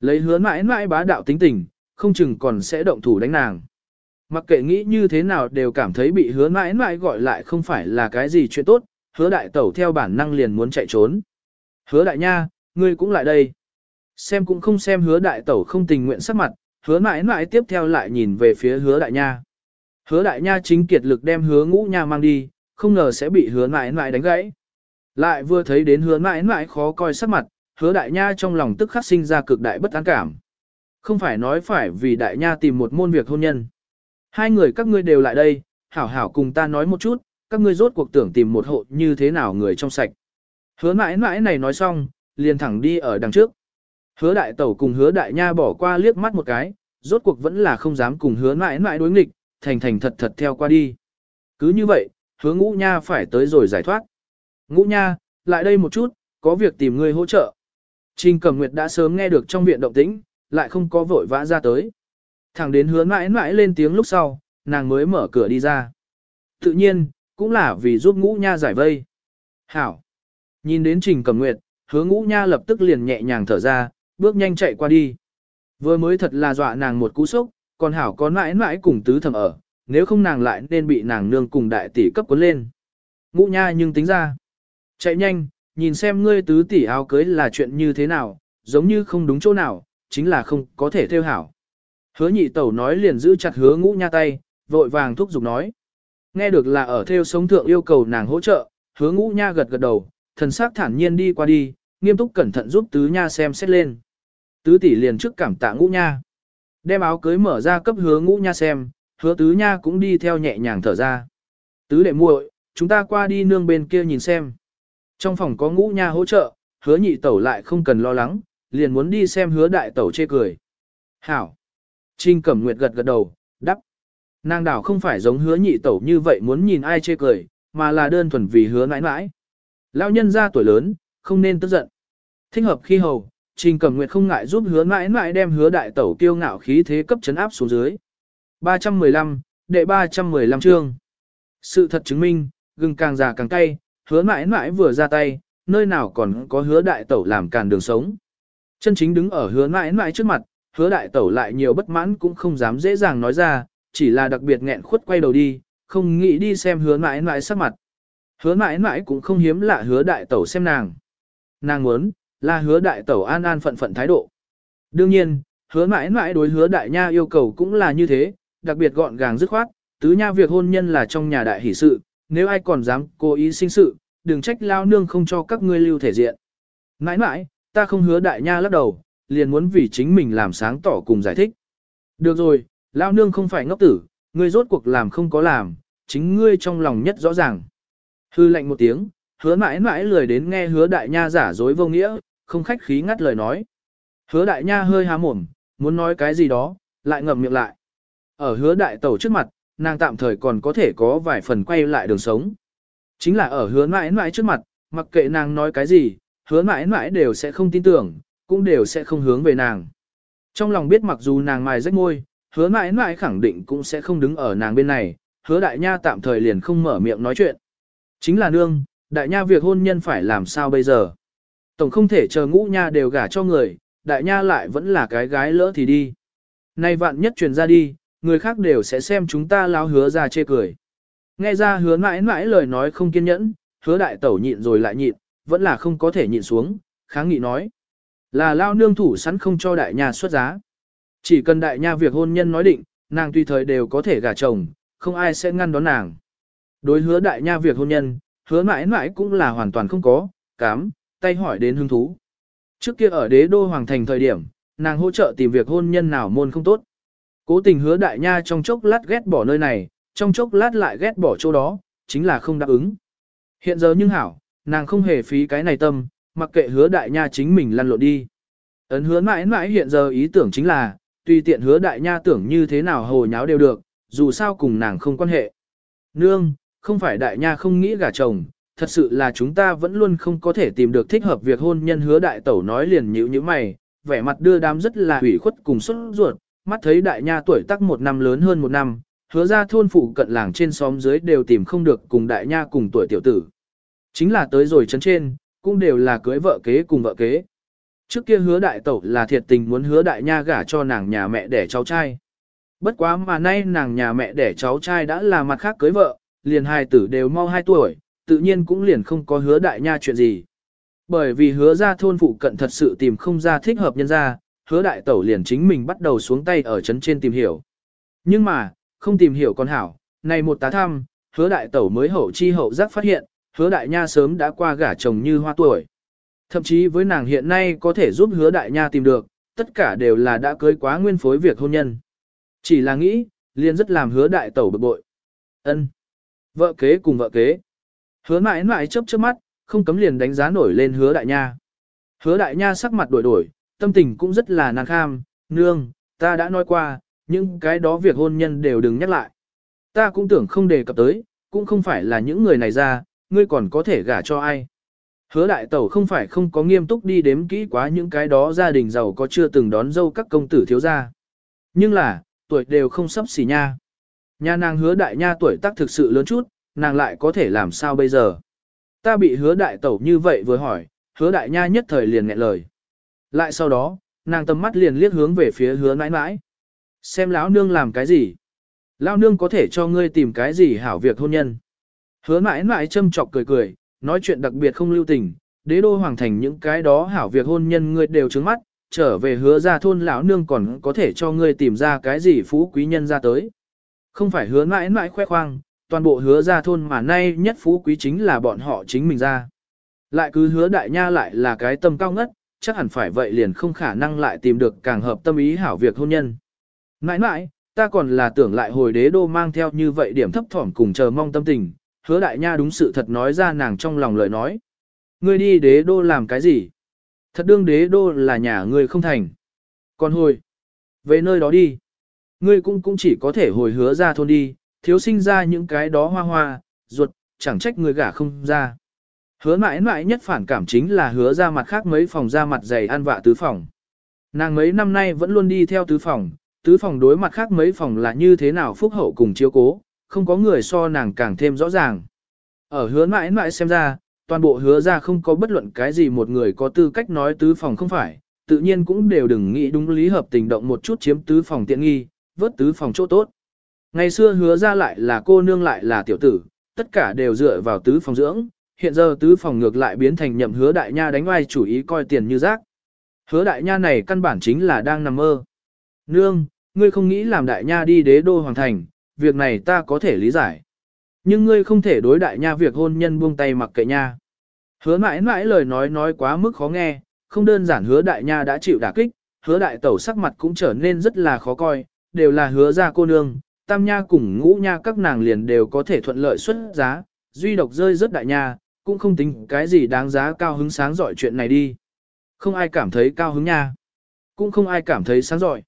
Lấy hứa mãi mãi bá đạo tính tình, không chừng còn sẽ động thủ đánh nàng. Mặc kệ nghĩ như thế nào đều cảm thấy bị hứa mãi mãi gọi lại không phải là cái gì chuyện tốt, hứa đại tẩu theo bản năng liền muốn chạy trốn. Hứa đại nha, ngươi cũng lại đây. Xem cũng không xem hứa đại tẩu không tình nguyện sắc mặt, hứa mãi mãi tiếp theo lại nhìn về phía hứa đại nha. Hứa đại nha chính kiệt lực đem hứa ngũ nha mang đi, không ngờ sẽ bị hứa mãi mãi đánh gãy. Lại vừa thấy đến hứa mãi mãi khó coi sắc mặt, hứa đại nha trong lòng tức khắc sinh ra cực đại bất an cảm. Không phải nói phải vì đại nha tìm một môn việc hôn nhân. Hai người các ngươi đều lại đây, hảo hảo cùng ta nói một chút, các ngươi rốt cuộc tưởng tìm một hộ như thế nào người trong sạch. Hứa mãi mãi này nói xong, liền thẳng đi ở đằng trước. Hứa đại tẩu cùng hứa đại nha bỏ qua liếc mắt một cái, rốt cuộc vẫn là không dám cùng hứa mãi mãi đối nghịch, thành thành thật thật theo qua đi. Cứ như vậy, hứa ngũ nha phải tới rồi giải thoát. Ngũ nha, lại đây một chút, có việc tìm ngươi hỗ trợ. Trình Cẩm Nguyệt đã sớm nghe được trong viện động tĩnh, lại không có vội vã ra tới. Thẳng đến hứa mãi mãi lên tiếng lúc sau, nàng mới mở cửa đi ra. Tự nhiên, cũng là vì giúp ngũ nha giải vây. Hảo. Nhìn đến Trình Cẩm Nguyệt, hứa ngũ nha lập tức liền nhẹ nhàng thở ra, bước nhanh chạy qua đi. Vừa mới thật là dọa nàng một cú sốc, còn Hảo có mãi mãi cùng tứ thầm ở, nếu không nàng lại nên bị nàng nương cùng đại tỷ cấp cuốn lên. Ngũ nha nhưng tính ra. Chạy nhanh, nhìn xem ngươi tứ tỷ áo cưới là chuyện như thế nào, giống như không đúng chỗ nào, chính là không có thể theo hảo. Hứa nhị tẩu nói liền giữ chặt hứa ngũ nha tay, vội vàng thúc giục nói. Nghe được là ở theo sống thượng yêu cầu nàng hỗ trợ, hứa ngũ nha gật gật đầu, thần sắc thản nhiên đi qua đi, nghiêm túc cẩn thận giúp tứ nha xem xét lên. Tứ tỷ liền trước cảm tạ ngũ nha. Đem áo cưới mở ra cấp hứa ngũ nha xem, hứa tứ nha cũng đi theo nhẹ nhàng thở ra. Tứ đệ muội, chúng ta qua đi nương bên kia nhìn xem. Trong phòng có ngũ nha hỗ trợ, hứa nhị tẩu lại không cần lo lắng, liền muốn đi xem hứa đại tẩu chê cười. Hảo. Trinh Cẩm Nguyệt gật gật đầu, đắp. Nàng đảo không phải giống hứa nhị tẩu như vậy muốn nhìn ai chê cười, mà là đơn thuần vì hứa nãi nãi. Lão nhân ra tuổi lớn, không nên tức giận. Thích hợp khi hầu, Trình Cẩm Nguyệt không ngại giúp hứa mãi mãi đem hứa đại tẩu kiêu ngạo khí thế cấp chấn áp xuống dưới. 315, đệ 315 chương. Sự thật chứng minh, gừng càng già càng cay, hứa mãi mãi vừa ra tay, nơi nào còn có hứa đại tẩu làm càn đường sống. Chân chính đứng ở hứa mãi mãi trước mặt, hứa đại tẩu lại nhiều bất mãn cũng không dám dễ dàng nói ra, chỉ là đặc biệt nghẹn khuất quay đầu đi, không nghĩ đi xem hứa mãi mãi sắc mặt. Hứa mãi nãi cũng không hiếm lạ hứa đại tẩu xem nàng. Nàng muốn, là hứa đại tẩu an an phận phận thái độ. Đương nhiên, hứa mãi nãi đối hứa đại nha yêu cầu cũng là như thế, đặc biệt gọn gàng dứt khoát, tứ nha việc hôn nhân là trong nhà đại hỷ sự, nếu ai còn dám cố ý sinh sự, đừng trách lao nương không cho các ngươi lưu thể diện. Nãi nãi, ta không hứa đại nha lắc đầu, liền muốn vì chính mình làm sáng tỏ cùng giải thích. Được rồi, lao nương không phải ngốc tử, ngươi rốt cuộc làm không có làm, chính ngươi trong lòng nhất rõ ràng. Hư lệnh một tiếng, hứa mãi mãi lười đến nghe hứa đại nha giả dối vô nghĩa, không khách khí ngắt lời nói. Hứa đại nha hơi há mồm, muốn nói cái gì đó, lại ngậm miệng lại. Ở hứa đại tẩu trước mặt, nàng tạm thời còn có thể có vài phần quay lại đường sống. Chính là ở hứa mãi mãi trước mặt, mặc kệ nàng nói cái gì, hứa mãi mãi đều sẽ không tin tưởng, cũng đều sẽ không hướng về nàng. Trong lòng biết mặc dù nàng mài rách môi, hứa mãi mãi khẳng định cũng sẽ không đứng ở nàng bên này, hứa đại nha tạm thời liền không mở miệng nói chuyện. Chính là nương, đại nha việc hôn nhân phải làm sao bây giờ? Tổng không thể chờ ngũ nha đều gả cho người, đại nha lại vẫn là cái gái lỡ thì đi. Nay vạn nhất truyền ra đi, người khác đều sẽ xem chúng ta lao hứa ra chê cười. Nghe ra hứa mãi mãi lời nói không kiên nhẫn, hứa đại tẩu nhịn rồi lại nhịn, vẫn là không có thể nhịn xuống, kháng nghị nói. Là lao nương thủ sẵn không cho đại nha xuất giá. Chỉ cần đại nha việc hôn nhân nói định, nàng tùy thời đều có thể gả chồng, không ai sẽ ngăn đón nàng. Đối hứa đại nha việc hôn nhân, hứa mãi mãi cũng là hoàn toàn không có, cám, tay hỏi đến hứng thú. Trước kia ở đế đô hoàng thành thời điểm, nàng hỗ trợ tìm việc hôn nhân nào môn không tốt. Cố tình hứa đại nha trong chốc lát ghét bỏ nơi này, trong chốc lát lại ghét bỏ chỗ đó, chính là không đáp ứng. Hiện giờ nhưng hảo, nàng không hề phí cái này tâm, mặc kệ hứa đại nha chính mình lăn lộn đi. Ấn hứa mãi mãi hiện giờ ý tưởng chính là, tùy tiện hứa đại nha tưởng như thế nào hồ nháo đều được, dù sao cùng nàng không quan hệ. Nương, không phải đại nha không nghĩ gả chồng, thật sự là chúng ta vẫn luôn không có thể tìm được thích hợp việc hôn nhân hứa đại tẩu nói liền nhữ như mày, vẻ mặt đưa đám rất là hủy khuất cùng xuất ruột, mắt thấy đại nha tuổi tác một năm lớn hơn một năm, hứa ra thôn phụ cận làng trên xóm dưới đều tìm không được cùng đại nha cùng tuổi tiểu tử. Chính là tới rồi chấn trên, cũng đều là cưới vợ kế cùng vợ kế. Trước kia hứa đại tẩu là thiệt tình muốn hứa đại nha gả cho nàng nhà mẹ đẻ cháu trai. Bất quá mà nay nàng nhà mẹ đẻ cháu trai đã là mặt khác cưới vợ, liền hai tử đều mau 2 tuổi, tự nhiên cũng liền không có hứa đại nha chuyện gì. Bởi vì hứa ra thôn phụ cận thật sự tìm không ra thích hợp nhân ra, hứa đại tẩu liền chính mình bắt đầu xuống tay ở trấn trên tìm hiểu. Nhưng mà, không tìm hiểu con hảo, này một tá thăm, hứa đại tẩu mới hậu chi hậu giác phát hiện, hứa đại nha sớm đã qua gả chồng như hoa tuổi. Thậm chí với nàng hiện nay có thể giúp hứa đại nha tìm được, tất cả đều là đã cưới quá nguyên phối việc hôn nhân. Chỉ là nghĩ, liền rất làm hứa đại tẩu bực bội. ân Vợ kế cùng vợ kế. Hứa mãi mãi chớp chớp mắt, không cấm liền đánh giá nổi lên hứa đại nha. Hứa đại nha sắc mặt đổi đổi, tâm tình cũng rất là nàng kham, nương, ta đã nói qua, nhưng cái đó việc hôn nhân đều đừng nhắc lại. Ta cũng tưởng không đề cập tới, cũng không phải là những người này ra, ngươi còn có thể gả cho ai. Hứa đại tẩu không phải không có nghiêm túc đi đếm kỹ quá những cái đó gia đình giàu có chưa từng đón dâu các công tử thiếu gia. Nhưng là, tuổi đều không sắp xỉ nha. Nhà nàng hứa đại nha tuổi tác thực sự lớn chút, nàng lại có thể làm sao bây giờ. Ta bị hứa đại tẩu như vậy vừa hỏi, hứa đại nha nhất thời liền nghẹn lời. Lại sau đó, nàng tầm mắt liền liếc hướng về phía hứa nãi nãi. Xem lão nương làm cái gì? Lão nương có thể cho ngươi tìm cái gì hảo việc hôn nhân? Hứa nãi nãi châm chọc cười cười, nói chuyện đặc biệt không lưu tình, đế đô hoàng thành những cái đó hảo việc hôn nhân ngươi đều trứng mắt, trở về hứa ra thôn lão nương còn có thể cho ngươi tìm ra cái gì phú quý nhân ra tới. Không phải hứa mãi mãi khoe khoang, toàn bộ hứa ra thôn mà nay nhất phú quý chính là bọn họ chính mình ra. Lại cứ hứa đại nha lại là cái tâm cao ngất, chắc hẳn phải vậy liền không khả năng lại tìm được càng hợp tâm ý hảo việc hôn nhân. Mãi mãi, ta còn là tưởng lại hồi đế đô mang theo như vậy điểm thấp thỏm cùng chờ mong tâm tình, hứa đại nha đúng sự thật nói ra nàng trong lòng lời nói. Ngươi đi đế đô làm cái gì? Thật đương đế đô là nhà ngươi không thành. Còn hồi, về nơi đó đi. Ngươi cũng cũng chỉ có thể hồi hứa ra thôn đi, thiếu sinh ra những cái đó hoa hoa, ruột, chẳng trách người gả không ra. Hứa mãi mãi nhất phản cảm chính là hứa ra mặt khác mấy phòng ra mặt dày ăn vạ tứ phòng. Nàng mấy năm nay vẫn luôn đi theo tứ phòng, tứ phòng đối mặt khác mấy phòng là như thế nào phúc hậu cùng chiếu cố, không có người so nàng càng thêm rõ ràng. Ở hứa mãi mãi xem ra, toàn bộ hứa ra không có bất luận cái gì một người có tư cách nói tứ phòng không phải, tự nhiên cũng đều đừng nghĩ đúng lý hợp tình động một chút chiếm tứ phòng tiện nghi, vớt tứ phòng chỗ tốt. Ngày xưa hứa ra lại là cô nương lại là tiểu tử, tất cả đều dựa vào tứ phòng dưỡng, hiện giờ tứ phòng ngược lại biến thành nhậm hứa đại nha đánh oai chủ ý coi tiền như rác. Hứa đại nha này căn bản chính là đang nằm mơ. Nương, ngươi không nghĩ làm đại nha đi đế đô hoàng thành, việc này ta có thể lý giải. Nhưng ngươi không thể đối đại nha việc hôn nhân buông tay mặc kệ nha. Hứa mãi mãi lời nói nói quá mức khó nghe, không đơn giản hứa đại nha đã chịu đả kích, hứa đại tẩu sắc mặt cũng trở nên rất là khó coi, đều là hứa ra cô nương, tam nha cùng ngũ nha các nàng liền đều có thể thuận lợi xuất giá, duy độc rơi rất đại nha, cũng không tính cái gì đáng giá cao hứng sáng giỏi chuyện này đi. Không ai cảm thấy cao hứng nha, cũng không ai cảm thấy sáng giỏi.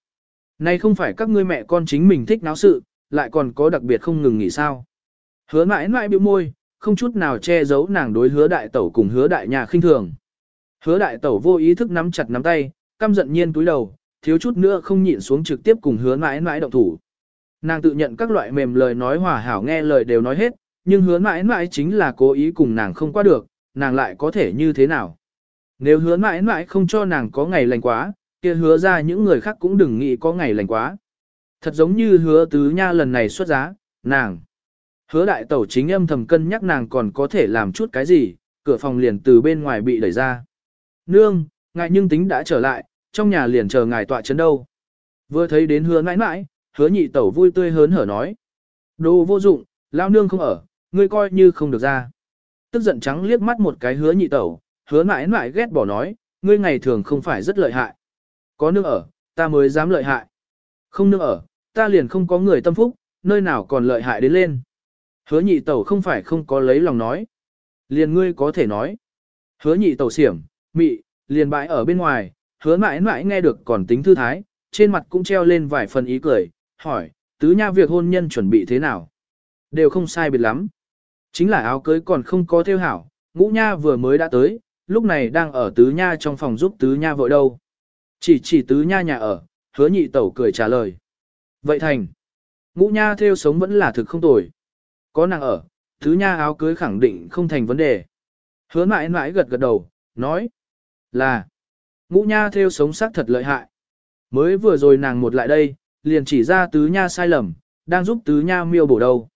Này không phải các ngươi mẹ con chính mình thích náo sự, lại còn có đặc biệt không ngừng nghỉ sao. Hứa mãi mãi biểu môi, không chút nào che giấu nàng đối hứa đại tẩu cùng hứa đại nhà khinh thường. Hứa đại tẩu vô ý thức nắm chặt nắm tay, căm giận nhiên túi đầu, thiếu chút nữa không nhịn xuống trực tiếp cùng hứa mãi mãi động thủ. Nàng tự nhận các loại mềm lời nói hòa hảo nghe lời đều nói hết, nhưng hứa mãi mãi chính là cố ý cùng nàng không qua được, nàng lại có thể như thế nào. Nếu hứa mãi mãi không cho nàng có ngày lành quá, kia hứa ra những người khác cũng đừng nghĩ có ngày lành quá. Thật giống như hứa tứ nha lần này xuất giá, nàng. Hứa đại tẩu chính âm thầm cân nhắc nàng còn có thể làm chút cái gì, cửa phòng liền từ bên ngoài bị đẩy ra. Nương, ngại nhưng tính đã trở lại, trong nhà liền chờ ngài tọa chấn đâu. Vừa thấy đến hứa mãi mãi, hứa nhị tẩu vui tươi hớn hở nói. Đồ vô dụng, lao nương không ở, ngươi coi như không được ra. Tức giận trắng liếc mắt một cái hứa nhị tẩu, hứa mãi mãi ghét bỏ nói, ngươi ngày thường không phải rất lợi hại. Có nương ở, ta mới dám lợi hại. Không nương ở, ta liền không có người tâm phúc, nơi nào còn lợi hại đến lên. Hứa nhị tẩu không phải không có lấy lòng nói. Liền ngươi có thể nói. Hứa nhị tẩu xiểm, mị, liền bãi ở bên ngoài, hứa mãi mãi nghe được còn tính thư thái, trên mặt cũng treo lên vài phần ý cười, hỏi, tứ nha việc hôn nhân chuẩn bị thế nào? Đều không sai biệt lắm. Chính là áo cưới còn không có theo hảo, ngũ nha vừa mới đã tới, lúc này đang ở tứ nha trong phòng giúp tứ nha vội đâu. Chỉ chỉ tứ nha nhà ở, hứa nhị tẩu cười trả lời. Vậy thành, ngũ nha theo sống vẫn là thực không tồi. Có nàng ở, tứ nha áo cưới khẳng định không thành vấn đề. Hứa mãi mãi gật gật đầu, nói là ngũ nha theo sống sắc thật lợi hại. Mới vừa rồi nàng một lại đây, liền chỉ ra tứ nha sai lầm, đang giúp tứ nha miêu bổ đầu.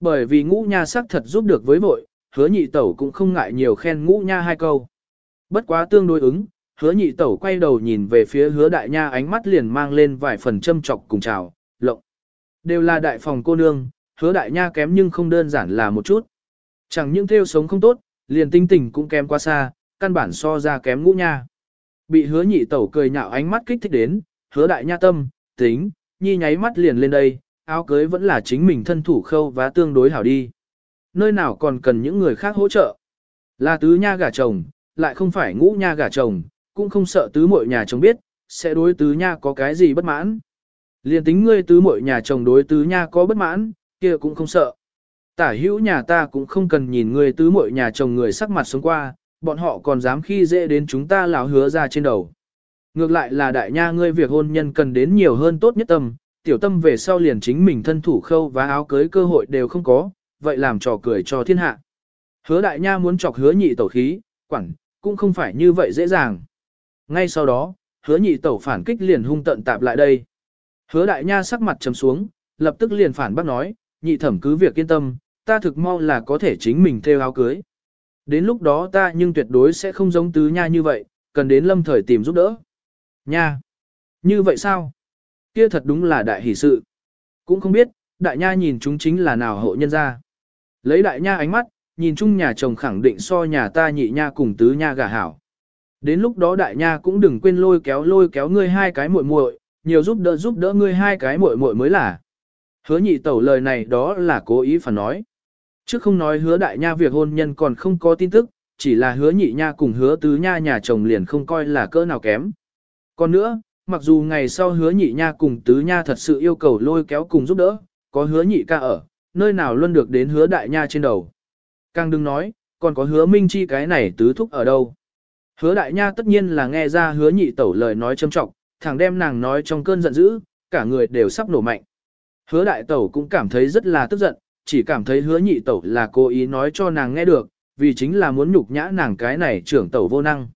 Bởi vì ngũ nha sắc thật giúp được với vội, hứa nhị tẩu cũng không ngại nhiều khen ngũ nha hai câu. Bất quá tương đối ứng, hứa nhị tẩu quay đầu nhìn về phía hứa đại nha ánh mắt liền mang lên vài phần châm chọc cùng chào, lộng. Đều là đại phòng cô nương, hứa đại nha kém nhưng không đơn giản là một chút. Chẳng những theo sống không tốt, liền tinh tình cũng kém quá xa, căn bản so ra kém ngũ nha. Bị hứa nhị tẩu cười nhạo ánh mắt kích thích đến, hứa đại nha tâm, tính, nhi nháy mắt liền lên đây, áo cưới vẫn là chính mình thân thủ khâu và tương đối hảo đi. Nơi nào còn cần những người khác hỗ trợ. Là tứ nha gả chồng, lại không phải ngũ nha gả chồng, cũng không sợ tứ muội nhà chồng biết, sẽ đối tứ nha có cái gì bất mãn. liền tính ngươi tứ muội nhà chồng đối tứ nha có bất mãn, kia cũng không sợ. Tả hữu nhà ta cũng không cần nhìn ngươi tứ muội nhà chồng người sắc mặt xuống qua, bọn họ còn dám khi dễ đến chúng ta lão hứa ra trên đầu. Ngược lại là đại nha ngươi việc hôn nhân cần đến nhiều hơn tốt nhất tâm, tiểu tâm về sau liền chính mình thân thủ khâu và áo cưới cơ hội đều không có, vậy làm trò cười cho thiên hạ. Hứa đại nha muốn chọc hứa nhị tẩu khí, quẳng, cũng không phải như vậy dễ dàng. Ngay sau đó, hứa nhị tẩu phản kích liền hung tận tạp lại đây. Hứa đại nha sắc mặt trầm xuống, lập tức liền phản bác nói, nhị thẩm cứ việc yên tâm, ta thực mau là có thể chính mình theo áo cưới. Đến lúc đó ta nhưng tuyệt đối sẽ không giống tứ nha như vậy, cần đến lâm thời tìm giúp đỡ. Nha! Như vậy sao? Kia thật đúng là đại hỷ sự. Cũng không biết, đại nha nhìn chúng chính là nào hộ nhân ra. Lấy đại nha ánh mắt, nhìn chung nhà chồng khẳng định so nhà ta nhị nha cùng tứ nha gả hảo. Đến lúc đó đại nha cũng đừng quên lôi kéo lôi kéo ngươi hai cái muội muội, nhiều giúp đỡ giúp đỡ ngươi hai cái muội muội mới là. Hứa nhị tẩu lời này đó là cố ý phản nói. Trước không nói hứa đại nha việc hôn nhân còn không có tin tức, chỉ là hứa nhị nha cùng hứa tứ nha nhà chồng liền không coi là cỡ nào kém. Còn nữa, mặc dù ngày sau hứa nhị nha cùng tứ nha thật sự yêu cầu lôi kéo cùng giúp đỡ, có hứa nhị ca ở, nơi nào luôn được đến hứa đại nha trên đầu. Càng đừng nói, còn có hứa minh chi cái này tứ thúc ở đâu. Hứa đại nha tất nhiên là nghe ra hứa nhị tẩu lời nói châm trọng, thằng đem nàng nói trong cơn giận dữ, cả người đều sắp nổ mạnh. Hứa đại tẩu cũng cảm thấy rất là tức giận, chỉ cảm thấy hứa nhị tẩu là cố ý nói cho nàng nghe được, vì chính là muốn nhục nhã nàng cái này trưởng tẩu vô năng.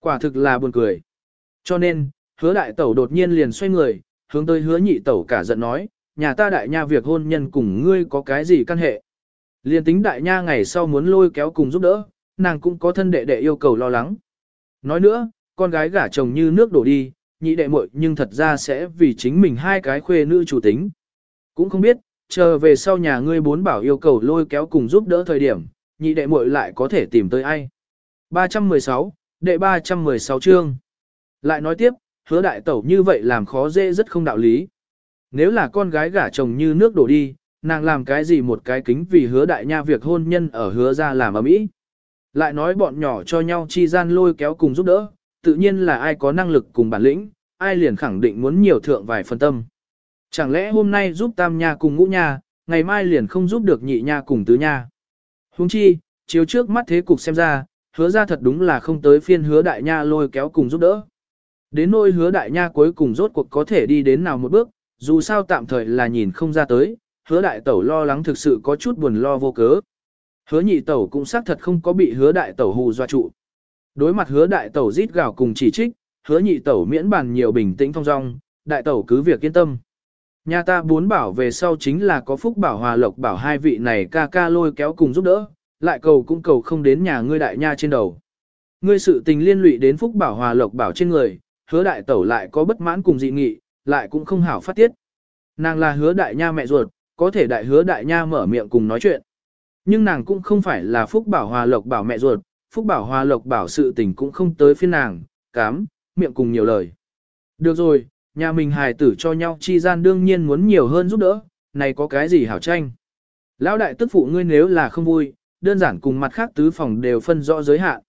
Quả thực là buồn cười. Cho nên, hứa đại tẩu đột nhiên liền xoay người, hướng tới hứa nhị tẩu cả giận nói, nhà ta đại nha việc hôn nhân cùng ngươi có cái gì căn hệ. Liền tính đại nha ngày sau muốn lôi kéo cùng giúp đỡ, nàng cũng có thân đệ đệ yêu cầu lo lắng. Nói nữa, con gái gả chồng như nước đổ đi, nhị đệ muội nhưng thật ra sẽ vì chính mình hai cái khuê nữ chủ tính. Cũng không biết, chờ về sau nhà ngươi bốn bảo yêu cầu lôi kéo cùng giúp đỡ thời điểm, nhị đệ muội lại có thể tìm tới ai. 316, đệ 316 chương. Lại nói tiếp, hứa đại tẩu như vậy làm khó dễ rất không đạo lý. Nếu là con gái gả chồng như nước đổ đi, nàng làm cái gì một cái kính vì hứa đại nha việc hôn nhân ở hứa ra làm ở mỹ. Lại nói bọn nhỏ cho nhau chi gian lôi kéo cùng giúp đỡ, tự nhiên là ai có năng lực cùng bản lĩnh, ai liền khẳng định muốn nhiều thượng vài phần tâm. Chẳng lẽ hôm nay giúp tam nha cùng ngũ nha, ngày mai liền không giúp được nhị nha cùng tứ nha. Huống chi, chiếu trước mắt thế cục xem ra, hứa ra thật đúng là không tới phiên hứa đại nha lôi kéo cùng giúp đỡ. Đến nỗi hứa đại nha cuối cùng rốt cuộc có thể đi đến nào một bước, dù sao tạm thời là nhìn không ra tới, hứa đại tẩu lo lắng thực sự có chút buồn lo vô cớ. Hứa nhị tẩu cũng xác thật không có bị hứa đại tẩu hù dọa trụ. Đối mặt hứa đại tẩu rít gào cùng chỉ trích, hứa nhị tẩu miễn bàn nhiều bình tĩnh thong dong, đại tẩu cứ việc yên tâm. Nhà ta bốn bảo về sau chính là có phúc bảo hòa lộc bảo hai vị này ca ca lôi kéo cùng giúp đỡ, lại cầu cũng cầu không đến nhà ngươi đại nha trên đầu. Ngươi sự tình liên lụy đến phúc bảo hòa lộc bảo trên người, hứa đại tẩu lại có bất mãn cùng dị nghị, lại cũng không hảo phát tiết. Nàng là hứa đại nha mẹ ruột, có thể đại hứa đại nha mở miệng cùng nói chuyện. Nhưng nàng cũng không phải là phúc bảo hòa lộc bảo mẹ ruột, phúc bảo hòa lộc bảo sự tình cũng không tới phiên nàng, cám, miệng cùng nhiều lời. Được rồi, nhà mình hài tử cho nhau chi gian đương nhiên muốn nhiều hơn giúp đỡ, này có cái gì hảo tranh. Lão đại tức phụ ngươi nếu là không vui, đơn giản cùng mặt khác tứ phòng đều phân rõ giới hạn.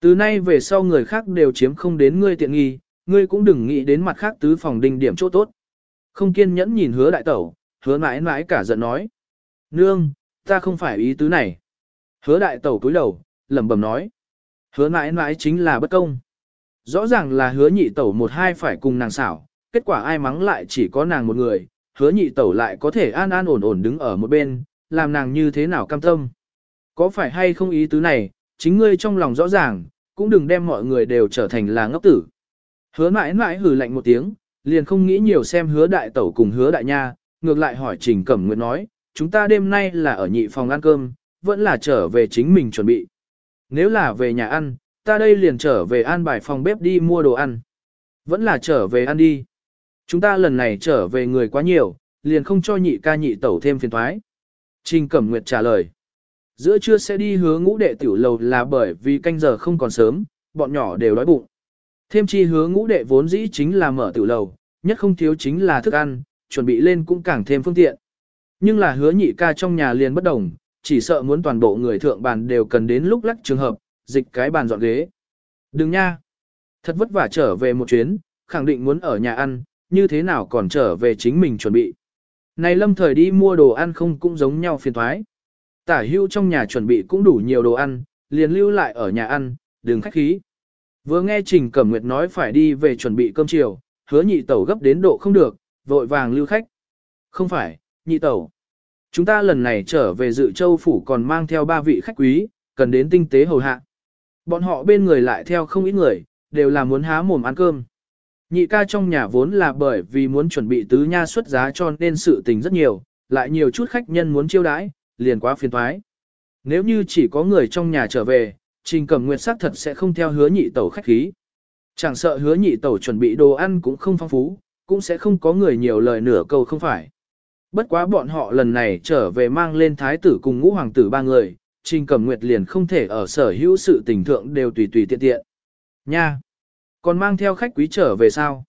Từ nay về sau người khác đều chiếm không đến ngươi tiện nghi, ngươi cũng đừng nghĩ đến mặt khác tứ phòng đình điểm chỗ tốt. Không kiên nhẫn nhìn hứa đại tẩu, hứa mãi mãi cả giận nói. Nương, ta không phải ý tứ này. Hứa đại tẩu cúi đầu, lẩm bẩm nói. Hứa mãi mãi chính là bất công. Rõ ràng là hứa nhị tẩu một hai phải cùng nàng xảo, kết quả ai mắng lại chỉ có nàng một người, hứa nhị tẩu lại có thể an an ổn ổn đứng ở một bên, làm nàng như thế nào cam tâm. Có phải hay không ý tứ này, chính ngươi trong lòng rõ ràng, cũng đừng đem mọi người đều trở thành là ngốc tử. Hứa mãi mãi hử lạnh một tiếng, liền không nghĩ nhiều xem hứa đại tẩu cùng hứa đại nha, ngược lại hỏi Trình Cẩm Nguyệt nói, chúng ta đêm nay là ở nhị phòng ăn cơm, vẫn là trở về chính mình chuẩn bị. Nếu là về nhà ăn, ta đây liền trở về an bài phòng bếp đi mua đồ ăn. Vẫn là trở về ăn đi. Chúng ta lần này trở về người quá nhiều, liền không cho nhị ca nhị tẩu thêm phiền thoái. Trình Cẩm Nguyệt trả lời. Giữa trưa sẽ đi hứa ngũ đệ tiểu lầu là bởi vì canh giờ không còn sớm, bọn nhỏ đều đói bụng. Thêm chi hứa ngũ đệ vốn dĩ chính là mở tiểu lầu, nhất không thiếu chính là thức ăn, chuẩn bị lên cũng càng thêm phương tiện. Nhưng là hứa nhị ca trong nhà liền bất đồng, chỉ sợ muốn toàn bộ người thượng bàn đều cần đến lúc lắc trường hợp, dịch cái bàn dọn ghế. Đừng nha! Thật vất vả trở về một chuyến, khẳng định muốn ở nhà ăn, như thế nào còn trở về chính mình chuẩn bị. Này lâm thời đi mua đồ ăn không cũng giống nhau phiền thoái. Tả hưu trong nhà chuẩn bị cũng đủ nhiều đồ ăn, liền lưu lại ở nhà ăn, đừng khách khí. Vừa nghe Trình Cẩm Nguyệt nói phải đi về chuẩn bị cơm chiều, hứa nhị tẩu gấp đến độ không được, vội vàng lưu khách. Không phải, nhị tẩu. Chúng ta lần này trở về dự châu phủ còn mang theo ba vị khách quý, cần đến tinh tế hầu hạ. Bọn họ bên người lại theo không ít người, đều là muốn há mồm ăn cơm. Nhị ca trong nhà vốn là bởi vì muốn chuẩn bị tứ nha xuất giá cho nên sự tình rất nhiều, lại nhiều chút khách nhân muốn chiêu đãi, liền quá phiền thoái. Nếu như chỉ có người trong nhà trở về, Trình Cẩm Nguyệt xác thật sẽ không theo hứa nhị tẩu khách khí. Chẳng sợ hứa nhị tẩu chuẩn bị đồ ăn cũng không phong phú, cũng sẽ không có người nhiều lời nửa câu không phải. Bất quá bọn họ lần này trở về mang lên thái tử cùng ngũ hoàng tử ba người, Trình Cẩm Nguyệt liền không thể ở sở hữu sự tình thượng đều tùy tùy tiện tiện. Nha! Còn mang theo khách quý trở về sao?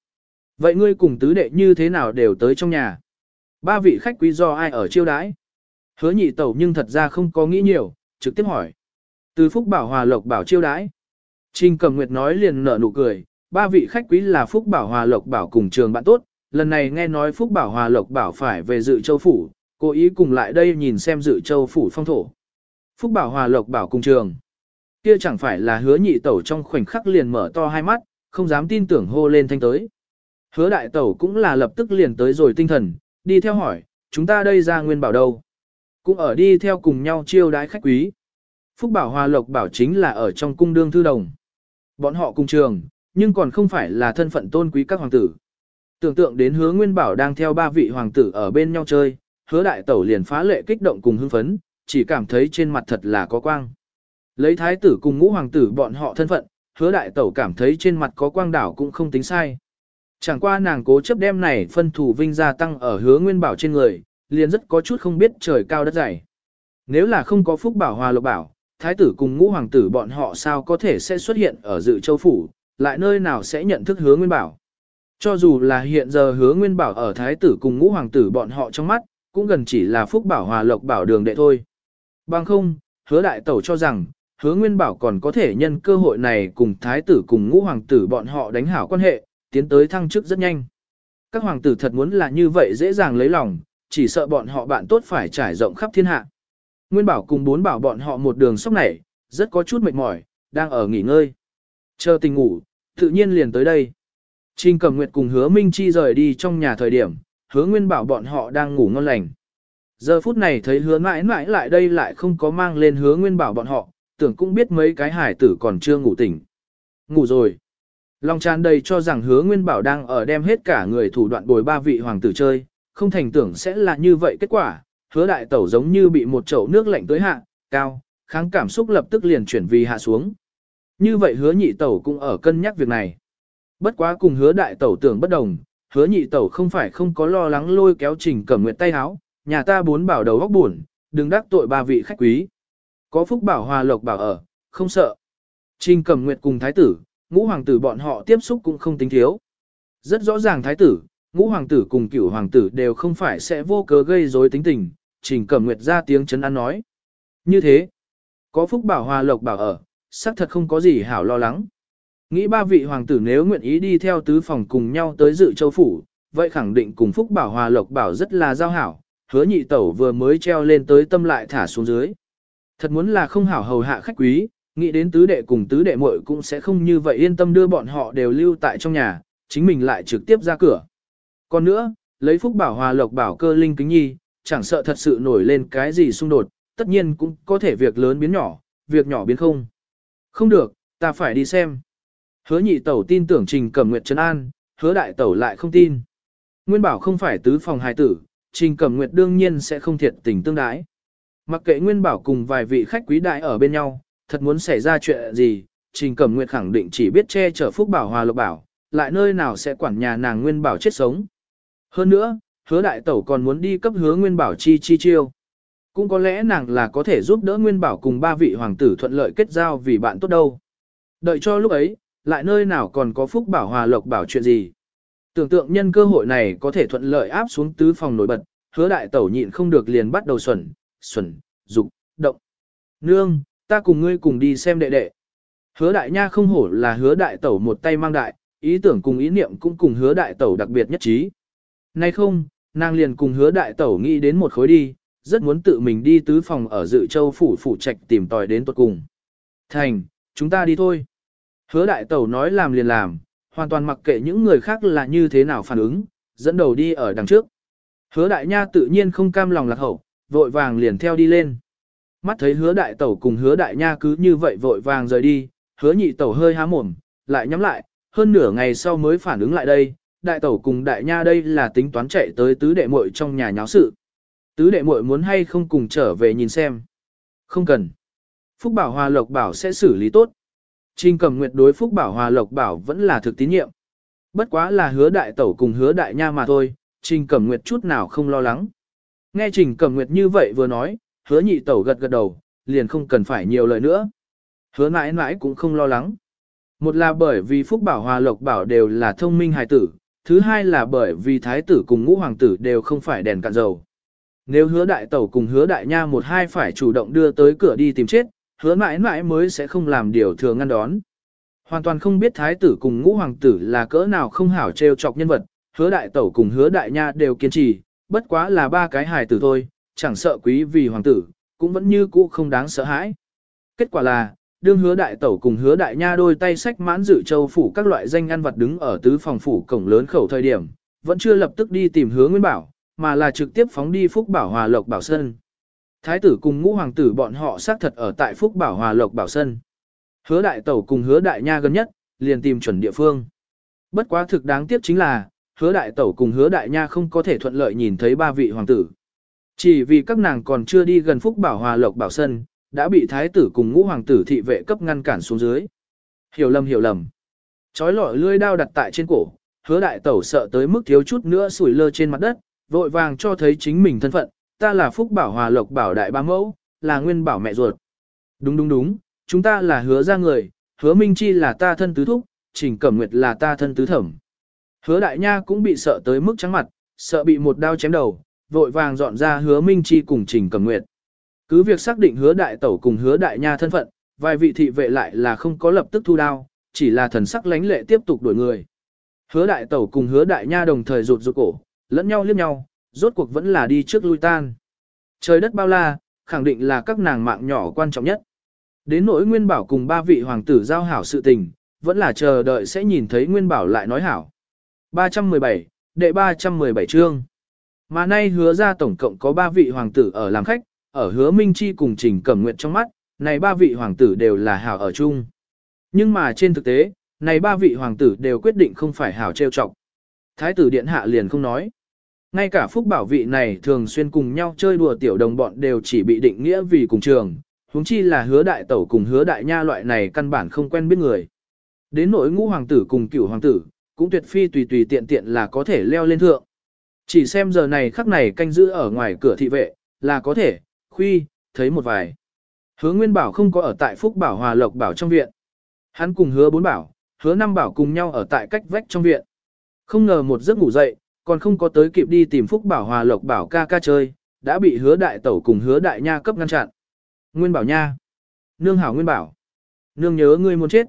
Vậy ngươi cùng tứ đệ như thế nào đều tới trong nhà? Ba vị khách quý do ai ở chiêu đãi? Hứa nhị tẩu nhưng thật ra không có nghĩ nhiều, trực tiếp hỏi. Từ Phúc Bảo Hòa Lộc Bảo chiêu đãi. Trình Cẩm Nguyệt nói liền nở nụ cười, ba vị khách quý là Phúc Bảo Hòa Lộc Bảo cùng trường bạn tốt, lần này nghe nói Phúc Bảo Hòa Lộc Bảo phải về dự châu phủ, cố ý cùng lại đây nhìn xem dự châu phủ phong thổ. Phúc Bảo Hòa Lộc Bảo cùng trường. Kia chẳng phải là hứa nhị tẩu trong khoảnh khắc liền mở to hai mắt, không dám tin tưởng hô lên thanh tới. Hứa đại tẩu cũng là lập tức liền tới rồi tinh thần, đi theo hỏi, chúng ta đây ra nguyên bảo đâu? Cũng ở đi theo cùng nhau chiêu đái khách quý. Phúc Bảo Hòa Lộc Bảo chính là ở trong cung đương thư đồng. Bọn họ cùng trường, nhưng còn không phải là thân phận tôn quý các hoàng tử. Tưởng tượng đến hứa Nguyên Bảo đang theo ba vị hoàng tử ở bên nhau chơi, hứa đại tẩu liền phá lệ kích động cùng hưng phấn, chỉ cảm thấy trên mặt thật là có quang. Lấy thái tử cùng ngũ hoàng tử bọn họ thân phận, hứa đại tẩu cảm thấy trên mặt có quang đảo cũng không tính sai. Chẳng qua nàng cố chấp đem này phân thủ vinh gia tăng ở hứa Nguyên Bảo trên người, liền rất có chút không biết trời cao đất dày. Nếu là không có phúc bảo hòa lộc bảo, thái tử cùng ngũ hoàng tử bọn họ sao có thể sẽ xuất hiện ở dự châu phủ, lại nơi nào sẽ nhận thức hứa nguyên bảo. Cho dù là hiện giờ hứa nguyên bảo ở thái tử cùng ngũ hoàng tử bọn họ trong mắt, cũng gần chỉ là phúc bảo hòa lộc bảo đường đệ thôi. Bằng không, hứa đại tẩu cho rằng, hứa nguyên bảo còn có thể nhân cơ hội này cùng thái tử cùng ngũ hoàng tử bọn họ đánh hảo quan hệ, tiến tới thăng chức rất nhanh. Các hoàng tử thật muốn là như vậy dễ dàng lấy lòng, chỉ sợ bọn họ bạn tốt phải trải rộng khắp thiên hạ. Nguyên bảo cùng bốn bảo bọn họ một đường sóc này, rất có chút mệt mỏi, đang ở nghỉ ngơi. Chờ tình ngủ, tự nhiên liền tới đây. Trình cầm Nguyệt cùng hứa Minh Chi rời đi trong nhà thời điểm, hứa Nguyên bảo bọn họ đang ngủ ngon lành. Giờ phút này thấy hứa mãi mãi lại đây lại không có mang lên hứa Nguyên bảo bọn họ, tưởng cũng biết mấy cái hải tử còn chưa ngủ tỉnh. Ngủ rồi. Long tràn đầy cho rằng hứa Nguyên bảo đang ở đem hết cả người thủ đoạn bồi ba vị hoàng tử chơi, không thành tưởng sẽ là như vậy kết quả, hứa đại tẩu giống như bị một chậu nước lạnh tới hạ, cao, kháng cảm xúc lập tức liền chuyển vì hạ xuống. Như vậy hứa nhị tẩu cũng ở cân nhắc việc này. Bất quá cùng hứa đại tẩu tưởng bất đồng, hứa nhị tẩu không phải không có lo lắng lôi kéo trình cẩm nguyện tay háo, nhà ta bốn bảo đầu góc buồn, đừng đắc tội ba vị khách quý. Có phúc bảo hòa lộc bảo ở, không sợ. Trình cẩm nguyệt cùng thái tử, ngũ hoàng tử bọn họ tiếp xúc cũng không tính thiếu. Rất rõ ràng thái tử, ngũ hoàng tử cùng cửu hoàng tử đều không phải sẽ vô cớ gây rối tính tình, trình cẩm nguyệt ra tiếng chấn an nói. Như thế, có phúc bảo hòa lộc bảo ở, xác thật không có gì hảo lo lắng. Nghĩ ba vị hoàng tử nếu nguyện ý đi theo tứ phòng cùng nhau tới dự châu phủ, vậy khẳng định cùng phúc bảo hòa lộc bảo rất là giao hảo, hứa nhị tẩu vừa mới treo lên tới tâm lại thả xuống dưới. Thật muốn là không hảo hầu hạ khách quý, nghĩ đến tứ đệ cùng tứ đệ muội cũng sẽ không như vậy yên tâm đưa bọn họ đều lưu tại trong nhà, chính mình lại trực tiếp ra cửa. Còn nữa, lấy phúc bảo hòa lộc bảo cơ linh kính nhi, chẳng sợ thật sự nổi lên cái gì xung đột, tất nhiên cũng có thể việc lớn biến nhỏ, việc nhỏ biến không. Không được, ta phải đi xem. Hứa nhị tẩu tin tưởng Trình Cẩm Nguyệt trấn an, hứa đại tẩu lại không tin. Nguyên bảo không phải tứ phòng hài tử, Trình Cẩm Nguyệt đương nhiên sẽ không thiệt tình tương đái. Mặc kệ Nguyên bảo cùng vài vị khách quý đại ở bên nhau, thật muốn xảy ra chuyện gì, Trình Cẩm Nguyệt khẳng định chỉ biết che chở Phúc Bảo Hòa Lộc Bảo, lại nơi nào sẽ quản nhà nàng Nguyên bảo chết sống. Hơn nữa, hứa đại tẩu còn muốn đi cấp hứa Nguyên bảo chi chi chiêu. Cũng có lẽ nàng là có thể giúp đỡ Nguyên bảo cùng ba vị hoàng tử thuận lợi kết giao vì bạn tốt đâu. Đợi cho lúc ấy, lại nơi nào còn có phúc bảo hòa lộc bảo chuyện gì. Tưởng tượng nhân cơ hội này có thể thuận lợi áp xuống tứ phòng nổi bật, hứa đại tẩu nhịn không được liền bắt đầu xuẩn, xuẩn, dục, động. Nương, ta cùng ngươi cùng đi xem đệ đệ. Hứa đại nha không hổ là hứa đại tẩu một tay mang đại, ý tưởng cùng ý niệm cũng cùng hứa đại tẩu đặc biệt nhất trí. Nay không, nàng liền cùng hứa đại tẩu nghĩ đến một khối đi, rất muốn tự mình đi tứ phòng ở dự châu phủ phủ trạch tìm tòi đến tuật cùng. Thành, chúng ta đi thôi. Hứa đại tẩu nói làm liền làm, hoàn toàn mặc kệ những người khác là như thế nào phản ứng, dẫn đầu đi ở đằng trước. Hứa đại nha tự nhiên không cam lòng lạc hậu, vội vàng liền theo đi lên. Mắt thấy hứa đại tẩu cùng hứa đại nha cứ như vậy vội vàng rời đi, hứa nhị tẩu hơi há mồm, lại nhắm lại, hơn nửa ngày sau mới phản ứng lại đây, đại tẩu cùng đại nha đây là tính toán chạy tới tứ đệ muội trong nhà nháo sự. Tứ đệ muội muốn hay không cùng trở về nhìn xem. Không cần. Phúc Bảo Hòa Lộc Bảo sẽ xử lý tốt. Trình cầm nguyệt đối Phúc Bảo Hòa Lộc Bảo vẫn là thực tín nhiệm. Bất quá là hứa đại tẩu cùng hứa đại nha mà thôi, Trình cầm nguyệt chút nào không lo lắng. Nghe Trình cẩm nguyệt như vậy vừa nói, hứa nhị tẩu gật gật đầu, liền không cần phải nhiều lời nữa. Hứa mãi mãi cũng không lo lắng. Một là bởi vì Phúc Bảo Hòa Lộc Bảo đều là thông minh hài tử, thứ hai là bởi vì thái tử cùng ngũ hoàng tử đều không phải đèn cạn dầu. Nếu hứa đại tẩu cùng hứa đại nha một hai phải chủ động đưa tới cửa đi tìm chết, hứa mãi mãi mới sẽ không làm điều thừa ngăn đón. Hoàn toàn không biết thái tử cùng ngũ hoàng tử là cỡ nào không hảo trêu chọc nhân vật, hứa đại tẩu cùng hứa đại nha đều kiên trì, bất quá là ba cái hài tử thôi, chẳng sợ quý vì hoàng tử, cũng vẫn như cũ không đáng sợ hãi. Kết quả là, đương hứa đại tẩu cùng hứa đại nha đôi tay sách mãn dự châu phủ các loại danh ăn vật đứng ở tứ phòng phủ cổng lớn khẩu thời điểm, vẫn chưa lập tức đi tìm hứa nguyên bảo, mà là trực tiếp phóng đi phúc bảo hòa lộc bảo sơn. Thái tử cùng ngũ hoàng tử bọn họ xác thật ở tại Phúc Bảo Hòa Lộc Bảo sơn, Hứa đại tẩu cùng hứa đại nha gần nhất, liền tìm chuẩn địa phương. Bất quá thực đáng tiếc chính là, hứa đại tẩu cùng hứa đại nha không có thể thuận lợi nhìn thấy ba vị hoàng tử. Chỉ vì các nàng còn chưa đi gần Phúc Bảo Hòa Lộc Bảo Sân, đã bị thái tử cùng ngũ hoàng tử thị vệ cấp ngăn cản xuống dưới. Hiểu lầm hiểu lầm. Chói lọi lưỡi đao đặt tại trên cổ, hứa đại tẩu sợ tới mức thiếu chút nữa sủi lơ trên mặt đất, vội vàng cho thấy chính mình thân phận, ta là Phúc Bảo Hòa Lộc Bảo Đại Ba Mẫu, là Nguyên Bảo mẹ ruột. Đúng đúng đúng, chúng ta là hứa ra người, hứa Minh Chi là ta thân tứ thúc, Trình Cẩm Nguyệt là ta thân tứ thẩm. Hứa Đại Nha cũng bị sợ tới mức trắng mặt, sợ bị một đao chém đầu, vội vàng dọn ra hứa Minh Chi cùng Trình cầm Nguyệt. Cứ việc xác định hứa Đại Tẩu cùng hứa Đại Nha thân phận, vài vị thị vệ lại là không có lập tức thu đao, chỉ là thần sắc lánh lệ tiếp tục đuổi người. Hứa Đại Tẩu cùng hứa Đại Nha đồng thời rụt rụt cổ, lẫn nhau liếc nhau, rốt cuộc vẫn là đi trước lui tan. Trời đất bao la, khẳng định là các nàng mạng nhỏ quan trọng nhất. Đến nỗi Nguyên Bảo cùng ba vị hoàng tử giao hảo sự tình, vẫn là chờ đợi sẽ nhìn thấy Nguyên Bảo lại nói hảo. 317, đệ 317 chương. Mà nay hứa ra tổng cộng có ba vị hoàng tử ở làm khách, ở hứa Minh Chi cùng Trình Cẩm Nguyệt trong mắt, này ba vị hoàng tử đều là hảo ở chung. Nhưng mà trên thực tế, này ba vị hoàng tử đều quyết định không phải hảo trêu trọng. Thái tử điện hạ liền không nói. Ngay cả phúc bảo vị này thường xuyên cùng nhau chơi đùa tiểu đồng bọn đều chỉ bị định nghĩa vì cùng trường, huống chi là hứa đại tẩu cùng hứa đại nha loại này căn bản không quen biết người. Đến nỗi ngũ hoàng tử cùng cửu hoàng tử, cũng tuyệt phi tùy tùy tiện tiện là có thể leo lên thượng. Chỉ xem giờ này khắc này canh giữ ở ngoài cửa thị vệ, là có thể, khuy, thấy một vài. Hứa Nguyên Bảo không có ở tại Phúc Bảo Hòa Lộc Bảo trong viện. Hắn cùng hứa bốn bảo, hứa năm bảo cùng nhau ở tại cách vách trong viện. Không ngờ một giấc ngủ dậy, còn không có tới kịp đi tìm Phúc Bảo Hòa Lộc Bảo ca ca chơi, đã bị hứa đại tẩu cùng hứa đại nha cấp ngăn chặn. Nguyên Bảo nha. Nương hảo Nguyên Bảo. Nương nhớ ngươi muốn chết.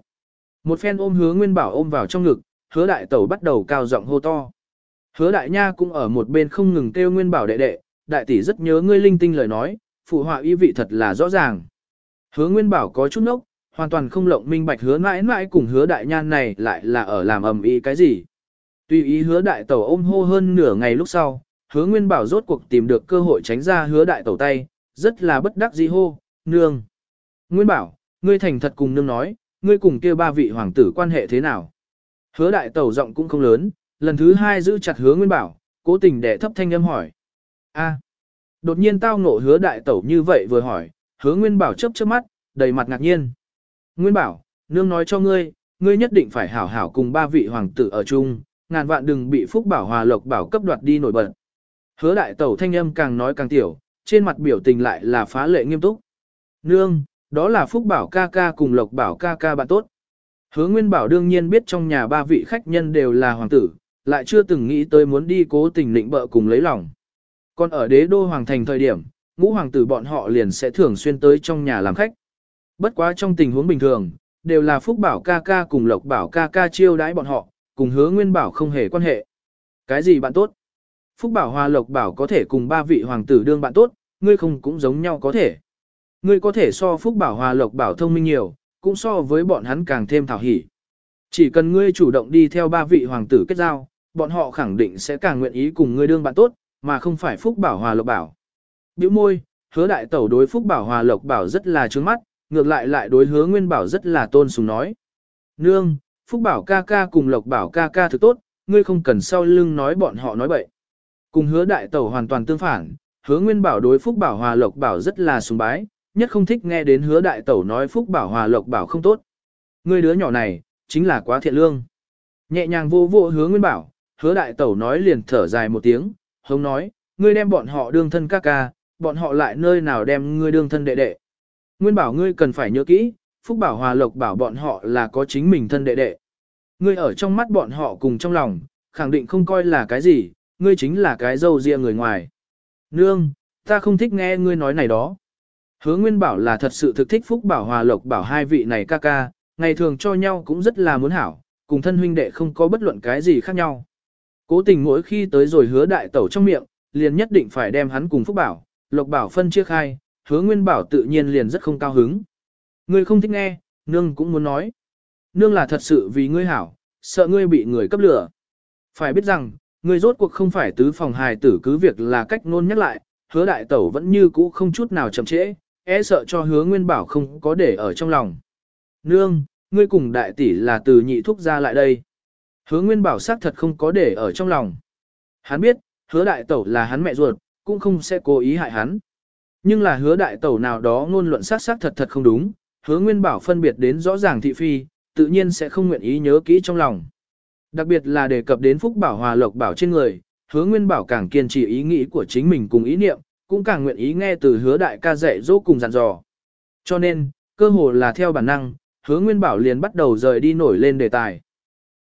Một phen ôm hứa Nguyên Bảo ôm vào trong ngực, hứa đại tẩu bắt đầu cao giọng hô to. Hứa đại nha cũng ở một bên không ngừng kêu Nguyên Bảo đệ đệ, đại tỷ rất nhớ ngươi linh tinh lời nói, phụ họa ý vị thật là rõ ràng. Hứa Nguyên Bảo có chút nốc, hoàn toàn không lộng minh bạch hứa mãi mãi cùng hứa đại nhan này lại là ở làm ầm ý cái gì. Tuy ý hứa đại tẩu ôm hô hơn nửa ngày lúc sau, hứa Nguyên Bảo rốt cuộc tìm được cơ hội tránh ra hứa đại tẩu tay, rất là bất đắc dĩ hô, nương. Nguyên Bảo, ngươi thành thật cùng nương nói, ngươi cùng kia ba vị hoàng tử quan hệ thế nào? Hứa đại tẩu giọng cũng không lớn, lần thứ hai giữ chặt hứa Nguyên Bảo, cố tình để thấp thanh âm hỏi. a đột nhiên tao ngộ hứa đại tẩu như vậy vừa hỏi, hứa Nguyên Bảo chớp chớp mắt, đầy mặt ngạc nhiên. Nguyên Bảo, nương nói cho ngươi, ngươi nhất định phải hảo hảo cùng ba vị hoàng tử ở chung, ngàn vạn đừng bị Phúc Bảo Hòa Lộc Bảo cấp đoạt đi nổi bật. Hứa đại tẩu thanh âm càng nói càng tiểu, trên mặt biểu tình lại là phá lệ nghiêm túc. Nương, đó là Phúc Bảo ca ca cùng Lộc Bảo ca ca bạn tốt. Hứa Nguyên Bảo đương nhiên biết trong nhà ba vị khách nhân đều là hoàng tử, lại chưa từng nghĩ tới muốn đi cố tình định bợ cùng lấy lòng. Còn ở đế đô hoàng thành thời điểm, ngũ hoàng tử bọn họ liền sẽ thường xuyên tới trong nhà làm khách. Bất quá trong tình huống bình thường, đều là Phúc Bảo ca ca cùng Lộc Bảo ca ca chiêu đãi bọn họ, cùng hứa Nguyên Bảo không hề quan hệ. Cái gì bạn tốt? Phúc Bảo Hòa Lộc Bảo có thể cùng ba vị hoàng tử đương bạn tốt, ngươi không cũng giống nhau có thể. Ngươi có thể so Phúc Bảo Hòa Lộc Bảo thông minh nhiều, cũng so với bọn hắn càng thêm thảo hỉ. Chỉ cần ngươi chủ động đi theo ba vị hoàng tử kết giao, bọn họ khẳng định sẽ càng nguyện ý cùng ngươi đương bạn tốt, mà không phải Phúc Bảo Hòa Lộc Bảo. Biểu môi, hứa đại tẩu đối Phúc Bảo Hòa Lộc Bảo rất là trướng mắt, ngược lại lại đối hứa Nguyên Bảo rất là tôn sùng nói. Nương, Phúc Bảo ca ca cùng Lộc Bảo ca ca thực tốt, ngươi không cần sau lưng nói bọn họ nói bậy. Cùng hứa đại tẩu hoàn toàn tương phản, hứa Nguyên Bảo đối Phúc Bảo Hòa Lộc Bảo rất là sùng bái, nhất không thích nghe đến hứa đại tẩu nói Phúc Bảo Hòa Lộc Bảo không tốt. người đứa nhỏ này, chính là quá thiện lương. Nhẹ nhàng vô vô hứa Nguyên Bảo, hứa đại tẩu nói liền thở dài một tiếng, hống nói, ngươi đem bọn họ đương thân ca ca, bọn họ lại nơi nào đem ngươi đương thân đệ đệ. Nguyên bảo ngươi cần phải nhớ kỹ, Phúc Bảo Hòa Lộc bảo bọn họ là có chính mình thân đệ đệ. Ngươi ở trong mắt bọn họ cùng trong lòng, khẳng định không coi là cái gì, ngươi chính là cái dâu riêng người ngoài. Nương, ta không thích nghe ngươi nói này đó. Hứa Nguyên Bảo là thật sự thực thích Phúc Bảo Hòa Lộc bảo hai vị này ca ca, ngày thường cho nhau cũng rất là muốn hảo, cùng thân huynh đệ không có bất luận cái gì khác nhau. Cố tình mỗi khi tới rồi hứa đại tẩu trong miệng, liền nhất định phải đem hắn cùng Phúc Bảo, Lộc Bảo phân chia khai, hứa nguyên bảo tự nhiên liền rất không cao hứng. Ngươi không thích nghe, nương cũng muốn nói. Nương là thật sự vì ngươi hảo, sợ ngươi bị người cấp lửa. Phải biết rằng, ngươi rốt cuộc không phải tứ phòng hài tử cứ việc là cách nôn nhắc lại, hứa đại tẩu vẫn như cũ không chút nào chậm trễ, e sợ cho hứa nguyên bảo không có để ở trong lòng. Nương, ngươi cùng đại tỷ là từ nhị thúc ra lại đây. Hứa nguyên bảo xác thật không có để ở trong lòng. Hắn biết, hứa đại tẩu là hắn mẹ ruột, cũng không sẽ cố ý hại hắn. Nhưng là hứa đại tẩu nào đó ngôn luận sát xác thật thật không đúng, hứa nguyên bảo phân biệt đến rõ ràng thị phi, tự nhiên sẽ không nguyện ý nhớ kỹ trong lòng. Đặc biệt là đề cập đến phúc bảo hòa lộc bảo trên người, hứa nguyên bảo càng kiên trì ý nghĩ của chính mình cùng ý niệm, cũng càng nguyện ý nghe từ hứa đại ca dạy dỗ cùng dặn dò. Cho nên, cơ hồ là theo bản năng, hứa nguyên bảo liền bắt đầu rời đi nổi lên đề tài.